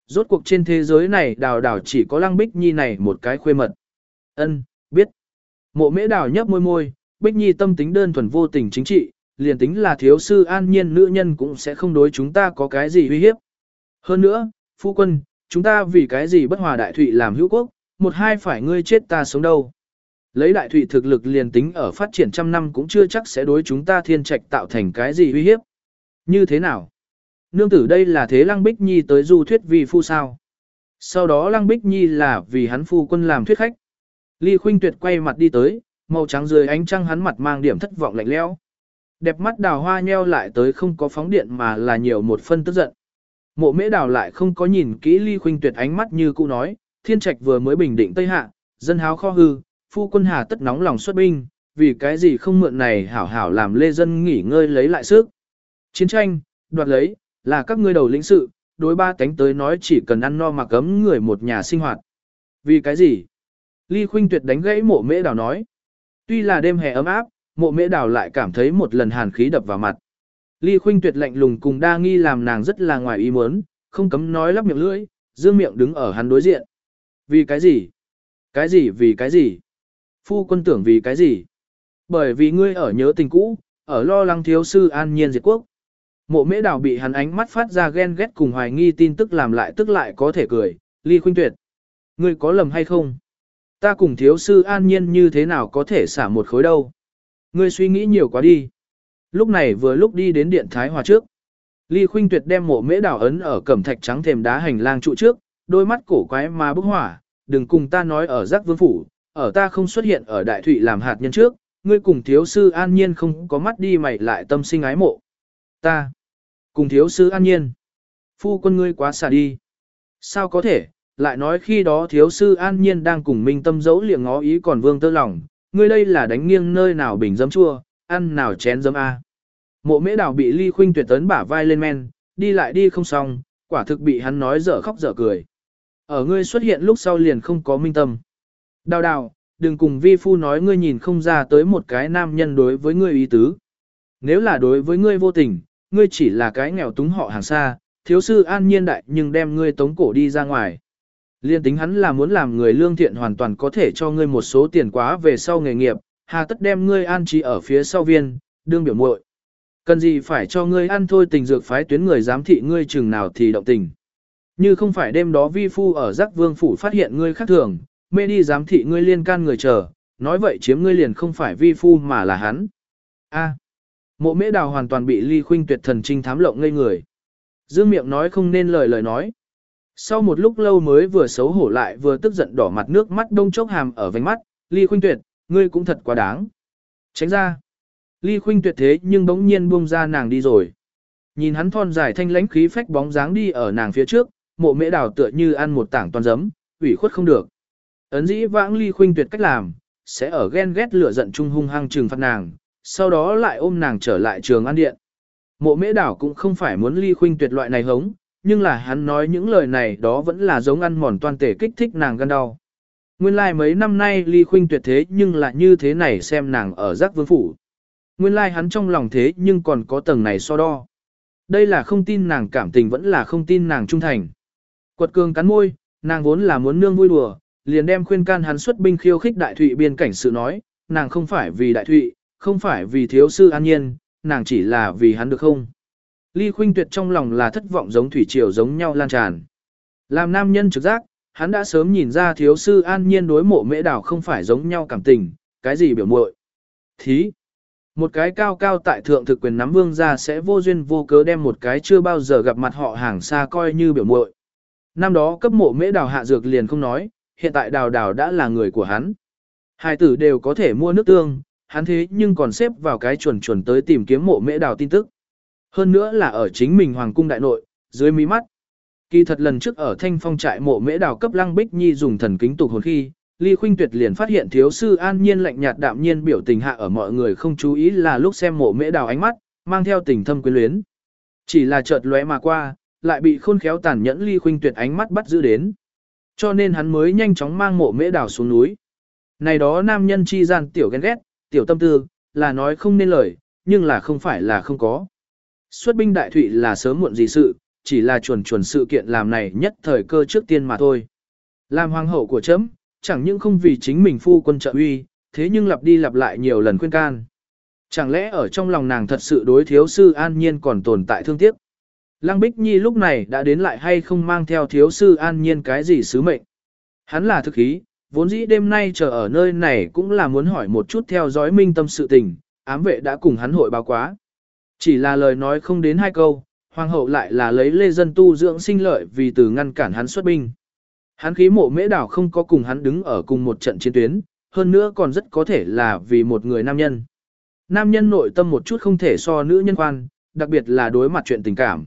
Rốt cuộc trên thế giới này đào đảo chỉ có lăng bích nhi này một cái khuê mật. Ân, biết. Mộ mễ đảo nhấp môi môi, bích nhi tâm tính đơn thuần vô tình chính trị, liền tính là thiếu sư an nhiên nữ nhân cũng sẽ không đối chúng ta có cái gì uy hiếp. Hơn nữa, phu quân, chúng ta vì cái gì bất hòa đại thụy làm hữu quốc, một hai phải ngươi chết ta sống đâu. Lấy đại thụy thực lực liền tính ở phát triển trăm năm cũng chưa chắc sẽ đối chúng ta thiên trạch tạo thành cái gì uy hiếp. Như thế nào? Nương tử đây là thế Lăng Bích Nhi tới du thuyết vì phu sao. Sau đó Lăng Bích Nhi là vì hắn phu quân làm thuyết khách. Ly Khuynh Tuyệt quay mặt đi tới, màu trắng dưới ánh trăng hắn mặt mang điểm thất vọng lạnh lẽo. Đẹp mắt đào hoa nheo lại tới không có phóng điện mà là nhiều một phân tức giận. Mộ mễ đào lại không có nhìn kỹ Ly Khuynh Tuyệt ánh mắt như cũ nói, thiên trạch vừa mới bình định Tây Hạ, dân háo kho hư, phu quân hà tất nóng lòng xuất binh, vì cái gì không mượn này hảo hảo làm lê dân nghỉ ngơi lấy lại sức. Chiến tranh, đoạt lấy, là các ngươi đầu lĩnh sự, đối ba cánh tới nói chỉ cần ăn no mà cấm người một nhà sinh hoạt. Vì cái gì? Ly Khuynh Tuyệt đánh gãy mộ mễ đào nói. Tuy là đêm hè ấm áp, mộ mễ đào lại cảm thấy một lần hàn khí đập vào mặt. Ly Khuynh Tuyệt lạnh lùng cùng đa nghi làm nàng rất là ngoài ý muốn, không cấm nói lắp miệng lưỡi, dương miệng đứng ở hắn đối diện. Vì cái gì? Cái gì vì cái gì? Phu quân tưởng vì cái gì? Bởi vì ngươi ở nhớ tình cũ, ở lo lắng thiếu sư an nhiên diệt quốc. Mộ mễ đào bị hắn ánh mắt phát ra ghen ghét cùng hoài nghi tin tức làm lại tức lại có thể cười, ly khuynh tuyệt. Ngươi có lầm hay không? Ta cùng thiếu sư an nhiên như thế nào có thể xả một khối đâu? Ngươi suy nghĩ nhiều quá đi. Lúc này vừa lúc đi đến điện Thái Hòa trước. Ly Khuynh Tuyệt đem mộ mễ đào ấn ở cẩm thạch trắng thềm đá hành lang trụ trước, đôi mắt cổ quái mà bức hỏa, đừng cùng ta nói ở giác vương phủ, ở ta không xuất hiện ở đại thụy làm hạt nhân trước, ngươi cùng thiếu sư an nhiên không có mắt đi mày lại tâm sinh ái mộ. Ta, cùng thiếu sư an nhiên, phu quân ngươi quá xả đi. Sao có thể, lại nói khi đó thiếu sư an nhiên đang cùng minh tâm dẫu liệng ngó ý còn vương tơ lòng, ngươi đây là đánh nghiêng nơi nào bình dấm chua, ăn nào chén dấm A. Mộ mễ đảo bị ly khuynh tuyệt tấn bả vai lên men, đi lại đi không xong, quả thực bị hắn nói dở khóc dở cười. Ở ngươi xuất hiện lúc sau liền không có minh tâm. Đào đào, đừng cùng vi phu nói ngươi nhìn không ra tới một cái nam nhân đối với ngươi ý tứ. Nếu là đối với ngươi vô tình, ngươi chỉ là cái nghèo túng họ hàng xa, thiếu sư an nhiên đại nhưng đem ngươi tống cổ đi ra ngoài. Liên tính hắn là muốn làm người lương thiện hoàn toàn có thể cho ngươi một số tiền quá về sau nghề nghiệp, hà tất đem ngươi an trí ở phía sau viên, đương biểu muội. Cần gì phải cho ngươi ăn thôi tình dược phái tuyến người giám thị ngươi chừng nào thì động tình. Như không phải đêm đó vi phu ở giác vương phủ phát hiện ngươi khác thường, mê đi giám thị ngươi liên can người chờ, nói vậy chiếm ngươi liền không phải vi phu mà là hắn. A. mộ mễ đào hoàn toàn bị ly khuynh tuyệt thần trinh thám lộng ngây người. Dương miệng nói không nên lời lời nói. Sau một lúc lâu mới vừa xấu hổ lại vừa tức giận đỏ mặt nước mắt đông chốc hàm ở vành mắt, ly khuynh tuyệt, ngươi cũng thật quá đáng. Tránh ra. Ly khuynh tuyệt thế nhưng bỗng nhiên buông ra nàng đi rồi. Nhìn hắn thon dài thanh lãnh khí phách bóng dáng đi ở nàng phía trước, mộ mễ đào tựa như ăn một tảng toàn giấm, ủy khuất không được. Ấn dĩ vãng ly khuynh tuyệt cách làm, sẽ ở ghen ghét lửa giận trung hung hăng trừng phạt nàng, sau đó lại ôm nàng trở lại trường ăn điện. Mộ mễ đảo cũng không phải muốn ly khuynh tuyệt loại này hống, nhưng là hắn nói những lời này đó vẫn là giống ăn mòn toàn tể kích thích nàng gan đau. Nguyên lai like mấy năm nay ly khuynh tuyệt thế nhưng là như thế này xem nàng ở giác vương phủ. Nguyên lai like hắn trong lòng thế nhưng còn có tầng này so đo. Đây là không tin nàng cảm tình vẫn là không tin nàng trung thành. Quật cường cắn môi, nàng vốn là muốn nương vui đùa, liền đem khuyên can hắn xuất binh khiêu khích đại thụy biên cảnh sự nói, nàng không phải vì đại thụy, không phải vì thiếu sư an nhiên, nàng chỉ là vì hắn được không. Ly khuynh tuyệt trong lòng là thất vọng giống thủy triều giống nhau lan tràn. Làm nam nhân trực giác, hắn đã sớm nhìn ra thiếu sư an nhiên đối mộ mễ đảo không phải giống nhau cảm tình, cái gì biểu muội Thí. Một cái cao cao tại thượng thực quyền nắm vương ra sẽ vô duyên vô cớ đem một cái chưa bao giờ gặp mặt họ hàng xa coi như biểu muội Năm đó cấp mộ mễ đào hạ dược liền không nói, hiện tại đào đào đã là người của hắn. Hai tử đều có thể mua nước tương, hắn thế nhưng còn xếp vào cái chuẩn chuẩn tới tìm kiếm mộ mễ đào tin tức. Hơn nữa là ở chính mình hoàng cung đại nội, dưới mí mắt. Kỳ thật lần trước ở thanh phong trại mộ mễ đào cấp lăng bích nhi dùng thần kính tục hồn khi, Ly Khuynh Tuyệt liền phát hiện thiếu sư an nhiên lạnh nhạt đạm nhiên biểu tình hạ ở mọi người không chú ý là lúc xem mộ mễ đào ánh mắt, mang theo tình thâm quyến luyến. Chỉ là chợt lóe mà qua, lại bị khôn khéo tàn nhẫn Ly Khuynh Tuyệt ánh mắt bắt giữ đến. Cho nên hắn mới nhanh chóng mang mộ mễ đào xuống núi. Này đó nam nhân chi gian tiểu ghen ghét, tiểu tâm tư, là nói không nên lời, nhưng là không phải là không có. Xuất binh đại thụy là sớm muộn gì sự, chỉ là chuẩn chuẩn sự kiện làm này nhất thời cơ trước tiên mà thôi. Làm hoàng hậu của chấm, chẳng những không vì chính mình phu quân trợ uy, thế nhưng lặp đi lặp lại nhiều lần khuyên can. Chẳng lẽ ở trong lòng nàng thật sự đối thiếu sư an nhiên còn tồn tại thương tiếc? Lăng Bích Nhi lúc này đã đến lại hay không mang theo thiếu sư an nhiên cái gì sứ mệnh? Hắn là thực khí, vốn dĩ đêm nay chờ ở nơi này cũng là muốn hỏi một chút theo dõi minh tâm sự tình, ám vệ đã cùng hắn hội báo quá. Chỉ là lời nói không đến hai câu, hoàng hậu lại là lấy lê dân tu dưỡng sinh lợi vì từ ngăn cản hắn xuất binh. Hắn khí mộ mễ đảo không có cùng hắn đứng ở cùng một trận chiến tuyến, hơn nữa còn rất có thể là vì một người nam nhân. Nam nhân nội tâm một chút không thể so nữ nhân quan, đặc biệt là đối mặt chuyện tình cảm.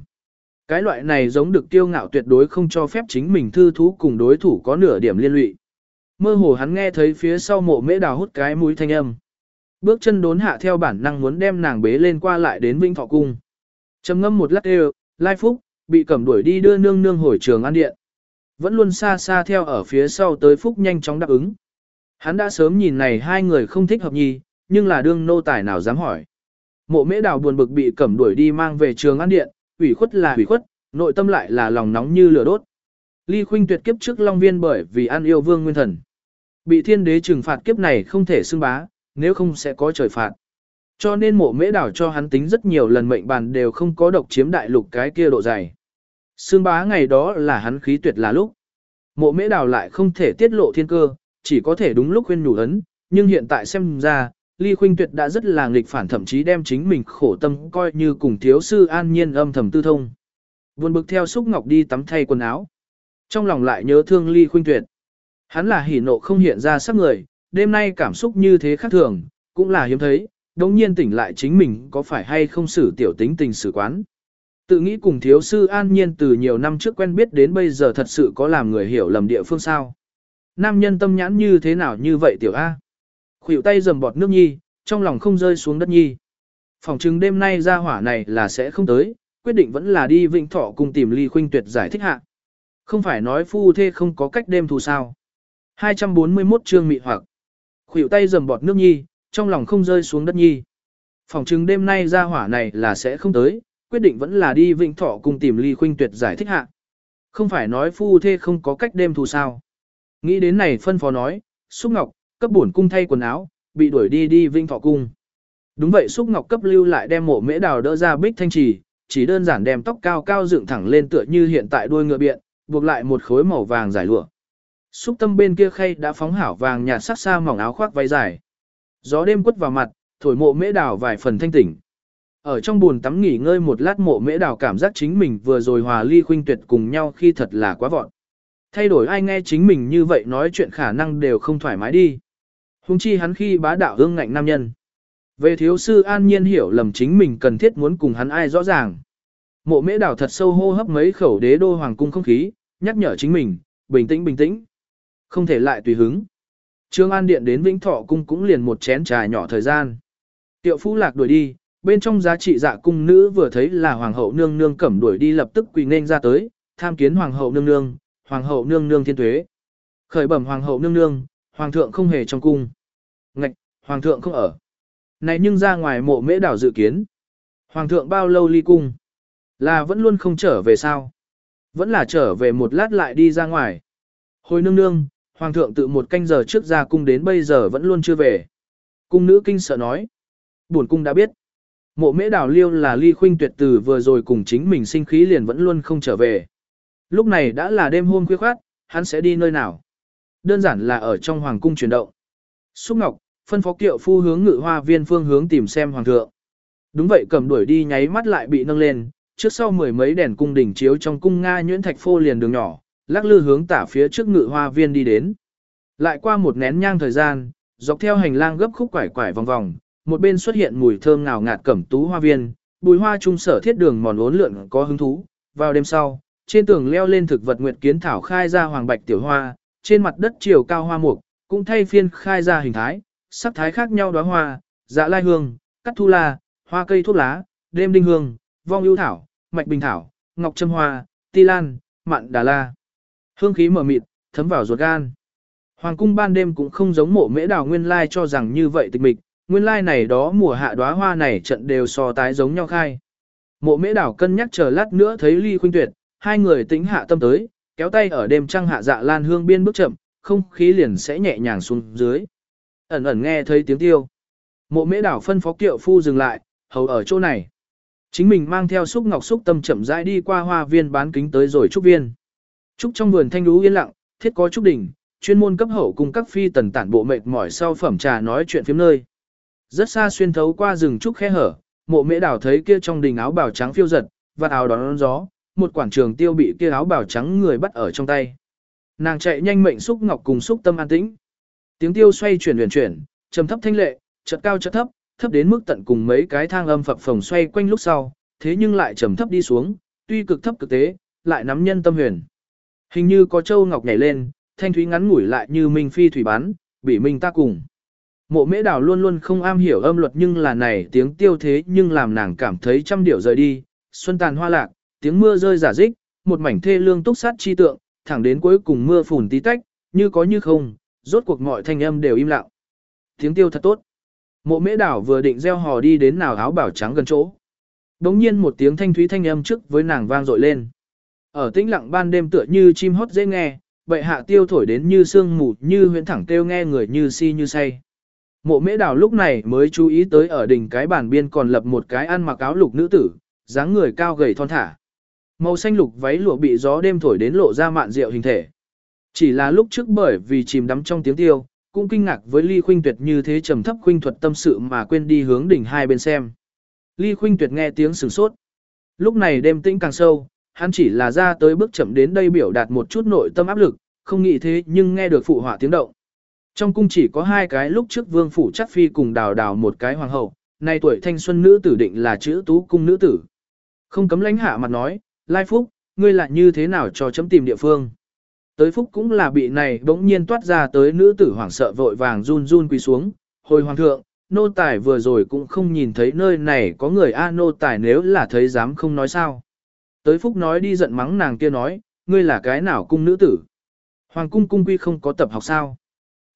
Cái loại này giống được tiêu ngạo tuyệt đối không cho phép chính mình thư thú cùng đối thủ có nửa điểm liên lụy. Mơ hồ hắn nghe thấy phía sau mộ mễ đào hút cái mũi thanh âm. Bước chân đốn hạ theo bản năng muốn đem nàng bế lên qua lại đến vĩnh Thọ Cung. trầm ngâm một lát đều, Lai Phúc, bị cẩm đuổi đi đưa nương nương hồi trường an điện. Vẫn luôn xa xa theo ở phía sau tới Phúc nhanh chóng đáp ứng. Hắn đã sớm nhìn này hai người không thích hợp nhì, nhưng là đương nô tài nào dám hỏi. Mộ mễ đào buồn bực bị cẩm đuổi đi mang về trường an điện, ủy khuất là ủy khuất, nội tâm lại là lòng nóng như lửa đốt. Ly Khuynh tuyệt kiếp trước Long Viên bởi vì ăn yêu vương nguyên thần. Bị thiên đế trừng phạt kiếp này không thể xưng bá, nếu không sẽ có trời phạt. Cho nên mộ mễ đảo cho hắn tính rất nhiều lần mệnh bàn đều không có độc chiếm đại lục cái kia độ dày. sương bá ngày đó là hắn khí tuyệt là lúc. Mộ mễ đảo lại không thể tiết lộ thiên cơ, chỉ có thể đúng lúc khuyên nhủ ấn, nhưng hiện tại xem ra, Ly Khuynh Tuyệt đã rất là nghịch phản thậm chí đem chính mình khổ tâm coi như cùng thiếu sư an nhiên âm thầm tư thông. Buồn bực theo xúc ngọc đi tắm thay quần áo. Trong lòng lại nhớ thương Ly Khuynh Tuyệt. Hắn là hỉ nộ không hiện ra sắc người, đêm nay cảm xúc như thế khác thường, cũng là hiếm thấy, đồng nhiên tỉnh lại chính mình có phải hay không xử tiểu tính tình xử quán. Tự nghĩ cùng thiếu sư an nhiên từ nhiều năm trước quen biết đến bây giờ thật sự có làm người hiểu lầm địa phương sao. Nam nhân tâm nhãn như thế nào như vậy tiểu A. Khuỷu tay dầm bọt nước nhi, trong lòng không rơi xuống đất nhi. Phòng chứng đêm nay ra hỏa này là sẽ không tới, quyết định vẫn là đi vịnh Thọ cùng tìm Ly Khuynh Tuyệt giải thích hạ. Không phải nói phu thê không có cách đêm thù sao. 241 chương mị hoặc. Khuỷu tay dầm bọt nước nhi, trong lòng không rơi xuống đất nhi. Phòng chứng đêm nay ra hỏa này là sẽ không tới, quyết định vẫn là đi vịnh Thọ cùng tìm Ly Khuynh Tuyệt giải thích hạ. Không phải nói phu thê không có cách đêm thù sao. Nghĩ đến này phân phó nói, Xúc Ngọc, cấp bổn cung thay quần áo, bị đuổi đi đi vinh Thọ cung. Đúng vậy Xúc Ngọc cấp lưu lại đem mộ mễ đào đỡ ra bích thanh trì, chỉ đơn giản đem tóc cao cao dựng thẳng lên tựa như hiện tại đuôi ngựa biện, buộc lại một khối màu vàng giải lụa. Xúc tâm bên kia khay đã phóng hảo vàng nhạt sắc xa mỏng áo khoác váy dài. Gió đêm quất vào mặt, thổi mộ mễ đào vài phần thanh tỉnh. Ở trong buồn tắm nghỉ ngơi một lát mộ mễ đào cảm giác chính mình vừa rồi hòa ly khuynh tuyệt cùng nhau khi thật là quá vọn. Thay đổi ai nghe chính mình như vậy nói chuyện khả năng đều không thoải mái đi. Hùng chi hắn khi bá đạo hương ngạnh nam nhân. Về thiếu sư an nhiên hiểu lầm chính mình cần thiết muốn cùng hắn ai rõ ràng. Mộ mễ đào thật sâu hô hấp mấy khẩu đế đô hoàng cung không khí, nhắc nhở chính mình, bình tĩnh bình tĩnh. Không thể lại tùy hứng. Trương An Điện đến Vĩnh Thọ Cung cũng liền một chén trà nhỏ thời gian. Tiệu Phú Lạc đuổi đi, bên trong giá trị dạ cung nữ vừa thấy là Hoàng hậu nương nương cẩm đuổi đi lập tức quỳ nên ra tới, tham kiến Hoàng hậu nương nương, Hoàng hậu nương nương thiên tuế. Khởi bẩm Hoàng hậu nương nương, Hoàng thượng không hề trong cung. Ngạch, Hoàng thượng không ở. Này nhưng ra ngoài mộ mễ đảo dự kiến. Hoàng thượng bao lâu ly cung? Là vẫn luôn không trở về sao? Vẫn là trở về một lát lại đi ra ngoài. Hồi nương nương, Hoàng thượng tự một canh giờ trước ra cung đến bây giờ vẫn luôn chưa về. Cung nữ kinh sợ nói. Buồn cung đã biết. Mộ mễ Đào liêu là ly khuynh tuyệt từ vừa rồi cùng chính mình sinh khí liền vẫn luôn không trở về. Lúc này đã là đêm hôm khuya khoát, hắn sẽ đi nơi nào? Đơn giản là ở trong hoàng cung chuyển động. Xúc Ngọc, phân phó kiệu phu hướng ngự hoa viên phương hướng tìm xem hoàng thượng. Đúng vậy cầm đuổi đi nháy mắt lại bị nâng lên, trước sau mười mấy đèn cung đỉnh chiếu trong cung Nga nhuyễn thạch phô liền đường nhỏ, lắc lư hướng tả phía trước ngự hoa viên đi đến. Lại qua một nén nhang thời gian, dọc theo hành lang gấp khúc quải quải vòng vòng, một bên xuất hiện mùi thơm ngào ngạt cẩm tú hoa viên, bùi hoa trung sở thiết đường mòn uốn lượn có hứng thú. Vào đêm sau, trên tường leo lên thực vật nguyệt kiến thảo khai ra hoàng bạch tiểu hoa, trên mặt đất chiều cao hoa mục, cũng thay phiên khai ra hình thái, sắc thái khác nhau đóa hoa, dạ lai hương, cắt thu la, hoa cây thuốc lá, đêm đinh hương, vong ưu thảo, mạch bình thảo, ngọc châm hoa, ti lan, mạn đà la. Hương khí mở mịt, thấm vào ruột gan. Hoàng cung ban đêm cũng không giống mộ mễ đào nguyên lai cho rằng như vậy tịch mịch, nguyên lai này đó mùa hạ đóa hoa này trận đều so tái giống nhau khai. Mộ mễ đảo cân nhắc chờ lát nữa thấy ly khuynh tuyệt, hai người tính hạ tâm tới, kéo tay ở đêm trăng hạ dạ lan hương biên bước chậm, không khí liền sẽ nhẹ nhàng xuống dưới. Ẩn ẩn nghe thấy tiếng tiêu. Mộ mễ đảo phân phó kiệu phu dừng lại, hầu ở chỗ này. Chính mình mang theo xúc ngọc xúc tâm chậm rãi đi qua hoa viên bán kính tới rồi trúc viên. Trúc trong vườn thanh lũ yên lặng, thiết có trúc đỉnh, chuyên môn cấp hậu cùng các phi tần tản bộ mệt mỏi sau phẩm trà nói chuyện phiếm nơi. Rất xa xuyên thấu qua rừng trúc khe hở, mộ mễ đảo thấy kia trong đình áo bào trắng phiêu giật, và áo đón gió, một quảng trường tiêu bị kia áo bào trắng người bắt ở trong tay. Nàng chạy nhanh mệnh xúc ngọc cùng xúc tâm an tĩnh. Tiếng tiêu xoay chuyển huyền chuyển, trầm thấp thanh lệ, chợt cao chợt thấp, thấp đến mức tận cùng mấy cái thang âm phập phồng xoay quanh lúc sau, thế nhưng lại trầm thấp đi xuống, tuy cực thấp cực tế, lại nắm nhân tâm huyền. Hình như có châu ngọc nhảy lên, thanh thúy ngắn ngủi lại như minh phi thủy bán, bị minh ta cùng. Mộ mễ đào luôn luôn không am hiểu âm luật nhưng là này tiếng tiêu thế nhưng làm nàng cảm thấy trăm điệu rời đi, xuân tàn hoa lạc, tiếng mưa rơi giả dích, một mảnh thê lương túc sát chi tượng, thẳng đến cuối cùng mưa phùn tí tách, như có như không, rốt cuộc mọi thanh âm đều im lặng. Tiếng tiêu thật tốt. Mộ mễ đảo vừa định gieo hò đi đến nào áo bảo trắng gần chỗ. Đống nhiên một tiếng thanh thúy thanh âm trước với nàng vang dội lên. Ở tĩnh lặng ban đêm tựa như chim hót dễ nghe, bệ hạ tiêu thổi đến như sương mù như huyễn thẳng kêu nghe người như si như say. Mộ mễ đào lúc này mới chú ý tới ở đỉnh cái bàn biên còn lập một cái ăn mặc áo lục nữ tử, dáng người cao gầy thon thả. Màu xanh lục váy lụa bị gió đêm thổi đến lộ ra mạn rượu hình thể. Chỉ là lúc trước bởi vì chìm đắm trong tiếng tiêu, cũng kinh ngạc với Ly Khuynh Tuyệt như thế trầm thấp khuynh thuật tâm sự mà quên đi hướng đỉnh hai bên xem. Ly Khuynh Tuyệt nghe tiếng sửng sốt. Lúc này đêm tĩnh càng sâu, hắn chỉ là ra tới bước chậm đến đây biểu đạt một chút nội tâm áp lực, không nghĩ thế nhưng nghe được phụ họa tiếng động. Trong cung chỉ có hai cái lúc trước vương phủ chắc phi cùng đào đào một cái hoàng hậu, nay tuổi thanh xuân nữ tử định là chữ tú cung nữ tử. Không cấm lãnh hạ mặt nói, Lai Phúc, ngươi lại như thế nào cho chấm tìm địa phương. Tới Phúc cũng là bị này bỗng nhiên toát ra tới nữ tử hoảng sợ vội vàng run run quỳ xuống, hồi hoàng thượng, nô tài vừa rồi cũng không nhìn thấy nơi này có người a nô tài nếu là thấy dám không nói sao. Tới Phúc nói đi giận mắng nàng kia nói, ngươi là cái nào cung nữ tử. Hoàng cung cung quy không có tập học sao.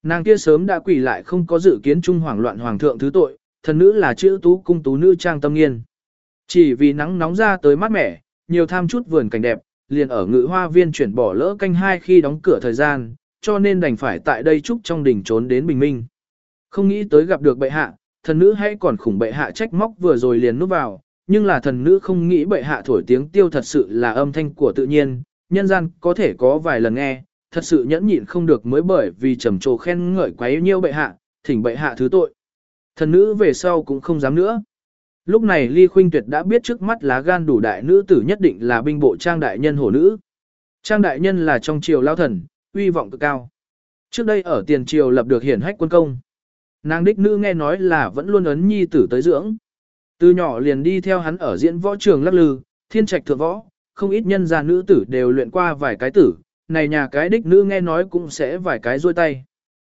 Nàng kia sớm đã quỳ lại không có dự kiến trung hoảng loạn hoàng thượng thứ tội, thần nữ là chữ tú cung tú nữ trang tâm nghiên. Chỉ vì nắng nóng ra tới mát mẻ, nhiều tham chút vườn cảnh đẹp, liền ở ngự hoa viên chuyển bỏ lỡ canh hai khi đóng cửa thời gian, cho nên đành phải tại đây trúc trong đỉnh trốn đến bình minh. Không nghĩ tới gặp được bệ hạ, thần nữ hay còn khủng bệ hạ trách móc vừa rồi liền núp vào, nhưng là thần nữ không nghĩ bệ hạ thổi tiếng tiêu thật sự là âm thanh của tự nhiên, nhân gian có thể có vài lần nghe, thật sự nhẫn nhịn không được mới bởi vì trầm trồ khen ngợi quấy nhiêu bệ hạ, thỉnh bệ hạ thứ tội. Thần nữ về sau cũng không dám nữa. Lúc này Ly Khuynh Tuyệt đã biết trước mắt lá gan đủ đại nữ tử nhất định là binh bộ trang đại nhân hổ nữ. Trang đại nhân là trong triều lao thần, uy vọng cực cao. Trước đây ở tiền triều lập được hiển hách quân công. Nàng đích nữ nghe nói là vẫn luôn ấn nhi tử tới dưỡng. Từ nhỏ liền đi theo hắn ở diễn võ trường lắc lư, thiên trạch thượng võ, không ít nhân gia nữ tử đều luyện qua vài cái tử, này nhà cái đích nữ nghe nói cũng sẽ vài cái rôi tay.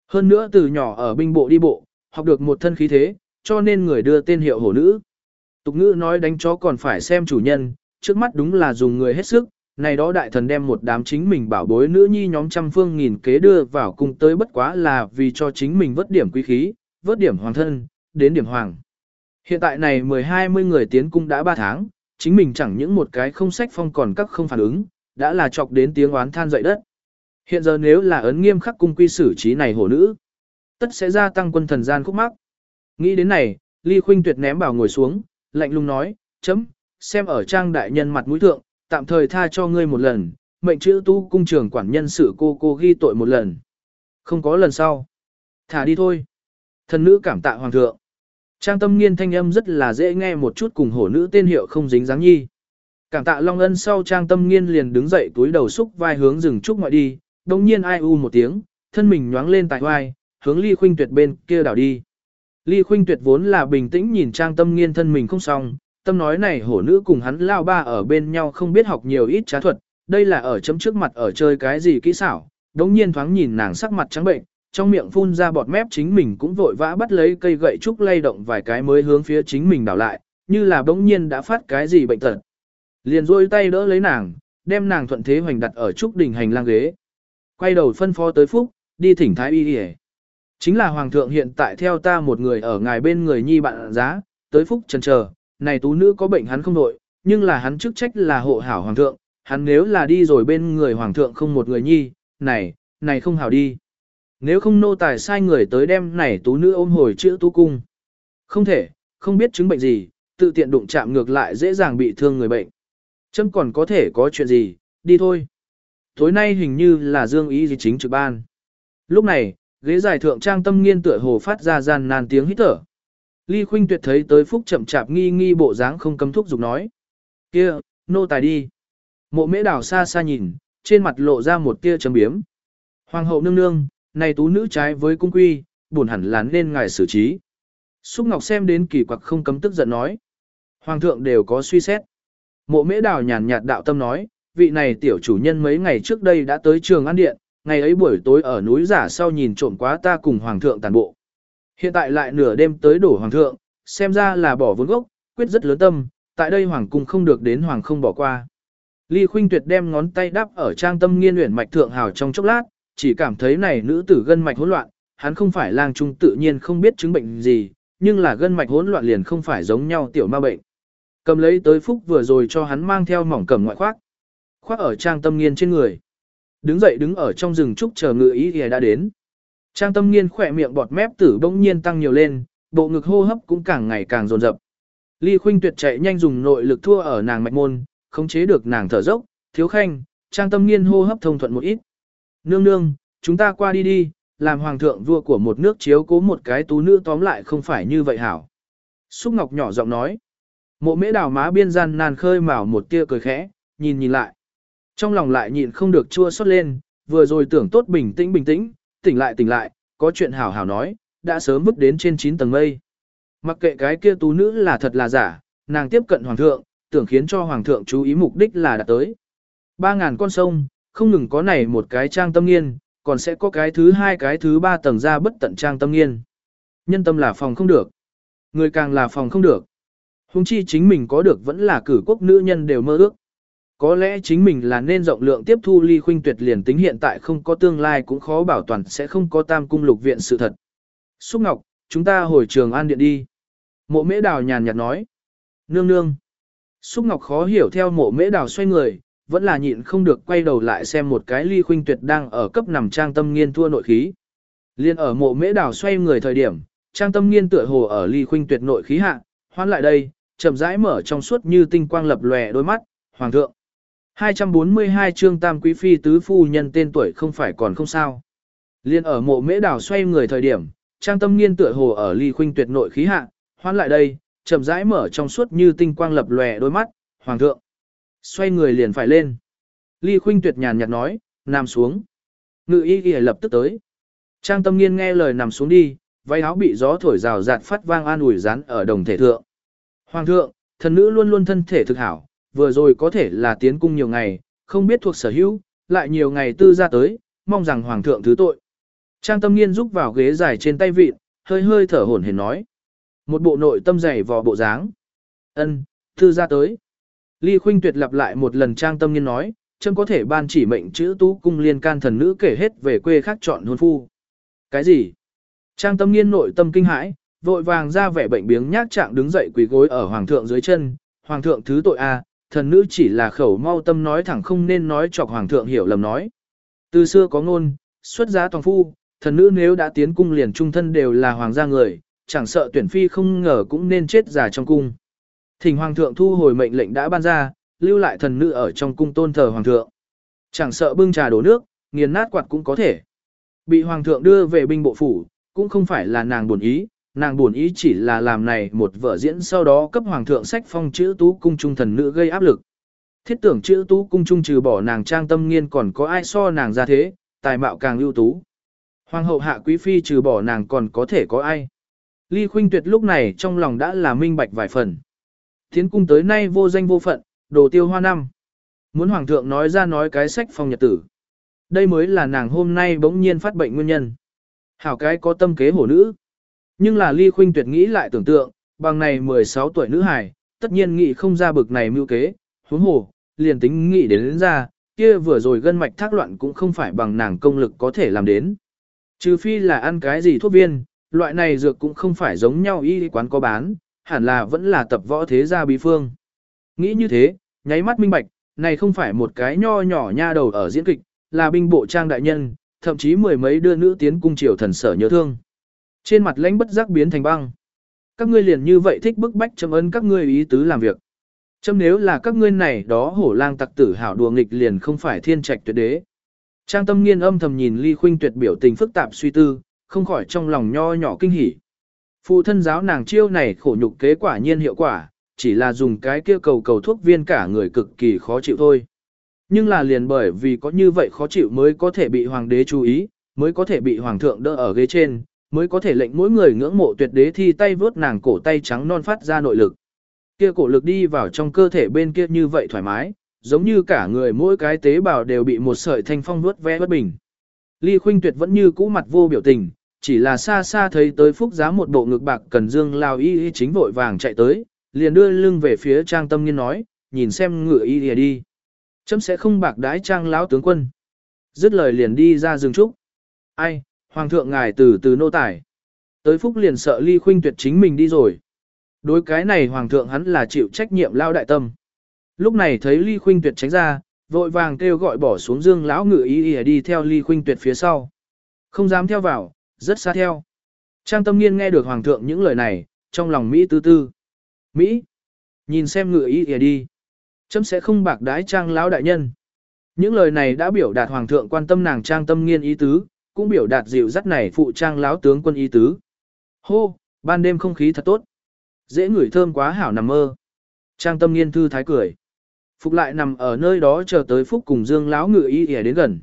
Hơn nữa từ nhỏ ở binh bộ đi bộ, học được một thân khí thế, cho nên người đưa tên hiệu hổ nữ. Tục ngữ nói đánh chó còn phải xem chủ nhân, trước mắt đúng là dùng người hết sức, này đó đại thần đem một đám chính mình bảo bối nữ nhi nhóm trăm phương nghìn kế đưa vào cùng tới bất quá là vì cho chính mình vớt điểm quý khí, vớt điểm hoàng thân, đến điểm hoàng. Hiện tại này 10-20 người tiến cung đã 3 tháng, chính mình chẳng những một cái không sách phong còn các không phản ứng, đã là chọc đến tiếng oán than dậy đất. Hiện giờ nếu là ấn nghiêm khắc cung quy xử trí này hổ nữ, tất sẽ gia tăng quân thần gian khúc mắc. Nghĩ đến này, Ly Khuynh Tuyệt ném bảo ngồi xuống, lạnh lùng nói, chấm, xem ở trang đại nhân mặt mũi thượng, tạm thời tha cho ngươi một lần, mệnh chữ tu cung trưởng quản nhân sự cô cô ghi tội một lần. Không có lần sau. Thả đi thôi. Thần nữ cảm tạ hoàng thượng. Trang tâm nghiên thanh âm rất là dễ nghe một chút cùng hổ nữ tên hiệu không dính dáng nhi. Cảm tạ Long Ân sau Trang tâm nghiên liền đứng dậy túi đầu xúc vai hướng rừng trúc ngoại đi, đồng nhiên ai u một tiếng, thân mình nhoáng lên tại vai, hướng ly khuynh tuyệt bên kia đảo đi. Ly khuynh tuyệt vốn là bình tĩnh nhìn Trang tâm nghiên thân mình không xong, tâm nói này hổ nữ cùng hắn lao ba ở bên nhau không biết học nhiều ít trá thuật, đây là ở chấm trước mặt ở chơi cái gì kỹ xảo, đống nhiên thoáng nhìn nàng sắc mặt trắng bệnh, trong miệng phun ra bọt mép chính mình cũng vội vã bắt lấy cây gậy trúc lay động vài cái mới hướng phía chính mình đảo lại, như là bỗng nhiên đã phát cái gì bệnh tật. Liền rôi tay đỡ lấy nàng, đem nàng thuận thế hoành đặt ở trúc đỉnh hành lang ghế. Quay đầu phân phó tới phúc, đi thỉnh thái y y Chính là hoàng thượng hiện tại theo ta một người ở ngài bên người nhi bạn giá, tới phúc trần chờ này tú nữ có bệnh hắn không nội, nhưng là hắn chức trách là hộ hảo hoàng thượng, hắn nếu là đi rồi bên người hoàng thượng không một người nhi, này, này không hảo đi. Nếu không nô tài sai người tới đem này tú nữ ôm hồi chữa tú cung. Không thể, không biết chứng bệnh gì, tự tiện đụng chạm ngược lại dễ dàng bị thương người bệnh. Chấm còn có thể có chuyện gì, đi thôi. Tối nay hình như là dương ý gì chính trực ban. Lúc này, ghế dài thượng trang tâm nghiên tựa hồ phát ra gian nan tiếng hít thở. Ly Khuynh Tuyệt thấy tới Phúc chậm chạp nghi nghi bộ dáng không cấm thúc giục nói. kia nô tài đi. Mộ mễ đảo xa xa nhìn, trên mặt lộ ra một tia trầm biếm. Hoàng hậu nương nương, này tú nữ trái với cung quy, buồn hẳn là nên ngài xử trí. Xúc Ngọc xem đến kỳ quặc không cấm tức giận nói. Hoàng thượng đều có suy xét. Mộ mễ đào nhàn nhạt đạo tâm nói, vị này tiểu chủ nhân mấy ngày trước đây đã tới trường ăn điện, ngày ấy buổi tối ở núi giả sau nhìn trộm quá ta cùng hoàng thượng tàn bộ. Hiện tại lại nửa đêm tới đổ hoàng thượng, xem ra là bỏ vốn gốc, quyết rất lớn tâm, tại đây hoàng cung không được đến hoàng không bỏ qua. Ly Khuynh Tuyệt đem ngón tay đắp ở trang tâm nghiên luyện mạch thượng hào trong chốc lát, chỉ cảm thấy này nữ tử gân mạch hỗn loạn, hắn không phải lang trung tự nhiên không biết chứng bệnh gì, nhưng là gân mạch hỗn loạn liền không phải giống nhau tiểu ma bệnh. Cầm lấy tới phúc vừa rồi cho hắn mang theo mỏng cầm ngoại khoác, khoác ở trang tâm nghiên trên người. Đứng dậy đứng ở trong rừng trúc chờ ngự ý thì đã đến. Trang tâm nghiên khỏe miệng bọt mép tử bỗng nhiên tăng nhiều lên, bộ ngực hô hấp cũng càng ngày càng dồn dập. Ly Khuynh Tuyệt chạy nhanh dùng nội lực thua ở nàng mạch môn, khống chế được nàng thở dốc, thiếu khanh, trang tâm nghiên hô hấp thông thuận một ít. Nương nương, chúng ta qua đi đi, làm hoàng thượng vua của một nước chiếu cố một cái tú nữ tóm lại không phải như vậy hảo. Xúc Ngọc nhỏ giọng nói. Mộ mễ đào má biên gian nàn khơi mào một tia cười khẽ, nhìn nhìn lại. Trong lòng lại nhịn không được chua xót lên, vừa rồi tưởng tốt bình tĩnh bình tĩnh, tỉnh lại tỉnh lại, có chuyện hảo hảo nói, đã sớm bước đến trên 9 tầng mây. Mặc kệ cái kia tú nữ là thật là giả, nàng tiếp cận hoàng thượng, tưởng khiến cho hoàng thượng chú ý mục đích là đã tới. Ba ngàn con sông, không ngừng có này một cái trang tâm nghiên, còn sẽ có cái thứ hai cái thứ ba tầng ra bất tận trang tâm nghiên. Nhân tâm là phòng không được. Người càng là phòng không được. Hùng chi chính mình có được vẫn là cử quốc nữ nhân đều mơ ước. Có lẽ chính mình là nên rộng lượng tiếp thu ly khuynh tuyệt liền tính hiện tại không có tương lai cũng khó bảo toàn sẽ không có tam cung lục viện sự thật. Xúc Ngọc, chúng ta hồi trường an điện đi. Mộ mễ đào nhàn nhạt nói. Nương nương. Xúc Ngọc khó hiểu theo mộ mễ đào xoay người, vẫn là nhịn không được quay đầu lại xem một cái ly khuynh tuyệt đang ở cấp nằm trang tâm nghiên thua nội khí. Liên ở mộ mễ đào xoay người thời điểm, trang tâm nghiên tựa hồ ở ly khuynh tuyệt nội khí hạ, hoan lại đây, chậm rãi mở trong suốt như tinh quang lập lòe đôi mắt, hoàng thượng. 242 chương tam quý phi tứ phu nhân tên tuổi không phải còn không sao. Liên ở mộ mễ đào xoay người thời điểm, trang tâm nghiên tựa hồ ở ly khuynh tuyệt nội khí hạ, hoan lại đây, chậm rãi mở trong suốt như tinh quang lập lòe đôi mắt, hoàng thượng. Xoay người liền phải lên. Ly khuynh tuyệt nhàn nhạt nói, nằm xuống. Ngự y ghi lập tức tới. Trang tâm nghiên nghe lời nằm xuống đi, váy áo bị gió thổi rào rạt phát vang an ủi rán ở đồng thể thượng. Hoàng thượng, thần nữ luôn luôn thân thể thực hảo, vừa rồi có thể là tiến cung nhiều ngày, không biết thuộc sở hữu, lại nhiều ngày tư ra tới, mong rằng hoàng thượng thứ tội. Trang tâm nghiên rúc vào ghế dài trên tay vịt, hơi hơi thở hổn hển nói. Một bộ nội tâm dày vò bộ dáng. Ân, tư ra tới. Ly Khuynh Tuyệt lặp lại một lần trang tâm nghiên nói, châm có thể ban chỉ mệnh chữ tú cung liên can thần nữ kể hết về quê khác chọn hôn phu. Cái gì? Trang tâm nghiên nội tâm kinh hãi, vội vàng ra vẻ bệnh biếng nhác trạng đứng dậy quỳ gối ở hoàng thượng dưới chân, hoàng thượng thứ tội a, thần nữ chỉ là khẩu mau tâm nói thẳng không nên nói chọc hoàng thượng hiểu lầm nói. Từ xưa có ngôn, xuất giá toàn phu, thần nữ nếu đã tiến cung liền trung thân đều là hoàng gia người, chẳng sợ tuyển phi không ngờ cũng nên chết già trong cung. Thỉnh hoàng thượng thu hồi mệnh lệnh đã ban ra, lưu lại thần nữ ở trong cung tôn thờ hoàng thượng. Chẳng sợ bưng trà đổ nước, nghiền nát quạt cũng có thể. Bị hoàng thượng đưa về binh bộ phủ, cũng không phải là nàng buồn ý, nàng buồn ý chỉ là làm này một vở diễn sau đó cấp hoàng thượng sách phong chữ tú cung trung thần nữ gây áp lực. Thiết tưởng chữ tú cung trung trừ bỏ nàng trang tâm nghiên còn có ai so nàng ra thế, tài mạo càng ưu tú. Hoàng hậu hạ quý phi trừ bỏ nàng còn có thể có ai. Ly khuynh tuyệt lúc này trong lòng đã là minh bạch vài phần. Thiến cung tới nay vô danh vô phận, đồ tiêu hoa năm. Muốn hoàng thượng nói ra nói cái sách phong nhật tử. Đây mới là nàng hôm nay bỗng nhiên phát bệnh nguyên nhân. Hảo cái có tâm kế hổ nữ. Nhưng là ly khuynh tuyệt nghĩ lại tưởng tượng, bằng này 16 tuổi nữ hài, tất nhiên nghĩ không ra bực này mưu kế, huống hồ, liền tính nghĩ đến, đến ra, kia vừa rồi gân mạch thác loạn cũng không phải bằng nàng công lực có thể làm đến. Trừ phi là ăn cái gì thuốc viên, loại này dược cũng không phải giống nhau y quán có bán, hẳn là vẫn là tập võ thế gia bí phương. Nghĩ như thế, nháy mắt minh bạch, này không phải một cái nho nhỏ nha đầu ở diễn kịch, là binh bộ trang đại nhân, thậm chí mười mấy đưa nữ tiến cung triều thần sở nhớ thương. Trên mặt lãnh bất giác biến thành băng. Các ngươi liền như vậy thích bức bách châm ấn các ngươi ý tứ làm việc. Châm nếu là các ngươi này đó hổ lang tặc tử hảo đùa nghịch liền không phải thiên trạch tuyệt đế. Trang tâm nghiên âm thầm nhìn ly khuynh tuyệt biểu tình phức tạp suy tư, không khỏi trong lòng nho nhỏ kinh hỉ. Phụ thân giáo nàng chiêu này khổ nhục kế quả nhiên hiệu quả, chỉ là dùng cái kia cầu cầu thuốc viên cả người cực kỳ khó chịu thôi. Nhưng là liền bởi vì có như vậy khó chịu mới có thể bị hoàng đế chú ý, mới có thể bị hoàng thượng đỡ ở ghế trên, mới có thể lệnh mỗi người ngưỡng mộ tuyệt đế thi tay vớt nàng cổ tay trắng non phát ra nội lực. Kia cổ lực đi vào trong cơ thể bên kia như vậy thoải mái, giống như cả người mỗi cái tế bào đều bị một sợi thanh phong vớt ve bất bình. Ly Khuynh Tuyệt vẫn như cũ mặt vô biểu tình, chỉ là xa xa thấy tới phúc giá một bộ ngực bạc cần dương lao y y chính vội vàng chạy tới, liền đưa lưng về phía trang tâm nghiên nói, nhìn xem ngựa y y đi. Chấm sẽ không bạc đái trang lão tướng quân. Dứt lời liền đi ra rừng trúc. Ai, hoàng thượng ngài từ từ nô tài. Tới phúc liền sợ ly khuynh tuyệt chính mình đi rồi. Đối cái này hoàng thượng hắn là chịu trách nhiệm lao đại tâm. Lúc này thấy ly khuynh tuyệt tránh ra, vội vàng kêu gọi bỏ xuống dương lão ngự ý ý đi theo ly khuynh tuyệt phía sau. Không dám theo vào, rất xa theo. Trang tâm nghiên nghe được hoàng thượng những lời này, trong lòng Mỹ tư tư. Mỹ, nhìn xem ngự ý kìa đi. Chấm sẽ không bạc đái trang lão đại nhân. Những lời này đã biểu đạt hoàng thượng quan tâm nàng trang tâm nghiên ý tứ, cũng biểu đạt dịu dắt này phụ trang lão tướng quân ý tứ. Hô, ban đêm không khí thật tốt. Dễ ngửi thơm quá hảo nằm mơ. Trang tâm nghiên thư thái cười. Phục lại nằm ở nơi đó chờ tới phúc cùng dương lão ngự ý ỉa đến gần.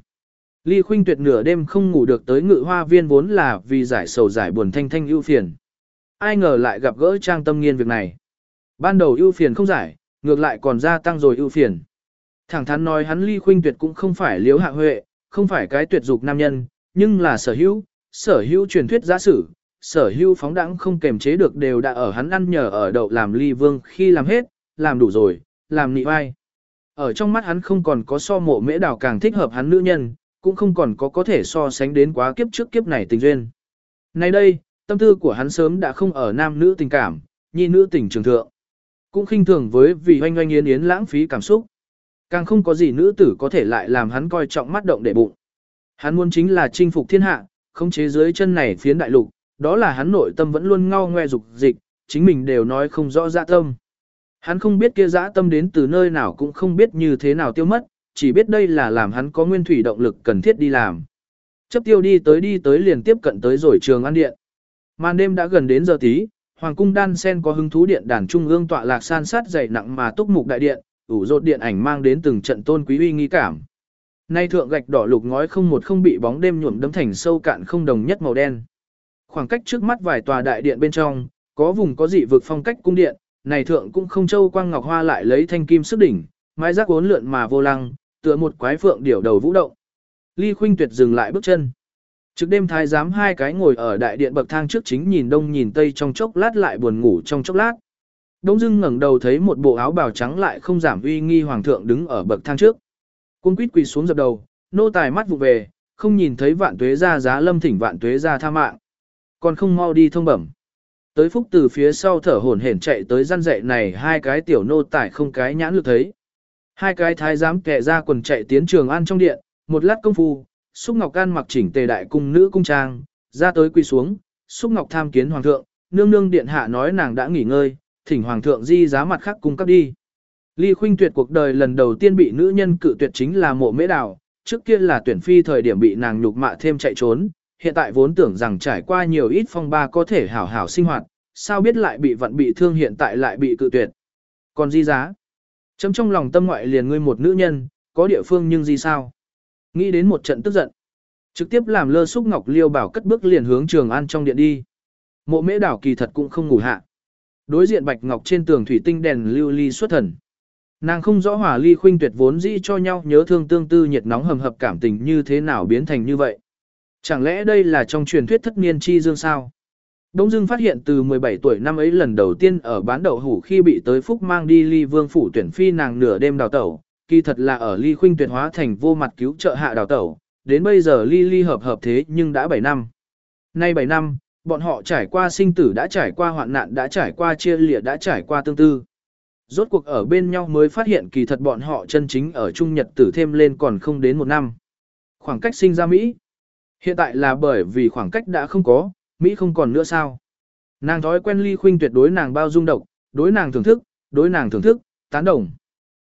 Ly khuynh tuyệt nửa đêm không ngủ được tới ngự hoa viên vốn là vì giải sầu giải buồn thanh thanh ưu phiền. Ai ngờ lại gặp gỡ trang tâm nghiên việc này. Ban đầu ưu phiền không giải, ngược lại còn gia tăng rồi ưu phiền. Thẳng thắn nói hắn ly khuynh tuyệt cũng không phải liếu hạ huệ, không phải cái tuyệt dục nam nhân, nhưng là sở hữu, sở hữu truyền thuyết giả sử, sở hữu phóng đẳng không kềm chế được đều đã ở hắn ăn nhờ ở đậu làm ly vương khi làm hết, làm đủ rồi, làm nị vai. Ở trong mắt hắn không còn có so mộ mễ đào càng thích hợp hắn nữ nhân, cũng không còn có có thể so sánh đến quá kiếp trước kiếp này tình duyên. Nay đây, tâm tư của hắn sớm đã không ở nam nữ tình cảm, nhi nữ tình trường thượng. cũng khinh thường với vì oanh oanh yến yến lãng phí cảm xúc. Càng không có gì nữ tử có thể lại làm hắn coi trọng mắt động để bụng. Hắn muốn chính là chinh phục thiên hạ, không chế dưới chân này phiến đại lục, đó là hắn nội tâm vẫn luôn ngao ngoe dục dịch, chính mình đều nói không rõ dạ tâm. Hắn không biết kia dã tâm đến từ nơi nào cũng không biết như thế nào tiêu mất, chỉ biết đây là làm hắn có nguyên thủy động lực cần thiết đi làm. Chấp tiêu đi tới đi tới liền tiếp cận tới rồi trường ăn điện. Màn đêm đã gần đến giờ tí, Hoàng cung đan sen có hứng thú điện đàn trung ương tọa lạc san sát dày nặng mà túc mục đại điện, ủ rột điện ảnh mang đến từng trận tôn quý uy nghi cảm. Nay thượng gạch đỏ lục ngói không một không bị bóng đêm nhuộm đấm thành sâu cạn không đồng nhất màu đen. Khoảng cách trước mắt vài tòa đại điện bên trong, có vùng có dị vực phong cách cung điện, này thượng cũng không châu quang ngọc hoa lại lấy thanh kim sức đỉnh, mái giác uốn lượn mà vô lăng, tựa một quái phượng điểu đầu vũ động. Ly Khuynh Tuyệt dừng lại bước chân. Trước đêm thái giám hai cái ngồi ở đại điện bậc thang trước chính nhìn đông nhìn tây trong chốc lát lại buồn ngủ trong chốc lát. Đông dưng ngẩng đầu thấy một bộ áo bào trắng lại không giảm uy nghi hoàng thượng đứng ở bậc thang trước. Cung quýt quỳ xuống dập đầu, nô tài mắt vụ về, không nhìn thấy vạn tuế ra giá lâm thỉnh vạn tuế ra tha mạng. Còn không mau đi thông bẩm. Tới phúc từ phía sau thở hổn hển chạy tới gian dậy này hai cái tiểu nô tài không cái nhãn lực thấy. Hai cái thái giám kẻ ra quần chạy tiến trường an trong điện, một lát công phu, Xúc Ngọc an mặc chỉnh tề đại cung nữ cung trang, ra tới quỳ xuống, Xúc Ngọc tham kiến hoàng thượng, nương nương điện hạ nói nàng đã nghỉ ngơi, thỉnh hoàng thượng di giá mặt khác cung cấp đi. Ly Khuynh Tuyệt cuộc đời lần đầu tiên bị nữ nhân cự tuyệt chính là mộ mễ đào, trước kia là tuyển phi thời điểm bị nàng nhục mạ thêm chạy trốn, hiện tại vốn tưởng rằng trải qua nhiều ít phong ba có thể hảo hảo sinh hoạt, sao biết lại bị vận bị thương hiện tại lại bị cự tuyệt. Còn di giá? Chấm trong lòng tâm ngoại liền ngươi một nữ nhân, có địa phương nhưng gì sao? Nghĩ đến một trận tức giận. Trực tiếp làm lơ xúc ngọc liêu bảo cất bước liền hướng trường an trong điện đi. Mộ mễ đảo kỳ thật cũng không ngủ hạ. Đối diện bạch ngọc trên tường thủy tinh đèn lưu ly xuất thần. Nàng không rõ hỏa ly khuynh tuyệt vốn dĩ cho nhau nhớ thương tương tư nhiệt nóng hầm hập cảm tình như thế nào biến thành như vậy. Chẳng lẽ đây là trong truyền thuyết thất niên chi dương sao? Đông Dương phát hiện từ 17 tuổi năm ấy lần đầu tiên ở bán đậu hủ khi bị tới Phúc mang đi ly vương phủ tuyển phi nàng nửa đêm đào tẩu, kỳ thật là ở ly khuynh tuyệt hóa thành vô mặt cứu trợ hạ đào tẩu, đến bây giờ ly ly hợp hợp thế nhưng đã 7 năm. Nay 7 năm, bọn họ trải qua sinh tử đã trải qua hoạn nạn đã trải qua chia lịa đã trải qua tương tư. Rốt cuộc ở bên nhau mới phát hiện kỳ thật bọn họ chân chính ở Trung Nhật tử thêm lên còn không đến một năm. Khoảng cách sinh ra Mỹ. Hiện tại là bởi vì khoảng cách đã không có, Mỹ không còn nữa sao. Nàng thói quen ly khuynh tuyệt đối nàng bao dung độc, đối nàng thưởng thức, đối nàng thưởng thức, tán đồng.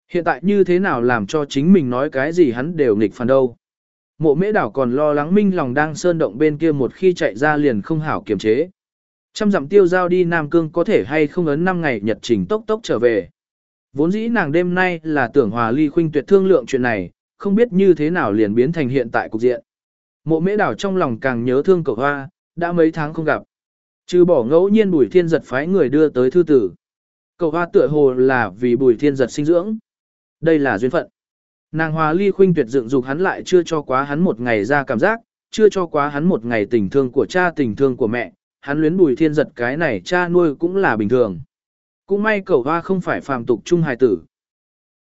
Hiện tại như thế nào làm cho chính mình nói cái gì hắn đều nghịch phản đâu. Mộ mễ đảo còn lo lắng minh lòng đang sơn động bên kia một khi chạy ra liền không hảo kiềm chế. Trăm dặm tiêu giao đi Nam Cương có thể hay không ấn 5 ngày nhật trình tốc tốc trở về. Vốn dĩ nàng đêm nay là tưởng hòa ly khuynh tuyệt thương lượng chuyện này, không biết như thế nào liền biến thành hiện tại cục diện. Mộ mễ đảo trong lòng càng nhớ thương cậu hoa, đã mấy tháng không gặp. Trừ bỏ ngẫu nhiên bùi thiên giật phái người đưa tới thư tử. Cậu hoa tựa hồ là vì bùi thiên giật sinh dưỡng. Đây là duyên phận. Nàng hòa ly khuynh tuyệt dựng dục hắn lại chưa cho quá hắn một ngày ra cảm giác, chưa cho quá hắn một ngày tình thương của cha tình thương của mẹ, hắn luyến bùi thiên giật cái này cha nuôi cũng là bình thường. Cũng may cậu hoa không phải phàm tục trung hài tử,